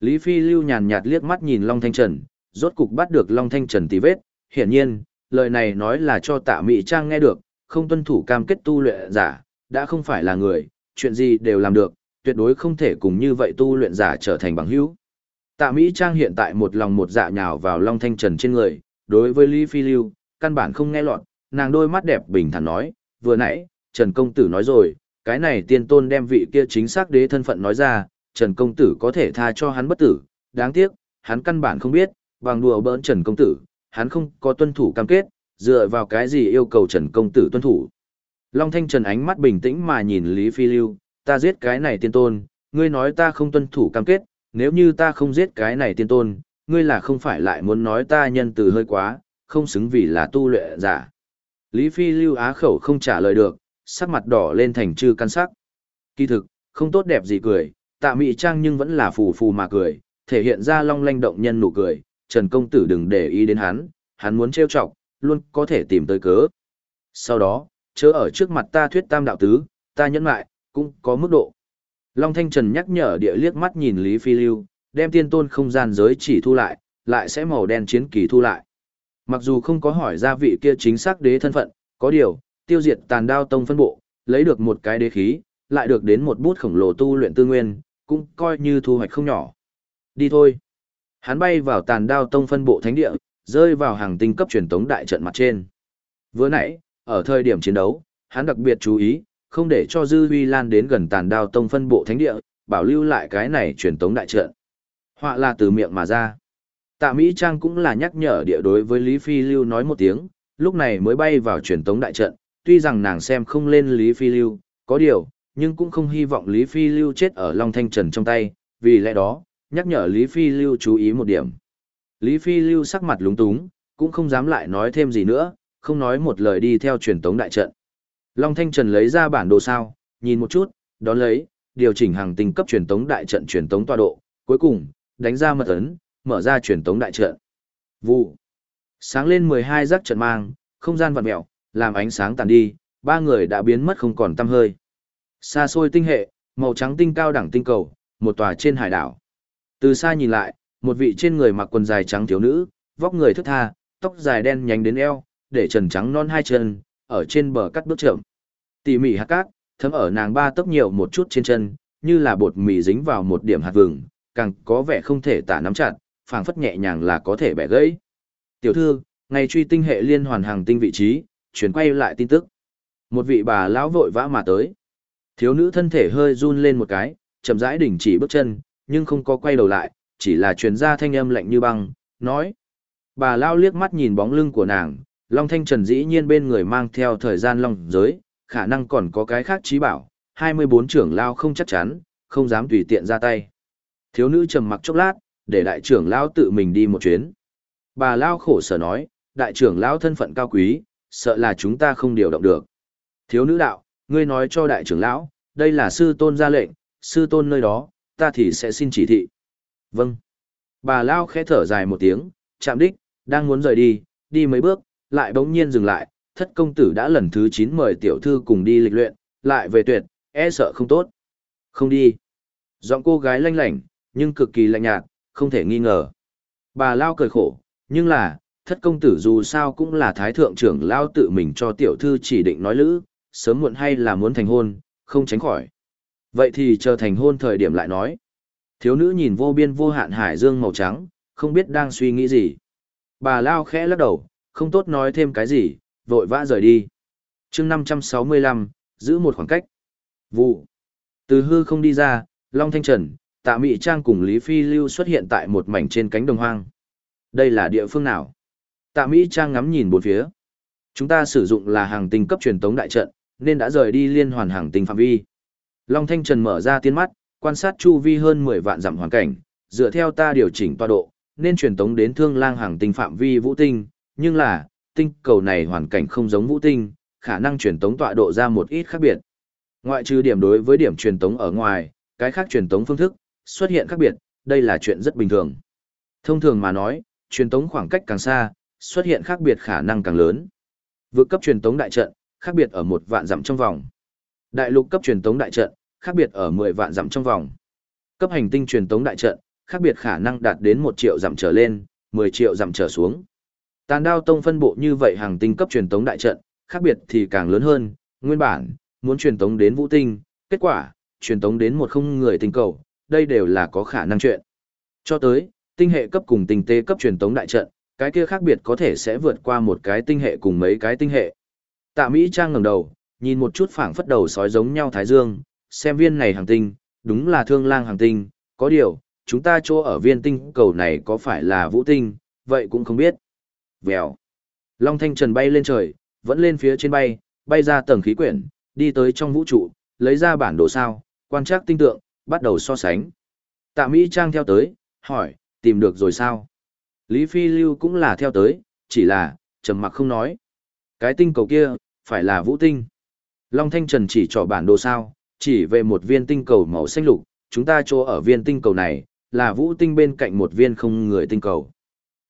Lý Phi lưu nhàn nhạt liếc mắt nhìn Long Thanh Trần, rốt cục bắt được Long Thanh Trần tì vết, hiển nhiên, lời này nói là cho tạ Mị Trang nghe được, không tuân thủ cam kết tu luyện giả, đã không phải là người, chuyện gì đều làm được, tuyệt đối không thể cùng như vậy tu luyện giả trở thành bằng hữu. Tạ Mỹ Trang hiện tại một lòng một dạ nhào vào Long Thanh Trần trên người, đối với Lý Phi Lưu, căn bản không nghe lọt, nàng đôi mắt đẹp bình thản nói, vừa nãy, Trần Công Tử nói rồi, cái này tiên tôn đem vị kia chính xác đế thân phận nói ra, Trần Công Tử có thể tha cho hắn bất tử, đáng tiếc, hắn căn bản không biết, bằng đùa bỡn Trần Công Tử, hắn không có tuân thủ cam kết, dựa vào cái gì yêu cầu Trần Công Tử tuân thủ. Long Thanh Trần ánh mắt bình tĩnh mà nhìn Lý Phi Lưu, ta giết cái này tiên tôn, ngươi nói ta không tuân thủ cam kết, nếu như ta không giết cái này tiên tôn, ngươi là không phải lại muốn nói ta nhân từ hơi quá, không xứng vì là tu luyện giả. Lý Phi Lưu á khẩu không trả lời được, sắc mặt đỏ lên thành chư căn sắc. Kỳ thực, không tốt đẹp gì cười, tạ mị trang nhưng vẫn là phù phù mà cười, thể hiện ra long lanh động nhân nụ cười, Trần Công Tử đừng để ý đến hắn, hắn muốn trêu chọc, luôn có thể tìm tới cớ. Sau đó, chớ ở trước mặt ta thuyết tam đạo tứ, ta nhẫn lại, cũng có mức độ. Long Thanh Trần nhắc nhở địa liếc mắt nhìn Lý Phi Lưu, đem tiên tôn không gian giới chỉ thu lại, lại sẽ màu đen chiến kỳ thu lại. Mặc dù không có hỏi ra vị kia chính xác đế thân phận, có điều, tiêu diệt tàn đao tông phân bộ, lấy được một cái đế khí, lại được đến một bút khổng lồ tu luyện tư nguyên, cũng coi như thu hoạch không nhỏ. Đi thôi. Hắn bay vào tàn đao tông phân bộ thánh địa, rơi vào hàng tinh cấp truyền tống đại trận mặt trên. Vừa nãy, ở thời điểm chiến đấu, hắn đặc biệt chú ý, không để cho dư huy lan đến gần tàn đao tông phân bộ thánh địa, bảo lưu lại cái này truyền tống đại trận. Họa là từ miệng mà ra. Tạ Mỹ Trang cũng là nhắc nhở địa đối với Lý Phi Lưu nói một tiếng, lúc này mới bay vào truyền tống đại trận, tuy rằng nàng xem không lên Lý Phi Lưu, có điều, nhưng cũng không hy vọng Lý Phi Lưu chết ở Long Thanh Trần trong tay, vì lẽ đó, nhắc nhở Lý Phi Lưu chú ý một điểm. Lý Phi Lưu sắc mặt lúng túng, cũng không dám lại nói thêm gì nữa, không nói một lời đi theo truyền tống đại trận. Long Thanh Trần lấy ra bản đồ sao, nhìn một chút, đón lấy, điều chỉnh hàng tinh cấp truyền tống đại trận truyền tống tọa độ, cuối cùng, đánh ra mật ấn, mở ra truyền tống đại trận. Vụ. Sáng lên 12 giác trận mang, không gian vặn mèo, làm ánh sáng tàn đi, ba người đã biến mất không còn tăm hơi. Xa xôi tinh hệ, Màu trắng tinh cao đẳng tinh cầu, một tòa trên hải đảo. Từ xa nhìn lại, một vị trên người mặc quần dài trắng thiếu nữ, vóc người thức tha, tóc dài đen nhánh đến eo, để trần trắng non hai chân, ở trên bờ cắt bước chậm. Tỉ mỉ hạt cát, thấm ở nàng ba tốc nhiều một chút trên chân, như là bột mì dính vào một điểm hạt vừng, càng có vẻ không thể tả nắm chặt, phảng phất nhẹ nhàng là có thể bẻ gãy. Tiểu thư, ngày truy tinh hệ liên hoàn hàng tinh vị trí, chuyển quay lại tin tức. Một vị bà lão vội vã mà tới. Thiếu nữ thân thể hơi run lên một cái, chậm rãi đình chỉ bước chân, nhưng không có quay đầu lại, chỉ là truyền ra thanh âm lạnh như băng, nói. Bà lão liếc mắt nhìn bóng lưng của nàng, Long Thanh Trần dĩ nhiên bên người mang theo thời gian long giới, khả năng còn có cái khác trí bảo, 24 trưởng lao không chắc chắn, không dám tùy tiện ra tay. Thiếu nữ trầm mặc chốc lát, để đại trưởng lao tự mình đi một chuyến. Bà lao khổ sở nói, đại trưởng lao thân phận cao quý, sợ là chúng ta không điều động được. Thiếu nữ đạo, ngươi nói cho đại trưởng lão, đây là sư tôn ra lệnh, sư tôn nơi đó, ta thì sẽ xin chỉ thị. Vâng. Bà lao khẽ thở dài một tiếng, chạm đích, đang muốn rời đi, đi mấy bước, lại bỗng nhiên dừng lại, thất công tử đã lần thứ 9 mời tiểu thư cùng đi lịch luyện, lại về tuyệt, e sợ không tốt. Không đi. Giọng cô gái lanh lảnh, nhưng cực kỳ lạnh nhạt, không thể nghi ngờ. Bà Lao cười khổ, nhưng là, thất công tử dù sao cũng là thái thượng trưởng Lao tự mình cho tiểu thư chỉ định nói lữ, sớm muộn hay là muốn thành hôn, không tránh khỏi. Vậy thì chờ thành hôn thời điểm lại nói. Thiếu nữ nhìn vô biên vô hạn hải dương màu trắng, không biết đang suy nghĩ gì. Bà Lao khẽ lắc đầu, không tốt nói thêm cái gì, vội vã rời đi. chương 565, giữ một khoảng cách. Vụ. Từ hư không đi ra, Long Thanh Trần, Tạ Mị Trang cùng Lý Phi Lưu xuất hiện tại một mảnh trên cánh đồng hoang. Đây là địa phương nào? Tạ Mỹ Trang ngắm nhìn bốn phía. Chúng ta sử dụng là hàng tinh cấp truyền tống đại trận, nên đã rời đi liên hoàn hàng tinh phạm vi. Long Thanh Trần mở ra tiên mắt, quan sát chu vi hơn 10 vạn dặm hoàn cảnh, dựa theo ta điều chỉnh tọa độ, nên truyền tống đến thương lang hàng tinh phạm vi vũ tinh, nhưng là, tinh cầu này hoàn cảnh không giống vũ tinh, khả năng truyền tống tọa độ ra một ít khác biệt. Ngoại trừ điểm đối với điểm truyền tống ở ngoài, cái khác truyền tống phương thức xuất hiện khác biệt, đây là chuyện rất bình thường. Thông thường mà nói, truyền tống khoảng cách càng xa, xuất hiện khác biệt khả năng càng lớn. Vượt cấp truyền tống đại trận, khác biệt ở một vạn dặm trong vòng. Đại lục cấp truyền tống đại trận, khác biệt ở 10 vạn dặm trong vòng. Cấp hành tinh truyền tống đại trận, khác biệt khả năng đạt đến 1 triệu dặm trở lên, 10 triệu dặm trở xuống. Tàn đao tông phân bộ như vậy hàng tinh cấp truyền tống đại trận, khác biệt thì càng lớn hơn, nguyên bản, muốn truyền tống đến vũ tinh, kết quả, truyền tống đến một không người tinh cầu, đây đều là có khả năng chuyện. Cho tới, tinh hệ cấp cùng tinh tế cấp truyền tống đại trận, cái kia khác biệt có thể sẽ vượt qua một cái tinh hệ cùng mấy cái tinh hệ. Tạ Mỹ Trang ngẩng đầu, nhìn một chút phảng phất đầu sói giống nhau Thái Dương, xem viên này hàng tinh, đúng là thương lang hàng tinh, có điều, chúng ta chỗ ở viên tinh cầu này có phải là vũ tinh, vậy cũng không biết. Vèo. Long Thanh Trần bay lên trời, vẫn lên phía trên bay, bay ra tầng khí quyển, đi tới trong vũ trụ, lấy ra bản đồ sao, quan trắc tinh tượng, bắt đầu so sánh. Tạ Mỹ Trang theo tới, hỏi, tìm được rồi sao? Lý Phi Lưu cũng là theo tới, chỉ là, trầm mặc không nói. Cái tinh cầu kia, phải là vũ tinh. Long Thanh Trần chỉ cho bản đồ sao, chỉ về một viên tinh cầu màu xanh lục, chúng ta chỗ ở viên tinh cầu này, là vũ tinh bên cạnh một viên không người tinh cầu.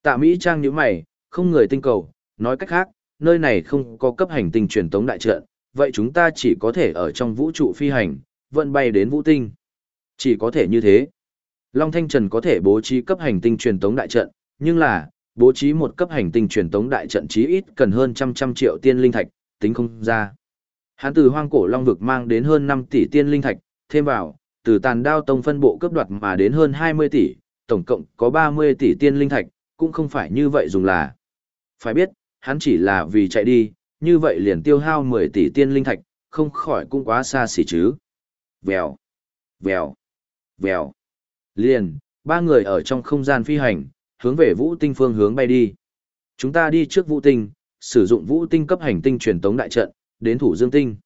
Tạ Mỹ Trang như mày, không người tinh cầu, nói cách khác, nơi này không có cấp hành tinh truyền tống đại trận, vậy chúng ta chỉ có thể ở trong vũ trụ phi hành, vận bay đến vũ tinh. Chỉ có thể như thế. Long Thanh Trần có thể bố trí cấp hành tinh truyền tống đại trận, nhưng là, bố trí một cấp hành tinh truyền tống đại trận chí ít cần hơn trăm trăm triệu tiên linh thạch, tính không ra. Hắn từ hoang cổ long vực mang đến hơn 5 tỷ tiên linh thạch, thêm vào, từ tàn đao tông phân bộ cấp đoạt mà đến hơn 20 tỷ, tổng cộng có 30 tỷ tiên linh thạch, cũng không phải như vậy dùng là. Phải biết, hắn chỉ là vì chạy đi, như vậy liền tiêu hao 10 tỷ tiên linh thạch, không khỏi cũng quá xa xỉ chứ. Vèo, vèo, vèo. Liền, ba người ở trong không gian phi hành, hướng về vũ tinh phương hướng bay đi. Chúng ta đi trước vũ tinh, sử dụng vũ tinh cấp hành tinh truyền tống đại trận, đến thủ dương tinh.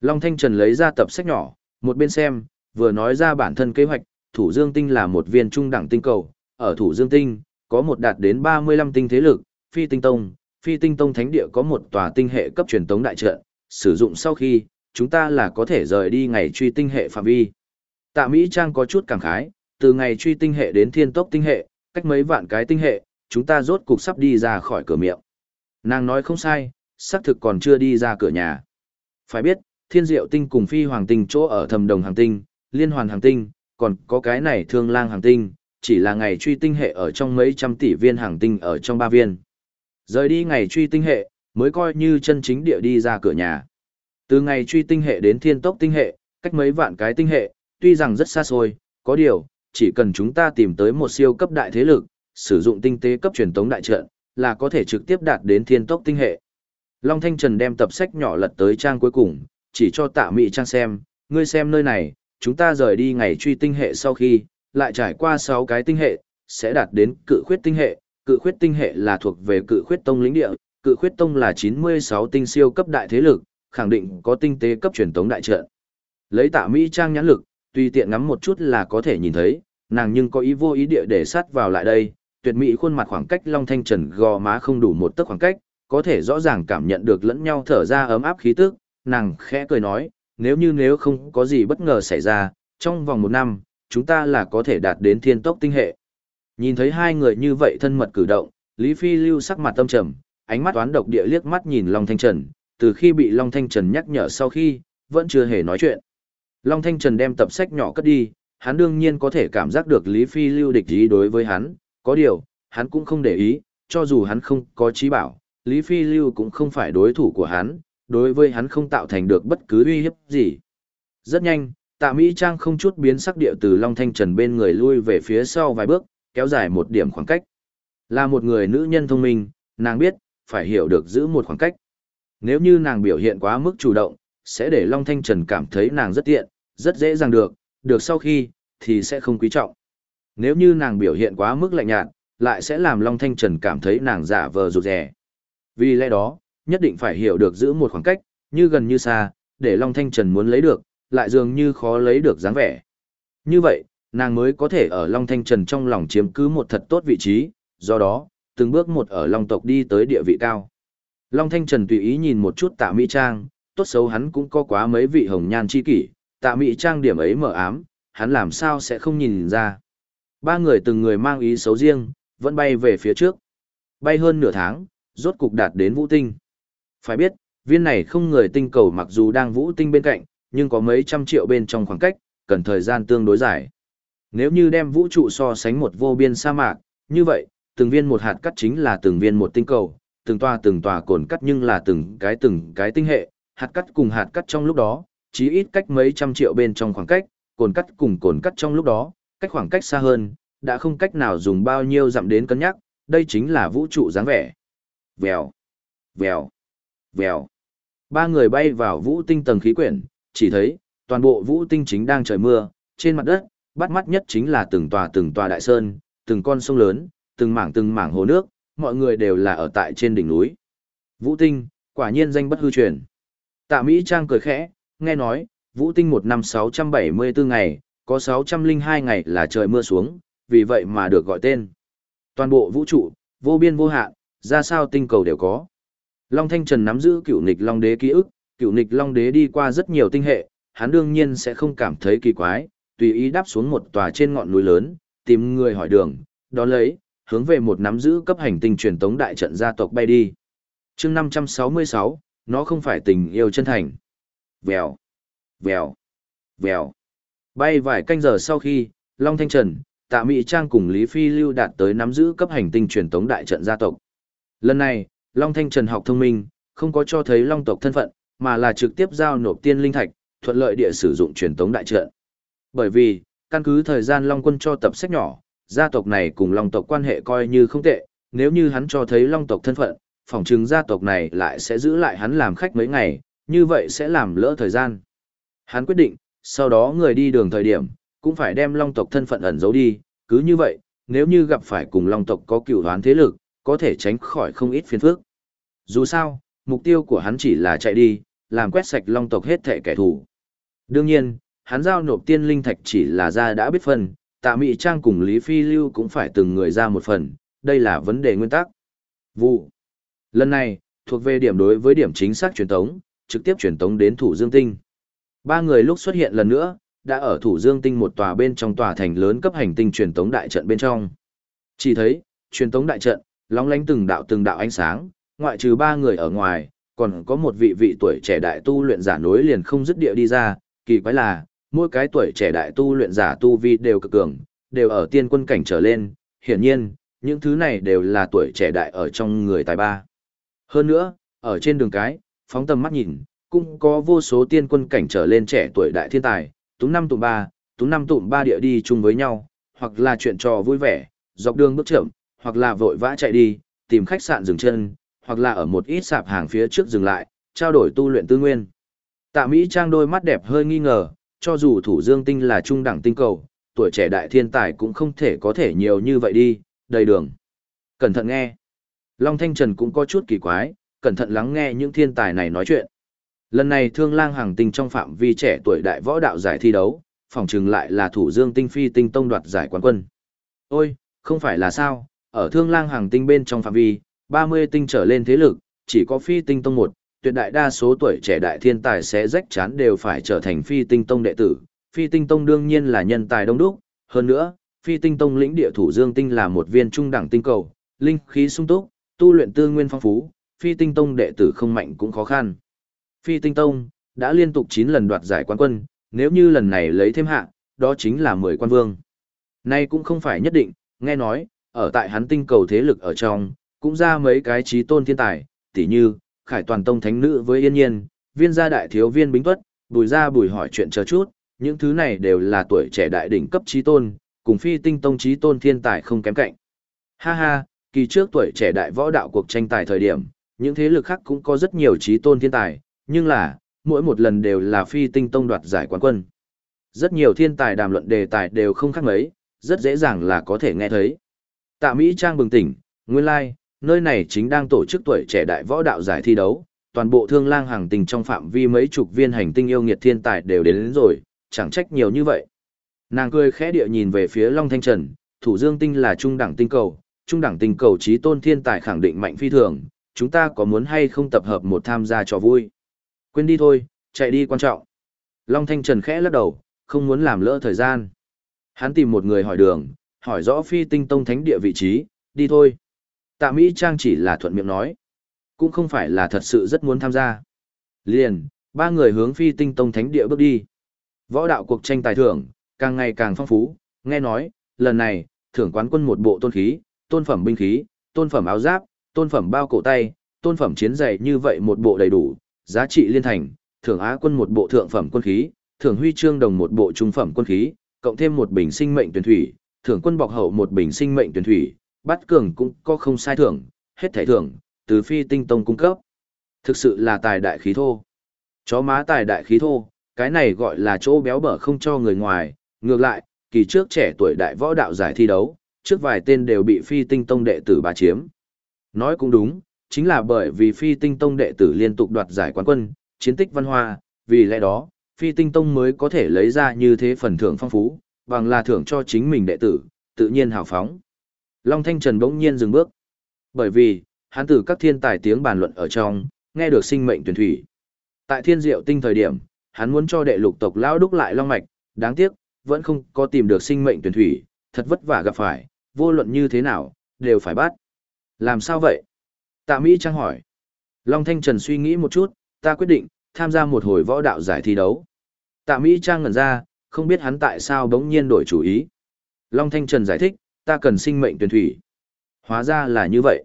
Long Thanh Trần lấy ra tập sách nhỏ, một bên xem, vừa nói ra bản thân kế hoạch, thủ dương tinh là một viên trung đẳng tinh cầu, ở thủ dương tinh, có một đạt đến 35 tinh thế lực, phi tinh tông, phi tinh tông thánh địa có một tòa tinh hệ cấp truyền tống đại trận, sử dụng sau khi, chúng ta là có thể rời đi ngày truy tinh hệ phạm vi. Tạ Mỹ Trang có chút cảm khái, từ ngày truy tinh hệ đến thiên tốc tinh hệ, cách mấy vạn cái tinh hệ, chúng ta rốt cục sắp đi ra khỏi cửa miệng. Nàng nói không sai, xác thực còn chưa đi ra cửa nhà. Phải biết, thiên diệu tinh cùng phi hoàng tinh chỗ ở thầm đồng hàng tinh, liên hoàn hàng tinh, còn có cái này thương lang hàng tinh, chỉ là ngày truy tinh hệ ở trong mấy trăm tỷ viên hàng tinh ở trong ba viên. Rời đi ngày truy tinh hệ, mới coi như chân chính địa đi ra cửa nhà. Từ ngày truy tinh hệ đến thiên tốc tinh hệ, cách mấy vạn cái tinh hệ, tuy rằng rất xa xôi, có điều, chỉ cần chúng ta tìm tới một siêu cấp đại thế lực, sử dụng tinh tế cấp truyền tống đại trận, là có thể trực tiếp đạt đến thiên tốc tinh hệ. Long Thanh Trần đem tập sách nhỏ lật tới trang cuối cùng, chỉ cho tạ mị trang xem, ngươi xem nơi này, chúng ta rời đi ngày truy tinh hệ sau khi, lại trải qua 6 cái tinh hệ, sẽ đạt đến cự khuyết tinh hệ, cự khuyết tinh hệ là thuộc về cự khuyết tông lĩnh địa, cự khuyết tông là 96 tinh siêu cấp đại thế lực, khẳng định có tinh tế cấp truyền tống đại trận. Lấy tạ Mỹ trang nhãn lực, tuy tiện ngắm một chút là có thể nhìn thấy, nàng nhưng có ý vô ý địa để sát vào lại đây, tuyệt mỹ khuôn mặt khoảng cách Long Thanh Trần gò má không đủ một tấc khoảng cách, có thể rõ ràng cảm nhận được lẫn nhau thở ra ấm áp khí tức, nàng khẽ cười nói, nếu như nếu không có gì bất ngờ xảy ra, trong vòng một năm, chúng ta là có thể đạt đến thiên tốc tinh hệ. Nhìn thấy hai người như vậy thân mật cử động, Lý Phi lưu sắc mặt tâm trầm, ánh mắt toán độc địa liếc mắt nhìn Long Thanh Trần, từ khi bị Long Thanh Trần nhắc nhở sau khi, vẫn chưa hề nói chuyện. Long Thanh Trần đem tập sách nhỏ cất đi, hắn đương nhiên có thể cảm giác được Lý Phi lưu địch ý đối với hắn, có điều, hắn cũng không để ý, cho dù hắn không có trí bảo, Lý Phi lưu cũng không phải đối thủ của hắn, đối với hắn không tạo thành được bất cứ uy hiếp gì. Rất nhanh, tạ Mỹ Trang không chút biến sắc địa từ Long Thanh Trần bên người lui về phía sau vài bước, kéo dài một điểm khoảng cách. Là một người nữ nhân thông minh, nàng biết, phải hiểu được giữ một khoảng cách. Nếu như nàng biểu hiện quá mức chủ động, sẽ để Long Thanh Trần cảm thấy nàng rất tiện, rất dễ dàng được, được sau khi, thì sẽ không quý trọng. Nếu như nàng biểu hiện quá mức lạnh nhạt, lại sẽ làm Long Thanh Trần cảm thấy nàng giả vờ rụt rẻ. Vì lẽ đó, nhất định phải hiểu được giữ một khoảng cách, như gần như xa, để Long Thanh Trần muốn lấy được, lại dường như khó lấy được dáng vẻ. Như vậy, nàng mới có thể ở Long Thanh Trần trong lòng chiếm cứ một thật tốt vị trí, do đó, từng bước một ở Long tộc đi tới địa vị cao. Long Thanh Trần tùy ý nhìn một chút tạ Mỹ Trang, tốt xấu hắn cũng có quá mấy vị hồng nhan chi kỷ, tạ Mị Trang điểm ấy mở ám, hắn làm sao sẽ không nhìn ra. Ba người từng người mang ý xấu riêng, vẫn bay về phía trước. Bay hơn nửa tháng, rốt cục đạt đến vũ tinh. Phải biết, viên này không người tinh cầu mặc dù đang vũ tinh bên cạnh, nhưng có mấy trăm triệu bên trong khoảng cách, cần thời gian tương đối dài. Nếu như đem vũ trụ so sánh một vô biên sa mạc, như vậy, từng viên một hạt cắt chính là từng viên một tinh cầu, từng tòa từng tòa cồn cắt nhưng là từng cái từng cái tinh hệ, hạt cắt cùng hạt cắt trong lúc đó, chí ít cách mấy trăm triệu bên trong khoảng cách, cồn cắt cùng cồn cắt trong lúc đó, cách khoảng cách xa hơn, đã không cách nào dùng bao nhiêu dặm đến cân nhắc, đây chính là vũ trụ dáng vẻ. Vèo, vèo, vèo. Ba người bay vào vũ tinh tầng khí quyển, chỉ thấy, toàn bộ vũ tinh chính đang trời mưa, trên mặt đất, bắt mắt nhất chính là từng tòa từng tòa đại sơn, từng con sông lớn, từng mảng từng mảng hồ nước, mọi người đều là ở tại trên đỉnh núi. Vũ tinh, quả nhiên danh bất hư truyền. Tạ Mỹ Trang cười khẽ, nghe nói, Vũ tinh một năm 674 ngày, có 602 ngày là trời mưa xuống, vì vậy mà được gọi tên. Toàn bộ vũ trụ, vô biên vô hạn, ra sao tinh cầu đều có. Long Thanh Trần nắm giữ cựu nịch Long Đế ký ức, cựu nịch Long Đế đi qua rất nhiều tinh hệ, hắn đương nhiên sẽ không cảm thấy kỳ quái, tùy ý đáp xuống một tòa trên ngọn núi lớn, tìm người hỏi đường, đó lấy, hướng về một nắm giữ cấp hành tinh truyền tống đại trận gia tộc bay đi. chương 566, nó không phải tình yêu chân thành. Vèo, vèo, vèo. Bay vài canh giờ sau khi, Long Thanh Trần, Tạ Mỹ Trang cùng Lý Phi Lưu đạt tới nắm giữ cấp hành tinh truyền tống đại trận gia tộc. Lần này, Long Thanh Trần học thông minh, không có cho thấy Long tộc thân phận, mà là trực tiếp giao nộp tiên linh thạch, thuận lợi địa sử dụng truyền tống đại trận. Bởi vì, căn cứ thời gian Long quân cho tập sách nhỏ, gia tộc này cùng Long tộc quan hệ coi như không tệ, nếu như hắn cho thấy Long tộc thân phận, phỏng chừng gia tộc này lại sẽ giữ lại hắn làm khách mấy ngày, như vậy sẽ làm lỡ thời gian. Hắn quyết định, sau đó người đi đường thời điểm, cũng phải đem Long tộc thân phận ẩn giấu đi, cứ như vậy, nếu như gặp phải cùng Long tộc có cựu đoán thế lực, có thể tránh khỏi không ít phiền phức. Dù sao, mục tiêu của hắn chỉ là chạy đi, làm quét sạch Long tộc hết thể kẻ thù. Đương nhiên, hắn giao nộp tiên linh thạch chỉ là ra đã biết phần, tạ Mị Trang cùng Lý Phi Lưu cũng phải từng người ra một phần, đây là vấn đề nguyên tắc. Vụ. Lần này, thuộc về điểm đối với điểm chính xác truyền tống, trực tiếp truyền tống đến Thủ Dương Tinh. Ba người lúc xuất hiện lần nữa, đã ở Thủ Dương Tinh một tòa bên trong tòa thành lớn cấp hành tinh truyền tống đại trận bên trong. Chỉ thấy, truyền tống đại trận, lóng lánh từng đạo từng đạo ánh sáng, ngoại trừ ba người ở ngoài, còn có một vị vị tuổi trẻ đại tu luyện giả nối liền không dứt địa đi ra, kỳ quái là, mỗi cái tuổi trẻ đại tu luyện giả tu vi đều cực cường, đều ở tiên quân cảnh trở lên, hiển nhiên, những thứ này đều là tuổi trẻ đại ở trong người tài ba. Hơn nữa, ở trên đường cái, phóng tầm mắt nhìn, cũng có vô số tiên quân cảnh trở lên trẻ tuổi đại thiên tài, túng năm tụm ba, túng năm tụm ba địa đi chung với nhau, hoặc là chuyện trò vui vẻ, dọc đường bước chậm, hoặc là vội vã chạy đi, tìm khách sạn dừng chân, hoặc là ở một ít sạp hàng phía trước dừng lại, trao đổi tu luyện tư nguyên. Tạ Mỹ Trang đôi mắt đẹp hơi nghi ngờ, cho dù thủ dương tinh là trung đẳng tinh cầu, tuổi trẻ đại thiên tài cũng không thể có thể nhiều như vậy đi, đầy đường. Cẩn thận nghe. Long Thanh Trần cũng có chút kỳ quái, cẩn thận lắng nghe những thiên tài này nói chuyện. Lần này thương lang hàng tinh trong phạm vi trẻ tuổi đại võ đạo giải thi đấu, phòng trừng lại là thủ dương tinh phi tinh tông đoạt giải quán quân. Ôi, không phải là sao, ở thương lang hàng tinh bên trong phạm vi, 30 tinh trở lên thế lực, chỉ có phi tinh tông một, tuyệt đại đa số tuổi trẻ đại thiên tài sẽ rách chán đều phải trở thành phi tinh tông đệ tử. Phi tinh tông đương nhiên là nhân tài đông đúc, hơn nữa, phi tinh tông lĩnh địa thủ dương tinh là một viên trung đẳng tinh cầu, linh khí sung túc, tu luyện tư nguyên phong phú, phi tinh tông đệ tử không mạnh cũng khó khăn. Phi tinh tông đã liên tục 9 lần đoạt giải quán quân, nếu như lần này lấy thêm hạ, đó chính là 10 quan vương. Nay cũng không phải nhất định, nghe nói, ở tại hắn tinh cầu thế lực ở trong, cũng ra mấy cái trí tôn thiên tài, tỉ như, khải toàn tông thánh nữ với yên nhiên, viên gia đại thiếu viên bính tuất, bùi ra bùi hỏi chuyện chờ chút, những thứ này đều là tuổi trẻ đại đỉnh cấp trí tôn, cùng phi tinh tông trí tôn thiên tài không kém cạnh. Ha ha, kỳ trước tuổi trẻ đại võ đạo cuộc tranh tài thời điểm, những thế lực khác cũng có rất nhiều trí tôn thiên tài, nhưng là, mỗi một lần đều là phi tinh tông đoạt giải quán quân. Rất nhiều thiên tài đàm luận đề tài đều không khác mấy, rất dễ dàng là có thể nghe thấy. Tạ Mỹ Trang bừng tỉnh, nguyên lai, like, nơi này chính đang tổ chức tuổi trẻ đại võ đạo giải thi đấu, toàn bộ thương lang hàng tình trong phạm vi mấy chục viên hành tinh yêu nghiệt thiên tài đều đến, đến rồi, chẳng trách nhiều như vậy. Nàng cười khẽ địa nhìn về phía Long Thanh Trần, thủ dương tinh là trung đẳng tinh cầu, trung đẳng tinh cầu trí tôn thiên tài khẳng định mạnh phi thường, chúng ta có muốn hay không tập hợp một tham gia cho vui. Quên đi thôi, chạy đi quan trọng. Long Thanh Trần khẽ lắc đầu, không muốn làm lỡ thời gian. Hắn tìm một người hỏi đường, hỏi rõ phi tinh tông thánh địa vị trí, đi thôi. Tạ Mỹ Trang chỉ là thuận miệng nói. Cũng không phải là thật sự rất muốn tham gia. Liền, ba người hướng phi tinh tông thánh địa bước đi. Võ đạo cuộc tranh tài thưởng, càng ngày càng phong phú, nghe nói, lần này, thưởng quán quân một bộ tôn khí, tôn phẩm binh khí, tôn phẩm áo giáp, tôn phẩm bao cổ tay, tôn phẩm chiến giày như vậy một bộ đầy đủ, giá trị liên thành, thưởng Á quân một bộ thượng phẩm quân khí, thưởng huy chương đồng một bộ trung phẩm quân khí, cộng thêm một bình sinh mệnh tuyển thủy, thưởng quân bọc hậu một bình sinh mệnh tuyển thủy, bắt cường cũng có không sai thưởng, hết thảy thưởng, từ phi tinh tông cung cấp. Thực sự là tài đại khí thô. Chó má tài đại khí thô, cái này gọi là chỗ béo bở không cho người ngoài, ngược lại, kỳ trước trẻ tuổi đại võ đạo giải thi đấu, trước vài tên đều bị phi tinh tông đệ tử bá chiếm. Nói cũng đúng, chính là bởi vì phi tinh tông đệ tử liên tục đoạt giải quán quân, chiến tích văn hoa, vì lẽ đó, phi tinh tông mới có thể lấy ra như thế phần thưởng phong phú, bằng là thưởng cho chính mình đệ tử, tự nhiên hào phóng. Long Thanh Trần bỗng nhiên dừng bước. Bởi vì, hắn từ các thiên tài tiếng bàn luận ở trong, nghe được sinh mệnh tuyển thủy. Tại thiên diệu tinh thời điểm, hắn muốn cho đệ lục tộc lão đúc lại long mạch, đáng tiếc, vẫn không có tìm được sinh mệnh tuyển thủy, thật vất vả gặp phải, vô luận như thế nào, đều phải bắt. Làm sao vậy? Tạ Mỹ Trang hỏi. Long Thanh Trần suy nghĩ một chút, ta quyết định, tham gia một hồi võ đạo giải thi đấu. Tạ Mỹ Trang ngẩn ra, không biết hắn tại sao bỗng nhiên đổi chủ ý. Long Thanh Trần giải thích, ta cần sinh mệnh tuyển thủy. Hóa ra là như vậy.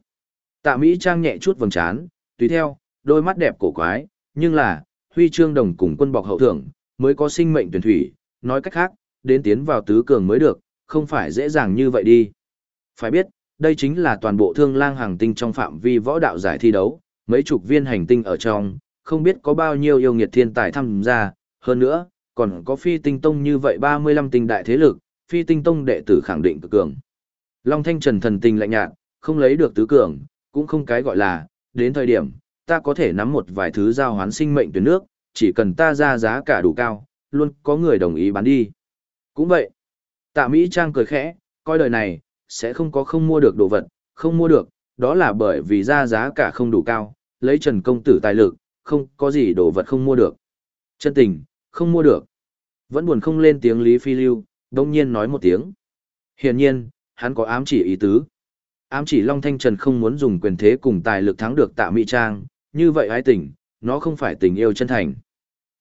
Tạ Mỹ Trang nhẹ chút vầng trán, tùy theo, đôi mắt đẹp cổ quái, nhưng là, huy chương đồng cùng quân bọc hậu thưởng, mới có sinh mệnh tuyển thủy, nói cách khác, đến tiến vào tứ cường mới được, không phải dễ dàng như vậy đi. Phải biết, đây chính là toàn bộ thương lang hàng tinh trong phạm vi võ đạo giải thi đấu, mấy chục viên hành tinh ở trong, không biết có bao nhiêu yêu nghiệt thiên tài tham gia, hơn nữa, còn có phi tinh tông như vậy 35 tinh đại thế lực, phi tinh tông đệ tử khẳng định cực cường. Long Thanh Trần thần tình lạnh nhạt, không lấy được tứ cường, cũng không cái gọi là, đến thời điểm, ta có thể nắm một vài thứ giao hoán sinh mệnh tuyến nước, chỉ cần ta ra giá cả đủ cao, luôn có người đồng ý bán đi. Cũng vậy. Tạ Mỹ Trang cười khẽ, coi đời này, sẽ không có không mua được đồ vật, không mua được, đó là bởi vì ra giá cả không đủ cao, lấy Trần Công Tử tài lực, không có gì đồ vật không mua được. Chân tình, không mua được. Vẫn buồn không lên tiếng Lý Phi Lưu, đông nhiên nói một tiếng. Hiển nhiên, hắn có ám chỉ ý tứ. Ám chỉ Long Thanh Trần không muốn dùng quyền thế cùng tài lực thắng được tạ Mỹ Trang, như vậy ái tình, nó không phải tình yêu chân thành.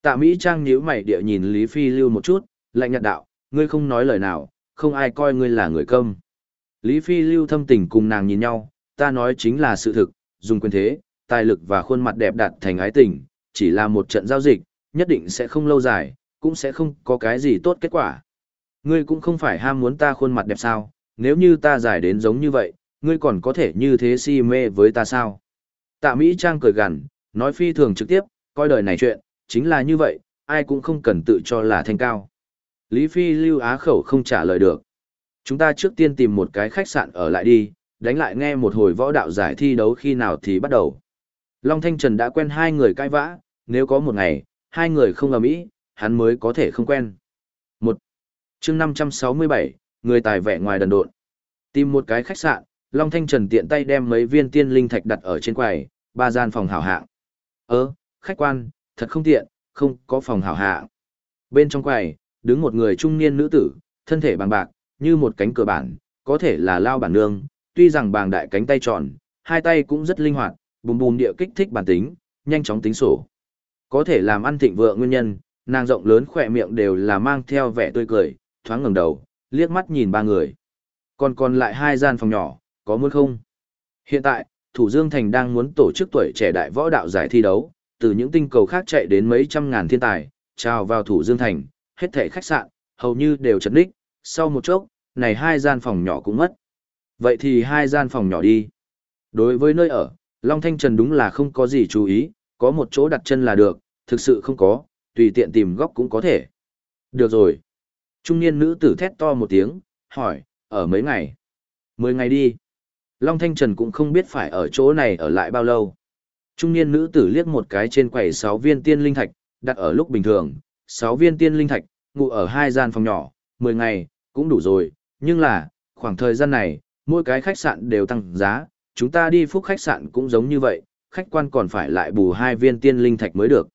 Tạ Mỹ Trang nhíu mày địa nhìn Lý Phi Lưu một chút, lạnh nhạt đạo, ngươi không nói lời nào, không ai coi ngươi là người công. Lý Phi Lưu thâm tình cùng nàng nhìn nhau, ta nói chính là sự thực, dùng quyền thế, tài lực và khuôn mặt đẹp đạt thành ái tình, chỉ là một trận giao dịch, nhất định sẽ không lâu dài, cũng sẽ không có cái gì tốt kết quả. Ngươi cũng không phải ham muốn ta khuôn mặt đẹp sao, nếu như ta giải đến giống như vậy, ngươi còn có thể như thế si mê với ta sao? Tạ Mỹ Trang cười gằn, nói phi thường trực tiếp, coi đời này chuyện, chính là như vậy, ai cũng không cần tự cho là thanh cao. Lý Phi lưu á khẩu không trả lời được. Chúng ta trước tiên tìm một cái khách sạn ở lại đi, đánh lại nghe một hồi võ đạo giải thi đấu khi nào thì bắt đầu. Long Thanh Trần đã quen hai người cãi vã, nếu có một ngày, hai người không ầm ĩ, hắn mới có thể không quen. Một chương 567, người tài vẻ ngoài đần độn. Tìm một cái khách sạn, Long Thanh Trần tiện tay đem mấy viên tiên linh thạch đặt ở trên quầy, ba gian phòng hảo hạng. Ơ, khách quan, thật không tiện, không có phòng hảo hạng. Bên trong quầy, đứng một người trung niên nữ tử, thân thể bằng bạc, như một cánh cửa bản, có thể là lao bản nương, tuy rằng bàng đại cánh tay tròn, hai tay cũng rất linh hoạt, bùm bùm địa kích thích bản tính, nhanh chóng tính sổ. Có thể làm ăn thịnh vượng nguyên nhân, nàng rộng lớn khỏe miệng đều là mang theo vẻ tươi cười, thoáng ngẩng đầu, liếc mắt nhìn ba người. Còn còn lại hai gian phòng nhỏ, có muốn không? Hiện tại, Thủ Dương Thành đang muốn tổ chức tuổi trẻ đại võ đạo giải thi đấu, từ những tinh cầu khác chạy đến mấy trăm ngàn thiên tài, trào vào Thủ Dương Thành, hết thảy khách sạn, hầu như đều chật ních, sau một chốc, này hai gian phòng nhỏ cũng mất. Vậy thì hai gian phòng nhỏ đi. Đối với nơi ở, Long Thanh Trần đúng là không có gì chú ý, có một chỗ đặt chân là được, thực sự không có, tùy tiện tìm góc cũng có thể. Được rồi. Trung niên nữ tử thét to một tiếng, hỏi, ở mấy ngày? Mười ngày đi. Long Thanh Trần cũng không biết phải ở chỗ này ở lại bao lâu. Trung niên nữ tử liếc một cái trên quầy 6 viên tiên linh thạch, đặt ở lúc bình thường, 6 viên tiên linh thạch, ngủ ở hai gian phòng nhỏ, 10 ngày, cũng đủ rồi, nhưng là, khoảng thời gian này, mỗi cái khách sạn đều tăng giá, chúng ta đi phúc khách sạn cũng giống như vậy, khách quan còn phải lại bù hai viên tiên linh thạch mới được.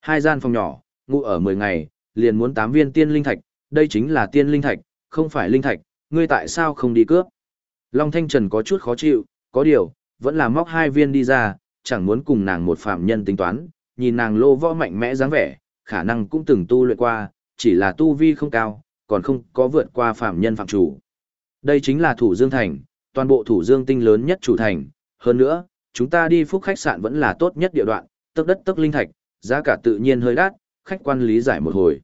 Hai gian phòng nhỏ, ngủ ở 10 ngày, liền muốn 8 viên tiên linh thạch, đây chính là tiên linh thạch, không phải linh thạch, ngươi tại sao không đi cướp? Long Thanh Trần có chút khó chịu, có điều, vẫn là móc hai viên đi ra, chẳng muốn cùng nàng một phạm nhân tính toán, nhìn nàng lô võ mạnh mẽ dáng vẻ, khả năng cũng từng tu luyện qua, chỉ là tu vi không cao, còn không có vượt qua phạm nhân phạm chủ. Đây chính là thủ dương thành, toàn bộ thủ dương tinh lớn nhất chủ thành, hơn nữa, chúng ta đi phúc khách sạn vẫn là tốt nhất địa đoạn, tức đất tức linh thạch, giá cả tự nhiên hơi đắt, khách quan lý giải một hồi.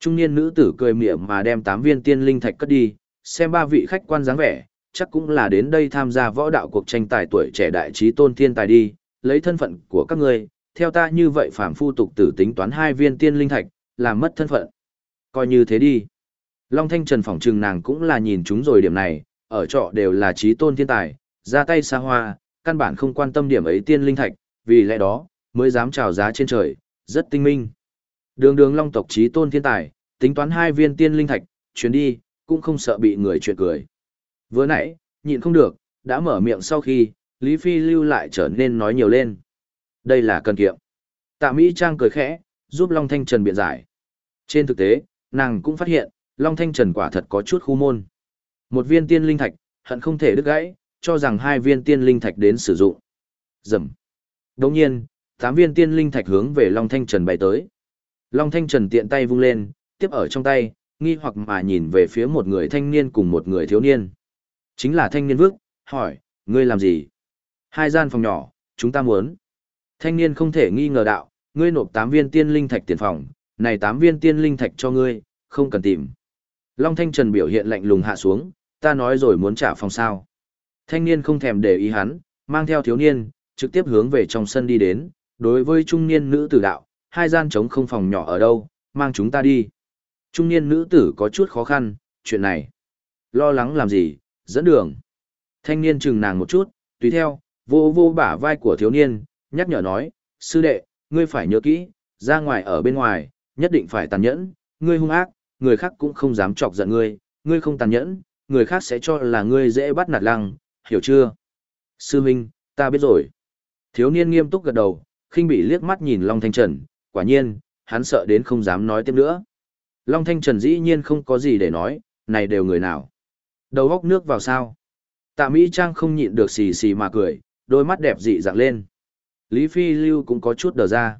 Trung niên nữ tử cười miệng mà đem 8 viên tiên linh thạch cất đi, xem ba vị khách quan dáng vẻ, chắc cũng là đến đây tham gia võ đạo cuộc tranh tài tuổi trẻ đại trí tôn thiên tài đi, lấy thân phận của các ngươi, theo ta như vậy phàm phu tục tử tính toán hai viên tiên linh thạch, làm mất thân phận. Coi như thế đi. Long Thanh Trần phỏng trừng nàng cũng là nhìn chúng rồi điểm này, ở trọ đều là trí tôn thiên tài, ra tay xa hoa, căn bản không quan tâm điểm ấy tiên linh thạch, vì lẽ đó, mới dám trào giá trên trời, rất tinh minh. Đường đường long tộc trí tôn thiên tài, tính toán hai viên tiên linh thạch, chuyến đi, cũng không sợ bị người chuyện cười. Vừa nãy, nhịn không được, đã mở miệng sau khi, Lý Phi lưu lại trở nên nói nhiều lên. Đây là cần kiệm. Tạ Mỹ Trang cười khẽ, giúp Long Thanh Trần biện giải. Trên thực tế, nàng cũng phát hiện, Long Thanh Trần quả thật có chút khu môn. Một viên tiên linh thạch, hận không thể đứt gãy, cho rằng hai viên tiên linh thạch đến sử dụng. Dầm. Đồng nhiên, tám viên tiên linh thạch hướng về Long Thanh Trần bay tới. Long Thanh Trần tiện tay vung lên, tiếp ở trong tay, nghi hoặc mà nhìn về phía một người thanh niên cùng một người thiếu niên. Chính là thanh niên vước, hỏi, ngươi làm gì? Hai gian phòng nhỏ, chúng ta muốn. Thanh niên không thể nghi ngờ đạo, ngươi nộp 8 viên tiên linh thạch tiền phòng, này 8 viên tiên linh thạch cho ngươi, không cần tìm. Long Thanh Trần biểu hiện lạnh lùng hạ xuống, ta nói rồi muốn trả phòng sao. Thanh niên không thèm để ý hắn, mang theo thiếu niên, trực tiếp hướng về trong sân đi đến, đối với trung niên nữ tử đạo, hai gian trống không phòng nhỏ ở đâu, mang chúng ta đi. Trung niên nữ tử có chút khó khăn, chuyện này. Lo lắng làm gì, dẫn đường. Thanh niên chừng nàng một chút, tùy theo, vô vô bả vai của thiếu niên, nhắc nhở nói, sư đệ, ngươi phải nhớ kỹ, ra ngoài ở bên ngoài, nhất định phải tàn nhẫn, ngươi hung ác, người khác cũng không dám chọc giận ngươi, ngươi không tàn nhẫn, người khác sẽ cho là ngươi dễ bắt nạt lăng, hiểu chưa? Sư Minh, ta biết rồi. Thiếu niên nghiêm túc gật đầu, khinh bị liếc mắt nhìn Long Thanh Trần, quả nhiên, hắn sợ đến không dám nói tiếp nữa. Long Thanh Trần dĩ nhiên không có gì để nói, này đều người nào. Đầu góc nước vào sao? Tạ Mỹ Trang không nhịn được xì xì mà cười, đôi mắt đẹp dị dạng lên. Lý Phi Lưu cũng có chút đờ ra.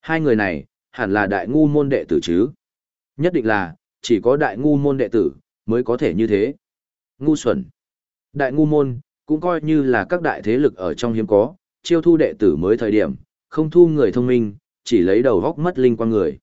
Hai người này, hẳn là đại ngu môn đệ tử chứ. Nhất định là, chỉ có đại ngu môn đệ tử, mới có thể như thế. Ngu xuẩn. Đại ngu môn, cũng coi như là các đại thế lực ở trong hiếm có, chiêu thu đệ tử mới thời điểm, không thu người thông minh, chỉ lấy đầu góc mất linh quan người.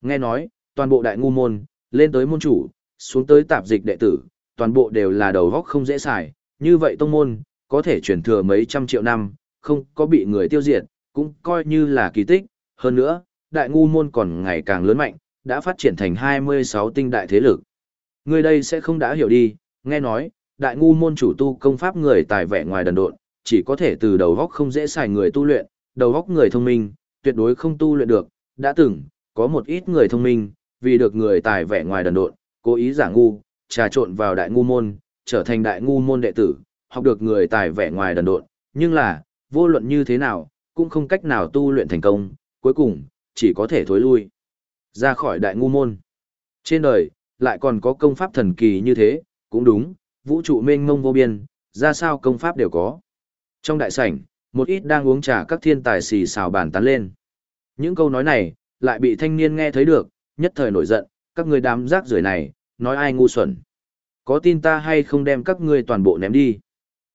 Nghe nói, toàn bộ đại ngu môn, lên tới môn chủ, xuống tới tạp dịch đệ tử, toàn bộ đều là đầu góc không dễ xài, như vậy tông môn, có thể chuyển thừa mấy trăm triệu năm, không có bị người tiêu diệt, cũng coi như là kỳ tích. Hơn nữa, đại ngu môn còn ngày càng lớn mạnh, đã phát triển thành 26 tinh đại thế lực. Người đây sẽ không đã hiểu đi, nghe nói, đại ngu môn chủ tu công pháp người tài vẻ ngoài đần độn, chỉ có thể từ đầu góc không dễ xài người tu luyện, đầu góc người thông minh, tuyệt đối không tu luyện được, đã từng, có một ít người thông minh, vì được người tài vẻ ngoài đần độn, cố ý giả ngu, trà trộn vào đại ngu môn, trở thành đại ngu môn đệ tử, học được người tài vẻ ngoài đần độn, nhưng là, vô luận như thế nào, cũng không cách nào tu luyện thành công, cuối cùng, chỉ có thể thối lui. Ra khỏi đại ngu môn. Trên đời, lại còn có công pháp thần kỳ như thế, cũng đúng, vũ trụ mênh mông vô biên, ra sao công pháp đều có. Trong đại sảnh, một ít đang uống trà các thiên tài xì xào bàn tán lên. Những câu nói này, lại bị thanh niên nghe thấy được, nhất thời nổi giận, các người đám rác rưởi này, nói ai ngu xuẩn. Có tin ta hay không đem các ngươi toàn bộ ném đi?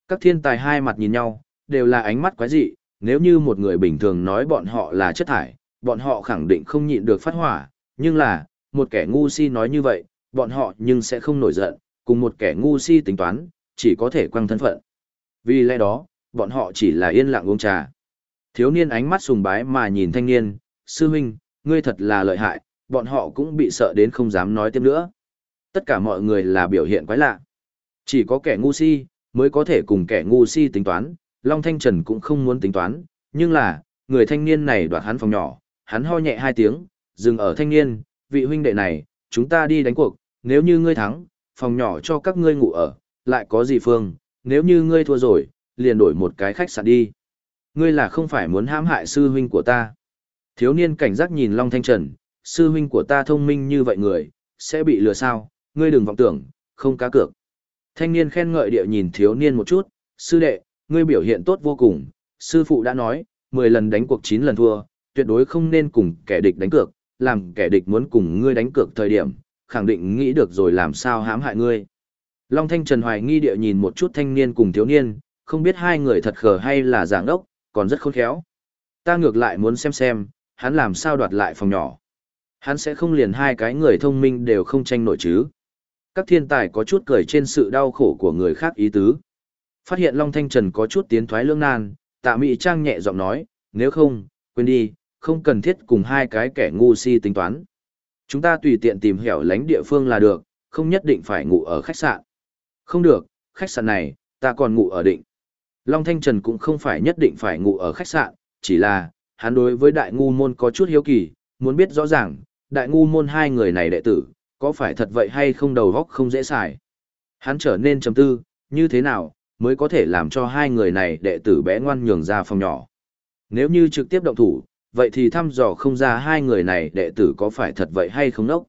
Các thiên tài hai mặt nhìn nhau, đều là ánh mắt quái dị, nếu như một người bình thường nói bọn họ là chất thải, bọn họ khẳng định không nhịn được phát hỏa, nhưng là, một kẻ ngu si nói như vậy, bọn họ nhưng sẽ không nổi giận, cùng một kẻ ngu si tính toán, chỉ có thể quăng thân phận. Vì lẽ đó, bọn họ chỉ là yên lặng uống trà. Thiếu niên ánh mắt sùng bái mà nhìn thanh niên, sư huynh, ngươi thật là lợi hại, bọn họ cũng bị sợ đến không dám nói tiếp nữa. Tất cả mọi người là biểu hiện quái lạ. Chỉ có kẻ ngu si, mới có thể cùng kẻ ngu si tính toán, Long Thanh Trần cũng không muốn tính toán, nhưng là, người thanh niên này đoạt hắn phòng nhỏ, hắn ho nhẹ hai tiếng, dừng ở thanh niên, vị huynh đệ này, chúng ta đi đánh cuộc, nếu như ngươi thắng, phòng nhỏ cho các ngươi ngủ ở, lại có gì phương, nếu như ngươi thua rồi, liền đổi một cái khách sạn đi. Ngươi là không phải muốn hãm hại sư huynh của ta. Thiếu niên cảnh giác nhìn Long Thanh Trần, sư huynh của ta thông minh như vậy người, sẽ bị lừa sao, ngươi đừng vọng tưởng, không cá cược. Thanh niên khen ngợi địa nhìn thiếu niên một chút, sư đệ, ngươi biểu hiện tốt vô cùng, sư phụ đã nói, 10 lần đánh cuộc 9 lần thua, tuyệt đối không nên cùng kẻ địch đánh cược, làm kẻ địch muốn cùng ngươi đánh cược thời điểm, khẳng định nghĩ được rồi làm sao hãm hại ngươi. Long Thanh Trần hoài nghi địa nhìn một chút thanh niên cùng thiếu niên, không biết hai người thật khờ hay là giảng ốc, còn rất khôn khéo. Ta ngược lại muốn xem xem, hắn làm sao đoạt lại phòng nhỏ. Hắn sẽ không liền hai cái người thông minh đều không tranh nổi chứ. Các thiên tài có chút cười trên sự đau khổ của người khác ý tứ. Phát hiện Long Thanh Trần có chút tiến thoái lương nan, tạ Mị Trang nhẹ giọng nói, nếu không, quên đi, không cần thiết cùng hai cái kẻ ngu si tính toán. Chúng ta tùy tiện tìm hẻo lánh địa phương là được, không nhất định phải ngủ ở khách sạn. Không được, khách sạn này, ta còn ngủ ở định. Long Thanh Trần cũng không phải nhất định phải ngủ ở khách sạn, chỉ là, hắn đối với đại ngu môn có chút hiếu kỳ, muốn biết rõ ràng, đại ngu môn hai người này đệ tử, có phải thật vậy hay không đầu góc không dễ xài. Hắn trở nên chấm tư, như thế nào, mới có thể làm cho hai người này đệ tử bé ngoan nhường ra phòng nhỏ. Nếu như trực tiếp động thủ, vậy thì thăm dò không ra hai người này đệ tử có phải thật vậy hay không đốc.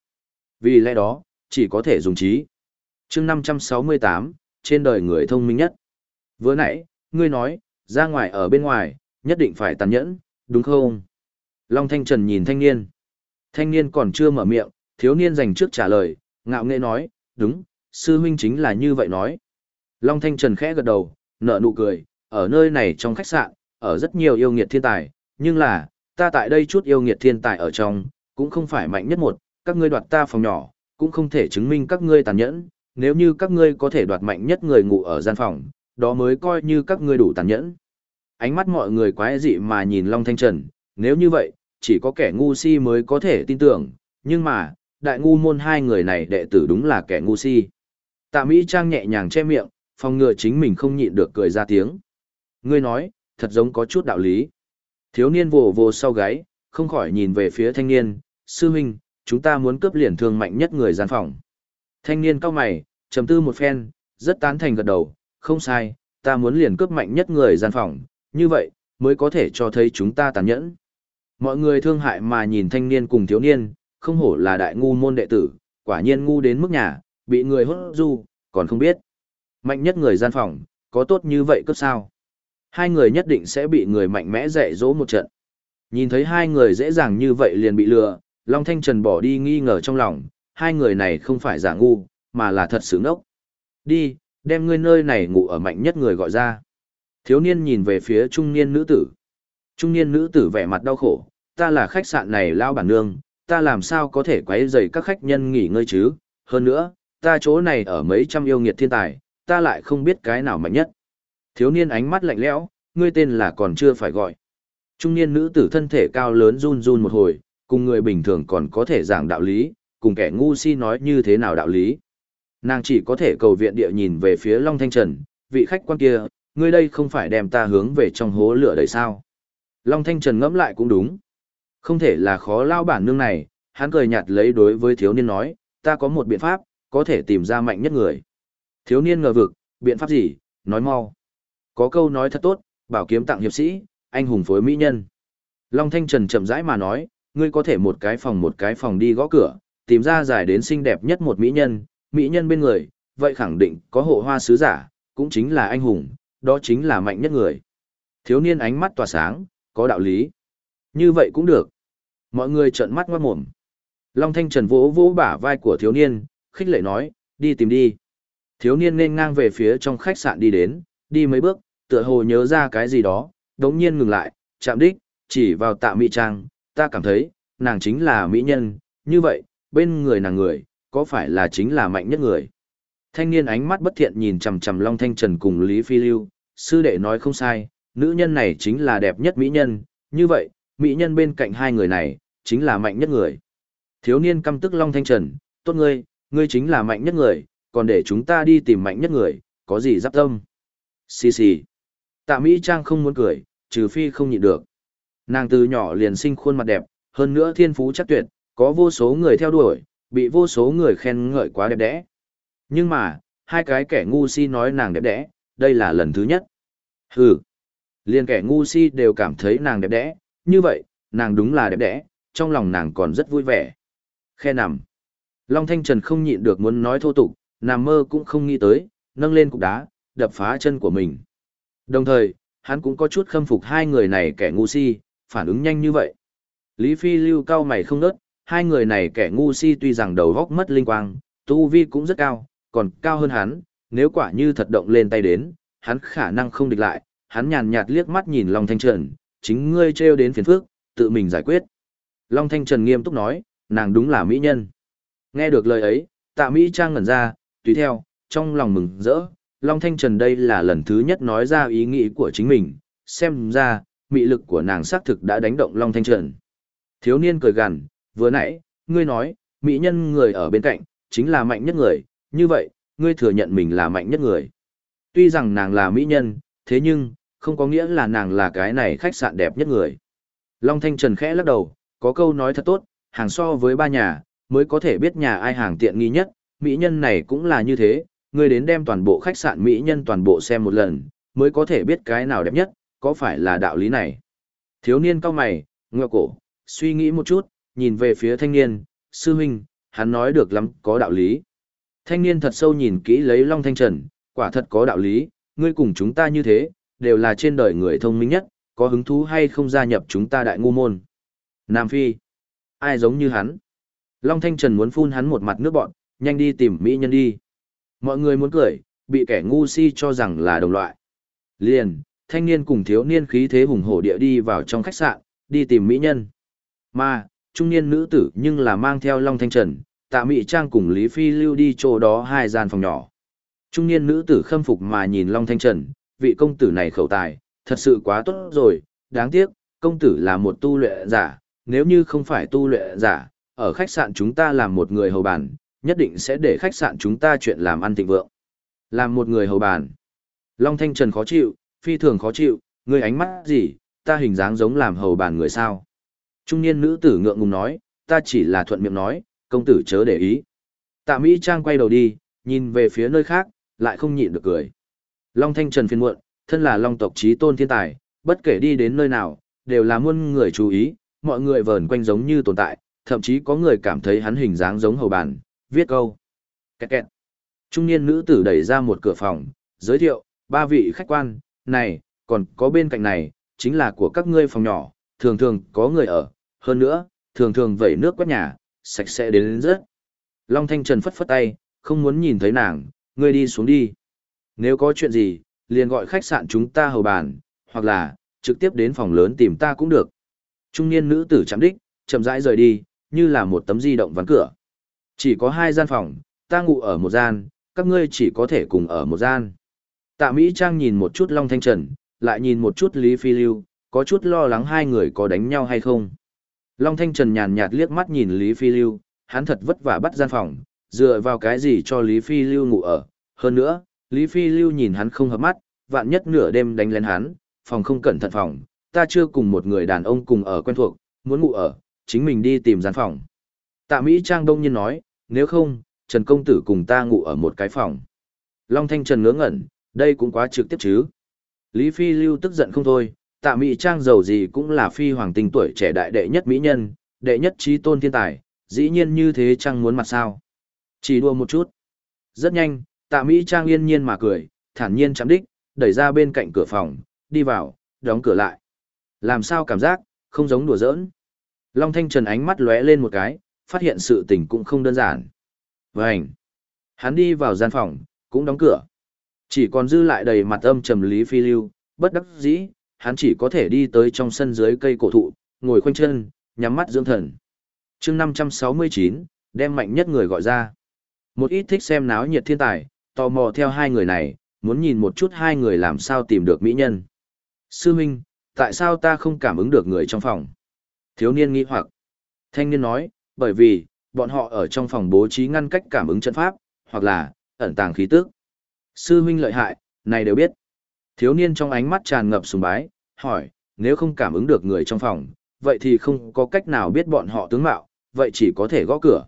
Vì lẽ đó, chỉ có thể dùng trí. chương 568, trên đời người thông minh nhất. Vừa nãy, ngươi nói, ra ngoài ở bên ngoài, nhất định phải tàn nhẫn, đúng không? Long Thanh Trần nhìn thanh niên. Thanh niên còn chưa mở miệng, thiếu niên dành trước trả lời, ngạo nghệ nói, đúng, sư huynh chính là như vậy nói. Long Thanh Trần khẽ gật đầu, nở nụ cười, ở nơi này trong khách sạn, ở rất nhiều yêu nghiệt thiên tài, nhưng là, ta tại đây chút yêu nghiệt thiên tài ở trong, cũng không phải mạnh nhất một, các ngươi đoạt ta phòng nhỏ, cũng không thể chứng minh các ngươi tàn nhẫn, nếu như các ngươi có thể đoạt mạnh nhất người ngủ ở gian phòng, đó mới coi như các ngươi đủ tàn nhẫn. Ánh mắt mọi người quái dị mà nhìn Long Thanh Trần, nếu như vậy, chỉ có kẻ ngu si mới có thể tin tưởng, nhưng mà, đại ngu môn hai người này đệ tử đúng là kẻ ngu si. Tạ Mỹ Trang nhẹ nhàng che miệng, phòng ngừa chính mình không nhịn được cười ra tiếng. Ngươi nói, thật giống có chút đạo lý. Thiếu niên vồ vồ sau gáy, không khỏi nhìn về phía thanh niên, sư huynh, chúng ta muốn cướp liền thương mạnh nhất người gian phòng. Thanh niên cao mày, trầm tư một phen, rất tán thành gật đầu, không sai, ta muốn liền cướp mạnh nhất người gian phòng, như vậy, mới có thể cho thấy chúng ta tàn nhẫn. Mọi người thương hại mà nhìn thanh niên cùng thiếu niên, không hổ là đại ngu môn đệ tử, quả nhiên ngu đến mức nhà, bị người hốt du, còn không biết. Mạnh nhất người gian phòng, có tốt như vậy cấp sao? Hai người nhất định sẽ bị người mạnh mẽ dạy dỗ một trận. Nhìn thấy hai người dễ dàng như vậy liền bị lừa, Long Thanh Trần bỏ đi nghi ngờ trong lòng, hai người này không phải giả ngu, mà là thật sự ngốc. Đi, đem ngươi nơi này ngủ ở mạnh nhất người gọi ra. Thiếu niên nhìn về phía trung niên nữ tử. Trung niên nữ tử vẻ mặt đau khổ, ta là khách sạn này lao bản nương, ta làm sao có thể quấy rầy các khách nhân nghỉ ngơi chứ, hơn nữa, ta chỗ này ở mấy trăm yêu nghiệt thiên tài, ta lại không biết cái nào mạnh nhất. Thiếu niên ánh mắt lạnh lẽo, ngươi tên là còn chưa phải gọi. Trung niên nữ tử thân thể cao lớn run run một hồi, cùng người bình thường còn có thể giảng đạo lý, cùng kẻ ngu si nói như thế nào đạo lý. Nàng chỉ có thể cầu viện địa nhìn về phía Long Thanh Trần, vị khách quan kia, ngươi đây không phải đem ta hướng về trong hố lửa đầy sao. Long Thanh Trần ngẫm lại cũng đúng. Không thể là khó lao bản nương này, hắn cười nhạt lấy đối với thiếu niên nói, ta có một biện pháp, có thể tìm ra mạnh nhất người. Thiếu niên ngờ vực, biện pháp gì, nói mau. Có câu nói thật tốt, bảo kiếm tặng hiệp sĩ, anh hùng phối mỹ nhân. Long Thanh Trần chậm rãi mà nói, ngươi có thể một cái phòng một cái phòng đi gõ cửa, tìm ra giải đến xinh đẹp nhất một mỹ nhân, mỹ nhân bên người, vậy khẳng định có hộ hoa sứ giả, cũng chính là anh hùng, đó chính là mạnh nhất người. Thiếu niên ánh mắt tỏa sáng, có đạo lý. Như vậy cũng được. Mọi người trợn mắt ngoát mồm. Long Thanh Trần vỗ vỗ bả vai của thiếu niên, khích lệ nói, đi tìm đi. Thiếu niên nên ngang về phía trong khách sạn đi đến, đi mấy bước, tựa hồ nhớ ra cái gì đó, đống nhiên ngừng lại, chạm đích, chỉ vào tạ mỹ trang, ta cảm thấy, nàng chính là mỹ nhân, như vậy, bên người nàng người, có phải là chính là mạnh nhất người. Thanh niên ánh mắt bất thiện nhìn chằm chằm Long Thanh Trần cùng Lý Phi Lưu, sư đệ nói không sai, nữ nhân này chính là đẹp nhất mỹ nhân, như vậy, mỹ nhân bên cạnh hai người này, chính là mạnh nhất người. Thiếu niên căm tức Long Thanh Trần, tốt ngươi, ngươi chính là mạnh nhất người, còn để chúng ta đi tìm mạnh nhất người, có gì giáp tâm. Xì xì. Tạ Mỹ Trang không muốn cười, trừ phi không nhịn được. Nàng từ nhỏ liền sinh khuôn mặt đẹp, hơn nữa thiên phú chắc tuyệt, có vô số người theo đuổi, bị vô số người khen ngợi quá đẹp đẽ. Nhưng mà, hai cái kẻ ngu si nói nàng đẹp đẽ, đây là lần thứ nhất. Hừ. liền kẻ ngu si đều cảm thấy nàng đẹp đẽ, như vậy, nàng đúng là đẹp đẽ, trong lòng nàng còn rất vui vẻ. Khe nằm. Long Thanh Trần không nhịn được muốn nói thô tục, nằm mơ cũng không nghĩ tới, nâng lên cục đá, đập phá chân của mình. Đồng thời, hắn cũng có chút khâm phục hai người này kẻ ngu si, phản ứng nhanh như vậy. Lý Phi lưu cao mày không nớt, hai người này kẻ ngu si tuy rằng đầu góc mất linh quang, tu vi cũng rất cao, còn cao hơn hắn, nếu quả như thật động lên tay đến, hắn khả năng không địch lại, hắn nhàn nhạt liếc mắt nhìn Long Thanh Trần, chính ngươi treo đến phiền phước, tự mình giải quyết. Long Thanh Trần nghiêm túc nói, nàng đúng là mỹ nhân. Nghe được lời ấy, tạ Mỹ Trang ngẩn ra, tùy theo, trong lòng mừng rỡ, Long Thanh Trần đây là lần thứ nhất nói ra ý nghĩ của chính mình, xem ra, mị lực của nàng xác thực đã đánh động Long Thanh Trần. Thiếu niên cười gằn, vừa nãy, ngươi nói, mỹ nhân người ở bên cạnh, chính là mạnh nhất người, như vậy, ngươi thừa nhận mình là mạnh nhất người. Tuy rằng nàng là mỹ nhân, thế nhưng, không có nghĩa là nàng là cái này khách sạn đẹp nhất người. Long Thanh Trần khẽ lắc đầu, có câu nói thật tốt, hàng so với ba nhà, mới có thể biết nhà ai hàng tiện nghi nhất, mỹ nhân này cũng là như thế, ngươi đến đem toàn bộ khách sạn mỹ nhân toàn bộ xem một lần, mới có thể biết cái nào đẹp nhất, có phải là đạo lý này. Thiếu niên cao mày, ngựa cổ, suy nghĩ một chút, nhìn về phía thanh niên, sư huynh, hắn nói được lắm, có đạo lý. Thanh niên thật sâu nhìn kỹ lấy Long Thanh Trần, quả thật có đạo lý, ngươi cùng chúng ta như thế, đều là trên đời người thông minh nhất, có hứng thú hay không gia nhập chúng ta đại ngu môn. Nam Phi, ai giống như hắn? Long Thanh Trần muốn phun hắn một mặt nước bọn, nhanh đi tìm mỹ nhân đi. Mọi người muốn cười, bị kẻ ngu si cho rằng là đồng loại. Liền, thanh niên cùng thiếu niên khí thế hùng hổ địa đi vào trong khách sạn, đi tìm mỹ nhân. Mà, trung niên nữ tử nhưng là mang theo Long Thanh Trần, tạ Mỹ Trang cùng Lý Phi lưu đi chỗ đó hai gian phòng nhỏ. Trung niên nữ tử khâm phục mà nhìn Long Thanh Trần, vị công tử này khẩu tài, thật sự quá tốt rồi, đáng tiếc, công tử là một tu luyện giả, nếu như không phải tu luyện giả, ở khách sạn chúng ta làm một người hầu bàn, nhất định sẽ để khách sạn chúng ta chuyện làm ăn thịnh vượng. Làm một người hầu bàn. Long Thanh Trần khó chịu, phi thường khó chịu, người ánh mắt gì, ta hình dáng giống làm hầu bàn người sao. Trung niên nữ tử ngượng ngùng nói, ta chỉ là thuận miệng nói, công tử chớ để ý. Tạ Mỹ Trang quay đầu đi, nhìn về phía nơi khác, lại không nhịn được cười. Long Thanh Trần phiền muộn, thân là Long tộc trí tôn thiên tài, bất kể đi đến nơi nào, đều là muôn người chú ý, mọi người vờn quanh giống như tồn tại, thậm chí có người cảm thấy hắn hình dáng giống hầu bàn, viết câu. Kẹt kẹt. Trung niên nữ tử đẩy ra một cửa phòng, giới thiệu, ba vị khách quan, này, còn có bên cạnh này, chính là của các ngươi phòng nhỏ, thường thường có người ở, hơn nữa, thường thường vẩy nước quét nhà, sạch sẽ đến, đến rất. Long Thanh Trần phất phất tay, không muốn nhìn thấy nàng, ngươi đi xuống đi. Nếu có chuyện gì, liền gọi khách sạn chúng ta hầu bàn, hoặc là, trực tiếp đến phòng lớn tìm ta cũng được. Trung niên nữ tử chạm đích, chậm rãi rời đi, như là một tấm di động ván cửa. Chỉ có hai gian phòng, ta ngủ ở một gian, các ngươi chỉ có thể cùng ở một gian. Tạ Mỹ Trang nhìn một chút Long Thanh Trần, lại nhìn một chút Lý Phi Lưu, có chút lo lắng hai người có đánh nhau hay không. Long Thanh Trần nhàn nhạt liếc mắt nhìn Lý Phi Lưu, hắn thật vất vả bắt gian phòng, dựa vào cái gì cho Lý Phi Lưu ngủ ở. Hơn nữa, Lý Phi Lưu nhìn hắn không hợp mắt, vạn nhất nửa đêm đánh lên hắn, phòng không cẩn thận phòng, ta chưa cùng một người đàn ông cùng ở quen thuộc, muốn ngủ ở, chính mình đi tìm gian phòng. Tạ Mỹ Trang đông nhiên nói, nếu không, Trần Công Tử cùng ta ngủ ở một cái phòng. Long Thanh Trần ngớ ngẩn, đây cũng quá trực tiếp chứ. Lý Phi Lưu tức giận không thôi, tạ Mỹ Trang giàu gì cũng là phi hoàng tình tuổi trẻ đại đệ nhất mỹ nhân, đệ nhất trí tôn thiên tài, dĩ nhiên như thế Trang muốn mặt sao. Chỉ đua một chút. Rất nhanh, tạ Mỹ Trang yên nhiên mà cười, thản nhiên chạm đích, đẩy ra bên cạnh cửa phòng, đi vào, đóng cửa lại. Làm sao cảm giác, không giống đùa giỡn. Long Thanh Trần ánh mắt lóe lên một cái, phát hiện sự tình cũng không đơn giản. Vânh! Hắn đi vào gian phòng, cũng đóng cửa. Chỉ còn dư lại đầy mặt âm trầm Lý Phi Lưu, bất đắc dĩ, hắn chỉ có thể đi tới trong sân dưới cây cổ thụ, ngồi khoanh chân, nhắm mắt dưỡng thần. chương 569, đem mạnh nhất người gọi ra. Một ít thích xem náo nhiệt thiên tài, tò mò theo hai người này, muốn nhìn một chút hai người làm sao tìm được mỹ nhân. Sư Minh, tại sao ta không cảm ứng được người trong phòng? Thiếu niên nghi hoặc. Thanh niên nói, bởi vì, bọn họ ở trong phòng bố trí ngăn cách cảm ứng trận pháp, hoặc là, ẩn tàng khí tức. Sư huynh lợi hại, này đều biết. Thiếu niên trong ánh mắt tràn ngập sùng bái, hỏi, nếu không cảm ứng được người trong phòng, vậy thì không có cách nào biết bọn họ tướng mạo, vậy chỉ có thể gõ cửa.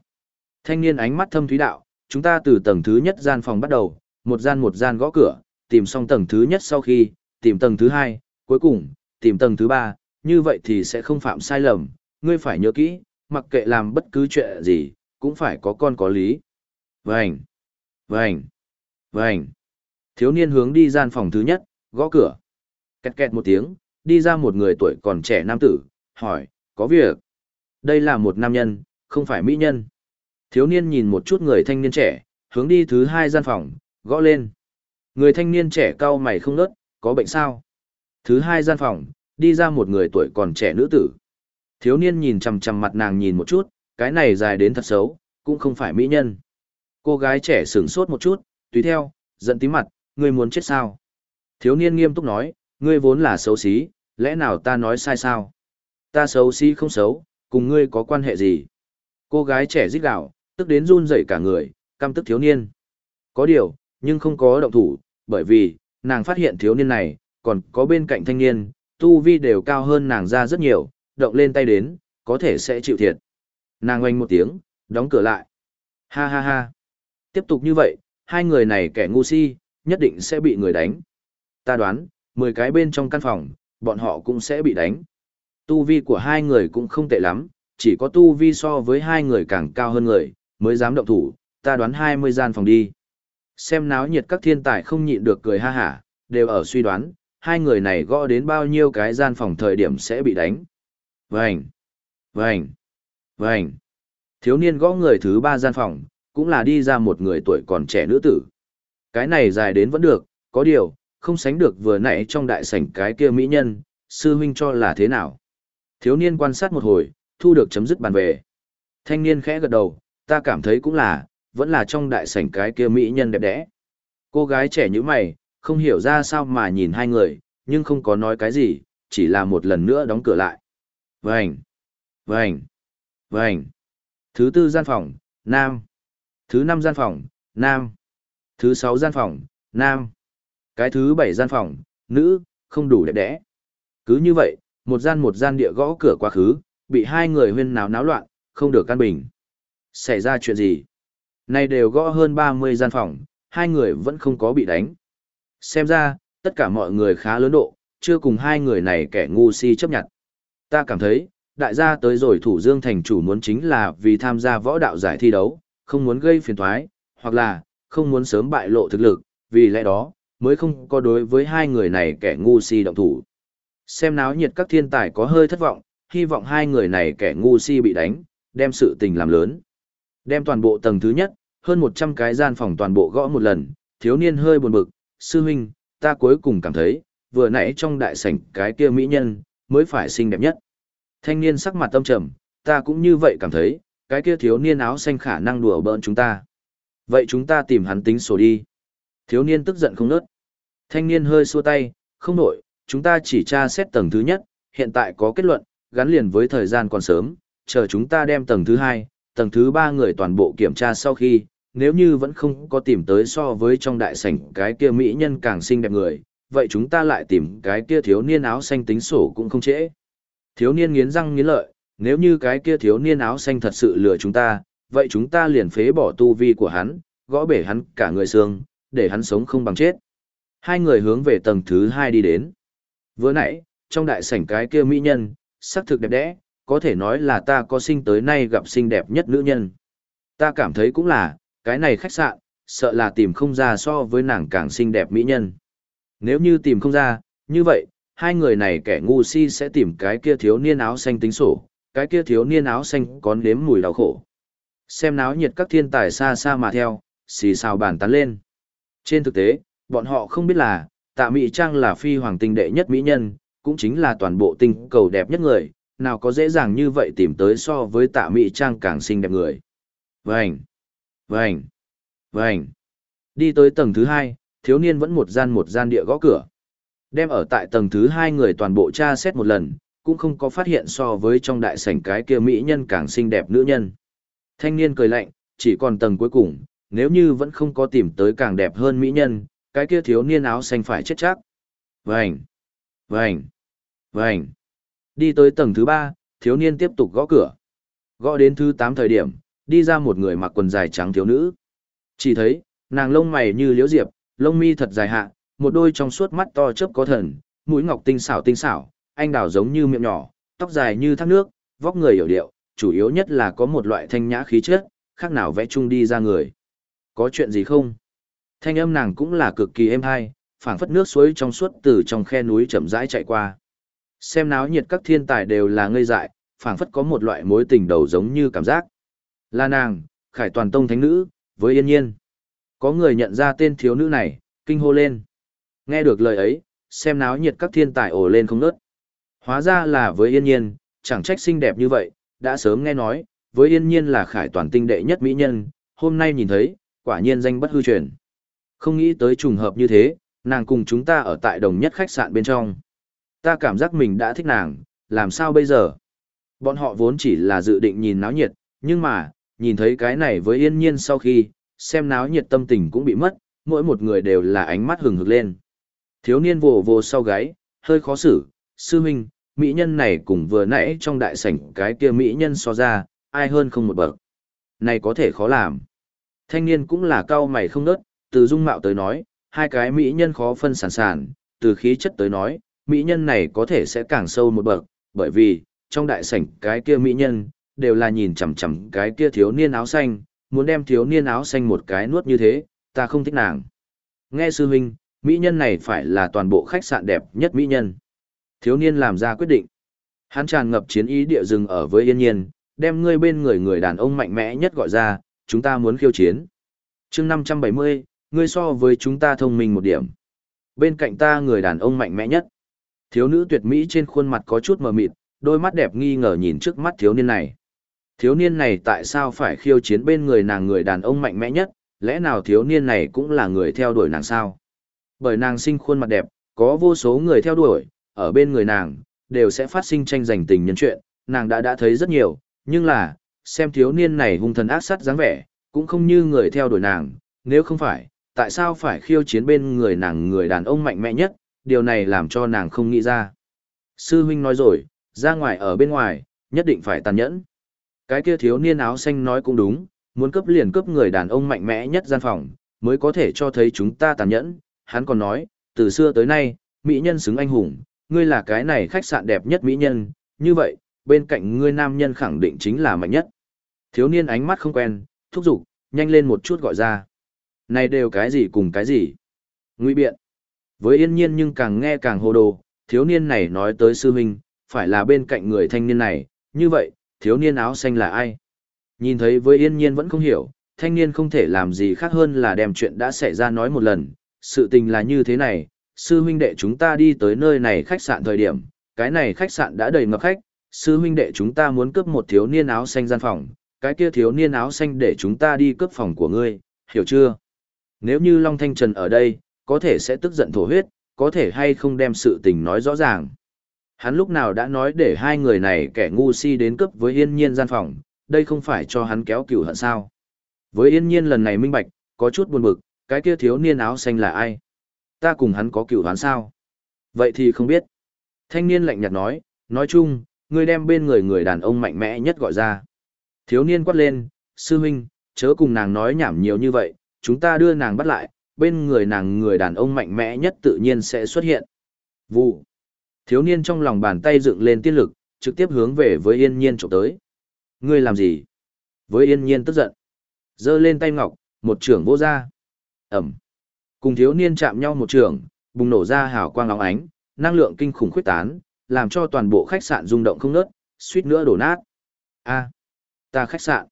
Thanh niên ánh mắt thâm thúy đạo, chúng ta từ tầng thứ nhất gian phòng bắt đầu, một gian một gian gõ cửa, tìm xong tầng thứ nhất sau khi, tìm tầng thứ hai, cuối cùng, tìm tầng thứ ba, như vậy thì sẽ không phạm sai lầm, ngươi phải nhớ kỹ, mặc kệ làm bất cứ chuyện gì, cũng phải có con có lý. Vành, vành, vành. Thiếu niên hướng đi gian phòng thứ nhất, gõ cửa. Kẹt kẹt một tiếng, đi ra một người tuổi còn trẻ nam tử, hỏi, có việc. Đây là một nam nhân, không phải mỹ nhân. Thiếu niên nhìn một chút người thanh niên trẻ, hướng đi thứ hai gian phòng, gõ lên. Người thanh niên trẻ cau mày không nớt, có bệnh sao? Thứ hai gian phòng, đi ra một người tuổi còn trẻ nữ tử. Thiếu niên nhìn chằm chằm mặt nàng nhìn một chút, cái này dài đến thật xấu, cũng không phải mỹ nhân. Cô gái trẻ sửng sốt một chút, tùy theo, giận tí mặt, ngươi muốn chết sao? Thiếu niên nghiêm túc nói, ngươi vốn là xấu xí, lẽ nào ta nói sai sao? Ta xấu xí không xấu, cùng ngươi có quan hệ gì? Cô gái trẻ rít gạo, tức đến run rẩy cả người, căm tức thiếu niên. Có điều, nhưng không có động thủ, bởi vì, nàng phát hiện thiếu niên này, còn có bên cạnh thanh niên, tu vi đều cao hơn nàng ra rất nhiều, động lên tay đến, có thể sẽ chịu thiệt. Nàng oanh một tiếng, đóng cửa lại. Ha ha ha. Tiếp tục như vậy, hai người này kẻ ngu si, nhất định sẽ bị người đánh. Ta đoán, 10 cái bên trong căn phòng, bọn họ cũng sẽ bị đánh. Tu vi của hai người cũng không tệ lắm, chỉ có tu vi so với hai người càng cao hơn người, mới dám động thủ, ta đoán 20 gian phòng đi. Xem náo nhiệt các thiên tài không nhịn được cười ha hả, đều ở suy đoán, hai người này gõ đến bao nhiêu cái gian phòng thời điểm sẽ bị đánh. Vành, vành, vành. Thiếu niên gõ người thứ ba gian phòng, cũng là đi ra một người tuổi còn trẻ nữ tử. Cái này dài đến vẫn được, có điều, không sánh được vừa nãy trong đại sảnh cái kia mỹ nhân, sư huynh cho là thế nào. Thiếu niên quan sát một hồi, thu được chấm dứt bàn về. Thanh niên khẽ gật đầu, ta cảm thấy cũng là, vẫn là trong đại sảnh cái kia mỹ nhân đẹp đẽ. Cô gái trẻ như mày, không hiểu ra sao mà nhìn hai người, nhưng không có nói cái gì, chỉ là một lần nữa đóng cửa lại. Vành, vành, vành. Thứ tư gian phòng, nam. Thứ năm gian phòng, nam. Thứ sáu gian phòng, nam. Cái thứ bảy gian phòng, nữ, không đủ đẹp đẽ. Cứ như vậy, một gian một gian địa gõ cửa quá khứ, bị hai người huyên náo náo loạn, không được căn bình. Xảy ra chuyện gì? Này đều gõ hơn 30 gian phòng, hai người vẫn không có bị đánh. Xem ra, tất cả mọi người khá lớn độ, chưa cùng hai người này kẻ ngu si chấp nhận. Ta cảm thấy, đại gia tới rồi thủ dương thành chủ muốn chính là vì tham gia võ đạo giải thi đấu, không muốn gây phiền toái, hoặc là, không muốn sớm bại lộ thực lực, vì lẽ đó, mới không có đối với hai người này kẻ ngu si động thủ. Xem náo nhiệt các thiên tài có hơi thất vọng, hy vọng hai người này kẻ ngu si bị đánh, đem sự tình làm lớn. Đem toàn bộ tầng thứ nhất, hơn 100 cái gian phòng toàn bộ gõ một lần, thiếu niên hơi buồn bực, sư huynh, ta cuối cùng cảm thấy, vừa nãy trong đại sảnh cái kia mỹ nhân, mới phải xinh đẹp nhất. Thanh niên sắc mặt tâm trầm, ta cũng như vậy cảm thấy, cái kia thiếu niên áo xanh khả năng đùa bỡn chúng ta. Vậy chúng ta tìm hắn tính sổ đi. Thiếu niên tức giận không nớt. Thanh niên hơi xua tay, không nổi, chúng ta chỉ tra xét tầng thứ nhất, hiện tại có kết luận, gắn liền với thời gian còn sớm, chờ chúng ta đem tầng thứ hai, tầng thứ ba người toàn bộ kiểm tra sau khi, nếu như vẫn không có tìm tới so với trong đại sảnh cái kia mỹ nhân càng xinh đẹp người, vậy chúng ta lại tìm cái kia thiếu niên áo xanh tính sổ cũng không trễ. Thiếu niên nghiến răng nghiến lợi, nếu như cái kia thiếu niên áo xanh thật sự lừa chúng ta, vậy chúng ta liền phế bỏ tu vi của hắn, gõ bể hắn cả người xương, để hắn sống không bằng chết. Hai người hướng về tầng thứ hai đi đến. Vừa nãy, trong đại sảnh cái kia mỹ nhân, sắc thực đẹp đẽ, có thể nói là ta có sinh tới nay gặp xinh đẹp nhất nữ nhân. Ta cảm thấy cũng là, cái này khách sạn, sợ là tìm không ra so với nàng càng xinh đẹp mỹ nhân. Nếu như tìm không ra, như vậy, hai người này kẻ ngu si sẽ tìm cái kia thiếu niên áo xanh tính sổ, cái kia thiếu niên áo xanh có nếm mùi đau khổ. Xem náo nhiệt các thiên tài xa xa mà theo, xì xào bàn tán lên. Trên thực tế, bọn họ không biết là, tạ mỹ trang là phi hoàng tinh đệ nhất mỹ nhân, cũng chính là toàn bộ tinh cầu đẹp nhất người, nào có dễ dàng như vậy tìm tới so với tạ mỹ trang càng xinh đẹp người. Vành! Vành! Vành! Đi tới tầng thứ hai, thiếu niên vẫn một gian một gian địa gõ cửa. Đem ở tại tầng thứ hai người toàn bộ tra xét một lần, cũng không có phát hiện so với trong đại sảnh cái kia mỹ nhân càng xinh đẹp nữ nhân. Thanh niên cười lạnh, chỉ còn tầng cuối cùng, nếu như vẫn không có tìm tới càng đẹp hơn mỹ nhân, cái kia thiếu niên áo xanh phải chết chắc. Vành! Vành! Vành! Đi tới tầng thứ ba, thiếu niên tiếp tục gõ cửa. Gõ đến thứ tám thời điểm, đi ra một người mặc quần dài trắng thiếu nữ. Chỉ thấy, nàng lông mày như liễu diệp, lông mi thật dài hạ, một đôi trong suốt mắt to chớp có thần, mũi ngọc tinh xảo tinh xảo, anh đào giống như miệng nhỏ, tóc dài như thác nước, vóc người hiểu điệu, chủ yếu nhất là có một loại thanh nhã khí chất, khác nào vẽ chung đi ra người. Có chuyện gì không? Thanh âm nàng cũng là cực kỳ êm hay, phảng phất nước suối trong suốt từ trong khe núi chậm rãi chạy qua. Xem náo nhiệt các thiên tài đều là ngây dại, phảng phất có một loại mối tình đầu giống như cảm giác. Là nàng, khải toàn tông thánh nữ, với yên nhiên. Có người nhận ra tên thiếu nữ này, kinh hô lên. Nghe được lời ấy, xem náo nhiệt các thiên tài ồ lên không nớt. Hóa ra là với yên nhiên, chẳng trách xinh đẹp như vậy, đã sớm nghe nói, với yên nhiên là khải toàn tinh đệ nhất mỹ nhân, hôm nay nhìn thấy, quả nhiên danh bất hư truyền. Không nghĩ tới trùng hợp như thế, nàng cùng chúng ta ở tại đồng nhất khách sạn bên trong. Ta cảm giác mình đã thích nàng, làm sao bây giờ? Bọn họ vốn chỉ là dự định nhìn náo nhiệt, nhưng mà, nhìn thấy cái này với yên nhiên sau khi, xem náo nhiệt tâm tình cũng bị mất, mỗi một người đều là ánh mắt hừng hực lên. Thiếu niên vồ vồ sau gáy, hơi khó xử, sư huynh, mỹ nhân này cùng vừa nãy trong đại sảnh cái kia mỹ nhân so ra, ai hơn không một bậc. Này có thể khó làm. Thanh niên cũng là cao mày không nớt, từ dung mạo tới nói, hai cái mỹ nhân khó phân sản sản, từ khí chất tới nói, mỹ nhân này có thể sẽ càng sâu một bậc, bởi vì, trong đại sảnh cái kia mỹ nhân, đều là nhìn chằm chằm cái kia thiếu niên áo xanh, muốn đem thiếu niên áo xanh một cái nuốt như thế, ta không thích nàng. Nghe sư huynh, mỹ nhân này phải là toàn bộ khách sạn đẹp nhất mỹ nhân. Thiếu niên làm ra quyết định. Hắn tràn ngập chiến ý địa rừng ở với yên nhiên, đem ngươi bên người người đàn ông mạnh mẽ nhất gọi ra, chúng ta muốn khiêu chiến. chương 570, ngươi so với chúng ta thông minh một điểm. Bên cạnh ta người đàn ông mạnh mẽ nhất. Thiếu nữ tuyệt mỹ trên khuôn mặt có chút mờ mịt, đôi mắt đẹp nghi ngờ nhìn trước mắt thiếu niên này. Thiếu niên này tại sao phải khiêu chiến bên người nàng người đàn ông mạnh mẽ nhất, lẽ nào thiếu niên này cũng là người theo đuổi nàng sao? Bởi nàng sinh khuôn mặt đẹp, có vô số người theo đuổi, ở bên người nàng, đều sẽ phát sinh tranh giành tình nhân chuyện, nàng đã đã thấy rất nhiều, nhưng là, xem thiếu niên này hung thần ác sát dáng vẻ, cũng không như người theo đuổi nàng, nếu không phải, tại sao phải khiêu chiến bên người nàng người đàn ông mạnh mẽ nhất, điều này làm cho nàng không nghĩ ra. Sư huynh nói rồi, ra ngoài ở bên ngoài, nhất định phải tàn nhẫn. Cái kia thiếu niên áo xanh nói cũng đúng, muốn cướp liền cướp người đàn ông mạnh mẽ nhất gian phòng, mới có thể cho thấy chúng ta tàn nhẫn. Hắn còn nói, từ xưa tới nay, mỹ nhân xứng anh hùng, ngươi là cái này khách sạn đẹp nhất mỹ nhân, như vậy, bên cạnh ngươi nam nhân khẳng định chính là mạnh nhất. Thiếu niên ánh mắt không quen, thúc giục, nhanh lên một chút gọi ra. Này đều cái gì cùng cái gì? Nguy biện. Với yên nhiên nhưng càng nghe càng hồ đồ, thiếu niên này nói tới sư huynh, phải là bên cạnh người thanh niên này, như vậy, thiếu niên áo xanh là ai? Nhìn thấy với yên nhiên vẫn không hiểu, thanh niên không thể làm gì khác hơn là đem chuyện đã xảy ra nói một lần, sự tình là như thế này, sư huynh đệ chúng ta đi tới nơi này khách sạn thời điểm, cái này khách sạn đã đầy ngập khách, sư huynh đệ chúng ta muốn cướp một thiếu niên áo xanh gian phòng, cái kia thiếu niên áo xanh để chúng ta đi cướp phòng của ngươi, hiểu chưa? Nếu như Long Thanh Trần ở đây, có thể sẽ tức giận thổ huyết, có thể hay không đem sự tình nói rõ ràng. Hắn lúc nào đã nói để hai người này kẻ ngu si đến cướp với yên nhiên gian phòng, đây không phải cho hắn kéo cửu hận sao. Với yên nhiên lần này minh bạch, có chút buồn bực, cái kia thiếu niên áo xanh là ai? Ta cùng hắn có cựu đoán sao? Vậy thì không biết. Thanh niên lạnh nhạt nói, nói chung, ngươi đem bên người người đàn ông mạnh mẽ nhất gọi ra. Thiếu niên quát lên, sư huynh, chớ cùng nàng nói nhảm nhiều như vậy, chúng ta đưa nàng bắt lại, bên người nàng người đàn ông mạnh mẽ nhất tự nhiên sẽ xuất hiện. Vụ. Thiếu niên trong lòng bàn tay dựng lên tiên lực, trực tiếp hướng về với yên nhiên trộm tới. Ngươi làm gì? Với yên nhiên tức giận. giơ lên tay ngọc, một trưởng vô ra. Ẩm. Cùng thiếu niên chạm nhau một trường, bùng nổ ra hào quang lóng ánh, năng lượng kinh khủng khuyết tán, làm cho toàn bộ khách sạn rung động không nớt, suýt nữa đổ nát. A, ta khách sạn.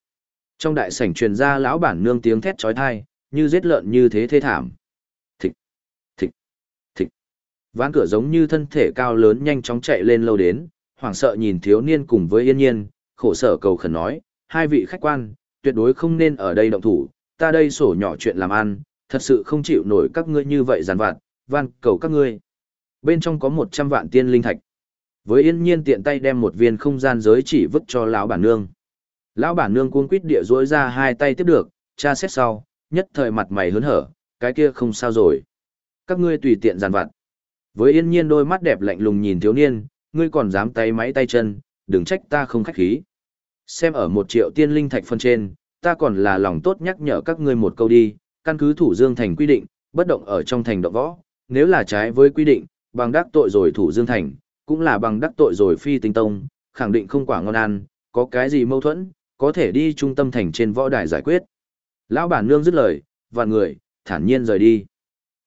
Trong đại sảnh truyền ra lão bản nương tiếng thét chói tai, như giết lợn như thế thê thảm. Thịch, thịch, thịch. Ván cửa giống như thân thể cao lớn nhanh chóng chạy lên lâu đến, hoảng sợ nhìn thiếu niên cùng với yên nhiên, khổ sở cầu khẩn nói, hai vị khách quan, tuyệt đối không nên ở đây động thủ, ta đây sổ nhỏ chuyện làm ăn, thật sự không chịu nổi các ngươi như vậy giàn vặt, van cầu các ngươi. Bên trong có một trăm vạn tiên linh thạch. Với yên nhiên tiện tay đem một viên không gian giới chỉ vứt cho lão bản nương. Lão bản nương cuống quýt địa rối ra hai tay tiếp được, tra xét sau, nhất thời mặt mày hớn hở, cái kia không sao rồi. Các ngươi tùy tiện giàn vặt. Với yên nhiên đôi mắt đẹp lạnh lùng nhìn thiếu niên, ngươi còn dám tay máy tay chân, đừng trách ta không khách khí. Xem ở một triệu tiên linh thạch phân trên, ta còn là lòng tốt nhắc nhở các ngươi một câu đi, căn cứ thủ dương thành quy định, bất động ở trong thành động võ, nếu là trái với quy định, bằng đắc tội rồi thủ dương thành, cũng là bằng đắc tội rồi phi tinh tông, khẳng định không quả ngon ăn, có cái gì mâu thuẫn, có thể đi trung tâm thành trên võ đài giải quyết. Lão bản nương dứt lời, và người, thản nhiên rời đi.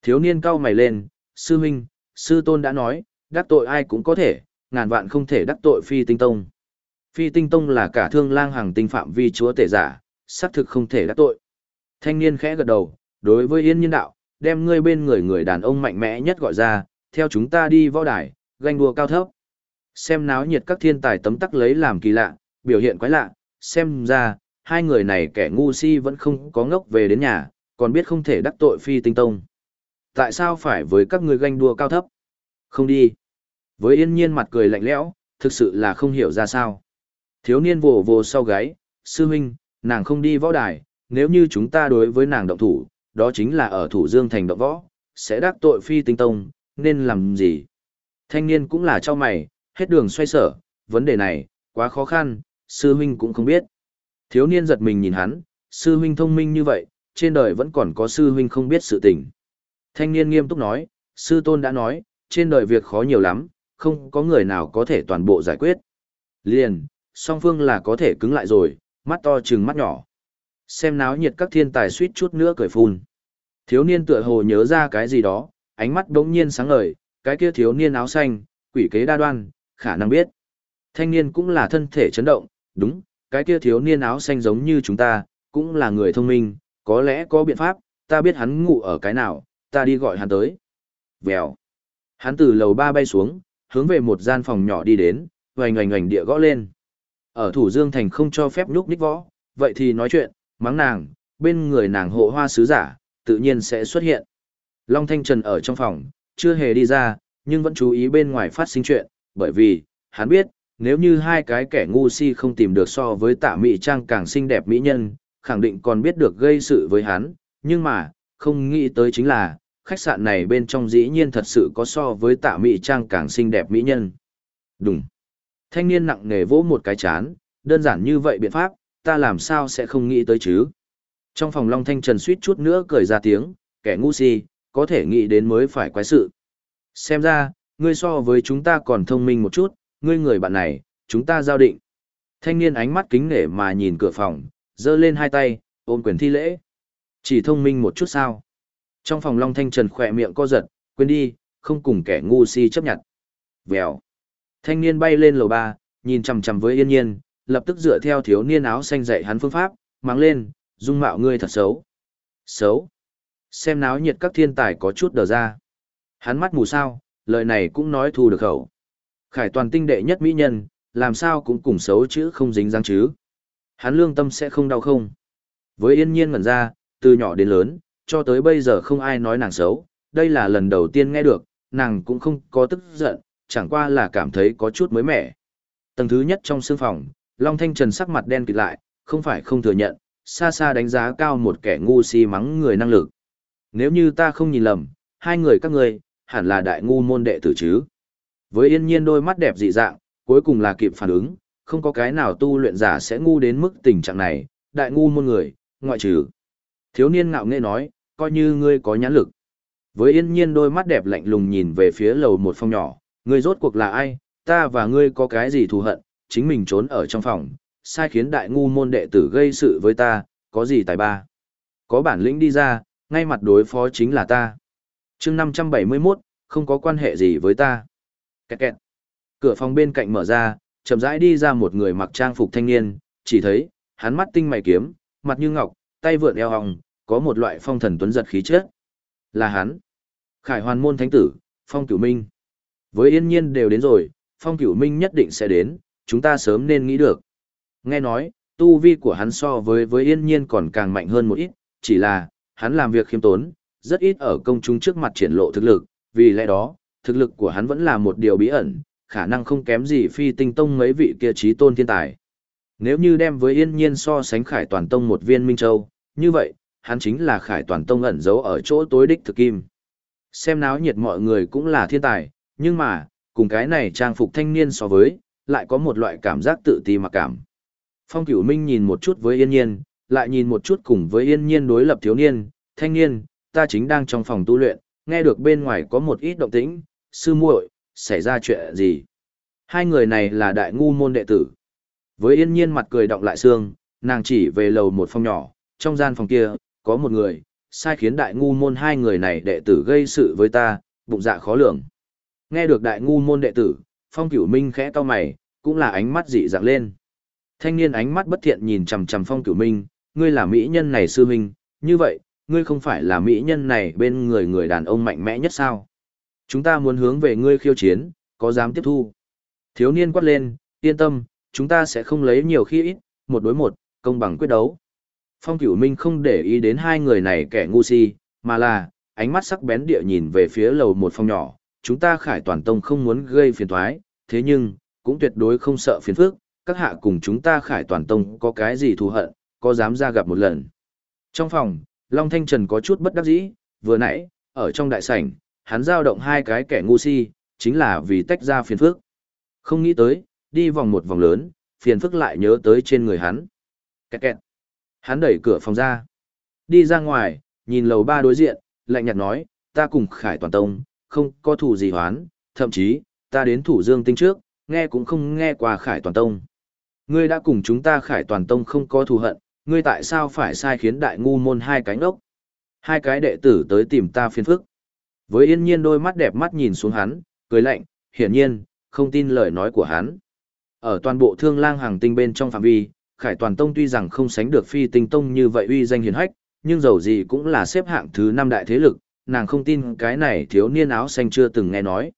Thiếu niên cao mày lên, sư huynh, sư tôn đã nói, đắc tội ai cũng có thể, ngàn vạn không thể đắc tội phi tinh tông. Phi tinh tông là cả thương lang hàng tinh phạm vi chúa tể giả, xác thực không thể đắc tội. Thanh niên khẽ gật đầu, đối với yên Nhiên đạo, đem ngươi bên người người đàn ông mạnh mẽ nhất gọi ra, theo chúng ta đi võ đài, ganh đua cao thấp. Xem náo nhiệt các thiên tài tấm tắc lấy làm kỳ lạ, biểu hiện quái lạ, xem ra, hai người này kẻ ngu si vẫn không có ngốc về đến nhà, còn biết không thể đắc tội phi tinh tông. Tại sao phải với các người ganh đua cao thấp? Không đi. Với yên nhiên mặt cười lạnh lẽo, thực sự là không hiểu ra sao. Thiếu niên vồ vồ sau gáy, sư huynh, nàng không đi võ đài, nếu như chúng ta đối với nàng động thủ, đó chính là ở thủ dương thành động võ, sẽ đắc tội phi tinh tông, nên làm gì? Thanh niên cũng là cho mày, hết đường xoay sở, vấn đề này, quá khó khăn, sư huynh cũng không biết. Thiếu niên giật mình nhìn hắn, sư huynh thông minh như vậy, trên đời vẫn còn có sư huynh không biết sự tình. Thanh niên nghiêm túc nói, sư tôn đã nói, trên đời việc khó nhiều lắm, không có người nào có thể toàn bộ giải quyết. Liền, song phương là có thể cứng lại rồi, mắt to trừng mắt nhỏ. Xem náo nhiệt các thiên tài suýt chút nữa cười phun. Thiếu niên tựa hồ nhớ ra cái gì đó, ánh mắt đống nhiên sáng ngời, cái kia thiếu niên áo xanh, quỷ kế đa đoan, khả năng biết. Thanh niên cũng là thân thể chấn động, đúng, cái kia thiếu niên áo xanh giống như chúng ta, cũng là người thông minh, có lẽ có biện pháp, ta biết hắn ngủ ở cái nào, ta đi gọi hắn tới. Vèo. Hắn từ lầu ba bay xuống, hướng về một gian phòng nhỏ đi đến, oành oành oành địa gõ lên. Ở thủ dương thành không cho phép nhúc ních võ, vậy thì nói chuyện, mắng nàng, bên người nàng hộ hoa sứ giả, tự nhiên sẽ xuất hiện. Long Thanh Trần ở trong phòng, chưa hề đi ra, nhưng vẫn chú ý bên ngoài phát sinh chuyện, bởi vì, hắn biết, nếu như hai cái kẻ ngu si không tìm được so với tạ mỹ trang càng xinh đẹp mỹ nhân, khẳng định còn biết được gây sự với hắn, nhưng mà, không nghĩ tới chính là, khách sạn này bên trong dĩ nhiên thật sự có so với tạ mỹ trang càng xinh đẹp mỹ nhân. Đúng. Thanh niên nặng nề vỗ một cái chán, đơn giản như vậy biện pháp, ta làm sao sẽ không nghĩ tới chứ. Trong phòng Long Thanh Trần suýt chút nữa cười ra tiếng, kẻ ngu si, có thể nghĩ đến mới phải quái sự. Xem ra, ngươi so với chúng ta còn thông minh một chút, ngươi người bạn này, chúng ta giao định. Thanh niên ánh mắt kính nể mà nhìn cửa phòng, giơ lên hai tay, ôm quyền thi lễ. Chỉ thông minh một chút sao. Trong phòng Long Thanh Trần khỏe miệng co giật, quên đi, không cùng kẻ ngu si chấp nhận. Vèo. Thanh niên bay lên lầu ba, nhìn chằm chằm với yên nhiên, lập tức dựa theo thiếu niên áo xanh dạy hắn phương pháp, mang lên, dung mạo ngươi thật xấu. Xấu. Xem náo nhiệt các thiên tài có chút đờ ra. Hắn mắt mù sao, lời này cũng nói thu được khẩu. Khải toàn tinh đệ nhất mỹ nhân, làm sao cũng cùng xấu chữ không dính dáng chứ. Hắn lương tâm sẽ không đau không. Với yên nhiên ngẩn ra, từ nhỏ đến lớn, cho tới bây giờ không ai nói nàng xấu, đây là lần đầu tiên nghe được, nàng cũng không có tức giận, chẳng qua là cảm thấy có chút mới mẻ. Tầng thứ nhất trong sương phòng, Long Thanh Trần sắc mặt đen kịt lại, không phải không thừa nhận, xa xa đánh giá cao một kẻ ngu si mắng người năng lực. Nếu như ta không nhìn lầm, hai người các ngươi hẳn là đại ngu môn đệ tử chứ. Với yên nhiên đôi mắt đẹp dị dạng, cuối cùng là kịp phản ứng, không có cái nào tu luyện giả sẽ ngu đến mức tình trạng này, đại ngu môn người, ngoại trừ. Thiếu niên ngạo nghễ nói, coi như ngươi có nhãn lực. Với yên nhiên đôi mắt đẹp lạnh lùng nhìn về phía lầu một phòng nhỏ, ngươi rốt cuộc là ai, ta và ngươi có cái gì thù hận, chính mình trốn ở trong phòng, sai khiến đại ngu môn đệ tử gây sự với ta, có gì tài ba. Có bản lĩnh đi ra, ngay mặt đối phó chính là ta. chương 571, không có quan hệ gì với ta. Kẹt kẹt. Cửa phòng bên cạnh mở ra, chậm rãi đi ra một người mặc trang phục thanh niên, chỉ thấy, hắn mắt tinh mày kiếm, mặt như ngọc, tay vượn eo hồng, có một loại phong thần tuấn giật khí chất. Là hắn. Khải hoàn môn thánh tử, phong cửu minh. Với yên nhiên đều đến rồi, phong cửu minh nhất định sẽ đến, chúng ta sớm nên nghĩ được. Nghe nói, tu vi của hắn so với với yên nhiên còn càng mạnh hơn một ít, chỉ là, hắn làm việc khiêm tốn, rất ít ở công chúng trước mặt triển lộ thực lực, vì lẽ đó, thực lực của hắn vẫn là một điều bí ẩn, khả năng không kém gì phi tinh tông mấy vị kia trí tôn thiên tài. Nếu như đem với yên nhiên so sánh khải toàn tông một viên minh châu, như vậy, hắn chính là khải toàn tông ẩn giấu ở chỗ tối đích thực kim. Xem náo nhiệt mọi người cũng là thiên tài, nhưng mà, cùng cái này trang phục thanh niên so với, lại có một loại cảm giác tự ti mặc cảm. Phong Cửu Minh nhìn một chút với Yên Nhiên, lại nhìn một chút cùng với Yên Nhiên đối lập thiếu niên, thanh niên, ta chính đang trong phòng tu luyện, nghe được bên ngoài có một ít động tĩnh, sư muội, xảy ra chuyện gì? Hai người này là đại ngu môn đệ tử. Với Yên Nhiên mặt cười động lại xương, nàng chỉ về lầu một phòng nhỏ, trong gian phòng kia, có một người, sai khiến đại ngu môn hai người này đệ tử gây sự với ta, bụng dạ khó lường. Nghe được đại ngu môn đệ tử, Phong Cửu Minh khẽ cau mày, cũng là ánh mắt dị dạng lên. Thanh niên ánh mắt bất thiện nhìn chằm chằm Phong Cửu Minh, ngươi là mỹ nhân này sư huynh, như vậy, ngươi không phải là mỹ nhân này bên người người đàn ông mạnh mẽ nhất sao? Chúng ta muốn hướng về ngươi khiêu chiến, có dám tiếp thu? Thiếu niên quát lên, yên tâm, chúng ta sẽ không lấy nhiều khi ít, một đối một, công bằng quyết đấu. Phong Cửu Minh không để ý đến hai người này kẻ ngu si, mà là, ánh mắt sắc bén địa nhìn về phía lầu một phòng nhỏ, chúng ta khải toàn tông không muốn gây phiền toái, thế nhưng, cũng tuyệt đối không sợ phiền phức, các hạ cùng chúng ta khải toàn tông có cái gì thù hận, có dám ra gặp một lần. Trong phòng, Long Thanh Trần có chút bất đắc dĩ, vừa nãy, ở trong đại sảnh, hắn giao động hai cái kẻ ngu si, chính là vì tách ra phiền phức. Không nghĩ tới, đi vòng một vòng lớn, phiền phức lại nhớ tới trên người hắn. Kẹt kẹt. Hắn đẩy cửa phòng ra. Đi ra ngoài, nhìn lầu ba đối diện, lạnh nhạt nói, ta cùng khải toàn tông, không có thủ gì hoán, thậm chí, ta đến thủ dương tinh trước, nghe cũng không nghe qua khải toàn tông. Ngươi đã cùng chúng ta khải toàn tông không có thù hận, ngươi tại sao phải sai khiến đại ngu môn hai cánh ốc? Hai cái đệ tử tới tìm ta phiền phức. Với yên nhiên đôi mắt đẹp mắt nhìn xuống hắn, cười lạnh, hiển nhiên, không tin lời nói của hắn. Ở toàn bộ thương lang hàng tinh bên trong phạm vi, khải toàn tông tuy rằng không sánh được phi tinh tông như vậy uy danh hiền hách, nhưng dầu gì cũng là xếp hạng thứ năm đại thế lực, nàng không tin cái này thiếu niên áo xanh chưa từng nghe nói.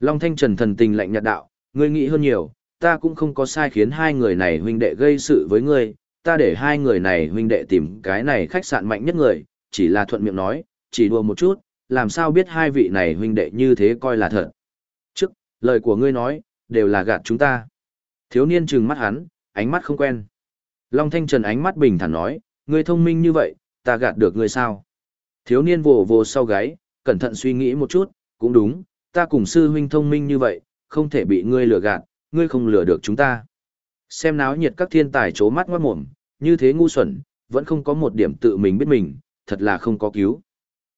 Long Thanh Trần thần tình lạnh nhạt đạo, ngươi nghĩ hơn nhiều, ta cũng không có sai khiến hai người này huynh đệ gây sự với ngươi, ta để hai người này huynh đệ tìm cái này khách sạn mạnh nhất người, chỉ là thuận miệng nói, chỉ đùa một chút, làm sao biết hai vị này huynh đệ như thế coi là thật. Trước, lời của ngươi nói, đều là gạt chúng ta. Thiếu niên trừng mắt hắn, ánh mắt không quen. Long Thanh Trần ánh mắt bình thản nói, ngươi thông minh như vậy, ta gạt được ngươi sao? Thiếu niên vồ vồ sau gáy, cẩn thận suy nghĩ một chút, cũng đúng, ta cùng sư huynh thông minh như vậy, không thể bị ngươi lừa gạt, ngươi không lừa được chúng ta. Xem náo nhiệt các thiên tài chố mắt ngoát mồm, như thế ngu xuẩn, vẫn không có một điểm tự mình biết mình, thật là không có cứu.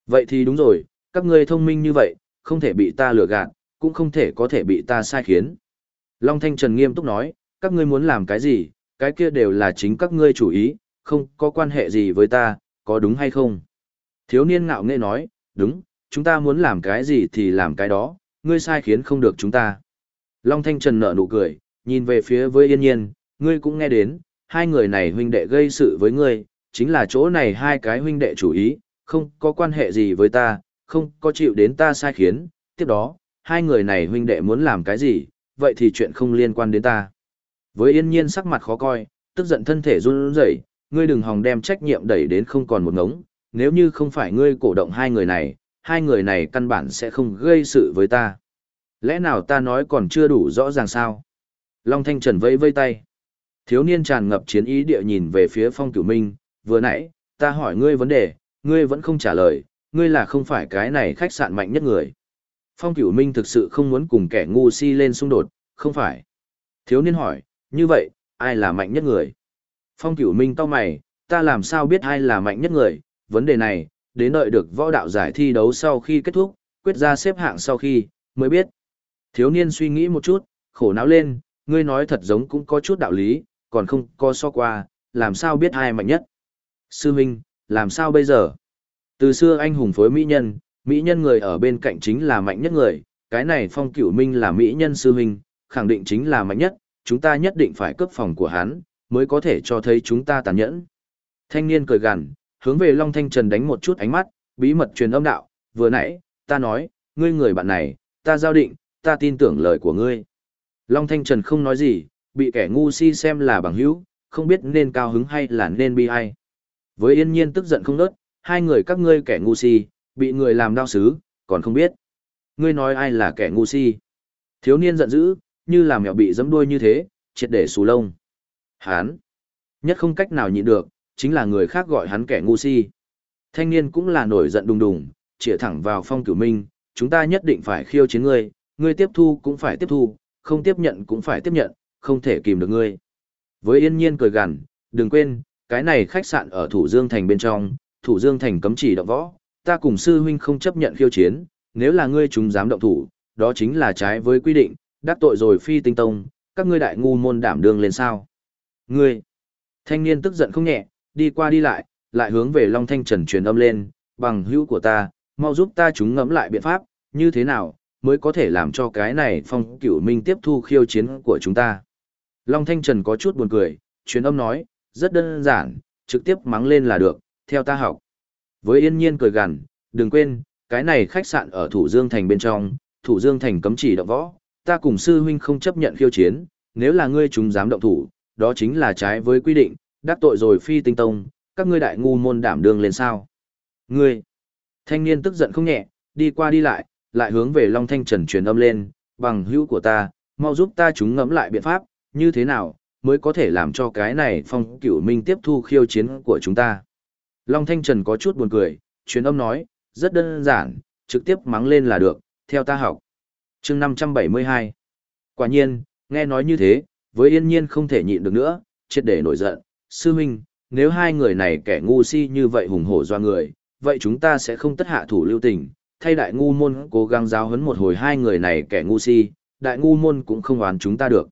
Vậy thì đúng rồi, các ngươi thông minh như vậy, không thể bị ta lừa gạt, cũng không thể có thể bị ta sai khiến. Long Thanh Trần nghiêm túc nói, các ngươi muốn làm cái gì, cái kia đều là chính các ngươi chủ ý, không có quan hệ gì với ta, có đúng hay không? Thiếu niên ngạo nghệ nói, đúng, chúng ta muốn làm cái gì thì làm cái đó, ngươi sai khiến không được chúng ta. Long Thanh Trần nở nụ cười, nhìn về phía với yên nhiên, ngươi cũng nghe đến, hai người này huynh đệ gây sự với ngươi, chính là chỗ này hai cái huynh đệ chủ ý, không có quan hệ gì với ta, không có chịu đến ta sai khiến, tiếp đó, hai người này huynh đệ muốn làm cái gì, vậy thì chuyện không liên quan đến ta. Với yên nhiên sắc mặt khó coi, tức giận thân thể run rẩy, ngươi đừng hòng đem trách nhiệm đẩy đến không còn một ngống, nếu như không phải ngươi cổ động hai người này, hai người này căn bản sẽ không gây sự với ta. Lẽ nào ta nói còn chưa đủ rõ ràng sao? Long Thanh Trần vẫy vây tay. Thiếu niên tràn ngập chiến ý địa nhìn về phía Phong Cửu Minh, vừa nãy, ta hỏi ngươi vấn đề, ngươi vẫn không trả lời, ngươi là không phải cái này khách sạn mạnh nhất người. Phong Cửu Minh thực sự không muốn cùng kẻ ngu si lên xung đột, không phải. Thiếu niên hỏi, như vậy, ai là mạnh nhất người? Phong Cửu Minh to mày, ta làm sao biết ai là mạnh nhất người, vấn đề này, đến đợi được võ đạo giải thi đấu sau khi kết thúc, quyết ra xếp hạng sau khi, mới biết. Thiếu niên suy nghĩ một chút, khổ não lên, ngươi nói thật giống cũng có chút đạo lý, còn không có so qua, làm sao biết ai mạnh nhất. Sư Minh, làm sao bây giờ? Từ xưa anh hùng phối mỹ nhân, mỹ nhân người ở bên cạnh chính là mạnh nhất người, cái này phong cửu minh là mỹ nhân sư Minh, khẳng định chính là mạnh nhất, chúng ta nhất định phải cướp phòng của hắn, mới có thể cho thấy chúng ta tàn nhẫn. Thanh niên cười gằn, hướng về Long Thanh Trần đánh một chút ánh mắt, bí mật truyền âm đạo, vừa nãy, ta nói, ngươi người bạn này, ta giao định, ta tin tưởng lời của ngươi. Long Thanh Trần không nói gì, bị kẻ ngu si xem là bằng hữu, không biết nên cao hứng hay là nên bi ai. Với yên nhiên tức giận không nớt, hai người các ngươi kẻ ngu si, bị người làm đau xứ, còn không biết. Ngươi nói ai là kẻ ngu si. Thiếu niên giận dữ, như là mèo bị dẫm đuôi như thế, triệt để xù lông. Hán, nhất không cách nào nhịn được, chính là người khác gọi hắn kẻ ngu si. Thanh niên cũng là nổi giận đùng đùng, chĩa thẳng vào phong cửu minh, chúng ta nhất định phải khiêu chiến ngươi, ngươi tiếp thu cũng phải tiếp thu, không tiếp nhận cũng phải tiếp nhận, không thể kìm được ngươi. Với yên nhiên cười gằn, đừng quên, cái này khách sạn ở Thủ Dương Thành bên trong, Thủ Dương Thành cấm chỉ động võ, ta cùng sư huynh không chấp nhận khiêu chiến, nếu là ngươi chúng dám động thủ, đó chính là trái với quy định, đắc tội rồi phi tinh tông, các ngươi đại ngu môn đảm đương lên sao. Ngươi, thanh niên tức giận không nhẹ, đi qua đi lại, lại hướng về Long Thanh Trần truyền âm lên, bằng hữu của ta, mau giúp ta chúng ngẫm lại biện pháp, như thế nào, mới có thể làm cho cái này phong cửu minh tiếp thu khiêu chiến của chúng ta. Long Thanh Trần có chút buồn cười, truyền âm nói, rất đơn giản, trực tiếp mắng lên là được, theo ta học. Với yên nhiên cười gằn, đừng quên, cái này khách sạn ở Thủ Dương Thành bên trong, Thủ Dương Thành cấm chỉ động võ, ta cùng sư huynh không chấp nhận khiêu chiến, nếu là ngươi chúng dám động thủ, đó chính là trái với quy định, đắc tội rồi phi tinh tông, các ngươi đại ngu môn đảm đương lên sao. Ngươi, thanh niên tức giận không nhẹ, đi qua đi lại, lại hướng về Long Thanh Trần truyền âm lên, bằng hữu của ta, mau giúp ta chúng ngẫm lại biện pháp, như thế nào, mới có thể làm cho cái này phong cửu minh tiếp thu khiêu chiến của chúng ta. Long Thanh Trần có chút buồn cười, truyền âm nói, rất đơn giản, trực tiếp mắng lên là được, theo ta học. chương 572. Quả nhiên, nghe nói như thế, với yên nhiên không thể nhịn được nữa, triệt để nổi giận, sư huynh, nếu hai người này kẻ ngu si như vậy hùng hổ do người, vậy chúng ta sẽ không tất hạ thủ lưu tình, thay đại ngu môn cố gắng giáo huấn một hồi hai người này kẻ ngu si, đại ngu môn cũng không oán chúng ta được.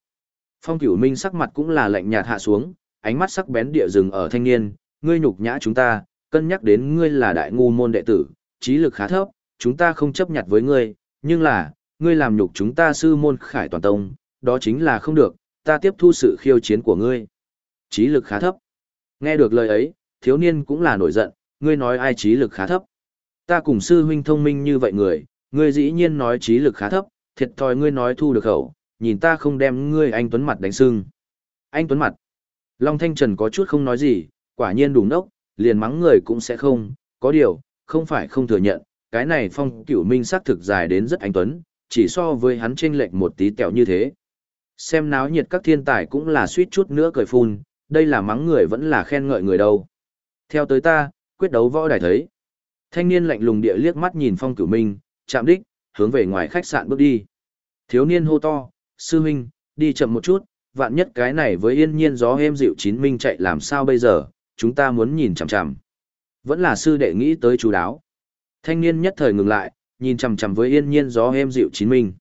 Phong cửu minh sắc mặt cũng là lạnh nhạt hạ xuống, ánh mắt sắc bén địa rừng ở thanh niên, ngươi nhục nhã chúng ta, cân nhắc đến ngươi là đại ngu môn đệ tử, trí lực khá thấp, chúng ta không chấp nhận với ngươi, nhưng là, ngươi làm nhục chúng ta sư môn khải toàn tông, đó chính là không được, ta tiếp thu sự khiêu chiến của ngươi. Trí lực khá thấp. Nghe được lời ấy, thiếu niên cũng là nổi giận, ngươi nói ai trí lực khá thấp. Ta cùng sư huynh thông minh như vậy người, ngươi dĩ nhiên nói trí lực khá thấp, thiệt thòi ngươi nói thu được khẩu, nhìn ta không đem ngươi anh Tuấn mặt đánh sưng. Anh Tuấn mặt. Long Thanh Trần có chút không nói gì, quả nhiên đủ nốc, liền mắng người cũng sẽ không, có điều, không phải không thừa nhận, cái này phong cửu minh xác thực dài đến rất anh Tuấn, chỉ so với hắn chênh lệch một tí tẹo như thế. Xem náo nhiệt các thiên tài cũng là suýt chút nữa cười phun, đây là mắng người vẫn là khen ngợi người đâu. Theo tới ta, quyết đấu võ đài thấy. Thanh niên lạnh lùng địa liếc mắt nhìn phong cửu minh, chạm đích, hướng về ngoài khách sạn bước đi. Thiếu niên hô to, sư huynh, đi chậm một chút, vạn nhất cái này với yên nhiên gió êm dịu chín minh chạy làm sao bây giờ, chúng ta muốn nhìn chằm chằm. Vẫn là sư đệ nghĩ tới chú đáo. Thanh niên nhất thời ngừng lại, nhìn chằm chằm với yên nhiên gió êm dịu chín minh.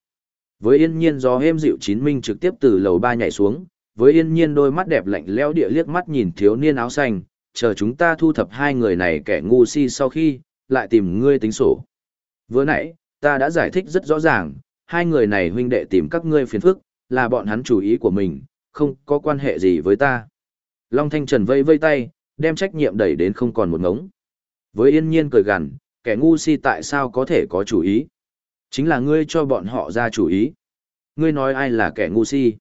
Với yên nhiên gió êm dịu chín minh trực tiếp từ lầu ba nhảy xuống, với yên nhiên đôi mắt đẹp lạnh lẽo địa liếc mắt nhìn thiếu niên áo xanh, chờ chúng ta thu thập hai người này kẻ ngu si sau khi, lại tìm ngươi tính sổ. Vừa nãy, ta đã giải thích rất rõ ràng, hai người này huynh đệ tìm các ngươi phiền phức, là bọn hắn chủ ý của mình, không có quan hệ gì với ta. Long Thanh Trần vây vây tay, đem trách nhiệm đẩy đến không còn một ngống. Với yên nhiên cười gằn, kẻ ngu si tại sao có thể có chủ ý? Chính là ngươi cho bọn họ ra chủ ý. Ngươi nói ai là kẻ ngu si?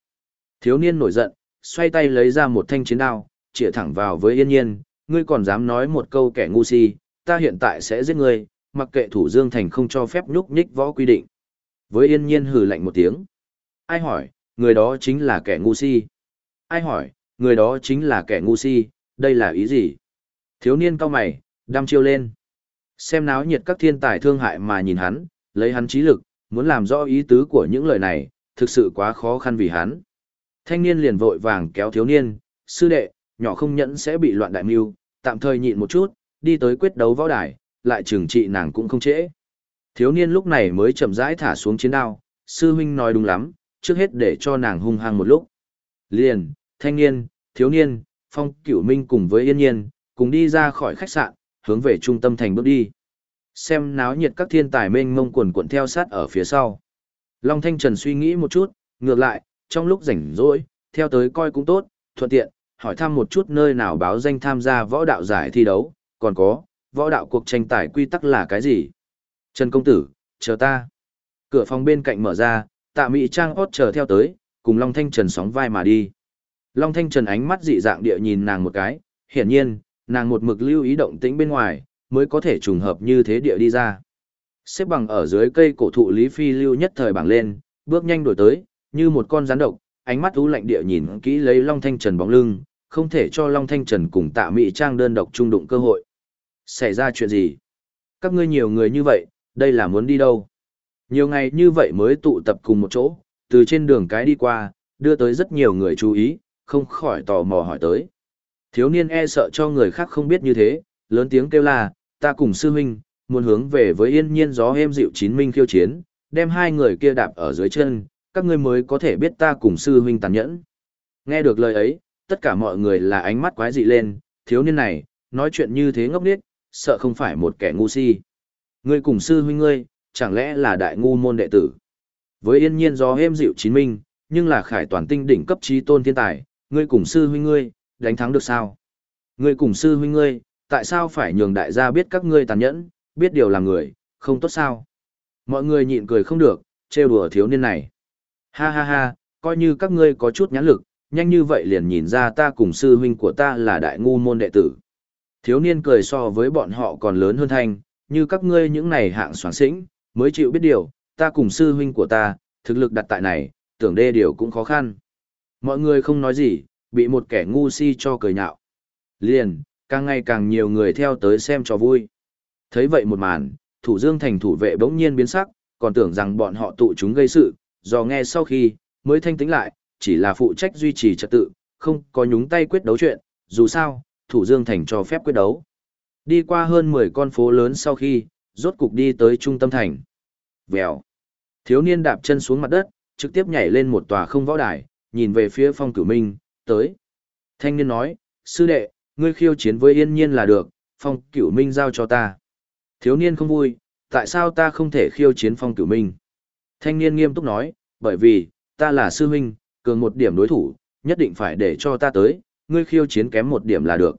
Thiếu niên nổi giận, xoay tay lấy ra một thanh chiến đao, chĩa thẳng vào với yên nhiên, ngươi còn dám nói một câu kẻ ngu si, ta hiện tại sẽ giết ngươi, mặc kệ thủ dương thành không cho phép nhúc nhích võ quy định. Với yên nhiên hừ lạnh một tiếng. Ai hỏi, người đó chính là kẻ ngu si. Ai hỏi, người đó chính là kẻ ngu si, đây là ý gì? Thiếu niên cao mày, đăm chiêu lên. Xem náo nhiệt các thiên tài thương hại mà nhìn hắn, lấy hắn trí lực, muốn làm rõ ý tứ của những lời này, thực sự quá khó khăn vì hắn. Thanh niên liền vội vàng kéo thiếu niên, sư đệ, nhỏ không nhẫn sẽ bị loạn đại mưu, tạm thời nhịn một chút, đi tới quyết đấu võ đài, lại trừng trị nàng cũng không trễ. Thiếu niên lúc này mới chậm rãi thả xuống chiến đao, sư huynh nói đúng lắm, trước hết để cho nàng hung hăng một lúc. Liền, thanh niên, thiếu niên, phong cửu minh cùng với yên nhiên, cùng đi ra khỏi khách sạn, hướng về trung tâm thành bước đi. Xem náo nhiệt các thiên tài mênh mông quần cuộn theo sát ở phía sau. Long Thanh Trần suy nghĩ một chút, ngược lại, trong lúc rảnh rỗi, theo tới coi cũng tốt, thuận tiện, hỏi thăm một chút nơi nào báo danh tham gia võ đạo giải thi đấu, còn có, võ đạo cuộc tranh tài quy tắc là cái gì? Trần Công Tử, chờ ta. Cửa phòng bên cạnh mở ra, tạ Mỹ Trang hót chờ theo tới, cùng Long Thanh Trần sóng vai mà đi. Long Thanh Trần ánh mắt dị dạng địa nhìn nàng một cái, hiển nhiên, nàng một mực lưu ý động tĩnh bên ngoài, mới có thể trùng hợp như thế địa đi ra. Xếp bằng ở dưới cây cổ thụ Lý Phi lưu nhất thời bảng lên, bước nhanh đổi tới, như một con rắn độc, ánh mắt u lạnh địa nhìn kỹ lấy Long Thanh Trần bóng lưng, không thể cho Long Thanh Trần cùng tạ Mỹ Trang đơn độc trung đụng cơ hội. Xảy ra chuyện gì? Các ngươi nhiều người như vậy, đây là muốn đi đâu? Nhiều ngày như vậy mới tụ tập cùng một chỗ, từ trên đường cái đi qua, đưa tới rất nhiều người chú ý, không khỏi tò mò hỏi tới. Thiếu niên e sợ cho người khác không biết như thế, lớn tiếng kêu là, ta cùng sư huynh, muốn hướng về với yên nhiên gió êm dịu chín minh khiêu chiến, đem hai người kia đạp ở dưới chân, các ngươi mới có thể biết ta cùng sư huynh tàn nhẫn. Nghe được lời ấy, tất cả mọi người là ánh mắt quái dị lên, thiếu niên này, nói chuyện như thế ngốc nghếch, sợ không phải một kẻ ngu si. Ngươi cùng sư huynh ngươi, chẳng lẽ là đại ngu môn đệ tử? Với yên nhiên gió êm dịu chín minh, nhưng là khải toàn tinh đỉnh cấp trí tôn thiên tài, ngươi cùng sư huynh ngươi, đánh thắng được sao? Ngươi cùng sư huynh ngươi, tại sao phải nhường đại gia biết các ngươi tàn nhẫn, biết điều làm người, không tốt sao? Mọi người nhịn cười không được, trêu đùa thiếu niên này. Ha ha ha, coi như các ngươi có chút nhãn lực, nhanh như vậy liền nhìn ra ta cùng sư huynh của ta là đại ngu môn đệ tử. Thiếu niên cười so với bọn họ còn lớn hơn thanh, như các ngươi những này hạng soáng sĩnh, mới chịu biết điều, ta cùng sư huynh của ta, thực lực đặt tại này, tưởng đê điều cũng khó khăn. Mọi người không nói gì, bị một kẻ ngu si cho cười nhạo. Liền, càng ngày càng nhiều người theo tới xem cho vui. Thấy vậy một màn, thủ dương thành thủ vệ bỗng nhiên biến sắc, còn tưởng rằng bọn họ tụ chúng gây sự, do nghe sau khi, mới thanh tĩnh lại, chỉ là phụ trách duy trì trật tự, không có nhúng tay quyết đấu chuyện, dù sao, thủ dương thành cho phép quyết đấu. Đi qua hơn 10 con phố lớn sau khi, rốt cục đi tới trung tâm thành. Vèo. Thiếu niên đạp chân xuống mặt đất, trực tiếp nhảy lên một tòa không võ đài, nhìn về phía phong cửu minh, tới. Thanh niên nói, sư đệ, ngươi khiêu chiến với yên nhiên là được, phong cửu minh giao cho ta. Thiếu niên không vui, tại sao ta không thể khiêu chiến phong cửu minh? Thanh niên nghiêm túc nói, bởi vì, ta là sư huynh, cường một điểm đối thủ, nhất định phải để cho ta tới, ngươi khiêu chiến kém một điểm là được.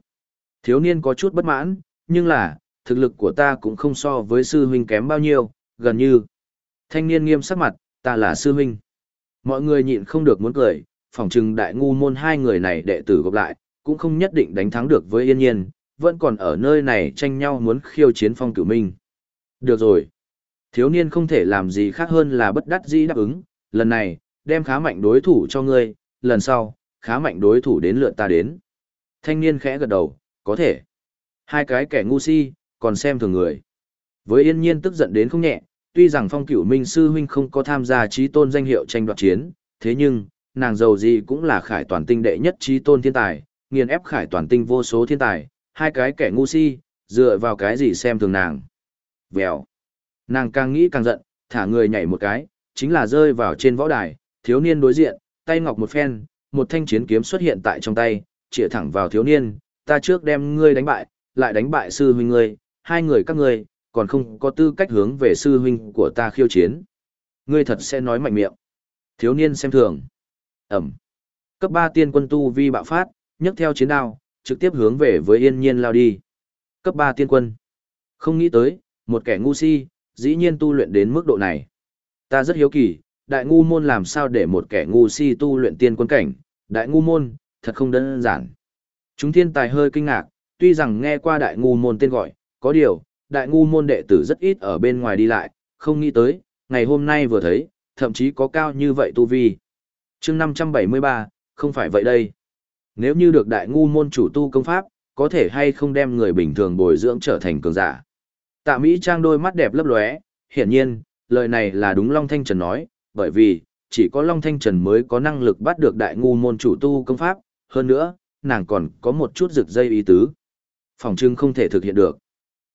Thiếu niên có chút bất mãn, nhưng là, thực lực của ta cũng không so với sư huynh kém bao nhiêu, gần như. Thanh niên nghiêm sắc mặt, ta là sư huynh. Mọi người nhịn không được muốn cười, phỏng chừng đại ngu môn hai người này đệ tử gặp lại, cũng không nhất định đánh thắng được với yên nhiên, vẫn còn ở nơi này tranh nhau muốn khiêu chiến phong cửu minh. Được rồi. Thiếu niên không thể làm gì khác hơn là bất đắc dĩ đáp ứng, lần này, đem khá mạnh đối thủ cho ngươi, lần sau, khá mạnh đối thủ đến lượt ta đến. Thanh niên khẽ gật đầu, có thể. Hai cái kẻ ngu si, còn xem thường người. Với yên nhiên tức giận đến không nhẹ, tuy rằng phong cửu minh sư huynh không có tham gia trí tôn danh hiệu tranh đoạt chiến, thế nhưng, nàng giàu gì cũng là khải toàn tinh đệ nhất trí tôn thiên tài, nghiền ép khải toàn tinh vô số thiên tài, hai cái kẻ ngu si, dựa vào cái gì xem thường nàng. Vèo. Nàng càng nghĩ càng giận, thả người nhảy một cái, chính là rơi vào trên võ đài, thiếu niên đối diện, tay ngọc một phen, một thanh chiến kiếm xuất hiện tại trong tay, chĩa thẳng vào thiếu niên, ta trước đem ngươi đánh bại, lại đánh bại sư huynh ngươi, hai người các ngươi, còn không có tư cách hướng về sư huynh của ta khiêu chiến. Ngươi thật sẽ nói mạnh miệng. Thiếu niên xem thường. Ẩm. Cấp 3 tiên quân tu vi bạo phát, nhấc theo chiến đao, trực tiếp hướng về với yên nhiên lao đi. Cấp 3 tiên quân. Không nghĩ tới, một kẻ ngu si, dĩ nhiên tu luyện đến mức độ này. Ta rất hiếu kỳ, đại ngu môn làm sao để một kẻ ngu si tu luyện tiên quân cảnh, đại ngu môn, thật không đơn giản. Chúng thiên tài hơi kinh ngạc, tuy rằng nghe qua đại ngu môn tên gọi, có điều, đại ngu môn đệ tử rất ít ở bên ngoài đi lại, không nghĩ tới, ngày hôm nay vừa thấy, thậm chí có cao như vậy tu vi. chương 573, không phải vậy đây. Nếu như được đại ngu môn chủ tu công pháp, có thể hay không đem người bình thường bồi dưỡng trở thành cường giả. Tạ Mỹ Trang đôi mắt đẹp lấp lóe, hiển nhiên, lời này là đúng Long Thanh Trần nói, bởi vì, chỉ có Long Thanh Trần mới có năng lực bắt được đại ngu môn chủ tu công pháp, hơn nữa, nàng còn có một chút rực dây ý tứ. Phòng trưng không thể thực hiện được.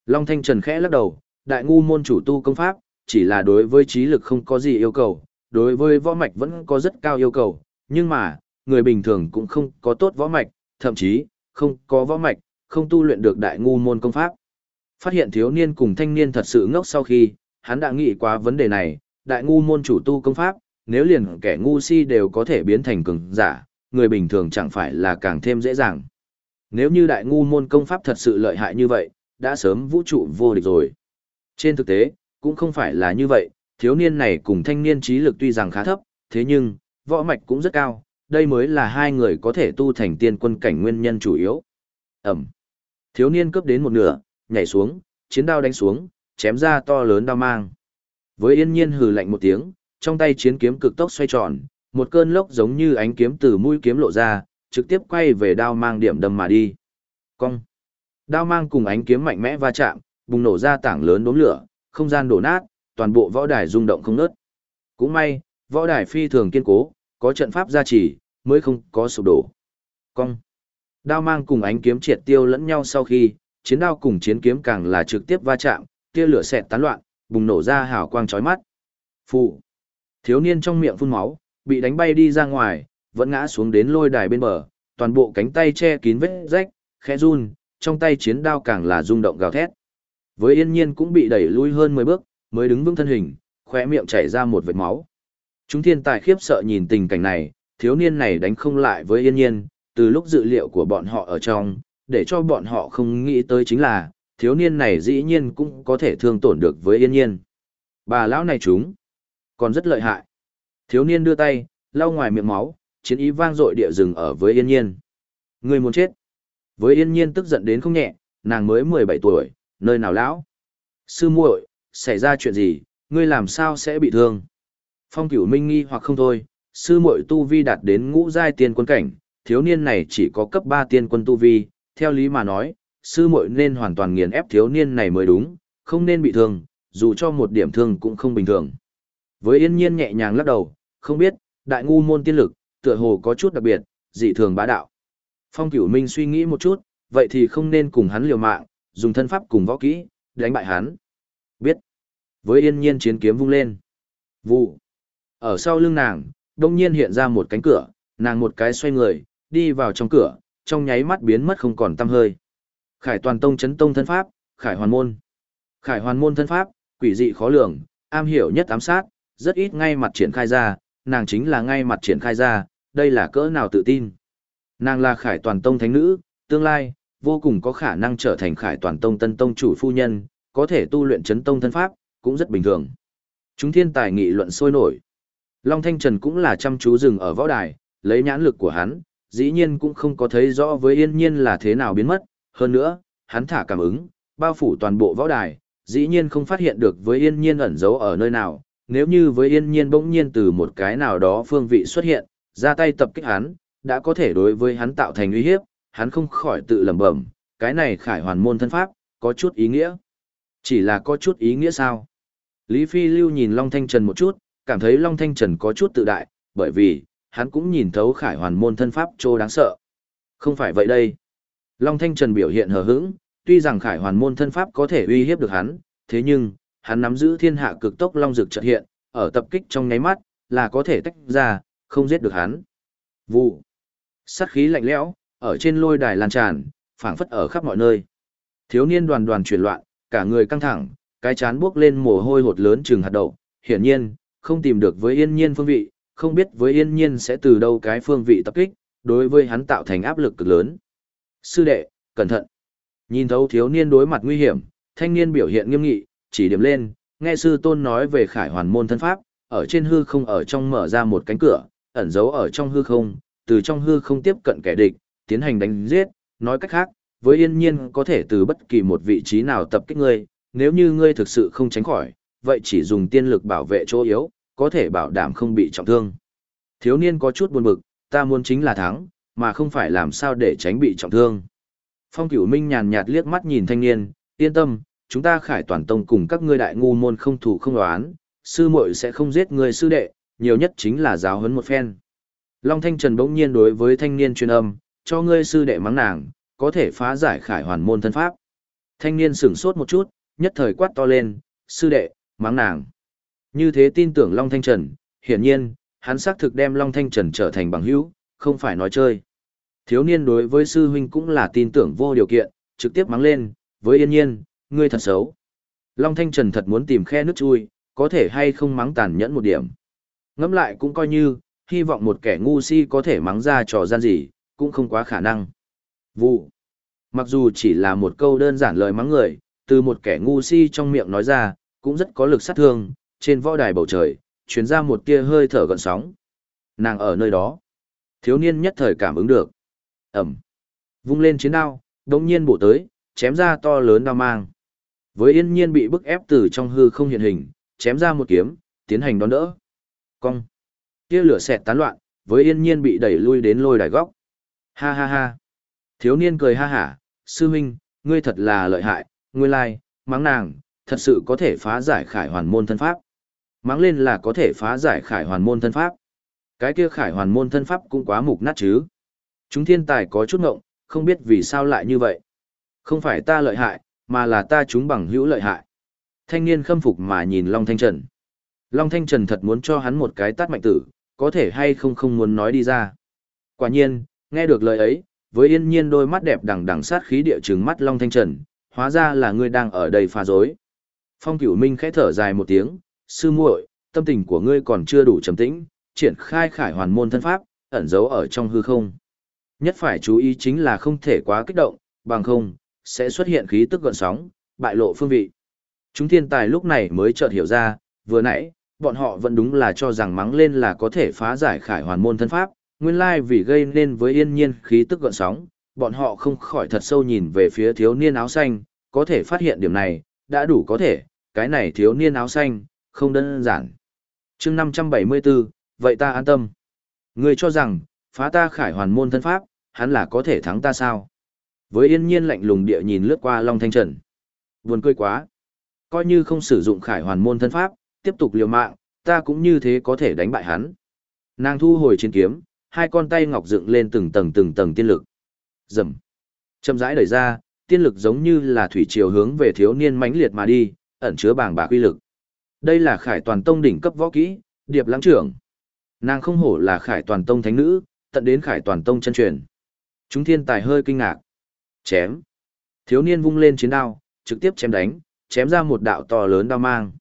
Long Thanh Trần khẽ lắc đầu, đại ngu môn chủ tu công pháp, chỉ là đối với trí lực không có gì yêu cầu, đối với võ mạch vẫn có rất cao yêu cầu, nhưng mà, người bình thường cũng không có tốt võ mạch, thậm chí, không có võ mạch, không tu luyện được đại ngu môn công pháp. Phát hiện thiếu niên cùng thanh niên thật sự ngốc sau khi, hắn đã nghĩ qua vấn đề này, đại ngu môn chủ tu công pháp, nếu liền kẻ ngu si đều có thể biến thành cường giả, người bình thường chẳng phải là càng thêm dễ dàng. Nếu như đại ngu môn công pháp thật sự lợi hại như vậy, đã sớm vũ trụ vô địch rồi. Trên thực tế, cũng không phải là như vậy, thiếu niên này cùng thanh niên trí lực tuy rằng khá thấp, thế nhưng, võ mạch cũng rất cao, đây mới là hai người có thể tu thành tiên quân cảnh nguyên nhân chủ yếu. Ẩm. Thiếu niên cướp đến một nửa, nhảy xuống, chiến đao đánh xuống, chém ra to lớn đao mang. Với yên nhiên hừ lạnh một tiếng, trong tay chiến kiếm cực tốc xoay tròn, một cơn lốc giống như ánh kiếm từ mũi kiếm lộ ra, trực tiếp quay về đao mang điểm đâm mà đi. Cong. Đao mang cùng ánh kiếm mạnh mẽ va chạm, bùng nổ ra tảng lớn đốm lửa, không gian đổ nát, toàn bộ võ đài rung động không ngớt. Cũng may, võ đài phi thường kiên cố, có trận pháp gia trì, mới không có sụp đổ. Cong. Đao mang cùng ánh kiếm triệt tiêu lẫn nhau sau khi, chiến đao cùng chiến kiếm càng là trực tiếp va chạm, tia lửa xẹt tán loạn, bùng nổ ra hào quang chói mắt. Phụ. Thiếu niên trong miệng phun máu, bị đánh bay đi ra ngoài, vẫn ngã xuống đến lôi đài bên bờ, toàn bộ cánh tay che kín vết rách, khẽ run, trong tay chiến đao càng là rung động gào thét. Với yên nhiên cũng bị đẩy lui hơn 10 bước, mới đứng vững thân hình, khỏe miệng chảy ra một vệt máu. Chúng thiên tài khiếp sợ nhìn tình cảnh này, thiếu niên này đánh không lại với yên nhiên, từ lúc dự liệu của bọn họ ở trong, để cho bọn họ không nghĩ tới chính là, thiếu niên này dĩ nhiên cũng có thể thương tổn được với yên nhiên. Bà lão này chúng, còn rất lợi hại. Thiếu niên đưa tay, lau ngoài miệng máu, chiến ý vang dội địa rừng ở với yên nhiên. Người muốn chết. Với yên nhiên tức giận đến không nhẹ, nàng mới 17 tuổi, nơi nào lão? Sư muội, xảy ra chuyện gì, ngươi làm sao sẽ bị thương? Phong cửu minh nghi hoặc không thôi, sư muội tu vi đạt đến ngũ giai tiên quân cảnh, thiếu niên này chỉ có cấp 3 tiên quân tu vi, theo lý mà nói, sư muội nên hoàn toàn nghiền ép thiếu niên này mới đúng, không nên bị thương, dù cho một điểm thương cũng không bình thường. Với yên nhiên nhẹ nhàng lắc đầu, không biết, đại ngu môn tiên lực, tựa hồ có chút đặc biệt, dị thường bá đạo. Phong cửu minh suy nghĩ một chút, vậy thì không nên cùng hắn liều mạng, dùng thân pháp cùng võ kỹ, đánh bại hắn. Biết. Với yên nhiên chiến kiếm vung lên. Vụ. Ở sau lưng nàng, đông nhiên hiện ra một cánh cửa, nàng một cái xoay người, đi vào trong cửa, trong nháy mắt biến mất không còn tăm hơi. Khải toàn tông chấn tông thân pháp, khải hoàn môn. Khải hoàn môn thân pháp, quỷ dị khó lường, am hiểu nhất ám sát, rất ít ngay mặt triển khai ra, nàng chính là ngay mặt triển khai ra, đây là cỡ nào tự tin. Nàng là khải toàn tông thánh nữ, tương lai, vô cùng có khả năng trở thành khải toàn tông tân tông chủ phu nhân, có thể tu luyện chấn tông thân pháp, cũng rất bình thường. Chúng thiên tài nghị luận sôi nổi. Long Thanh Trần cũng là chăm chú dừng ở võ đài, lấy nhãn lực của hắn, dĩ nhiên cũng không có thấy rõ với yên nhiên là thế nào biến mất, hơn nữa, hắn thả cảm ứng, bao phủ toàn bộ võ đài, dĩ nhiên không phát hiện được với yên nhiên ẩn giấu ở nơi nào, nếu như với yên nhiên bỗng nhiên từ một cái nào đó phương vị xuất hiện, ra tay tập kích hắn, đã có thể đối với hắn tạo thành uy hiếp, hắn không khỏi tự lẩm bẩm, cái này khải hoàn môn thân pháp, có chút ý nghĩa. Chỉ là có chút ý nghĩa sao? Lý Phi Lưu nhìn Long Thanh Trần một chút, cảm thấy Long Thanh Trần có chút tự đại, bởi vì, hắn cũng nhìn thấu khải hoàn môn thân pháp trô đáng sợ. Không phải vậy đây. Long Thanh Trần biểu hiện hờ hững, tuy rằng khải hoàn môn thân pháp có thể uy hiếp được hắn, thế nhưng, hắn nắm giữ thiên hạ cực tốc long dược chợt hiện, ở tập kích trong nháy mắt, là có thể tách ra, không giết được hắn. Vụ. Sát khí lạnh lẽo, ở trên lôi đài lan tràn, phảng phất ở khắp mọi nơi. Thiếu niên đoàn đoàn chuyển loạn, cả người căng thẳng, cái chán buốc lên mồ hôi hột lớn trừng hạt đậu, hiển nhiên, không tìm được với yên nhiên phương vị, không biết với yên nhiên sẽ từ đâu cái phương vị tập kích, đối với hắn tạo thành áp lực cực lớn. Sư đệ, cẩn thận. Nhìn thấu thiếu niên đối mặt nguy hiểm, thanh niên biểu hiện nghiêm nghị, chỉ điểm lên, nghe sư tôn nói về khải hoàn môn thân pháp, ở trên hư không ở trong mở ra một cánh cửa, ẩn giấu ở trong hư không, từ trong hư không tiếp cận kẻ địch, tiến hành đánh giết, nói cách khác, với yên nhiên có thể từ bất kỳ một vị trí nào tập kích ngươi, nếu như ngươi thực sự không tránh khỏi, vậy chỉ dùng tiên lực bảo vệ chỗ yếu, có thể bảo đảm không bị trọng thương. Thiếu niên có chút buồn bực, ta muốn chính là thắng, mà không phải làm sao để tránh bị trọng thương. Phong Cửu Minh nhàn nhạt liếc mắt nhìn thanh niên, yên tâm, chúng ta khải toàn tông cùng các ngươi đại ngu môn không thủ không đoán, sư muội sẽ không giết người sư đệ, nhiều nhất chính là giáo huấn một phen. Long Thanh Trần bỗng nhiên đối với thanh niên truyền âm, cho ngươi sư đệ mắng nàng, có thể phá giải khải hoàn môn thân pháp. Thanh niên sửng sốt một chút, nhất thời quát to lên, sư đệ, mắng nàng. Như thế tin tưởng Long Thanh Trần, hiển nhiên, hắn xác thực đem Long Thanh Trần trở thành bằng hữu, không phải nói chơi. Thiếu niên đối với sư huynh cũng là tin tưởng vô điều kiện, trực tiếp mắng lên, với yên nhiên, ngươi thật xấu. Long Thanh Trần thật muốn tìm khe nước chui, có thể hay không mắng tàn nhẫn một điểm. Ngẫm lại cũng coi như, hy vọng một kẻ ngu si có thể mắng ra trò gian gì, cũng không quá khả năng. Vụ. Mặc dù chỉ là một câu đơn giản lời mắng người, từ một kẻ ngu si trong miệng nói ra, cũng rất có lực sát thương, trên võ đài bầu trời, chuyển ra một tia hơi thở gọn sóng. Nàng ở nơi đó. Thiếu niên nhất thời cảm ứng được. Ẩm. Vung lên chiến đao, đồng nhiên bổ tới, chém ra to lớn đao mang. Với yên nhiên bị bức ép từ trong hư không hiện hình, chém ra một kiếm, tiến hành đón đỡ. Cong. Tia lửa xẹt tán loạn, với yên nhiên bị đẩy lui đến lôi đài góc. Ha ha ha. Thiếu niên cười ha hả, sư huynh, ngươi thật là lợi hại, ngươi lai, mắng nàng, thật sự có thể phá giải khải hoàn môn thân pháp. Mắng lên là có thể phá giải khải hoàn môn thân pháp. Cái kia khải hoàn môn thân pháp cũng quá mục nát chứ. Chúng thiên tài có chút ngộng, không biết vì sao lại như vậy. Không phải ta lợi hại, mà là ta chúng bằng hữu lợi hại. Thanh niên khâm phục mà nhìn Long Thanh Trần. Long Thanh Trần thật muốn cho hắn một cái tát mạnh tử, có thể hay không không muốn nói đi ra. Quả nhiên, nghe được lời ấy, với yên nhiên đôi mắt đẹp đằng đằng sát khí địa trừng mắt Long Thanh Trần, hóa ra là ngươi đang ở đây pha dối. Phong Cửu Minh khẽ thở dài một tiếng, sư muội, tâm tình của ngươi còn chưa đủ trầm tĩnh, triển khai khải hoàn môn thân pháp, ẩn giấu ở trong hư không. Nhất phải chú ý chính là không thể quá kích động, bằng không, sẽ xuất hiện khí tức gợn sóng, bại lộ phương vị. Chúng thiên tài lúc này mới chợt hiểu ra, vừa nãy, bọn họ vẫn đúng là cho rằng mắng lên là có thể phá giải khải hoàn môn thân pháp, nguyên lai vì gây nên với yên nhiên khí tức gợn sóng, bọn họ không khỏi thật sâu nhìn về phía thiếu niên áo xanh, có thể phát hiện điểm này, đã đủ có thể, cái này thiếu niên áo xanh, không đơn giản. chương 574, vậy ta an tâm. Người cho rằng, phá ta khải hoàn môn thân pháp, hắn là có thể thắng ta sao? Với yên nhiên lạnh lùng địa nhìn lướt qua Long Thanh Trần. Buồn cười quá. Coi như không sử dụng khải hoàn môn thân pháp, tiếp tục liều mạng, ta cũng như thế có thể đánh bại hắn. Nàng thu hồi chiến kiếm, hai con tay ngọc dựng lên từng tầng từng tầng tiên lực. Rầm. Châm rãi đẩy ra, tiên lực giống như là thủy triều hướng về thiếu niên mãnh liệt mà đi, ẩn chứa bàng bạc uy lực. Đây là Khải Toàn Tông đỉnh cấp võ kỹ, Điệp Lãng trưởng. Nàng không hổ là Khải Toàn Tông thánh nữ, tận đến Khải Toàn Tông chân truyền. Chúng thiên tài hơi kinh ngạc. Chém. Thiếu niên vung lên chiến đao, trực tiếp chém đánh, chém ra một đạo to lớn đao mang.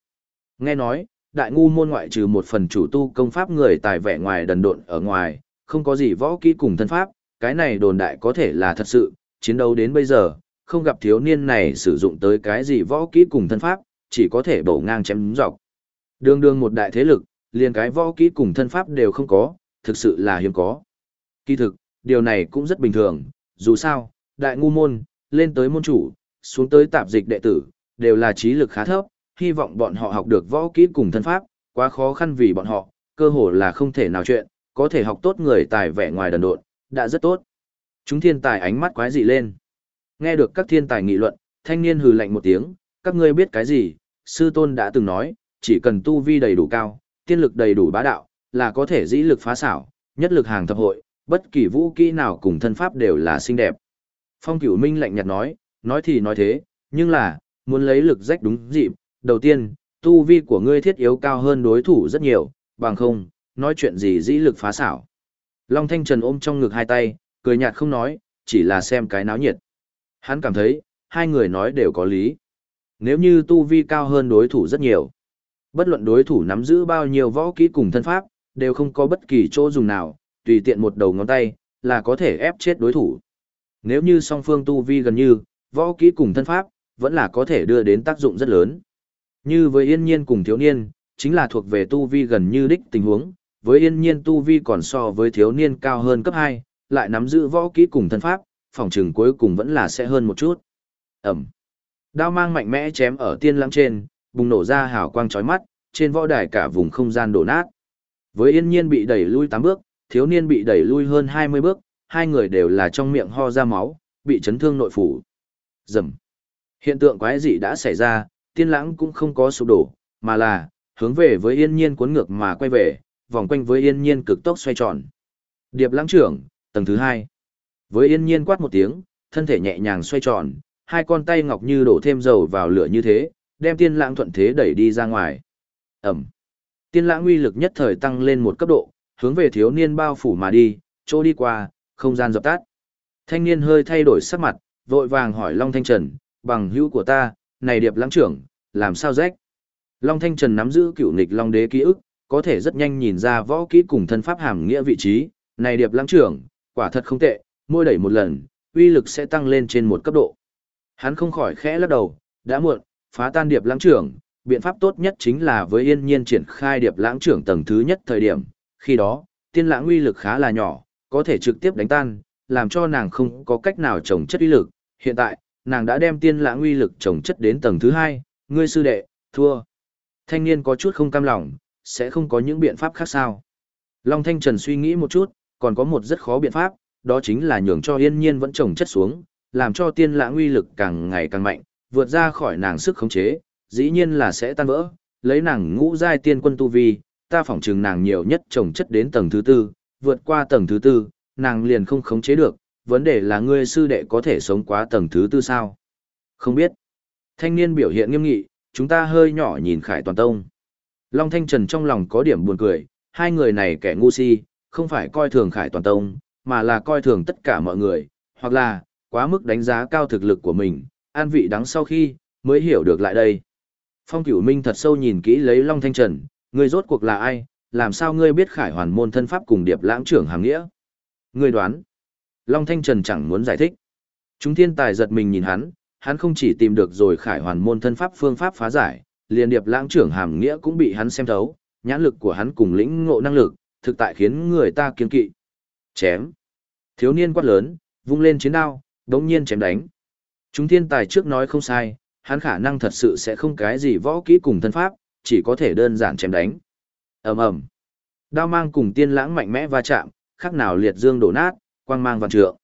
Nghe nói, đại ngu môn ngoại trừ một phần chủ tu công pháp người tài vẻ ngoài đần độn ở ngoài, không có gì võ kỹ cùng thân pháp, cái này đồn đại có thể là thật sự, chiến đấu đến bây giờ, không gặp thiếu niên này sử dụng tới cái gì võ kỹ cùng thân pháp, chỉ có thể bổ ngang chém dọc. Đường đường một đại thế lực, liền cái võ kỹ cùng thân pháp đều không có, thực sự là hiếm có. Kỳ thực, điều này cũng rất bình thường, dù sao, đại ngu môn, lên tới môn chủ, xuống tới tạp dịch đệ tử, đều là trí lực khá thấp, hy vọng bọn họ học được võ kỹ cùng thân pháp, quá khó khăn vì bọn họ, cơ hồ là không thể nào chuyện, có thể học tốt người tài vẻ ngoài đần độn, đã rất tốt. Chúng thiên tài ánh mắt quái dị lên. Nghe được các thiên tài nghị luận, thanh niên hừ lạnh một tiếng, các ngươi biết cái gì, sư tôn đã từng nói, chỉ cần tu vi đầy đủ cao, tiên lực đầy đủ bá đạo, là có thể dĩ lực phá xảo, nhất lực hàng thập hội, bất kỳ vũ kỹ nào cùng thân pháp đều là xinh đẹp. Phong Cửu Minh lạnh nhạt nói, nói thì nói thế, nhưng là, muốn lấy lực rách đúng dịp, đầu tiên, tu vi của ngươi thiết yếu cao hơn đối thủ rất nhiều, bằng không, nói chuyện gì dĩ lực phá xảo. Long Thanh Trần ôm trong ngực hai tay, cười nhạt không nói, chỉ là xem cái náo nhiệt. Hắn cảm thấy, hai người nói đều có lý. Nếu như tu vi cao hơn đối thủ rất nhiều, Bất luận đối thủ nắm giữ bao nhiêu võ kỹ cùng thân pháp, đều không có bất kỳ chỗ dùng nào, tùy tiện một đầu ngón tay, là có thể ép chết đối thủ. Nếu như song phương tu vi gần như, võ kỹ cùng thân pháp, vẫn là có thể đưa đến tác dụng rất lớn. Như với yên nhiên cùng thiếu niên, chính là thuộc về tu vi gần như đích tình huống, với yên nhiên tu vi còn so với thiếu niên cao hơn cấp 2, lại nắm giữ võ kỹ cùng thân pháp, phòng trường cuối cùng vẫn là sẽ hơn một chút. Ẩm. Đao mang mạnh mẽ chém ở tiên lãng trên, bùng nổ ra hào quang chói mắt, trên võ đài cả vùng không gian đổ nát. Với yên nhiên bị đẩy lui 8 bước, thiếu niên bị đẩy lui hơn 20 bước, hai người đều là trong miệng ho ra máu, bị chấn thương nội phủ. Dầm. Hiện tượng quái dị đã xảy ra, tiên lãng cũng không có sụp đổ, mà là, hướng về với yên nhiên cuốn ngược mà quay về, vòng quanh với yên nhiên cực tốc xoay tròn. Điệp lãng trưởng, tầng thứ hai. Với yên nhiên quát một tiếng, thân thể nhẹ nhàng xoay tròn, hai con tay ngọc như đổ thêm dầu vào lửa như thế, đem tiên lãng thuận thế đẩy đi ra ngoài. Ẩm. Tiên lãng uy lực nhất thời tăng lên một cấp độ, hướng về thiếu niên bao phủ mà đi, chỗ đi qua, không gian dập tắt. Thanh niên hơi thay đổi sắc mặt, vội vàng hỏi Long Thanh Trần, bằng hữu của ta, này điệp lãng trưởng, làm sao rách? Long Thanh Trần nắm giữ cựu nghịch Long Đế ký ức, có thể rất nhanh nhìn ra võ kỹ cùng thân pháp hàm nghĩa vị trí, này điệp lãng trưởng, quả thật không tệ, môi đẩy một lần, uy lực sẽ tăng lên trên một cấp độ. Hắn không khỏi khẽ lắc đầu, đã muộn, phá tan điệp lãng trưởng, biện pháp tốt nhất chính là với yên nhiên triển khai điệp lãng trưởng tầng thứ nhất thời điểm, khi đó, tiên lãng uy lực khá là nhỏ, có thể trực tiếp đánh tan, làm cho nàng không có cách nào trồng chất uy lực. Hiện tại, nàng đã đem tiên lãng uy lực trồng chất đến tầng thứ hai, ngươi sư đệ, thua. Thanh niên có chút không cam lòng, sẽ không có những biện pháp khác sao. Long Thanh Trần suy nghĩ một chút, còn có một rất khó biện pháp, đó chính là nhường cho yên nhiên vẫn trồng chất xuống, làm cho tiên lãng uy lực càng ngày càng mạnh, vượt ra khỏi nàng sức khống chế, dĩ nhiên là sẽ tan vỡ, lấy nàng ngũ giai tiên quân tu vi, ta phỏng chừng nàng nhiều nhất trồng chất đến tầng thứ tư, vượt qua tầng thứ tư, nàng liền không khống chế được, vấn đề là ngươi sư đệ có thể sống quá tầng thứ tư sao? Không biết. Thanh niên biểu hiện nghiêm nghị, chúng ta hơi nhỏ nhìn Khải Toàn Tông. Long Thanh Trần trong lòng có điểm buồn cười, hai người này kẻ ngu si, không phải coi thường Khải Toàn Tông, mà là coi thường tất cả mọi người, hoặc là, quá mức đánh giá cao thực lực của mình, an vị đắng sau khi, mới hiểu được lại đây. Phong Cửu Minh thật sâu nhìn kỹ lấy Long Thanh Trần, ngươi rốt cuộc là ai, làm sao ngươi biết khải hoàn môn thân pháp cùng điệp lãng trưởng hàng nghĩa? Ngươi đoán. Long Thanh Trần chẳng muốn giải thích. Chúng thiên tài giật mình nhìn hắn, hắn không chỉ tìm được rồi khải hoàn môn thân pháp phương pháp phá giải, liền điệp lãng trưởng hàm nghĩa cũng bị hắn xem thấu, nhãn lực của hắn cùng lĩnh ngộ năng lực, thực tại khiến người ta kiên kỵ. Chém. Thiếu niên quát lớn, vung lên chiến đao, đống nhiên chém đánh. Chúng thiên tài trước nói không sai, hắn khả năng thật sự sẽ không cái gì võ kỹ cùng thân pháp, chỉ có thể đơn giản chém đánh. ầm ầm, Đao mang cùng tiên lãng mạnh mẽ va chạm, khác nào liệt dương đổ nát, quang mang vạn trượng.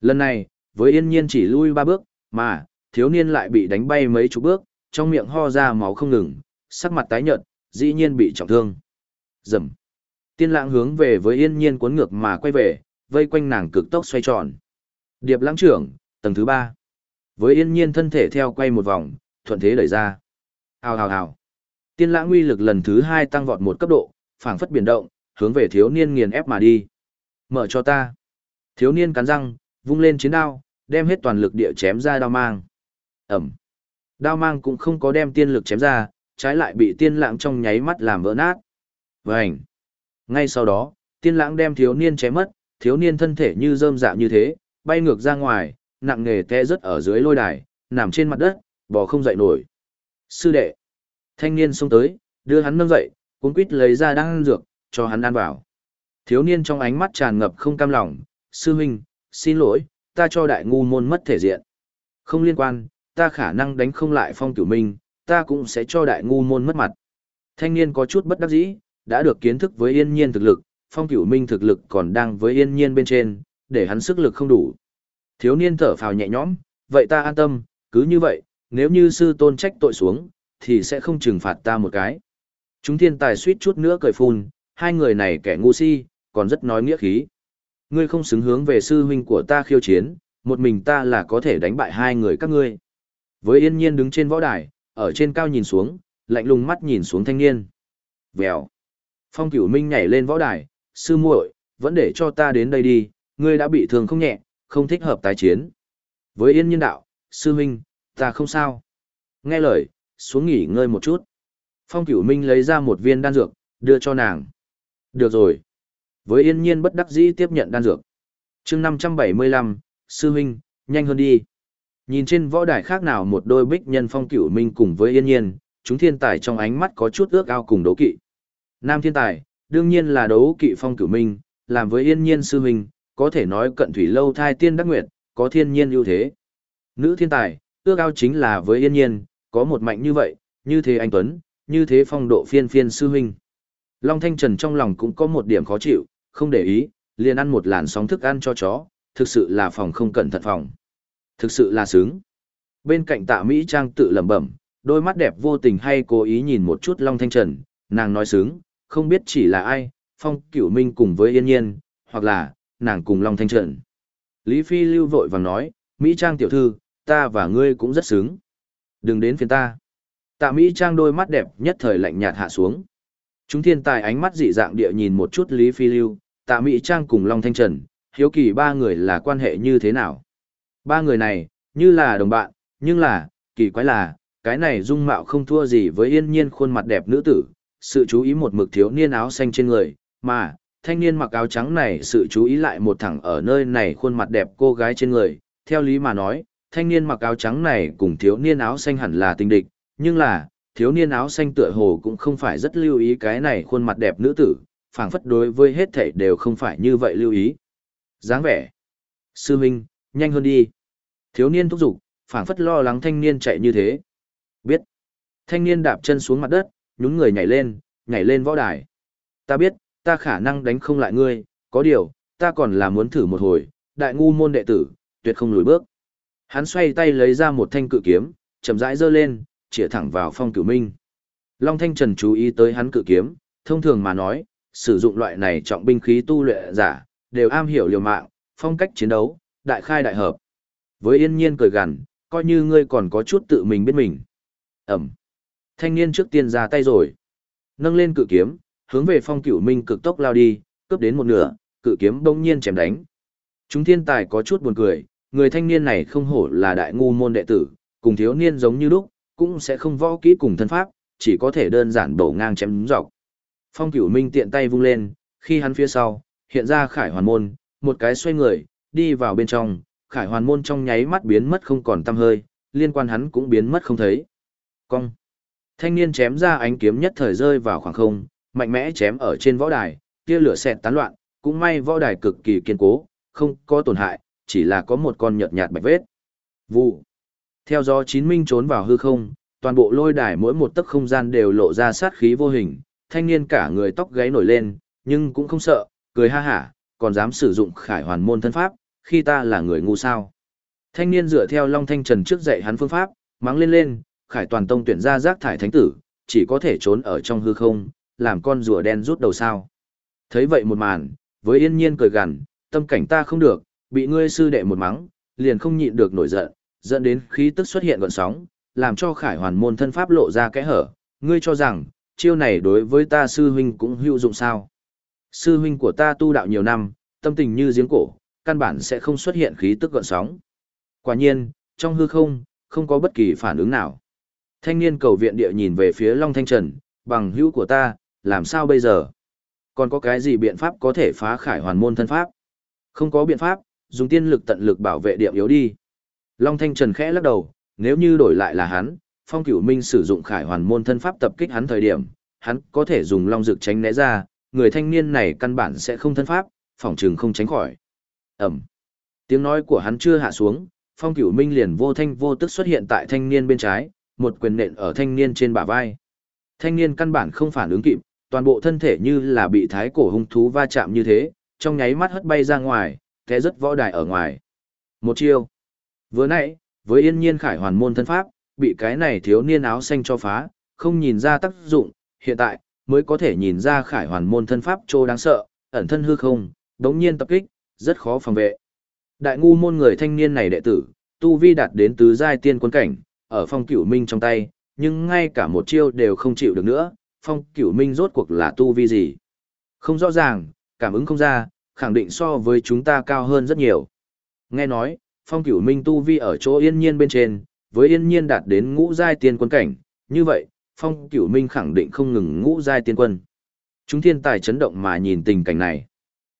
Lần này, với yên nhiên chỉ lui ba bước, mà, thiếu niên lại bị đánh bay mấy chục bước, trong miệng ho ra máu không ngừng, sắc mặt tái nhợt, dĩ nhiên bị trọng thương. Dầm. Tiên lãng hướng về với yên nhiên cuốn ngược mà quay về, vây quanh nàng cực tốc xoay tròn. Điệp lãng trưởng, tầng thứ ba. Với yên nhiên thân thể theo quay một vòng, thuận thế đẩy ra. Hào hào hào. Tiên lãng uy lực lần thứ hai tăng vọt một cấp độ, phảng phất biển động, hướng về thiếu niên nghiền ép mà đi. Mở cho ta. Thiếu niên cắn răng, vung lên chiến đao, đem hết toàn lực địa chém ra đao mang. Ẩm. Đao mang cũng không có đem tiên lực chém ra, trái lại bị tiên lãng trong nháy mắt làm vỡ nát. Vành. Ngay sau đó, tiên lãng đem thiếu niên chém mất, thiếu niên thân thể như rơm dạ như thế, bay ngược ra ngoài, nặng nề té rất ở dưới lôi đài, nằm trên mặt đất, bò không dậy nổi. Sư đệ. Thanh niên xông tới, đưa hắn nâng dậy, cuốn quýt lấy ra đang dược, cho hắn ăn vào. Thiếu niên trong ánh mắt tràn ngập không cam lòng, sư huynh, xin lỗi, ta cho đại ngu môn mất thể diện. Không liên quan, ta khả năng đánh không lại phong cửu minh, ta cũng sẽ cho đại ngu môn mất mặt. Thanh niên có chút bất đắc dĩ, đã được kiến thức với yên nhiên thực lực, phong cửu minh thực lực còn đang với yên nhiên bên trên, để hắn sức lực không đủ. Thiếu niên thở phào nhẹ nhõm, vậy ta an tâm, cứ như vậy, nếu như sư tôn trách tội xuống, thì sẽ không trừng phạt ta một cái. Chúng thiên tài suýt chút nữa cười phun, hai người này kẻ ngu si, còn rất nói nghĩa khí. Ngươi không xứng hướng về sư huynh của ta khiêu chiến, một mình ta là có thể đánh bại hai người các ngươi. Với yên nhiên đứng trên võ đài, ở trên cao nhìn xuống, lạnh lùng mắt nhìn xuống thanh niên. Vèo. Phong cửu minh nhảy lên võ đài, sư muội, vẫn để cho ta đến đây đi, ngươi đã bị thương không nhẹ, không thích hợp tái chiến. Với yên nhiên đạo, sư huynh, ta không sao. Nghe lời, xuống nghỉ ngơi một chút. Phong Cửu Minh lấy ra một viên đan dược, đưa cho nàng. Được rồi. Với yên nhiên bất đắc dĩ tiếp nhận đan dược. chương 575, Sư Huynh, nhanh hơn đi. Nhìn trên võ đài khác nào một đôi bích nhân Phong Cửu Minh cùng với yên nhiên, chúng thiên tài trong ánh mắt có chút ước ao cùng đấu kỵ. Nam thiên tài, đương nhiên là đấu kỵ Phong Cửu Minh, làm với yên nhiên sư huynh, có thể nói cận thủy lâu thai tiên đắc nguyệt, có thiên nhiên ưu thế. Nữ thiên tài, ước ao chính là với yên nhiên, có một mạnh như vậy, như thế anh Tuấn, như thế phong độ phiên phiên sư huynh. Long Thanh Trần trong lòng cũng có một điểm khó chịu, không để ý, liền ăn một làn sóng thức ăn cho chó, thực sự là phòng không cẩn thận phòng. Thực sự là sướng. Bên cạnh tạ Mỹ Trang tự lẩm bẩm, đôi mắt đẹp vô tình hay cố ý nhìn một chút Long Thanh Trần, nàng nói sướng, không biết chỉ là ai, phong cửu minh cùng với yên nhiên, hoặc là, nàng cùng Long Thanh Trần. Lý Phi lưu vội vàng nói, Mỹ Trang tiểu thư, ta và ngươi cũng rất sướng. Đừng đến phiền ta. Tạ Mỹ Trang đôi mắt đẹp nhất thời lạnh nhạt hạ xuống. Chúng thiên tài ánh mắt dị dạng địa nhìn một chút Lý Phi lưu, Tạ Mỹ Trang cùng Long Thanh Trần, hiếu kỳ ba người là quan hệ như thế nào. Ba người này, như là đồng bạn, nhưng là, kỳ quái là, cái này dung mạo không thua gì với yên nhiên khuôn mặt đẹp nữ tử, sự chú ý một mực thiếu niên áo xanh trên người, mà, thanh niên mặc áo trắng này sự chú ý lại một thẳng ở nơi này khuôn mặt đẹp cô gái trên người, theo lý mà nói, thanh niên mặc áo trắng này cùng thiếu niên áo xanh hẳn là tình địch, nhưng là, thiếu niên áo xanh tựa hồ cũng không phải rất lưu ý cái này khuôn mặt đẹp nữ tử, phảng phất đối với hết thảy đều không phải như vậy lưu ý. dáng vẻ. Sư Minh, nhanh hơn đi. Thiếu niên thúc giục, phảng phất lo lắng thanh niên chạy như thế. Biết. Thanh niên đạp chân xuống mặt đất, nhún người nhảy lên, nhảy lên võ đài. Ta biết, ta khả năng đánh không lại ngươi, có điều, ta còn là muốn thử một hồi, đại ngu môn đệ tử, tuyệt không lùi bước. Hắn xoay tay lấy ra một thanh cự kiếm, chậm rãi giơ lên, chĩa thẳng vào phong cửu minh. Long Thanh Trần chú ý tới hắn cự kiếm, thông thường mà nói, sử dụng loại này trọng binh khí tu luyện giả, đều am hiểu liều mạng, phong cách chiến đấu, đại khai đại hợp. Với yên nhiên cười gằn, coi như ngươi còn có chút tự mình biết mình. Ẩm. Thanh niên trước tiên ra tay rồi. Nâng lên cự kiếm, hướng về phong cửu minh cực tốc lao đi, cướp đến một nửa, cự kiếm bỗng nhiên chém đánh. Chúng thiên tài có chút buồn cười, người thanh niên này không hổ là đại ngu môn đệ tử, cùng thiếu niên giống như lúc, cũng sẽ không võ kỹ cùng thân pháp, chỉ có thể đơn giản đổ ngang chém đúng dọc. Phong cửu minh tiện tay vung lên, khi hắn phía sau, hiện ra khải hoàn môn, một cái xoay người, đi vào bên trong, khải hoàn môn trong nháy mắt biến mất không còn tăm hơi, liên quan hắn cũng biến mất không thấy. Cong. Thanh niên chém ra ánh kiếm nhất thời rơi vào khoảng không, mạnh mẽ chém ở trên võ đài, tia lửa xẹt tán loạn, cũng may võ đài cực kỳ kiên cố, không có tổn hại, chỉ là có một con nhợt nhạt bạch vết. Vụ. Theo gió chín minh trốn vào hư không, toàn bộ lôi đài mỗi một tấc không gian đều lộ ra sát khí vô hình, thanh niên cả người tóc gáy nổi lên, nhưng cũng không sợ, cười ha hả, còn dám sử dụng khải hoàn môn thân pháp, khi ta là người ngu sao. Thanh niên dựa theo Long Thanh Trần trước dạy hắn phương pháp, mắng lên lên, khải toàn tông tuyển ra rác thải thánh tử, chỉ có thể trốn ở trong hư không, làm con rùa đen rút đầu sao. Thấy vậy một màn, với yên nhiên cười gằn, tâm cảnh ta không được, bị ngươi sư đệ một mắng, liền không nhịn được nổi giận, dẫn đến khí tức xuất hiện gọn sóng, làm cho khải hoàn môn thân pháp lộ ra kẽ hở, ngươi cho rằng, chiêu này đối với ta sư huynh cũng hữu dụng sao. Sư huynh của ta tu đạo nhiều năm, tâm tình như giếng cổ, căn bản sẽ không xuất hiện khí tức gọn sóng. Quả nhiên, trong hư không, không có bất kỳ phản ứng nào. Thanh niên cầu viện địa nhìn về phía Long Thanh Trần, bằng hữu của ta, làm sao bây giờ? Còn có cái gì biện pháp có thể phá khải hoàn môn thân pháp? Không có biện pháp, dùng tiên lực tận lực bảo vệ điểm yếu đi. Long Thanh Trần khẽ lắc đầu, nếu như đổi lại là hắn, Phong Cửu Minh sử dụng khải hoàn môn thân pháp tập kích hắn thời điểm, hắn có thể dùng long dược tránh né ra, người thanh niên này căn bản sẽ không thân pháp, phòng trường không tránh khỏi. Ẩm. Tiếng nói của hắn chưa hạ xuống, Phong Cửu Minh liền vô thanh vô tức xuất hiện tại thanh niên bên trái, một quyền nện ở thanh niên trên bả vai. Thanh niên căn bản không phản ứng kịp, toàn bộ thân thể như là bị thái cổ hung thú va chạm như thế, trong nháy mắt hất bay ra ngoài, té rất võ đài ở ngoài. Một chiêu. Vừa nãy, với yên nhiên khải hoàn môn thân pháp, bị cái này thiếu niên áo xanh cho phá, không nhìn ra tác dụng, hiện tại, mới có thể nhìn ra khải hoàn môn thân pháp trô đáng sợ, ẩn thân hư không, đống nhiên tập kích, rất khó phòng vệ. Đại ngu môn người thanh niên này đệ tử, tu vi đạt đến tứ giai tiên quân cảnh, ở phong cửu minh trong tay, nhưng ngay cả một chiêu đều không chịu được nữa, phong cửu minh rốt cuộc là tu vi gì. Không rõ ràng, cảm ứng không ra, khẳng định so với chúng ta cao hơn rất nhiều. Nghe nói, phong cửu minh tu vi ở chỗ yên nhiên bên trên, với yên nhiên đạt đến ngũ giai tiên quân cảnh, như vậy, Phong Cửu Minh khẳng định không ngừng ngũ giai tiên quân. Chúng thiên tài chấn động mà nhìn tình cảnh này.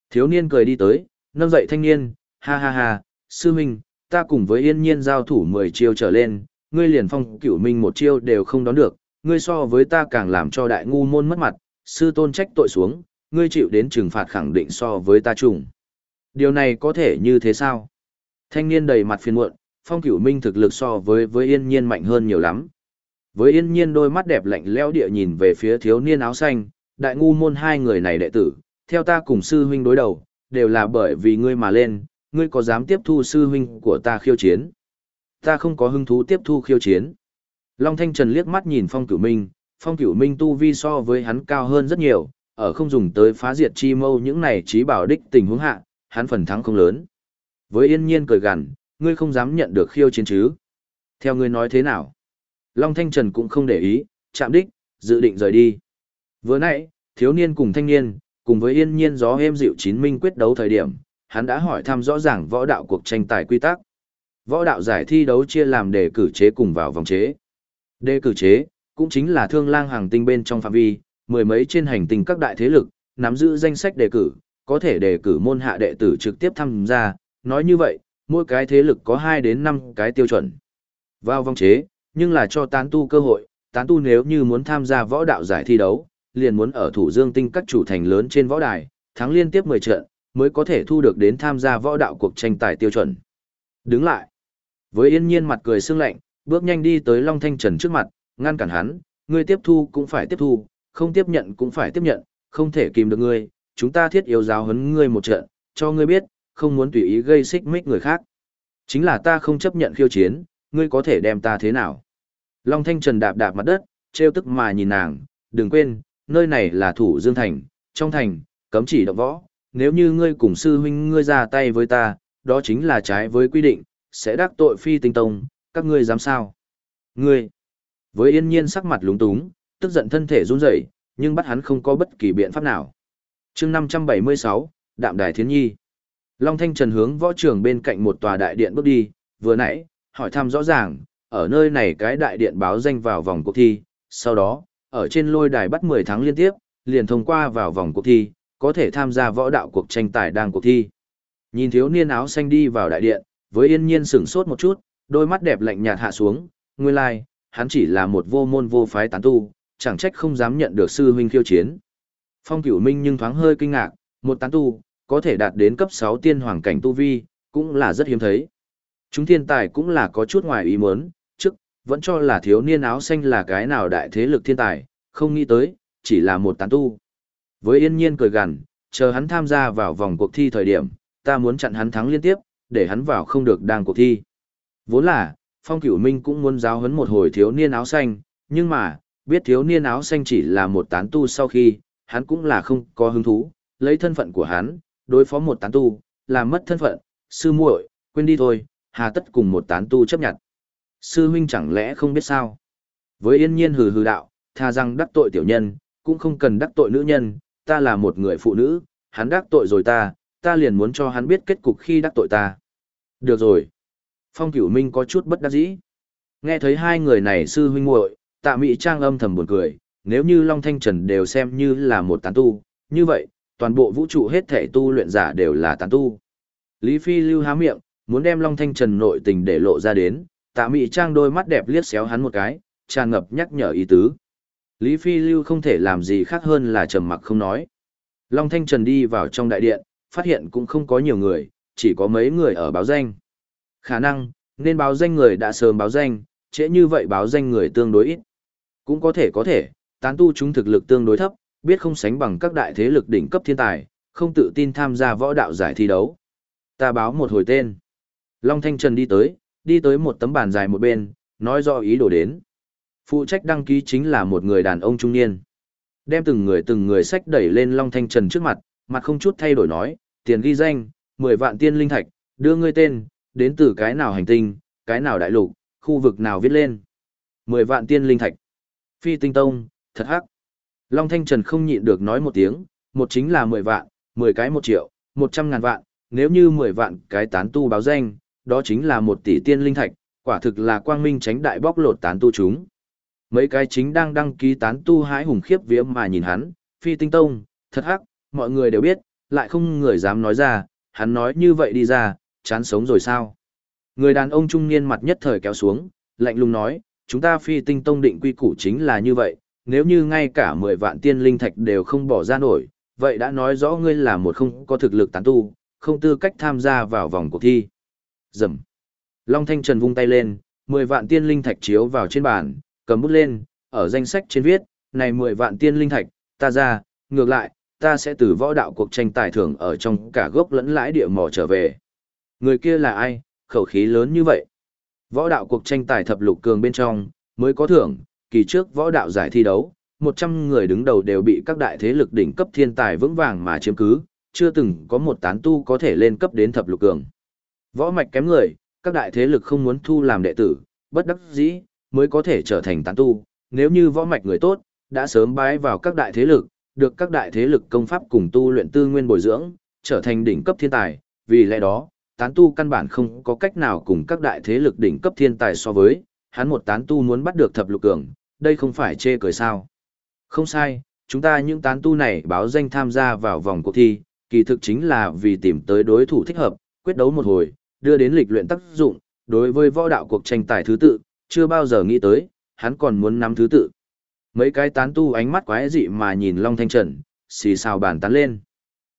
Thiếu niên cười đi tới, nâng dậy thanh niên, ha ha ha, sư minh, ta cùng với yên nhiên giao thủ 10 chiêu trở lên, ngươi liền phong cửu minh một chiêu đều không đón được, ngươi so với ta càng làm cho đại ngu môn mất mặt, sư tôn trách tội xuống, ngươi chịu đến trừng phạt khẳng định so với ta trùng. Điều này có thể như thế sao? Thanh niên đầy mặt phiền muộn, phong cửu minh thực lực so với với yên nhiên mạnh hơn nhiều lắm. Với yên nhiên đôi mắt đẹp lạnh lẽo địa nhìn về phía thiếu niên áo xanh, đại ngu môn hai người này đệ tử, theo ta cùng sư huynh đối đầu, đều là bởi vì ngươi mà lên, ngươi có dám tiếp thu sư huynh của ta khiêu chiến? Ta không có hứng thú tiếp thu khiêu chiến. Long Thanh Trần liếc mắt nhìn Phong Cửu Minh, Phong Cửu Minh tu vi so với hắn cao hơn rất nhiều, ở không dùng tới phá diệt chi mâu những này trí bảo đích tình huống hạ, hắn phần thắng không lớn. Với yên nhiên cười gằn, ngươi không dám nhận được khiêu chiến chứ? Theo ngươi nói thế nào? Long Thanh Trần cũng không để ý, chạm đích, dự định rời đi. Vừa nãy, thiếu niên cùng thanh niên, cùng với yên nhiên gió êm dịu chín minh quyết đấu thời điểm, hắn đã hỏi thăm rõ ràng võ đạo cuộc tranh tài quy tắc. Võ đạo giải thi đấu chia làm đề cử chế cùng vào vòng chế. Đề cử chế, cũng chính là thương lang hàng tinh bên trong phạm vi, mười mấy trên hành tinh các đại thế lực, nắm giữ danh sách đề cử, có thể đề cử môn hạ đệ tử trực tiếp tham gia, nói như vậy, mỗi cái thế lực có 2 đến 5 cái tiêu chuẩn. Vào vòng chế, nhưng là cho tán tu cơ hội, tán tu nếu như muốn tham gia võ đạo giải thi đấu, liền muốn ở thủ dương tinh các chủ thành lớn trên võ đài, thắng liên tiếp 10 trận, mới có thể thu được đến tham gia võ đạo cuộc tranh tài tiêu chuẩn. Đứng lại. Với yên nhiên mặt cười sương lạnh, bước nhanh đi tới Long Thanh Trần trước mặt, ngăn cản hắn, ngươi tiếp thu cũng phải tiếp thu, không tiếp nhận cũng phải tiếp nhận, không thể kìm được ngươi, chúng ta thiết yếu giáo huấn ngươi một trận, cho ngươi biết, không muốn tùy ý gây xích mích người khác. Chính là ta không chấp nhận khiêu chiến, ngươi có thể đem ta thế nào? Long Thanh Trần đạp đạp mặt đất, trêu tức mà nhìn nàng, đừng quên, nơi này là thủ dương thành, trong thành, cấm chỉ động võ, nếu như ngươi cùng sư huynh ngươi ra tay với ta, đó chính là trái với quy định, sẽ đắc tội phi tinh tông, các ngươi dám sao? Ngươi, với yên nhiên sắc mặt lúng túng, tức giận thân thể run rẩy, nhưng bắt hắn không có bất kỳ biện pháp nào. chương 576, Đạm Đài thiến Nhi. Long Thanh Trần hướng võ trường bên cạnh một tòa đại điện bước đi, vừa nãy, hỏi thăm rõ ràng, ở nơi này cái đại điện báo danh vào vòng cuộc thi, sau đó, ở trên lôi đài bắt 10 tháng liên tiếp, liền thông qua vào vòng cuộc thi, có thể tham gia võ đạo cuộc tranh tài đang cuộc thi. Nhìn thiếu niên áo xanh đi vào đại điện, với yên nhiên sửng sốt một chút, đôi mắt đẹp lạnh nhạt hạ xuống, nguyên lai, like, hắn chỉ là một vô môn vô phái tán tu, chẳng trách không dám nhận được sư huynh khiêu chiến. Phong Cửu Minh nhưng thoáng hơi kinh ngạc, một tán tu, có thể đạt đến cấp 6 tiên hoàng cảnh tu vi, cũng là rất hiếm thấy. Chúng thiên tài cũng là có chút ngoài ý muốn, trước, vẫn cho là thiếu niên áo xanh là cái nào đại thế lực thiên tài, không nghĩ tới, chỉ là một tán tu. Với yên nhiên cười gằn, chờ hắn tham gia vào vòng cuộc thi thời điểm, ta muốn chặn hắn thắng liên tiếp, để hắn vào không được đang cuộc thi. Vốn là, Phong Cửu Minh cũng muốn giáo huấn một hồi thiếu niên áo xanh, nhưng mà, biết thiếu niên áo xanh chỉ là một tán tu sau khi, hắn cũng là không có hứng thú, lấy thân phận của hắn, đối phó một tán tu, làm mất thân phận, sư muội, quên đi thôi, hà tất cùng một tán tu chấp nhận. Sư huynh chẳng lẽ không biết sao? Với yên nhiên hừ hừ đạo, tha rằng đắc tội tiểu nhân, cũng không cần đắc tội nữ nhân, ta là một người phụ nữ, hắn đắc tội rồi ta, ta liền muốn cho hắn biết kết cục khi đắc tội ta. Được rồi. Phong Cửu Minh có chút bất đắc dĩ. Nghe thấy hai người này sư huynh muội, Tạ Mỹ Trang âm thầm buồn cười, nếu như Long Thanh Trần đều xem như là một tán tu, như vậy, toàn bộ vũ trụ hết thể tu luyện giả đều là tán tu. Lý Phi lưu há miệng, muốn đem Long Thanh Trần nội tình để lộ ra đến, Tạ Mỹ Trang đôi mắt đẹp liếc xéo hắn một cái, tràn ngập nhắc nhở ý tứ. Lý Phi lưu không thể làm gì khác hơn là trầm mặc không nói. Long Thanh Trần đi vào trong đại điện, phát hiện cũng không có nhiều người, chỉ có mấy người ở báo danh. Khả năng, nên báo danh người đã sớm báo danh, trễ như vậy báo danh người tương đối ít. Cũng có thể có thể, tán tu chúng thực lực tương đối thấp, biết không sánh bằng các đại thế lực đỉnh cấp thiên tài, không tự tin tham gia võ đạo giải thi đấu. Ta báo một hồi tên. Long Thanh Trần đi tới, đi tới một tấm bàn dài một bên, nói rõ ý đồ đến. Phụ trách đăng ký chính là một người đàn ông trung niên. Đem từng người từng người sách đẩy lên Long Thanh Trần trước mặt, mặt không chút thay đổi nói, tiền ghi danh, 10 vạn tiên linh thạch, đưa ngươi tên, đến từ cái nào hành tinh, cái nào đại lục, khu vực nào viết lên. 10 vạn tiên linh thạch. Phi tinh tông, thật hắc. Long Thanh Trần không nhịn được nói một tiếng, một chính là 10 vạn, 10 cái 1 triệu, 100 ngàn vạn, nếu như 10 vạn cái tán tu báo danh, đó chính là 1 tỷ tiên linh thạch, quả thực là quang minh tránh đại bóc lột tán tu chúng. Mấy cái chính đang đăng ký tán tu hái hùng khiếp vía mà nhìn hắn, phi tinh tông, thật hắc, mọi người đều biết, lại không người dám nói ra, hắn nói như vậy đi ra, chán sống rồi sao. Người đàn ông trung niên mặt nhất thời kéo xuống, lạnh lùng nói, chúng ta phi tinh tông định quy củ chính là như vậy, nếu như ngay cả 10 vạn tiên linh thạch đều không bỏ ra nổi, vậy đã nói rõ ngươi là một không có thực lực tán tu, không tư cách tham gia vào vòng cuộc thi. Dầm. Long Thanh Trần vung tay lên, 10 vạn tiên linh thạch chiếu vào trên bàn, cầm bút lên, ở danh sách trên viết, này 10 vạn tiên linh thạch, ta ra, ngược lại, ta sẽ từ võ đạo cuộc tranh tài thưởng ở trong cả gốc lẫn lãi địa mỏ trở về. Người kia là ai, khẩu khí lớn như vậy? Võ đạo cuộc tranh tài thập lục cường bên trong, mới có thưởng, kỳ trước võ đạo giải thi đấu, 100 người đứng đầu đều bị các đại thế lực đỉnh cấp thiên tài vững vàng mà chiếm cứ, chưa từng có một tán tu có thể lên cấp đến thập lục cường. Võ mạch kém người, các đại thế lực không muốn thu làm đệ tử, bất đắc dĩ, mới có thể trở thành tán tu, nếu như võ mạch người tốt, đã sớm bái vào các đại thế lực, được các đại thế lực công pháp cùng tu luyện tư nguyên bồi dưỡng, trở thành đỉnh cấp thiên tài, vì lẽ đó, tán tu căn bản không có cách nào cùng các đại thế lực đỉnh cấp thiên tài so với, hắn một tán tu muốn bắt được thập lục cường, đây không phải chê cười sao. Không sai, chúng ta những tán tu này báo danh tham gia vào vòng cuộc thi, kỳ thực chính là vì tìm tới đối thủ thích hợp, quyết đấu một hồi, đưa đến lịch luyện tác dụng, đối với võ đạo cuộc tranh tài thứ tự, chưa bao giờ nghĩ tới, hắn còn muốn nắm thứ tự. Mấy cái tán tu ánh mắt quái dị mà nhìn Long Thanh Trần, xì xào bàn tán lên.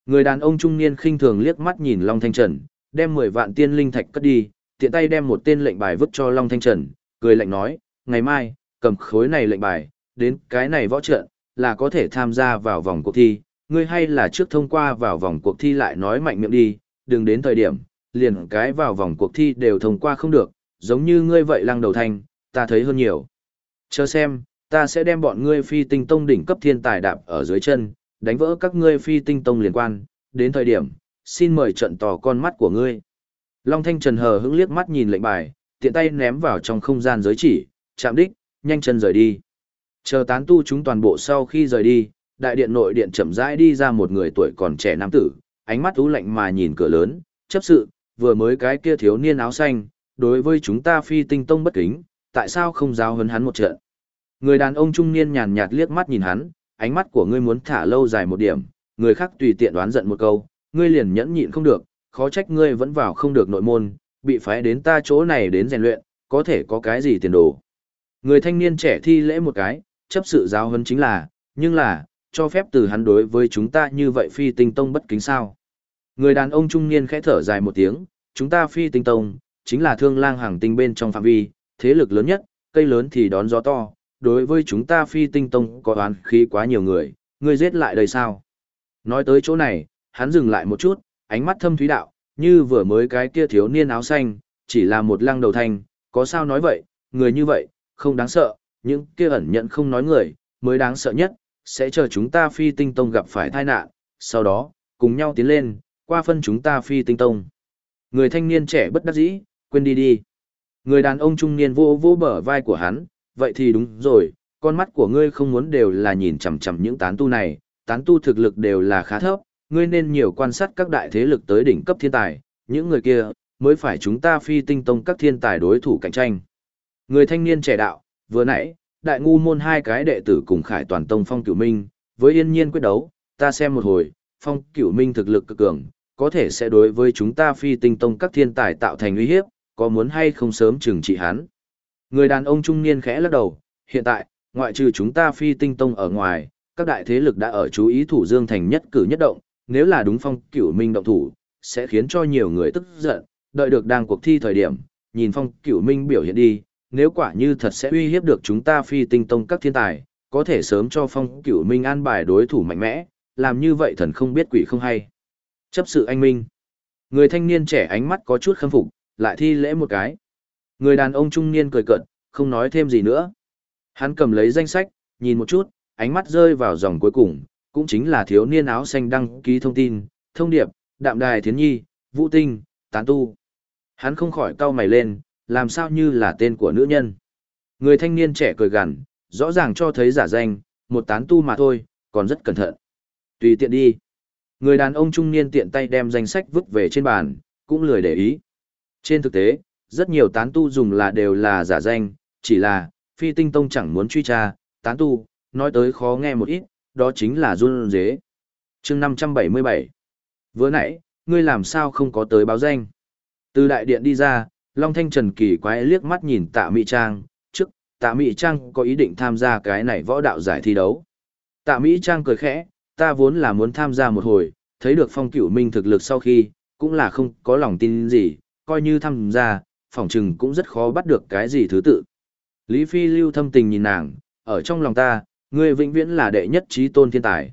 Người đàn ông trung niên khinh thường liếc mắt nhìn Long Thanh Trần, đem 10 vạn tiên linh thạch cất đi, tiện tay đem một tên lệnh bài vứt cho Long Thanh Trần, cười lạnh nói, ngày mai, cầm khối này lệnh bài, đến cái này võ trận, là có thể tham gia vào vòng cuộc thi, ngươi hay là trước thông qua vào vòng cuộc thi lại nói mạnh miệng đi, đừng đến thời điểm, liền cái vào vòng cuộc thi đều thông qua không được, giống như ngươi vậy lăng đầu thanh, ta thấy hơn nhiều. Chờ xem, ta sẽ đem bọn ngươi phi tinh tông đỉnh cấp thiên tài đạp ở dưới chân, đánh vỡ các ngươi phi tinh tông liên quan, đến thời điểm, xin mời trận tỏ con mắt của ngươi. Long Thanh Trần hờ hững liếc mắt nhìn lệnh bài, tiện tay ném vào trong không gian giới chỉ, chạm đích, nhanh chân rời đi. Chờ tán tu chúng toàn bộ sau khi rời đi, đại điện nội điện chậm rãi đi ra một người tuổi còn trẻ nam tử, ánh mắt u lạnh mà nhìn cửa lớn, chấp sự, vừa mới cái kia thiếu niên áo xanh, đối với chúng ta phi tinh tông bất kính, tại sao không giao hấn hắn một trận? Người đàn ông trung niên nhàn nhạt liếc mắt nhìn hắn, ánh mắt của ngươi muốn thả lâu dài một điểm, người khác tùy tiện đoán giận một câu, ngươi liền nhẫn nhịn không được, khó trách ngươi vẫn vào không được nội môn, bị phái đến ta chỗ này đến rèn luyện, có thể có cái gì tiền đồ. Người thanh niên trẻ thi lễ một cái, chấp sự giáo huấn chính là, nhưng là, cho phép từ hắn đối với chúng ta như vậy phi tinh tông bất kính sao. Người đàn ông trung niên khẽ thở dài một tiếng, chúng ta phi tinh tông, chính là thương lang hàng tinh bên trong phạm vi, thế lực lớn nhất, cây lớn thì đón gió to, đối với chúng ta phi tinh tông có oán khí quá nhiều người, ngươi giết lại đây sao? Nói tới chỗ này, hắn dừng lại một chút, ánh mắt thâm thúy đạo, như vừa mới cái kia thiếu niên áo xanh, chỉ là một lăng đầu thanh, có sao nói vậy, người như vậy, không đáng sợ, những kia ẩn nhận không nói người, mới đáng sợ nhất, sẽ chờ chúng ta phi tinh tông gặp phải tai nạn, sau đó, cùng nhau tiến lên, qua phân chúng ta phi tinh tông. Người thanh niên trẻ bất đắc dĩ, quên đi đi. Người đàn ông trung niên vô vô bờ vai của hắn, vậy thì đúng rồi, con mắt của ngươi không muốn đều là nhìn chằm chằm những tán tu này, tán tu thực lực đều là khá thấp, ngươi nên nhiều quan sát các đại thế lực tới đỉnh cấp thiên tài, những người kia mới phải chúng ta phi tinh tông các thiên tài đối thủ cạnh tranh. Người thanh niên trẻ đạo, vừa nãy, đại ngu môn hai cái đệ tử cùng khải toàn tông phong cửu minh, với yên nhiên quyết đấu, ta xem một hồi, phong cửu minh thực lực cực cường, có thể sẽ đối với chúng ta phi tinh tông các thiên tài tạo thành uy hiếp, có muốn hay không sớm trừng trị hắn. Người đàn ông trung niên khẽ lắc đầu, hiện tại, ngoại trừ chúng ta phi tinh tông ở ngoài, các đại thế lực đã ở chú ý thủ dương thành nhất cử nhất động, nếu là đúng phong cửu minh động thủ, sẽ khiến cho nhiều người tức giận, đợi được đang cuộc thi thời điểm, nhìn phong cửu minh biểu hiện đi, nếu quả như thật sẽ uy hiếp được chúng ta phi tinh tông các thiên tài, có thể sớm cho phong cửu minh an bài đối thủ mạnh mẽ, làm như vậy thần không biết quỷ không hay. Chấp sự anh minh. Người thanh niên trẻ ánh mắt có chút khâm phục, lại thi lễ một cái. Người đàn ông trung niên cười cợt, không nói thêm gì nữa. Hắn cầm lấy danh sách, nhìn một chút, ánh mắt rơi vào dòng cuối cùng, cũng chính là thiếu niên áo xanh đăng ký thông tin, thông điệp, đạm đài thiến nhi, vũ tinh, tán tu. Hắn không khỏi cau mày lên, làm sao như là tên của nữ nhân. Người thanh niên trẻ cười gằn, rõ ràng cho thấy giả danh, một tán tu mà thôi, còn rất cẩn thận. Tùy tiện đi. Người đàn ông trung niên tiện tay đem danh sách vứt về trên bàn, cũng lười để ý. Trên thực tế, rất nhiều tán tu dùng là đều là giả danh, chỉ là, phi tinh tông chẳng muốn truy tra, tán tu, nói tới khó nghe một ít, đó chính là run dế. chương 577 Vừa nãy, ngươi làm sao không có tới báo danh? Từ đại điện đi ra, Long Thanh Trần kỳ quái liếc mắt nhìn tạ Mỹ Trang, trước, tạ Mỹ Trang có ý định tham gia cái này võ đạo giải thi đấu. Tạ Mỹ Trang cười khẽ, ta vốn là muốn tham gia một hồi, thấy được phong cửu minh thực lực sau khi, cũng là không có lòng tin gì, coi như tham gia, phỏng chừng cũng rất khó bắt được cái gì thứ tự. Lý Phi lưu thâm tình nhìn nàng, ở trong lòng ta, ngươi vĩnh viễn là đệ nhất trí tôn thiên tài.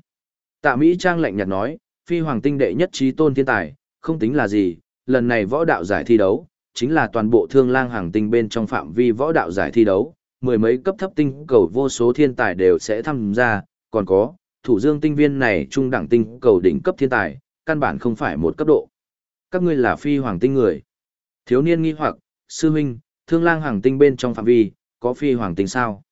Tạ Mỹ Trang lạnh nhạt nói, Phi Hoàng tinh đệ nhất trí tôn thiên tài, không tính là gì, lần này võ đạo giải thi đấu, chính là toàn bộ thương lang hàng tinh bên trong phạm vi võ đạo giải thi đấu, mười mấy cấp thấp tinh cầu vô số thiên tài đều sẽ tham gia, còn có, thủ dương tinh viên này trung đẳng tinh cầu đỉnh cấp thiên tài, căn bản không phải một cấp độ. Các ngươi là phi hoàng tinh người. Thiếu niên nghi hoặc, sư huynh, thương lang hàng tinh bên trong phạm vi, có phi hoàng tinh sao?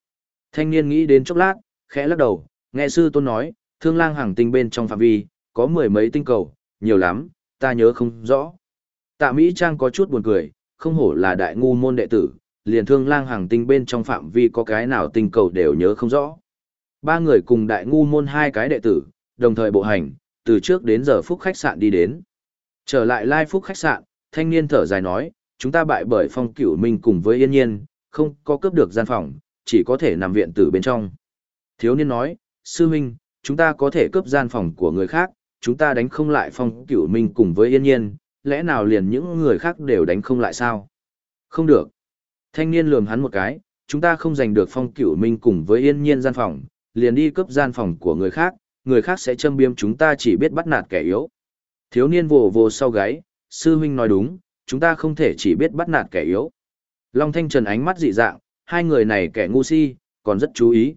Thanh niên nghĩ đến chốc lát, khẽ lắc đầu, nghe sư tôn nói, thương lang hàng tinh bên trong phạm vi, có mười mấy tinh cầu, nhiều lắm, ta nhớ không rõ. Tạ Mỹ Trang có chút buồn cười, không hổ là đại ngu môn đệ tử, liền thương lang hàng tinh bên trong phạm vi có cái nào tinh cầu đều nhớ không rõ. Ba người cùng đại ngu môn hai cái đệ tử, đồng thời bộ hành, từ trước đến giờ phúc khách sạn đi đến. Trở lại lai phúc khách sạn, thanh niên thở dài nói, chúng ta bại bởi phong cửu minh cùng với yên nhiên, không có cướp được gian phòng, chỉ có thể nằm viện tử bên trong. Thiếu niên nói, sư huynh chúng ta có thể cướp gian phòng của người khác, chúng ta đánh không lại phong cửu minh cùng với yên nhiên, lẽ nào liền những người khác đều đánh không lại sao? Không được. Thanh niên lườm hắn một cái, chúng ta không giành được phong cửu minh cùng với yên nhiên gian phòng, liền đi cướp gian phòng của người khác, người khác sẽ châm biếm chúng ta chỉ biết bắt nạt kẻ yếu. Thiếu niên vồ vồ sau gáy, sư huynh nói đúng, chúng ta không thể chỉ biết bắt nạt kẻ yếu. Long Thanh Trần ánh mắt dị dạng, hai người này kẻ ngu si, còn rất chú ý.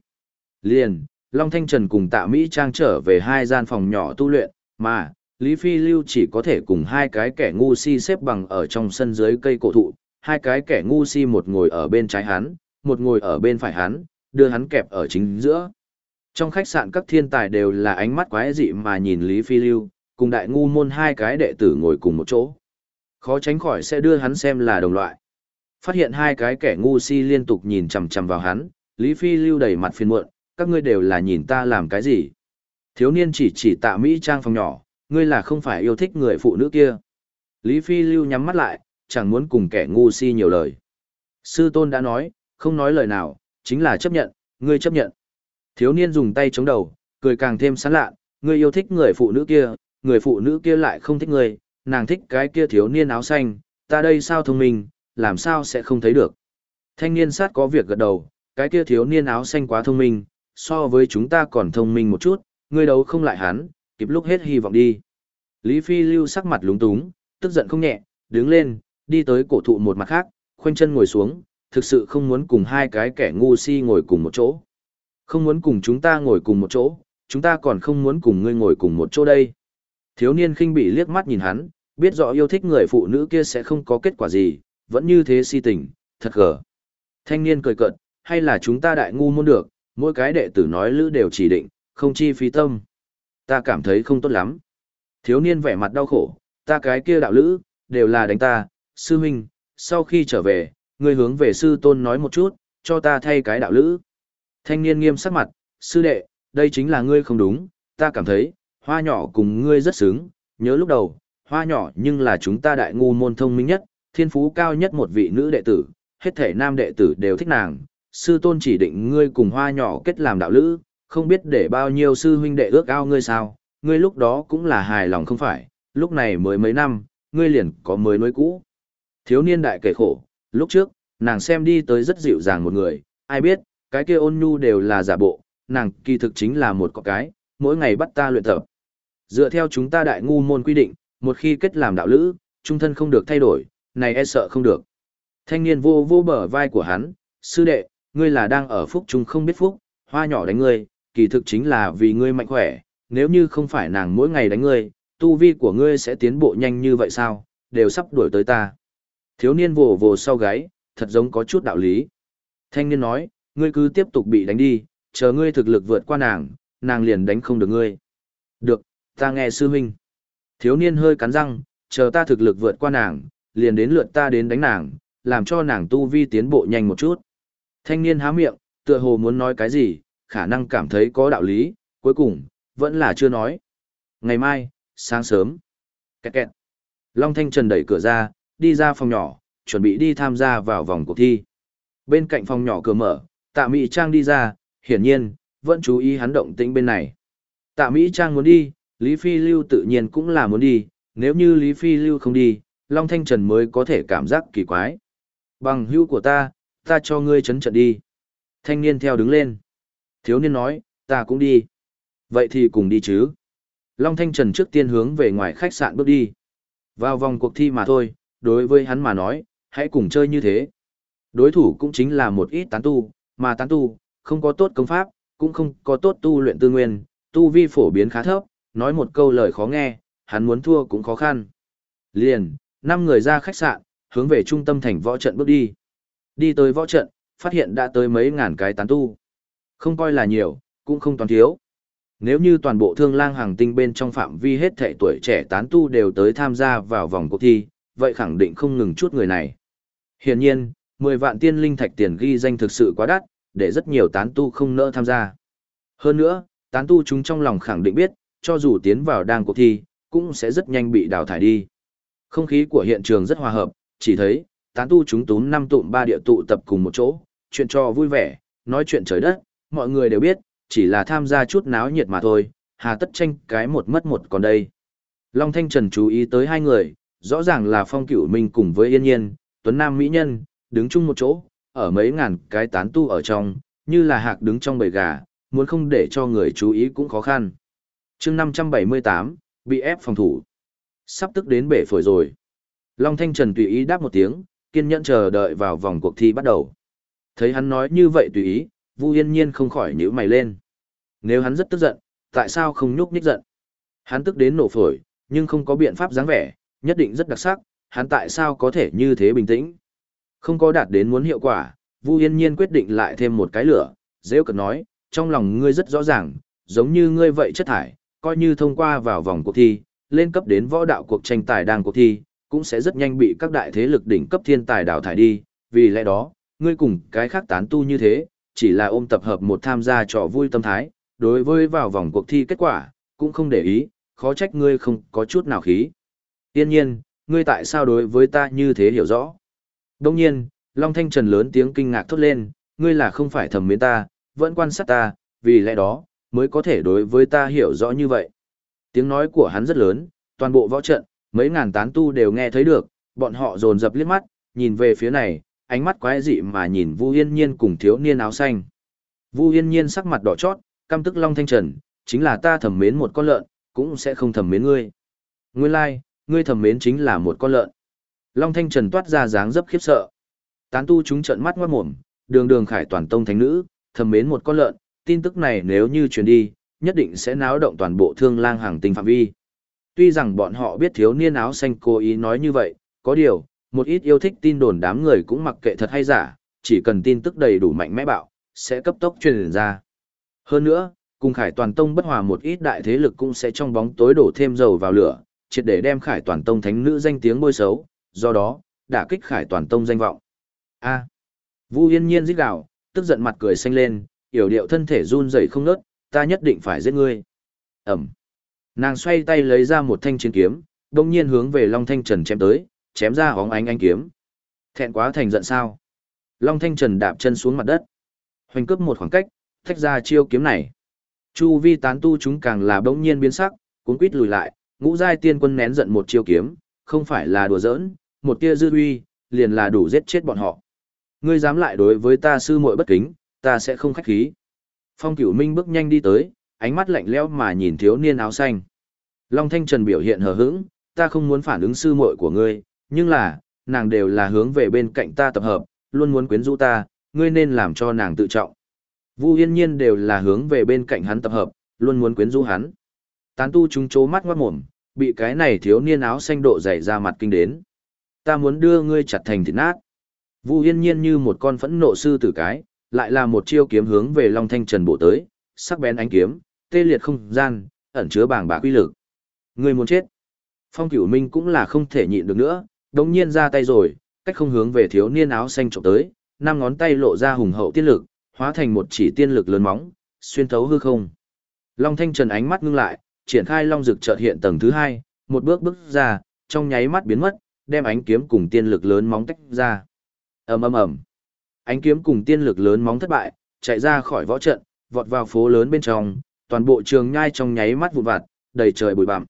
Liền, Long Thanh Trần cùng tạ Mỹ Trang trở về hai gian phòng nhỏ tu luyện, mà, Lý Phi Lưu chỉ có thể cùng hai cái kẻ ngu si xếp bằng ở trong sân dưới cây cổ thụ, hai cái kẻ ngu si một ngồi ở bên trái hắn, một ngồi ở bên phải hắn, đưa hắn kẹp ở chính giữa. Trong khách sạn các thiên tài đều là ánh mắt quái dị mà nhìn Lý Phi Lưu, cùng đại ngu môn hai cái đệ tử ngồi cùng một chỗ. Khó tránh khỏi sẽ đưa hắn xem là đồng loại. Phát hiện hai cái kẻ ngu si liên tục nhìn chằm chằm vào hắn, Lý Phi Lưu đầy mặt phiền muộn, các ngươi đều là nhìn ta làm cái gì? Thiếu niên chỉ chỉ tạ Mỹ trang phòng nhỏ, ngươi là không phải yêu thích người phụ nữ kia. Lý Phi Lưu nhắm mắt lại, chẳng muốn cùng kẻ ngu si nhiều lời. Sư tôn đã nói, không nói lời nào, chính là chấp nhận, ngươi chấp nhận. Thiếu niên dùng tay chống đầu, cười càng thêm sán lạ, ngươi yêu thích người phụ nữ kia, người phụ nữ kia lại không thích ngươi, nàng thích cái kia thiếu niên áo xanh, ta đây sao thông minh, làm sao sẽ không thấy được. Thanh niên sát có việc gật đầu, cái kia thiếu niên áo xanh quá thông minh, so với chúng ta còn thông minh một chút, ngươi đấu không lại hắn, kịp lúc hết hy vọng đi. Lý Phi lưu sắc mặt lúng túng, tức giận không nhẹ, đứng lên, đi tới cổ thụ một mặt khác, khoanh chân ngồi xuống, thực sự không muốn cùng hai cái kẻ ngu si ngồi cùng một chỗ. Không muốn cùng chúng ta ngồi cùng một chỗ, chúng ta còn không muốn cùng ngươi ngồi cùng một chỗ đây. Thiếu niên khinh bị liếc mắt nhìn hắn, biết rõ yêu thích người phụ nữ kia sẽ không có kết quả gì, vẫn như thế si tình, thật gở. Thanh niên cười cợt, hay là chúng ta đại ngu muốn được, mỗi cái đệ tử nói lữ đều chỉ định, không chi phí tâm. Ta cảm thấy không tốt lắm. Thiếu niên vẻ mặt đau khổ, ta cái kia đạo lữ, đều là đánh ta, sư huynh, sau khi trở về, ngươi hướng về sư tôn nói một chút, cho ta thay cái đạo lữ. Thanh niên nghiêm sắc mặt, sư đệ, đây chính là ngươi không đúng, ta cảm thấy, hoa nhỏ cùng ngươi rất xứng, nhớ lúc đầu, hoa nhỏ nhưng là chúng ta đại ngu môn thông minh nhất, thiên phú cao nhất một vị nữ đệ tử, hết thể nam đệ tử đều thích nàng, sư tôn chỉ định ngươi cùng hoa nhỏ kết làm đạo lữ, không biết để bao nhiêu sư huynh đệ ước ao ngươi sao, ngươi lúc đó cũng là hài lòng không phải, lúc này mới mấy năm, ngươi liền có mới nối cũ. Thiếu niên đại kể khổ, lúc trước, nàng xem đi tới rất dịu dàng một người, ai biết, cái kia ôn nhu đều là giả bộ, nàng kỳ thực chính là một có cái, mỗi ngày bắt ta luyện tập. Dựa theo chúng ta đại ngu môn quy định, một khi kết làm đạo lữ, trung thân không được thay đổi, này e sợ không được. Thanh niên vô vô bờ vai của hắn, sư đệ, ngươi là đang ở phúc trung không biết phúc, hoa nhỏ đánh ngươi, kỳ thực chính là vì ngươi mạnh khỏe, nếu như không phải nàng mỗi ngày đánh ngươi, tu vi của ngươi sẽ tiến bộ nhanh như vậy sao, đều sắp đuổi tới ta. Thiếu niên vồ vồ sau gáy, thật giống có chút đạo lý. Thanh niên nói, ngươi cứ tiếp tục bị đánh đi, chờ ngươi thực lực vượt qua nàng, nàng liền đánh không được ngươi. Được, ta nghe sư huynh. Thiếu niên hơi cắn răng, chờ ta thực lực vượt qua nàng, liền đến lượt ta đến đánh nàng, làm cho nàng tu vi tiến bộ nhanh một chút. Thanh niên há miệng, tựa hồ muốn nói cái gì, khả năng cảm thấy có đạo lý, cuối cùng, vẫn là chưa nói. Ngày mai, sáng sớm. Kẹt kẹt. Long Thanh Trần đẩy cửa ra, đi ra phòng nhỏ, chuẩn bị đi tham gia vào vòng cuộc thi. Bên cạnh phòng nhỏ cửa mở, tạ Mỹ Trang đi ra, hiển nhiên, vẫn chú ý hắn động tĩnh bên này. Tạ Mỹ Trang muốn đi, Lý Phi Lưu tự nhiên cũng là muốn đi, nếu như Lý Phi Lưu không đi, Long Thanh Trần mới có thể cảm giác kỳ quái. Bằng hữu của ta, ta cho ngươi chấn trận đi. Thanh niên theo đứng lên. Thiếu niên nói, ta cũng đi. Vậy thì cùng đi chứ. Long Thanh Trần trước tiên hướng về ngoài khách sạn bước đi. Vào vòng cuộc thi mà thôi, đối với hắn mà nói, hãy cùng chơi như thế. Đối thủ cũng chính là một ít tán tu, mà tán tu, không có tốt công pháp, cũng không có tốt tu luyện tư nguyên, tu vi phổ biến khá thấp, nói một câu lời khó nghe, hắn muốn thua cũng khó khăn. Liền, năm người ra khách sạn, hướng về trung tâm thành võ trận bước đi. Đi tới võ trận, phát hiện đã tới mấy ngàn cái tán tu. Không coi là nhiều, cũng không toàn thiếu. Nếu như toàn bộ thương lang hàng tinh bên trong phạm vi hết thệ tuổi trẻ tán tu đều tới tham gia vào vòng cuộc thi, vậy khẳng định không ngừng chút người này. Hiển nhiên, 10 vạn tiên linh thạch tiền ghi danh thực sự quá đắt, để rất nhiều tán tu không nỡ tham gia. Hơn nữa, tán tu chúng trong lòng khẳng định biết, cho dù tiến vào đang cuộc thi, cũng sẽ rất nhanh bị đào thải đi. Không khí của hiện trường rất hòa hợp, chỉ thấy, tán tu chúng túm năm tụm ba địa tụ tập cùng một chỗ, chuyện cho vui vẻ, nói chuyện trời đất, mọi người đều biết, chỉ là tham gia chút náo nhiệt mà thôi, hà tất tranh cái một mất một còn đây. Long Thanh Trần chú ý tới hai người, rõ ràng là Phong Cửu Minh cùng với Yên Nhiên, Tuấn Nam Mỹ Nhân, đứng chung một chỗ, ở mấy ngàn cái tán tu ở trong, như là hạc đứng trong bầy gà, muốn không để cho người chú ý cũng khó khăn. chương 578, bị ép phòng thủ. Sắp tức đến bể phổi rồi. Long Thanh Trần tùy ý đáp một tiếng, kiên nhẫn chờ đợi vào vòng cuộc thi bắt đầu. Thấy hắn nói như vậy tùy ý, Vu Yên Nhiên không khỏi nhíu mày lên. Nếu hắn rất tức giận, tại sao không nhúc nhích giận? Hắn tức đến nổ phổi, nhưng không có biện pháp dáng vẻ, nhất định rất đặc sắc, hắn tại sao có thể như thế bình tĩnh? Không có đạt đến muốn hiệu quả, Vu Yên Nhiên quyết định lại thêm một cái lửa, dễ cật nói, trong lòng ngươi rất rõ ràng, giống như ngươi vậy chất thải, coi như thông qua vào vòng cuộc thi, lên cấp đến võ đạo cuộc tranh tài đang cuộc thi, cũng sẽ rất nhanh bị các đại thế lực đỉnh cấp thiên tài đào thải đi, vì lẽ đó, ngươi cùng cái khác tán tu như thế, chỉ là ôm tập hợp một tham gia trò vui tâm thái, đối với vào vòng cuộc thi kết quả, cũng không để ý, khó trách ngươi không có chút nào khí. Tiên nhiên, ngươi tại sao đối với ta như thế hiểu rõ? Đông nhiên, Long Thanh Trần lớn tiếng kinh ngạc thốt lên, ngươi là không phải thầm mến ta, vẫn quan sát ta, vì lẽ đó, mới có thể đối với ta hiểu rõ như vậy. Tiếng nói của hắn rất lớn, toàn bộ võ trận, mấy ngàn tán tu đều nghe thấy được, bọn họ dồn dập liếc mắt, nhìn về phía này, ánh mắt quái dị mà nhìn Vu Yên Nhiên cùng thiếu niên áo xanh. Vu Yên Nhiên sắc mặt đỏ chót, căm tức Long Thanh Trần, chính là ta thầm mến một con lợn, cũng sẽ không thầm mến ngươi. Nguyên lai, like, ngươi thầm mến chính là một con lợn. Long Thanh Trần toát ra dáng dấp khiếp sợ. Tán tu chúng trợn mắt ngoát mồm, đường đường khải toàn tông thánh nữ, thầm mến một con lợn, tin tức này nếu như truyền đi, nhất định sẽ náo động toàn bộ thương lang hàng tinh phạm vi. Tuy rằng bọn họ biết thiếu niên áo xanh cố ý nói như vậy, có điều, một ít yêu thích tin đồn đám người cũng mặc kệ thật hay giả, chỉ cần tin tức đầy đủ mạnh mẽ bạo, sẽ cấp tốc truyền ra. Hơn nữa, cùng Khải Toàn Tông bất hòa một ít đại thế lực cũng sẽ trong bóng tối đổ thêm dầu vào lửa, triệt để đem Khải Toàn Tông thánh nữ danh tiếng bôi xấu, do đó, đả kích Khải Toàn Tông danh vọng. A. Vu Yên Nhiên rít gào, tức giận mặt cười xanh lên, yểu điệu thân thể run rẩy không ngớt, ta nhất định phải giết ngươi. Ẩm. Nàng xoay tay lấy ra một thanh chiến kiếm, đồng nhiên hướng về Long Thanh Trần chém tới, chém ra hóng ánh ánh kiếm. Thẹn quá thành giận sao. Long Thanh Trần đạp chân xuống mặt đất. Hoành cướp một khoảng cách, thách ra chiêu kiếm này. Chu vi tán tu chúng càng là bỗng nhiên biến sắc, cuốn quýt lùi lại, ngũ giai tiên quân nén giận một chiêu kiếm, không phải là đùa giỡn, một tia dư uy, liền là đủ giết chết bọn họ. Ngươi dám lại đối với ta sư muội bất kính, ta sẽ không khách khí. Phong Cửu Minh bước nhanh đi tới, ánh mắt lạnh lẽo mà nhìn thiếu niên áo xanh. Long Thanh Trần biểu hiện hờ hững, ta không muốn phản ứng sư muội của ngươi, nhưng là, nàng đều là hướng về bên cạnh ta tập hợp, luôn muốn quyến rũ ta, ngươi nên làm cho nàng tự trọng. Vu Yên Nhiên đều là hướng về bên cạnh hắn tập hợp, luôn muốn quyến rũ hắn. Tán tu chúng chố mắt ngoát mồm, bị cái này thiếu niên áo xanh độ dày ra mặt kinh đến. Ta muốn đưa ngươi chặt thành thịt nát. Vu Yên Nhiên như một con phẫn nộ sư tử cái, lại là một chiêu kiếm hướng về Long Thanh Trần bộ tới, sắc bén ánh kiếm, tê liệt không gian, ẩn chứa bàng bạc quy lực. Ngươi muốn chết. Phong Cửu Minh cũng là không thể nhịn được nữa, đống nhiên ra tay rồi, cách không hướng về thiếu niên áo xanh trộm tới, năm ngón tay lộ ra hùng hậu tiên lực, hóa thành một chỉ tiên lực lớn móng, xuyên thấu hư không. Long Thanh Trần ánh mắt ngưng lại, triển khai long dực chợt hiện tầng thứ hai, một bước bước ra, trong nháy mắt biến mất, đem ánh kiếm cùng tiên lực lớn móng tách ra. Ầm ầm ầm. Ánh kiếm cùng tiên lực lớn móng thất bại, chạy ra khỏi võ trận, vọt vào phố lớn bên trong, toàn bộ trường nhai trong nháy mắt vụn vặt, đầy trời bụi bặm.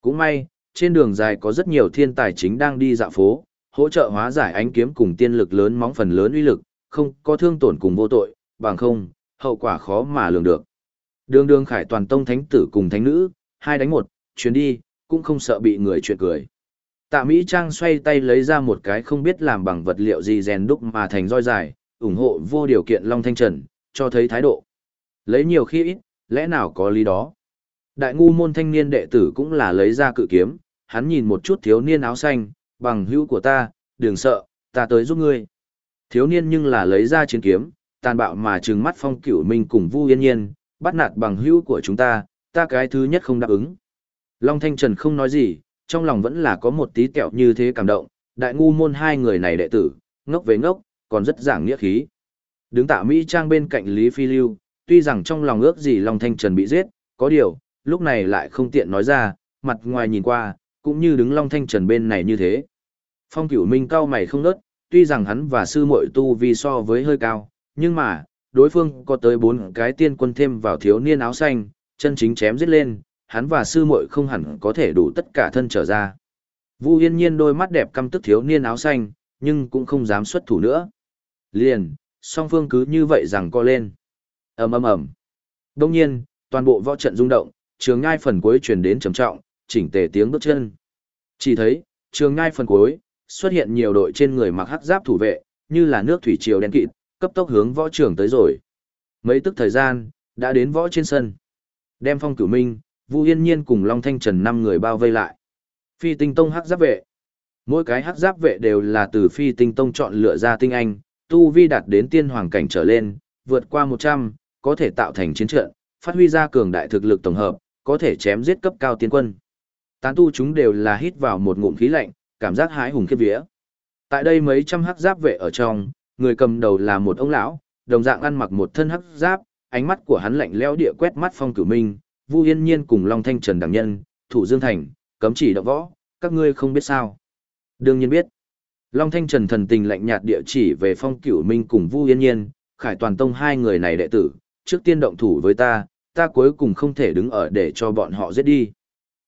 Cũng may, trên đường dài có rất nhiều thiên tài chính đang đi dạo phố, hỗ trợ hóa giải ánh kiếm cùng tiên lực lớn móng phần lớn uy lực, không có thương tổn cùng vô tội, bằng không, hậu quả khó mà lường được. Đường đường khải toàn tông thánh tử cùng thánh nữ, hai đánh một, chuyến đi, cũng không sợ bị người chuyện cười. Tạ Mỹ Trang xoay tay lấy ra một cái không biết làm bằng vật liệu gì rèn đúc mà thành roi dài, ủng hộ vô điều kiện Long Thanh Trần, cho thấy thái độ. Lấy nhiều khi ít, lẽ nào có lý đó. Đại ngu môn thanh niên đệ tử cũng là lấy ra cự kiếm, hắn nhìn một chút thiếu niên áo xanh, bằng hữu của ta, đừng sợ, ta tới giúp ngươi. Thiếu niên nhưng là lấy ra chiến kiếm, tàn bạo mà trừng mắt phong cửu minh cùng Vu Yên Nhiên, bắt nạt bằng hữu của chúng ta, ta cái thứ nhất không đáp ứng. Long Thanh Trần không nói gì, trong lòng vẫn là có một tí kẹo như thế cảm động, đại ngu môn hai người này đệ tử, ngốc với ngốc, còn rất giảng nghĩa khí. Đứng tạ Mỹ Trang bên cạnh Lý Phi Lưu, tuy rằng trong lòng ước gì Long Thanh Trần bị giết, có điều, lúc này lại không tiện nói ra, mặt ngoài nhìn qua, cũng như đứng Long Thanh Trần bên này như thế. Phong Cửu Minh cao mày không nớt, tuy rằng hắn và sư muội tu vi so với hơi cao, nhưng mà, đối phương có tới bốn cái tiên quân thêm vào thiếu niên áo xanh, chân chính chém giết lên, hắn và sư muội không hẳn có thể đủ tất cả thân trở ra. Vu Yên Nhiên đôi mắt đẹp căm tức thiếu niên áo xanh, nhưng cũng không dám xuất thủ nữa. Liền, song phương cứ như vậy rằng co lên ầm ầm ầm. Đông nhiên, toàn bộ võ trận rung động, trường ngai phần cuối truyền đến trầm trọng, chỉnh tề tiếng bước chân. Chỉ thấy, trường ngai phần cuối, xuất hiện nhiều đội trên người mặc hắc giáp thủ vệ, như là nước thủy triều đen kịt, cấp tốc hướng võ trường tới rồi. Mấy tức thời gian, đã đến võ trên sân. Đem phong cửu minh, Vu Yên Nhiên cùng Long Thanh Trần năm người bao vây lại. Phi tinh tông hắc giáp vệ. Mỗi cái hắc giáp vệ đều là từ phi tinh tông chọn lựa ra tinh anh, tu vi đạt đến tiên hoàng cảnh trở lên, vượt qua 100, có thể tạo thành chiến trận, phát huy ra cường đại thực lực tổng hợp, có thể chém giết cấp cao tiên quân. Tán tu chúng đều là hít vào một ngụm khí lạnh, cảm giác hái hùng khiếp vía. Tại đây mấy trăm hắc giáp vệ ở trong, người cầm đầu là một ông lão, đồng dạng ăn mặc một thân hắc giáp, ánh mắt của hắn lạnh lẽo địa quét mắt Phong Cửu Minh, Vu Yên Nhiên cùng Long Thanh Trần đẳng Nhân, Thủ Dương Thành, cấm chỉ động võ, các ngươi không biết sao. Đương nhiên biết. Long Thanh Trần thần tình lạnh nhạt địa chỉ về Phong Cửu Minh cùng Vu Yên Nhiên, Khải Toàn Tông hai người này đệ tử, trước tiên động thủ với ta, ta cuối cùng không thể đứng ở để cho bọn họ giết đi.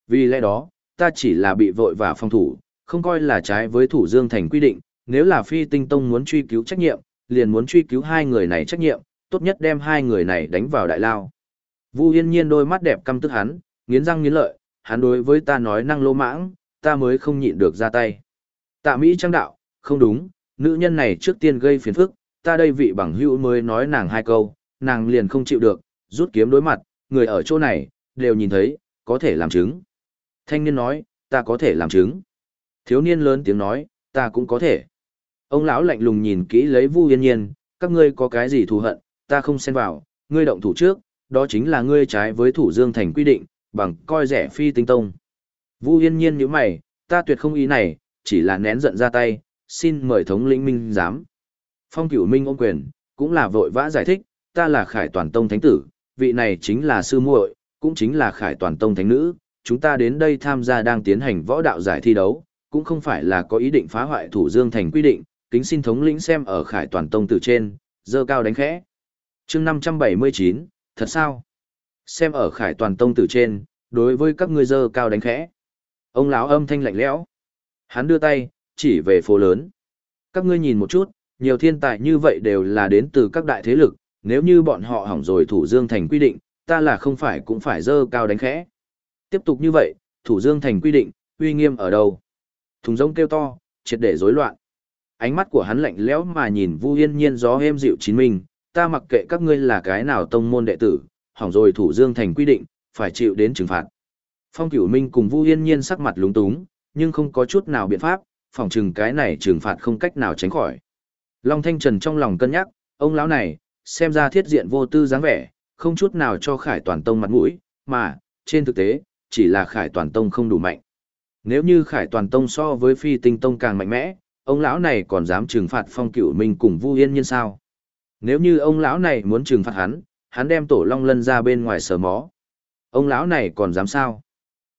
Vì lẽ đó, ta chỉ là bị vội và phong thủ, không coi là trái với Thủ Dương Thành quy định, nếu là Phi Tinh Tông muốn truy cứu trách nhiệm, liền muốn truy cứu hai người này trách nhiệm, tốt nhất đem hai người này đánh vào đại lao. Vu Yên Nhiên đôi mắt đẹp căm tức hắn, nghiến răng nghiến lợi, hắn đối với ta nói năng lô mãng, ta mới không nhịn được ra tay. Tạ Mỹ trang đạo, không đúng, nữ nhân này trước tiên gây phiền phức, ta đây vị bằng hữu mới nói nàng hai câu, nàng liền không chịu được, rút kiếm đối mặt, người ở chỗ này, đều nhìn thấy, có thể làm chứng. Thanh niên nói, ta có thể làm chứng. Thiếu niên lớn tiếng nói, ta cũng có thể. Ông lão lạnh lùng nhìn kỹ lấy Vu Yên Nhiên, các ngươi có cái gì thù hận, ta không xen vào, ngươi động thủ trước, đó chính là ngươi trái với thủ dương thành quy định, bằng coi rẻ phi tinh tông. Vu Yên Nhiên nhíu mày, ta tuyệt không ý này, chỉ là nén giận ra tay, xin mời thống lĩnh minh giám. Phong Cửu Minh ôm quyền, cũng là vội vã giải thích, ta là Khải Toàn Tông thánh tử, vị này chính là sư muội, cũng chính là Khải Toàn Tông thánh nữ, chúng ta đến đây tham gia đang tiến hành võ đạo giải thi đấu, cũng không phải là có ý định phá hoại thủ dương thành quy định, kính xin thống lĩnh xem ở Khải Toàn Tông từ trên, dơ cao đánh khẽ. chương 579, thật sao? Xem ở Khải Toàn Tông từ trên, đối với các ngươi dơ cao đánh khẽ. Ông lão âm thanh lạnh lẽo. Hắn đưa tay, chỉ về phố lớn. Các ngươi nhìn một chút, nhiều thiên tài như vậy đều là đến từ các đại thế lực, nếu như bọn họ hỏng rồi thủ dương thành quy định, ta là không phải cũng phải dơ cao đánh khẽ. Tiếp tục như vậy, thủ dương thành quy định, uy nghiêm ở đâu? Thùng rông kêu to, triệt để rối loạn. Ánh mắt của hắn lạnh lẽo mà nhìn Vu Yên Nhiên gió êm dịu chín mình, ta mặc kệ các ngươi là cái nào tông môn đệ tử, hỏng rồi thủ dương thành quy định, phải chịu đến trừng phạt. Phong Cửu Minh cùng Vu Yên Nhiên sắc mặt lúng túng, nhưng không có chút nào biện pháp, phòng trừng cái này trừng phạt không cách nào tránh khỏi. Long Thanh Trần trong lòng cân nhắc, ông lão này, xem ra thiết diện vô tư dáng vẻ, không chút nào cho Khải Toàn Tông mặt mũi, mà, trên thực tế, chỉ là Khải Toàn Tông không đủ mạnh. Nếu như Khải Toàn Tông so với Phi Tinh Tông càng mạnh mẽ, ông lão này còn dám trừng phạt phong cửu minh cùng Vu Yên Nhiên sao? Nếu như ông lão này muốn trừng phạt hắn, hắn đem tổ long lân ra bên ngoài sờ mó. Ông lão này còn dám sao?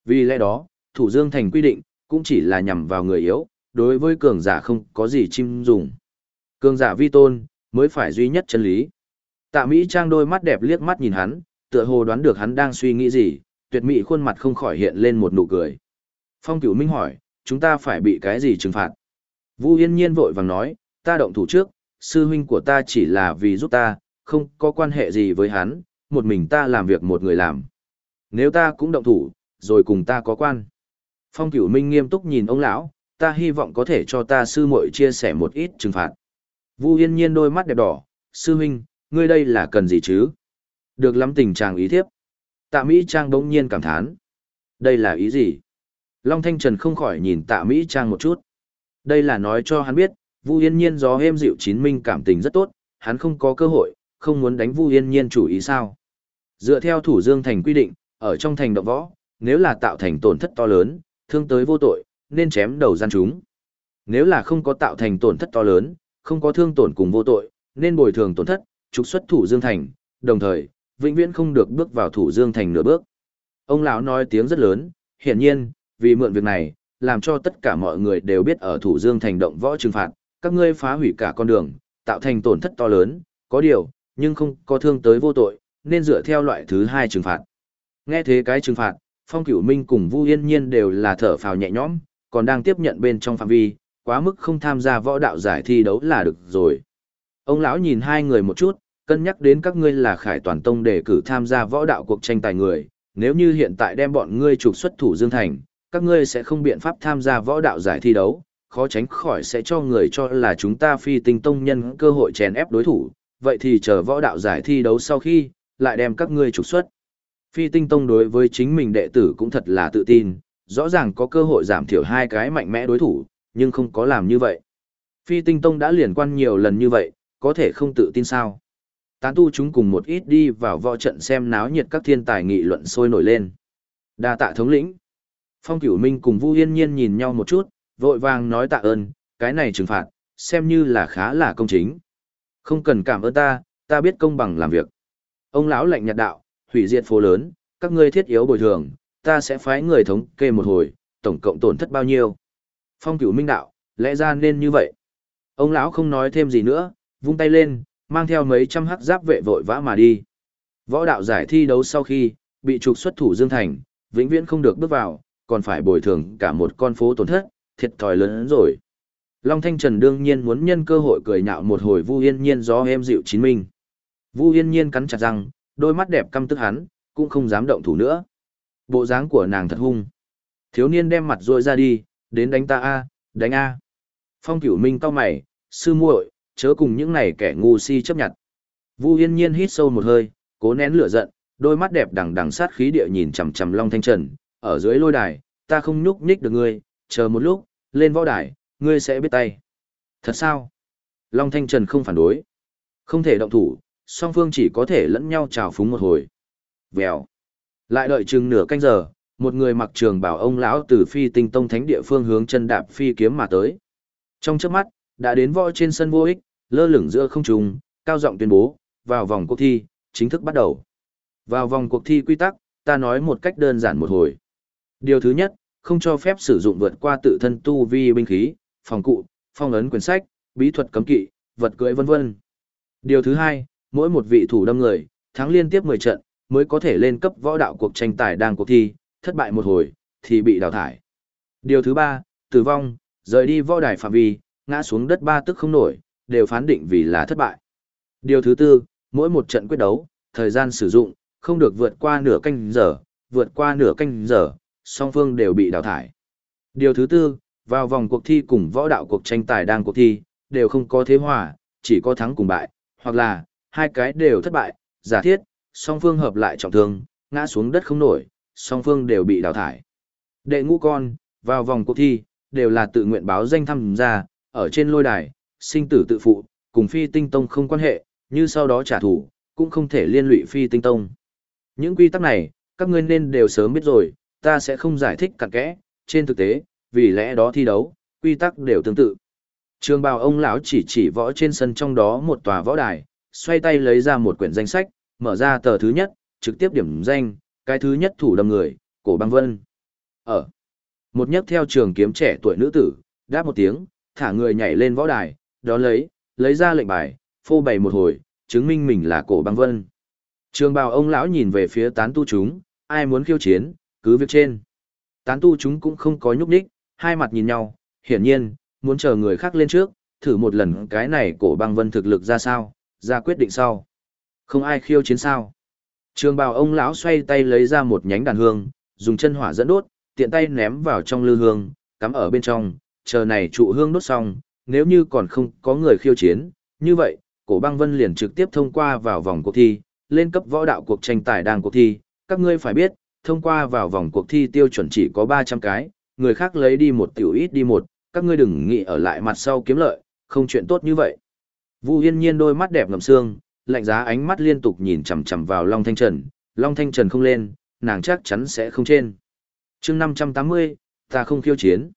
Vì lẽ đó, thủ dương thành quy định, cũng chỉ là nhằm vào người yếu, đối với cường giả không có gì chim dùng. Cường giả vi tôn, mới phải duy nhất chân lý. Tạ Mỹ Trang đôi mắt đẹp liếc mắt nhìn hắn, tựa hồ đoán được hắn đang suy nghĩ gì, tuyệt mỹ khuôn mặt không khỏi hiện lên một nụ cười. Phong Cửu Minh hỏi, chúng ta phải bị cái gì trừng phạt? Vu Yên Nhiên vội vàng nói, ta động thủ trước, sư huynh của ta chỉ là vì giúp ta, không có quan hệ gì với hắn, một mình ta làm việc một người làm. Nếu ta cũng động thủ, rồi cùng ta có quan. Phong Cửu Minh nghiêm túc nhìn ông lão, ta hy vọng có thể cho ta sư muội chia sẻ một ít trừng phạt. Vu Yên Nhiên đôi mắt đẹp đỏ, sư huynh, ngươi đây là cần gì chứ? Được lắm tình trạng ý thiếp. Tạ Mỹ Trang bỗng nhiên cảm thán. Đây là ý gì? Long Thanh Trần không khỏi nhìn tạ Mỹ Trang một chút. Đây là nói cho hắn biết, Vu Yên Nhiên gió êm dịu chín minh cảm tình rất tốt, hắn không có cơ hội, không muốn đánh Vu Yên Nhiên chủ ý sao. Dựa theo thủ dương thành quy định, ở trong thành động võ, nếu là tạo thành tổn thất to lớn, thương tới vô tội, nên chém đầu gian chúng. Nếu là không có tạo thành tổn thất to lớn, không có thương tổn cùng vô tội, nên bồi thường tổn thất, trục xuất thủ dương thành, đồng thời, vĩnh viễn không được bước vào thủ dương thành nửa bước. Ông lão nói tiếng rất lớn, hiển nhiên, vì mượn việc này, làm cho tất cả mọi người đều biết ở thủ dương thành động võ trừng phạt, các ngươi phá hủy cả con đường, tạo thành tổn thất to lớn, có điều, nhưng không có thương tới vô tội, nên dựa theo loại thứ hai trừng phạt. Nghe thế cái trừng phạt, Phong Cửu Minh cùng Vu Yên Nhiên đều là thở phào nhẹ nhõm, còn đang tiếp nhận bên trong phạm vi, quá mức không tham gia võ đạo giải thi đấu là được rồi. Ông lão nhìn hai người một chút, cân nhắc đến các ngươi là Khải Toàn Tông để cử tham gia võ đạo cuộc tranh tài người, nếu như hiện tại đem bọn ngươi trục xuất thủ Dương Thành, các ngươi sẽ không biện pháp tham gia võ đạo giải thi đấu, khó tránh khỏi sẽ cho người cho là chúng ta phi tinh tông nhân cơ hội chèn ép đối thủ, vậy thì chờ võ đạo giải thi đấu sau khi, lại đem các ngươi trục xuất. Phi tinh tông đối với chính mình đệ tử cũng thật là tự tin, rõ ràng có cơ hội giảm thiểu hai cái mạnh mẽ đối thủ, nhưng không có làm như vậy. Phi tinh tông đã liền quan nhiều lần như vậy, có thể không tự tin sao. Tán tu chúng cùng một ít đi vào võ trận xem náo nhiệt các thiên tài nghị luận sôi nổi lên. đa tạ thống lĩnh. Phong Cửu Minh cùng Vu Yên Nhiên nhìn nhau một chút, vội vàng nói tạ ơn, cái này trừng phạt, xem như là khá là công chính. Không cần cảm ơn ta, ta biết công bằng làm việc. Ông lão lạnh nhạt đạo, hủy diệt phố lớn, các ngươi thiết yếu bồi thường, ta sẽ phái người thống kê một hồi, tổng cộng tổn thất bao nhiêu. Phong Cửu Minh đạo, lẽ ra nên như vậy. Ông lão không nói thêm gì nữa, vung tay lên, mang theo mấy trăm hắc giáp vệ vội vã mà đi. Võ đạo giải thi đấu sau khi, bị trục xuất thủ Dương Thành, vĩnh viễn không được bước vào, còn phải bồi thường cả một con phố tổn thất, thiệt thòi lớn hơn rồi. Long Thanh Trần đương nhiên muốn nhân cơ hội cười nhạo một hồi Vu Yên Nhiên do em dịu chín minh. Vu Yên Nhiên cắn chặt răng, đôi mắt đẹp căm tức hắn, cũng không dám động thủ nữa. Bộ dáng của nàng thật hung. Thiếu niên đem mặt dội ra đi, đến đánh ta a, đánh a. Phong Cửu Minh cau mày, sư muội, chớ cùng những này kẻ ngu si chấp nhận. Vu Yên Nhiên hít sâu một hơi, cố nén lửa giận, đôi mắt đẹp đằng đằng sát khí địa nhìn chằm chằm Long Thanh Trần, ở dưới lôi đài, ta không nhúc nhích được ngươi, chờ một lúc, lên võ đài, ngươi sẽ biết tay. Thật sao? Long Thanh Trần không phản đối. Không thể động thủ, song phương chỉ có thể lẫn nhau chào phúng một hồi. Vèo. Lại đợi chừng nửa canh giờ, một người mặc trường bảo ông lão từ phi tinh tông thánh địa phương hướng chân đạp phi kiếm mà tới. Trong chớp mắt, đã đến võ trên sân vô ích, lơ lửng giữa không trung, cao giọng tuyên bố, vào vòng cuộc thi, chính thức bắt đầu. Vào vòng cuộc thi quy tắc, ta nói một cách đơn giản một hồi. Điều thứ nhất, không cho phép sử dụng vượt qua tự thân tu vi binh khí, phòng cụ, phong ấn quyển sách, bí thuật cấm kỵ, vật cưỡi vân vân. Điều thứ hai, mỗi một vị thủ đâm người, thắng liên tiếp 10 trận, mới có thể lên cấp võ đạo cuộc tranh tài đang cuộc thi, thất bại một hồi, thì bị đào thải. Điều thứ ba, tử vong, rời đi võ đài phạm vi, ngã xuống đất ba tức không nổi, đều phán định vì là thất bại. Điều thứ tư, mỗi một trận quyết đấu, thời gian sử dụng, không được vượt qua nửa canh giờ, vượt qua nửa canh giờ, song phương đều bị đào thải. Điều thứ tư, vào vòng cuộc thi cùng võ đạo cuộc tranh tài đang cuộc thi, đều không có thế hòa, chỉ có thắng cùng bại, hoặc là, hai cái đều thất bại, giả thiết, song phương hợp lại trọng thương, ngã xuống đất không nổi, song phương đều bị đào thải. Đệ ngũ con, vào vòng cuộc thi, đều là tự nguyện báo danh tham gia, ở trên lôi đài, sinh tử tự phụ, cùng phi tinh tông không quan hệ, như sau đó trả thù, cũng không thể liên lụy phi tinh tông. Những quy tắc này, các ngươi nên đều sớm biết rồi, ta sẽ không giải thích cặn kẽ, trên thực tế, vì lẽ đó thi đấu, quy tắc đều tương tự. Trường bào ông lão chỉ chỉ võ trên sân trong đó một tòa võ đài, xoay tay lấy ra một quyển danh sách, mở ra tờ thứ nhất, trực tiếp điểm danh, cái thứ nhất thủ đâm người, cổ băng vân. Ở. Một nhấc theo trường kiếm trẻ tuổi nữ tử, đáp một tiếng, thả người nhảy lên võ đài, đó lấy, lấy ra lệnh bài, phô bày một hồi, chứng minh mình là cổ băng vân. Trường bào ông lão nhìn về phía tán tu chúng, ai muốn khiêu chiến, cứ việc trên. Tán tu chúng cũng không có nhúc nhích, hai mặt nhìn nhau, hiển nhiên, muốn chờ người khác lên trước, thử một lần cái này cổ băng vân thực lực ra sao, ra quyết định sau. Không ai khiêu chiến sao. Trường bào ông lão xoay tay lấy ra một nhánh đàn hương, dùng chân hỏa dẫn đốt, tiện tay ném vào trong lư hương, cắm ở bên trong, chờ này trụ hương đốt xong, nếu như còn không có người khiêu chiến, như vậy, cổ băng vân liền trực tiếp thông qua vào vòng cuộc thi, lên cấp võ đạo cuộc tranh tài đang cuộc thi, các ngươi phải biết, thông qua vào vòng cuộc thi tiêu chuẩn chỉ có 300 cái, người khác lấy đi một tiểu ít đi một, các ngươi đừng nghĩ ở lại mặt sau kiếm lợi, không chuyện tốt như vậy. Vu Yên Nhiên đôi mắt đẹp ngầm sương, lạnh giá ánh mắt liên tục nhìn chằm chằm vào Long Thanh Trần, Long Thanh Trần không lên, nàng chắc chắn sẽ không trên. chương 580, ta không khiêu chiến.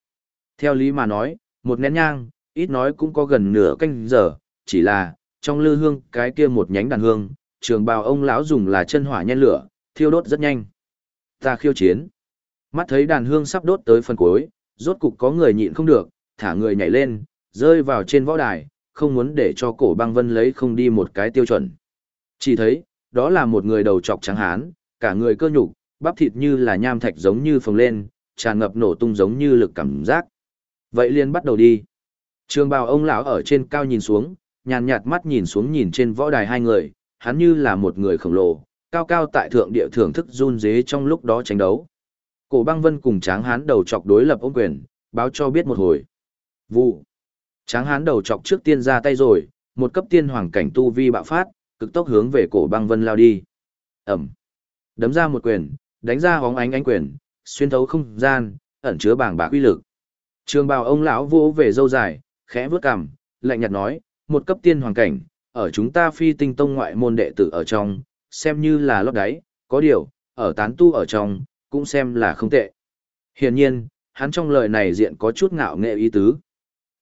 Theo lý mà nói, một nén nhang, ít nói cũng có gần nửa canh giờ, chỉ là, trong lư hương cái kia một nhánh đàn hương, trường bào ông lão dùng là chân hỏa nhen lửa, thiêu đốt rất nhanh. Ta khiêu chiến. Mắt thấy đàn hương sắp đốt tới phần cuối, rốt cục có người nhịn không được, thả người nhảy lên, rơi vào trên võ đài, không muốn để cho cổ băng vân lấy không đi một cái tiêu chuẩn. Chỉ thấy, đó là một người đầu trọc trắng hán, cả người cơ nhục, bắp thịt như là nham thạch giống như phồng lên, tràn ngập nổ tung giống như lực cảm giác. Vậy liền bắt đầu đi. Trường bào ông lão ở trên cao nhìn xuống, nhàn nhạt mắt nhìn xuống nhìn trên võ đài hai người, hắn như là một người khổng lồ, cao cao tại thượng địa thưởng thức run dế trong lúc đó tranh đấu. Cổ băng vân cùng tráng hán đầu chọc đối lập ôm quyền, báo cho biết một hồi. Vụ. Tráng hán đầu chọc trước tiên ra tay rồi, một cấp tiên hoàng cảnh tu vi bạo phát, cực tốc hướng về cổ băng vân lao đi. Ẩm. Đấm ra một quyền, đánh ra hóng ánh ánh quyền, xuyên thấu không gian, ẩn chứa bảng bạc uy lực. Trường bào ông lão vô về dâu dài, khẽ vướt cằm, lạnh nhạt nói, một cấp tiên hoàng cảnh, ở chúng ta phi tinh tông ngoại môn đệ tử ở trong, xem như là lót đáy, có điều, ở tán tu ở trong, cũng xem là không tệ. Hiển nhiên, hắn trong lời này diện có chút ngạo nghệ ý tứ.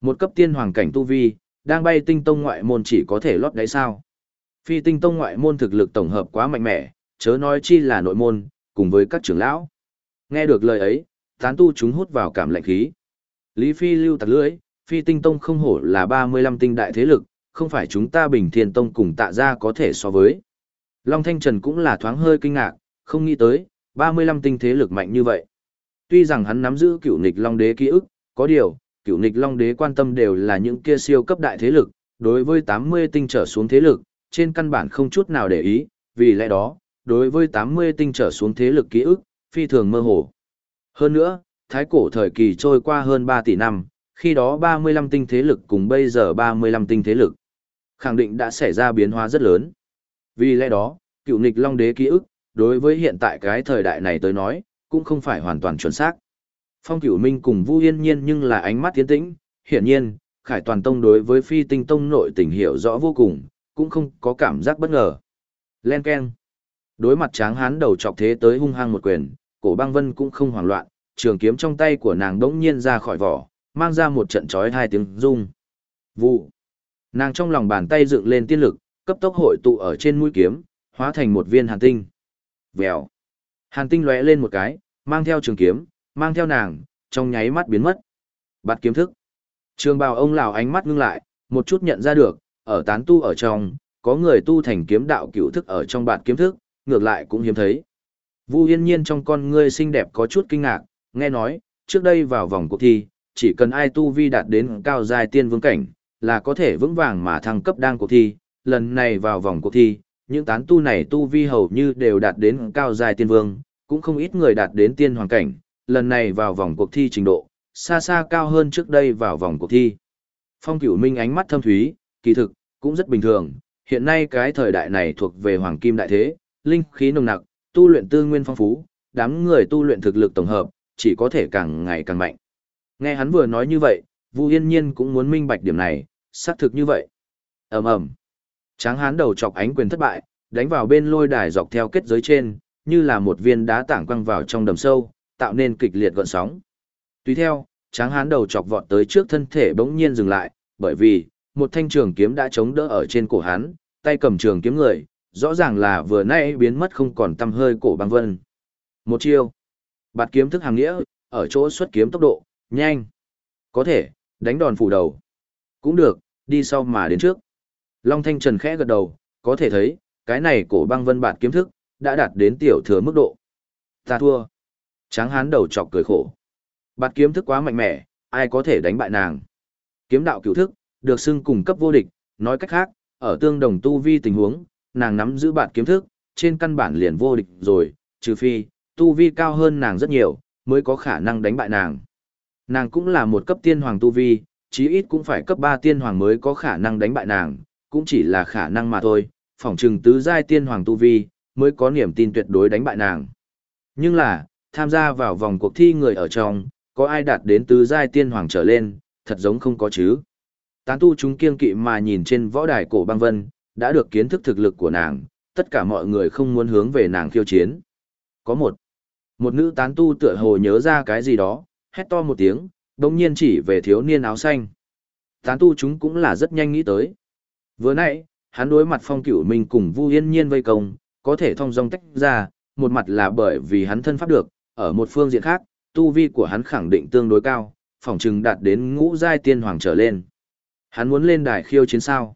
Một cấp tiên hoàng cảnh tu vi, đang bay tinh tông ngoại môn chỉ có thể lót đáy sao. Phi tinh tông ngoại môn thực lực tổng hợp quá mạnh mẽ, chớ nói chi là nội môn, cùng với các trưởng lão. Nghe được lời ấy, tán tu chúng hút vào cảm lạnh khí. Lý Phi lưu tặc lưỡi, Phi tinh tông không hổ là 35 tinh đại thế lực, không phải chúng ta bình thiên tông cùng tạ ra có thể so với. Long Thanh Trần cũng là thoáng hơi kinh ngạc, không nghĩ tới, 35 tinh thế lực mạnh như vậy. Tuy rằng hắn nắm giữ cựu nịch Long Đế ký ức, có điều, cựu nịch Long Đế quan tâm đều là những kia siêu cấp đại thế lực, đối với 80 tinh trở xuống thế lực, trên căn bản không chút nào để ý, vì lẽ đó, đối với 80 tinh trở xuống thế lực ký ức, phi thường mơ hồ. Hơn nữa, thái cổ thời kỳ trôi qua hơn 3 tỷ năm, khi đó 35 tinh thế lực cùng bây giờ 35 tinh thế lực, khẳng định đã xảy ra biến hóa rất lớn. Vì lẽ đó, cựu nịch Long Đế ký ức, đối với hiện tại cái thời đại này tới nói, cũng không phải hoàn toàn chuẩn xác. Phong Cửu Minh cùng Vu Yên Nhiên nhưng là ánh mắt tiến tĩnh, hiển nhiên, Khải Toàn Tông đối với Phi Tinh Tông nội tình hiểu rõ vô cùng, cũng không có cảm giác bất ngờ. Len keng. Đối mặt Tráng Hán đầu chọc thế tới hung hăng một quyền, Cổ Băng Vân cũng không hoảng loạn, trường kiếm trong tay của nàng đống nhiên ra khỏi vỏ, mang ra một trận chói hai tiếng rung. Vụ. Nàng trong lòng bàn tay dựng lên tiên lực, cấp tốc hội tụ ở trên mũi kiếm, hóa thành một viên hàn tinh. Vèo. Hàn tinh lóe lên một cái, mang theo trường kiếm, mang theo nàng, trong nháy mắt biến mất. Bạt kiếm thức. Trường bào ông lão ánh mắt ngưng lại, một chút nhận ra được, ở tán tu ở trong, có người tu thành kiếm đạo cựu thức ở trong bạt kiếm thức, ngược lại cũng hiếm thấy. Vu Yên Nhiên trong con ngươi xinh đẹp có chút kinh ngạc, nghe nói, trước đây vào vòng cuộc thi, chỉ cần ai tu vi đạt đến cao giai tiên vương cảnh, là có thể vững vàng mà thăng cấp đang cuộc thi, lần này vào vòng cuộc thi, những tán tu này tu vi hầu như đều đạt đến cao giai tiên vương, cũng không ít người đạt đến tiên hoàng cảnh, lần này vào vòng cuộc thi trình độ, xa xa cao hơn trước đây vào vòng cuộc thi. Phong Cửu Minh ánh mắt thâm thúy, kỳ thực, cũng rất bình thường, hiện nay cái thời đại này thuộc về hoàng kim đại thế, linh khí nồng nặc, tu luyện tư nguyên phong phú, đám người tu luyện thực lực tổng hợp, chỉ có thể càng ngày càng mạnh. Nghe hắn vừa nói như vậy, Vu Yên Nhiên cũng muốn minh bạch điểm này, xác thực như vậy. Ầm ầm. Tráng hán đầu chọc ánh quyền thất bại, đánh vào bên lôi đài dọc theo kết giới trên, như là một viên đá tảng quăng vào trong đầm sâu, tạo nên kịch liệt gợn sóng. Tùy theo, tráng hán đầu chọc vọt tới trước thân thể bỗng nhiên dừng lại, bởi vì, một thanh trường kiếm đã chống đỡ ở trên cổ hắn, tay cầm trường kiếm người, rõ ràng là vừa nãy biến mất không còn tăm hơi cổ băng vân. Một chiêu. Bạt kiếm thức hàng nghĩa, ở chỗ xuất kiếm tốc độ, nhanh. Có thể, đánh đòn phủ đầu. Cũng được, đi sau mà đến trước. Long Thanh Trần khẽ gật đầu, có thể thấy, cái này cổ băng vân bạt kiếm thức, đã đạt đến tiểu thừa mức độ. Ta thua. Tráng hán đầu chọc cười khổ. Bạt kiếm thức quá mạnh mẽ, ai có thể đánh bại nàng. Kiếm đạo cửu thức, được xưng cùng cấp vô địch, nói cách khác, ở tương đồng tu vi tình huống, nàng nắm giữ bạt kiếm thức, trên căn bản liền vô địch rồi, trừ phi, tu vi cao hơn nàng rất nhiều, mới có khả năng đánh bại nàng. Nàng cũng là một cấp tiên hoàng tu vi, chí ít cũng phải cấp 3 tiên hoàng mới có khả năng đánh bại nàng, cũng chỉ là khả năng mà thôi, phỏng trừng tứ giai tiên hoàng tu vi, mới có niềm tin tuyệt đối đánh bại nàng. Nhưng là, tham gia vào vòng cuộc thi người ở trong, có ai đạt đến tứ giai tiên hoàng trở lên, thật giống không có chứ. Tán tu chúng kiên kỵ mà nhìn trên võ đài cổ băng vân, đã được kiến thức thực lực của nàng, tất cả mọi người không muốn hướng về nàng khiêu chiến. Có một, một nữ tán tu tựa hồ nhớ ra cái gì đó, hét to một tiếng, đồng nhiên chỉ về thiếu niên áo xanh. Tán tu chúng cũng là rất nhanh nghĩ tới. Vừa nãy, hắn đối mặt phong cửu mình cùng Vu Yên Nhiên vây công, có thể thông dong tách ra, một mặt là bởi vì hắn thân pháp được, ở một phương diện khác, tu vi của hắn khẳng định tương đối cao, phỏng chừng đạt đến ngũ giai tiên hoàng trở lên. Hắn muốn lên đài khiêu chiến sao?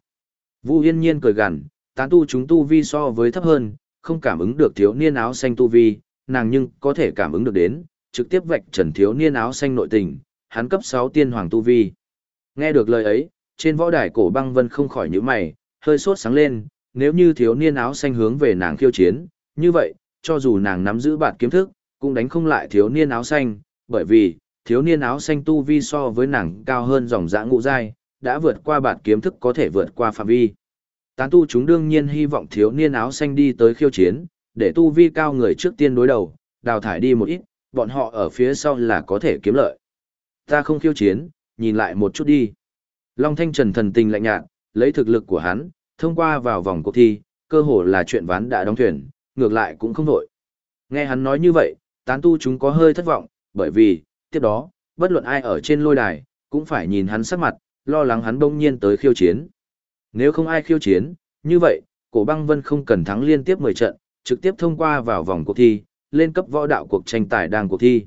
Vu Yên Nhiên cười gằn, tán tu chúng tu vi so với thấp hơn, không cảm ứng được thiếu niên áo xanh tu vi, nàng nhưng có thể cảm ứng được đến, trực tiếp vạch trần thiếu niên áo xanh nội tình, hắn cấp 6 tiên hoàng tu vi. Nghe được lời ấy, trên võ đài cổ băng vân không khỏi nhíu mày, hơi sốt sáng lên, nếu như thiếu niên áo xanh hướng về nàng khiêu chiến, như vậy, cho dù nàng nắm giữ bản kiếm thức, cũng đánh không lại thiếu niên áo xanh, bởi vì, thiếu niên áo xanh tu vi so với nàng cao hơn dòng dã ngũ giai, đã vượt qua bạt kiếm thức có thể vượt qua phạm vi. Tán tu chúng đương nhiên hy vọng thiếu niên áo xanh đi tới khiêu chiến, để tu vi cao người trước tiên đối đầu, đào thải đi một ít, bọn họ ở phía sau là có thể kiếm lợi. Ta không khiêu chiến, nhìn lại một chút đi. Long Thanh Trần thần tình lạnh nhạt, lấy thực lực của hắn, thông qua vào vòng cuộc thi, cơ hồ là chuyện ván đã đóng thuyền, ngược lại cũng không nổi. Nghe hắn nói như vậy, tán tu chúng có hơi thất vọng, bởi vì, tiếp đó, bất luận ai ở trên lôi đài, cũng phải nhìn hắn sắc mặt, lo lắng hắn bỗng nhiên tới khiêu chiến. Nếu không ai khiêu chiến, như vậy, cổ băng vân không cần thắng liên tiếp 10 trận, trực tiếp thông qua vào vòng cuộc thi, lên cấp võ đạo cuộc tranh tài đang cuộc thi.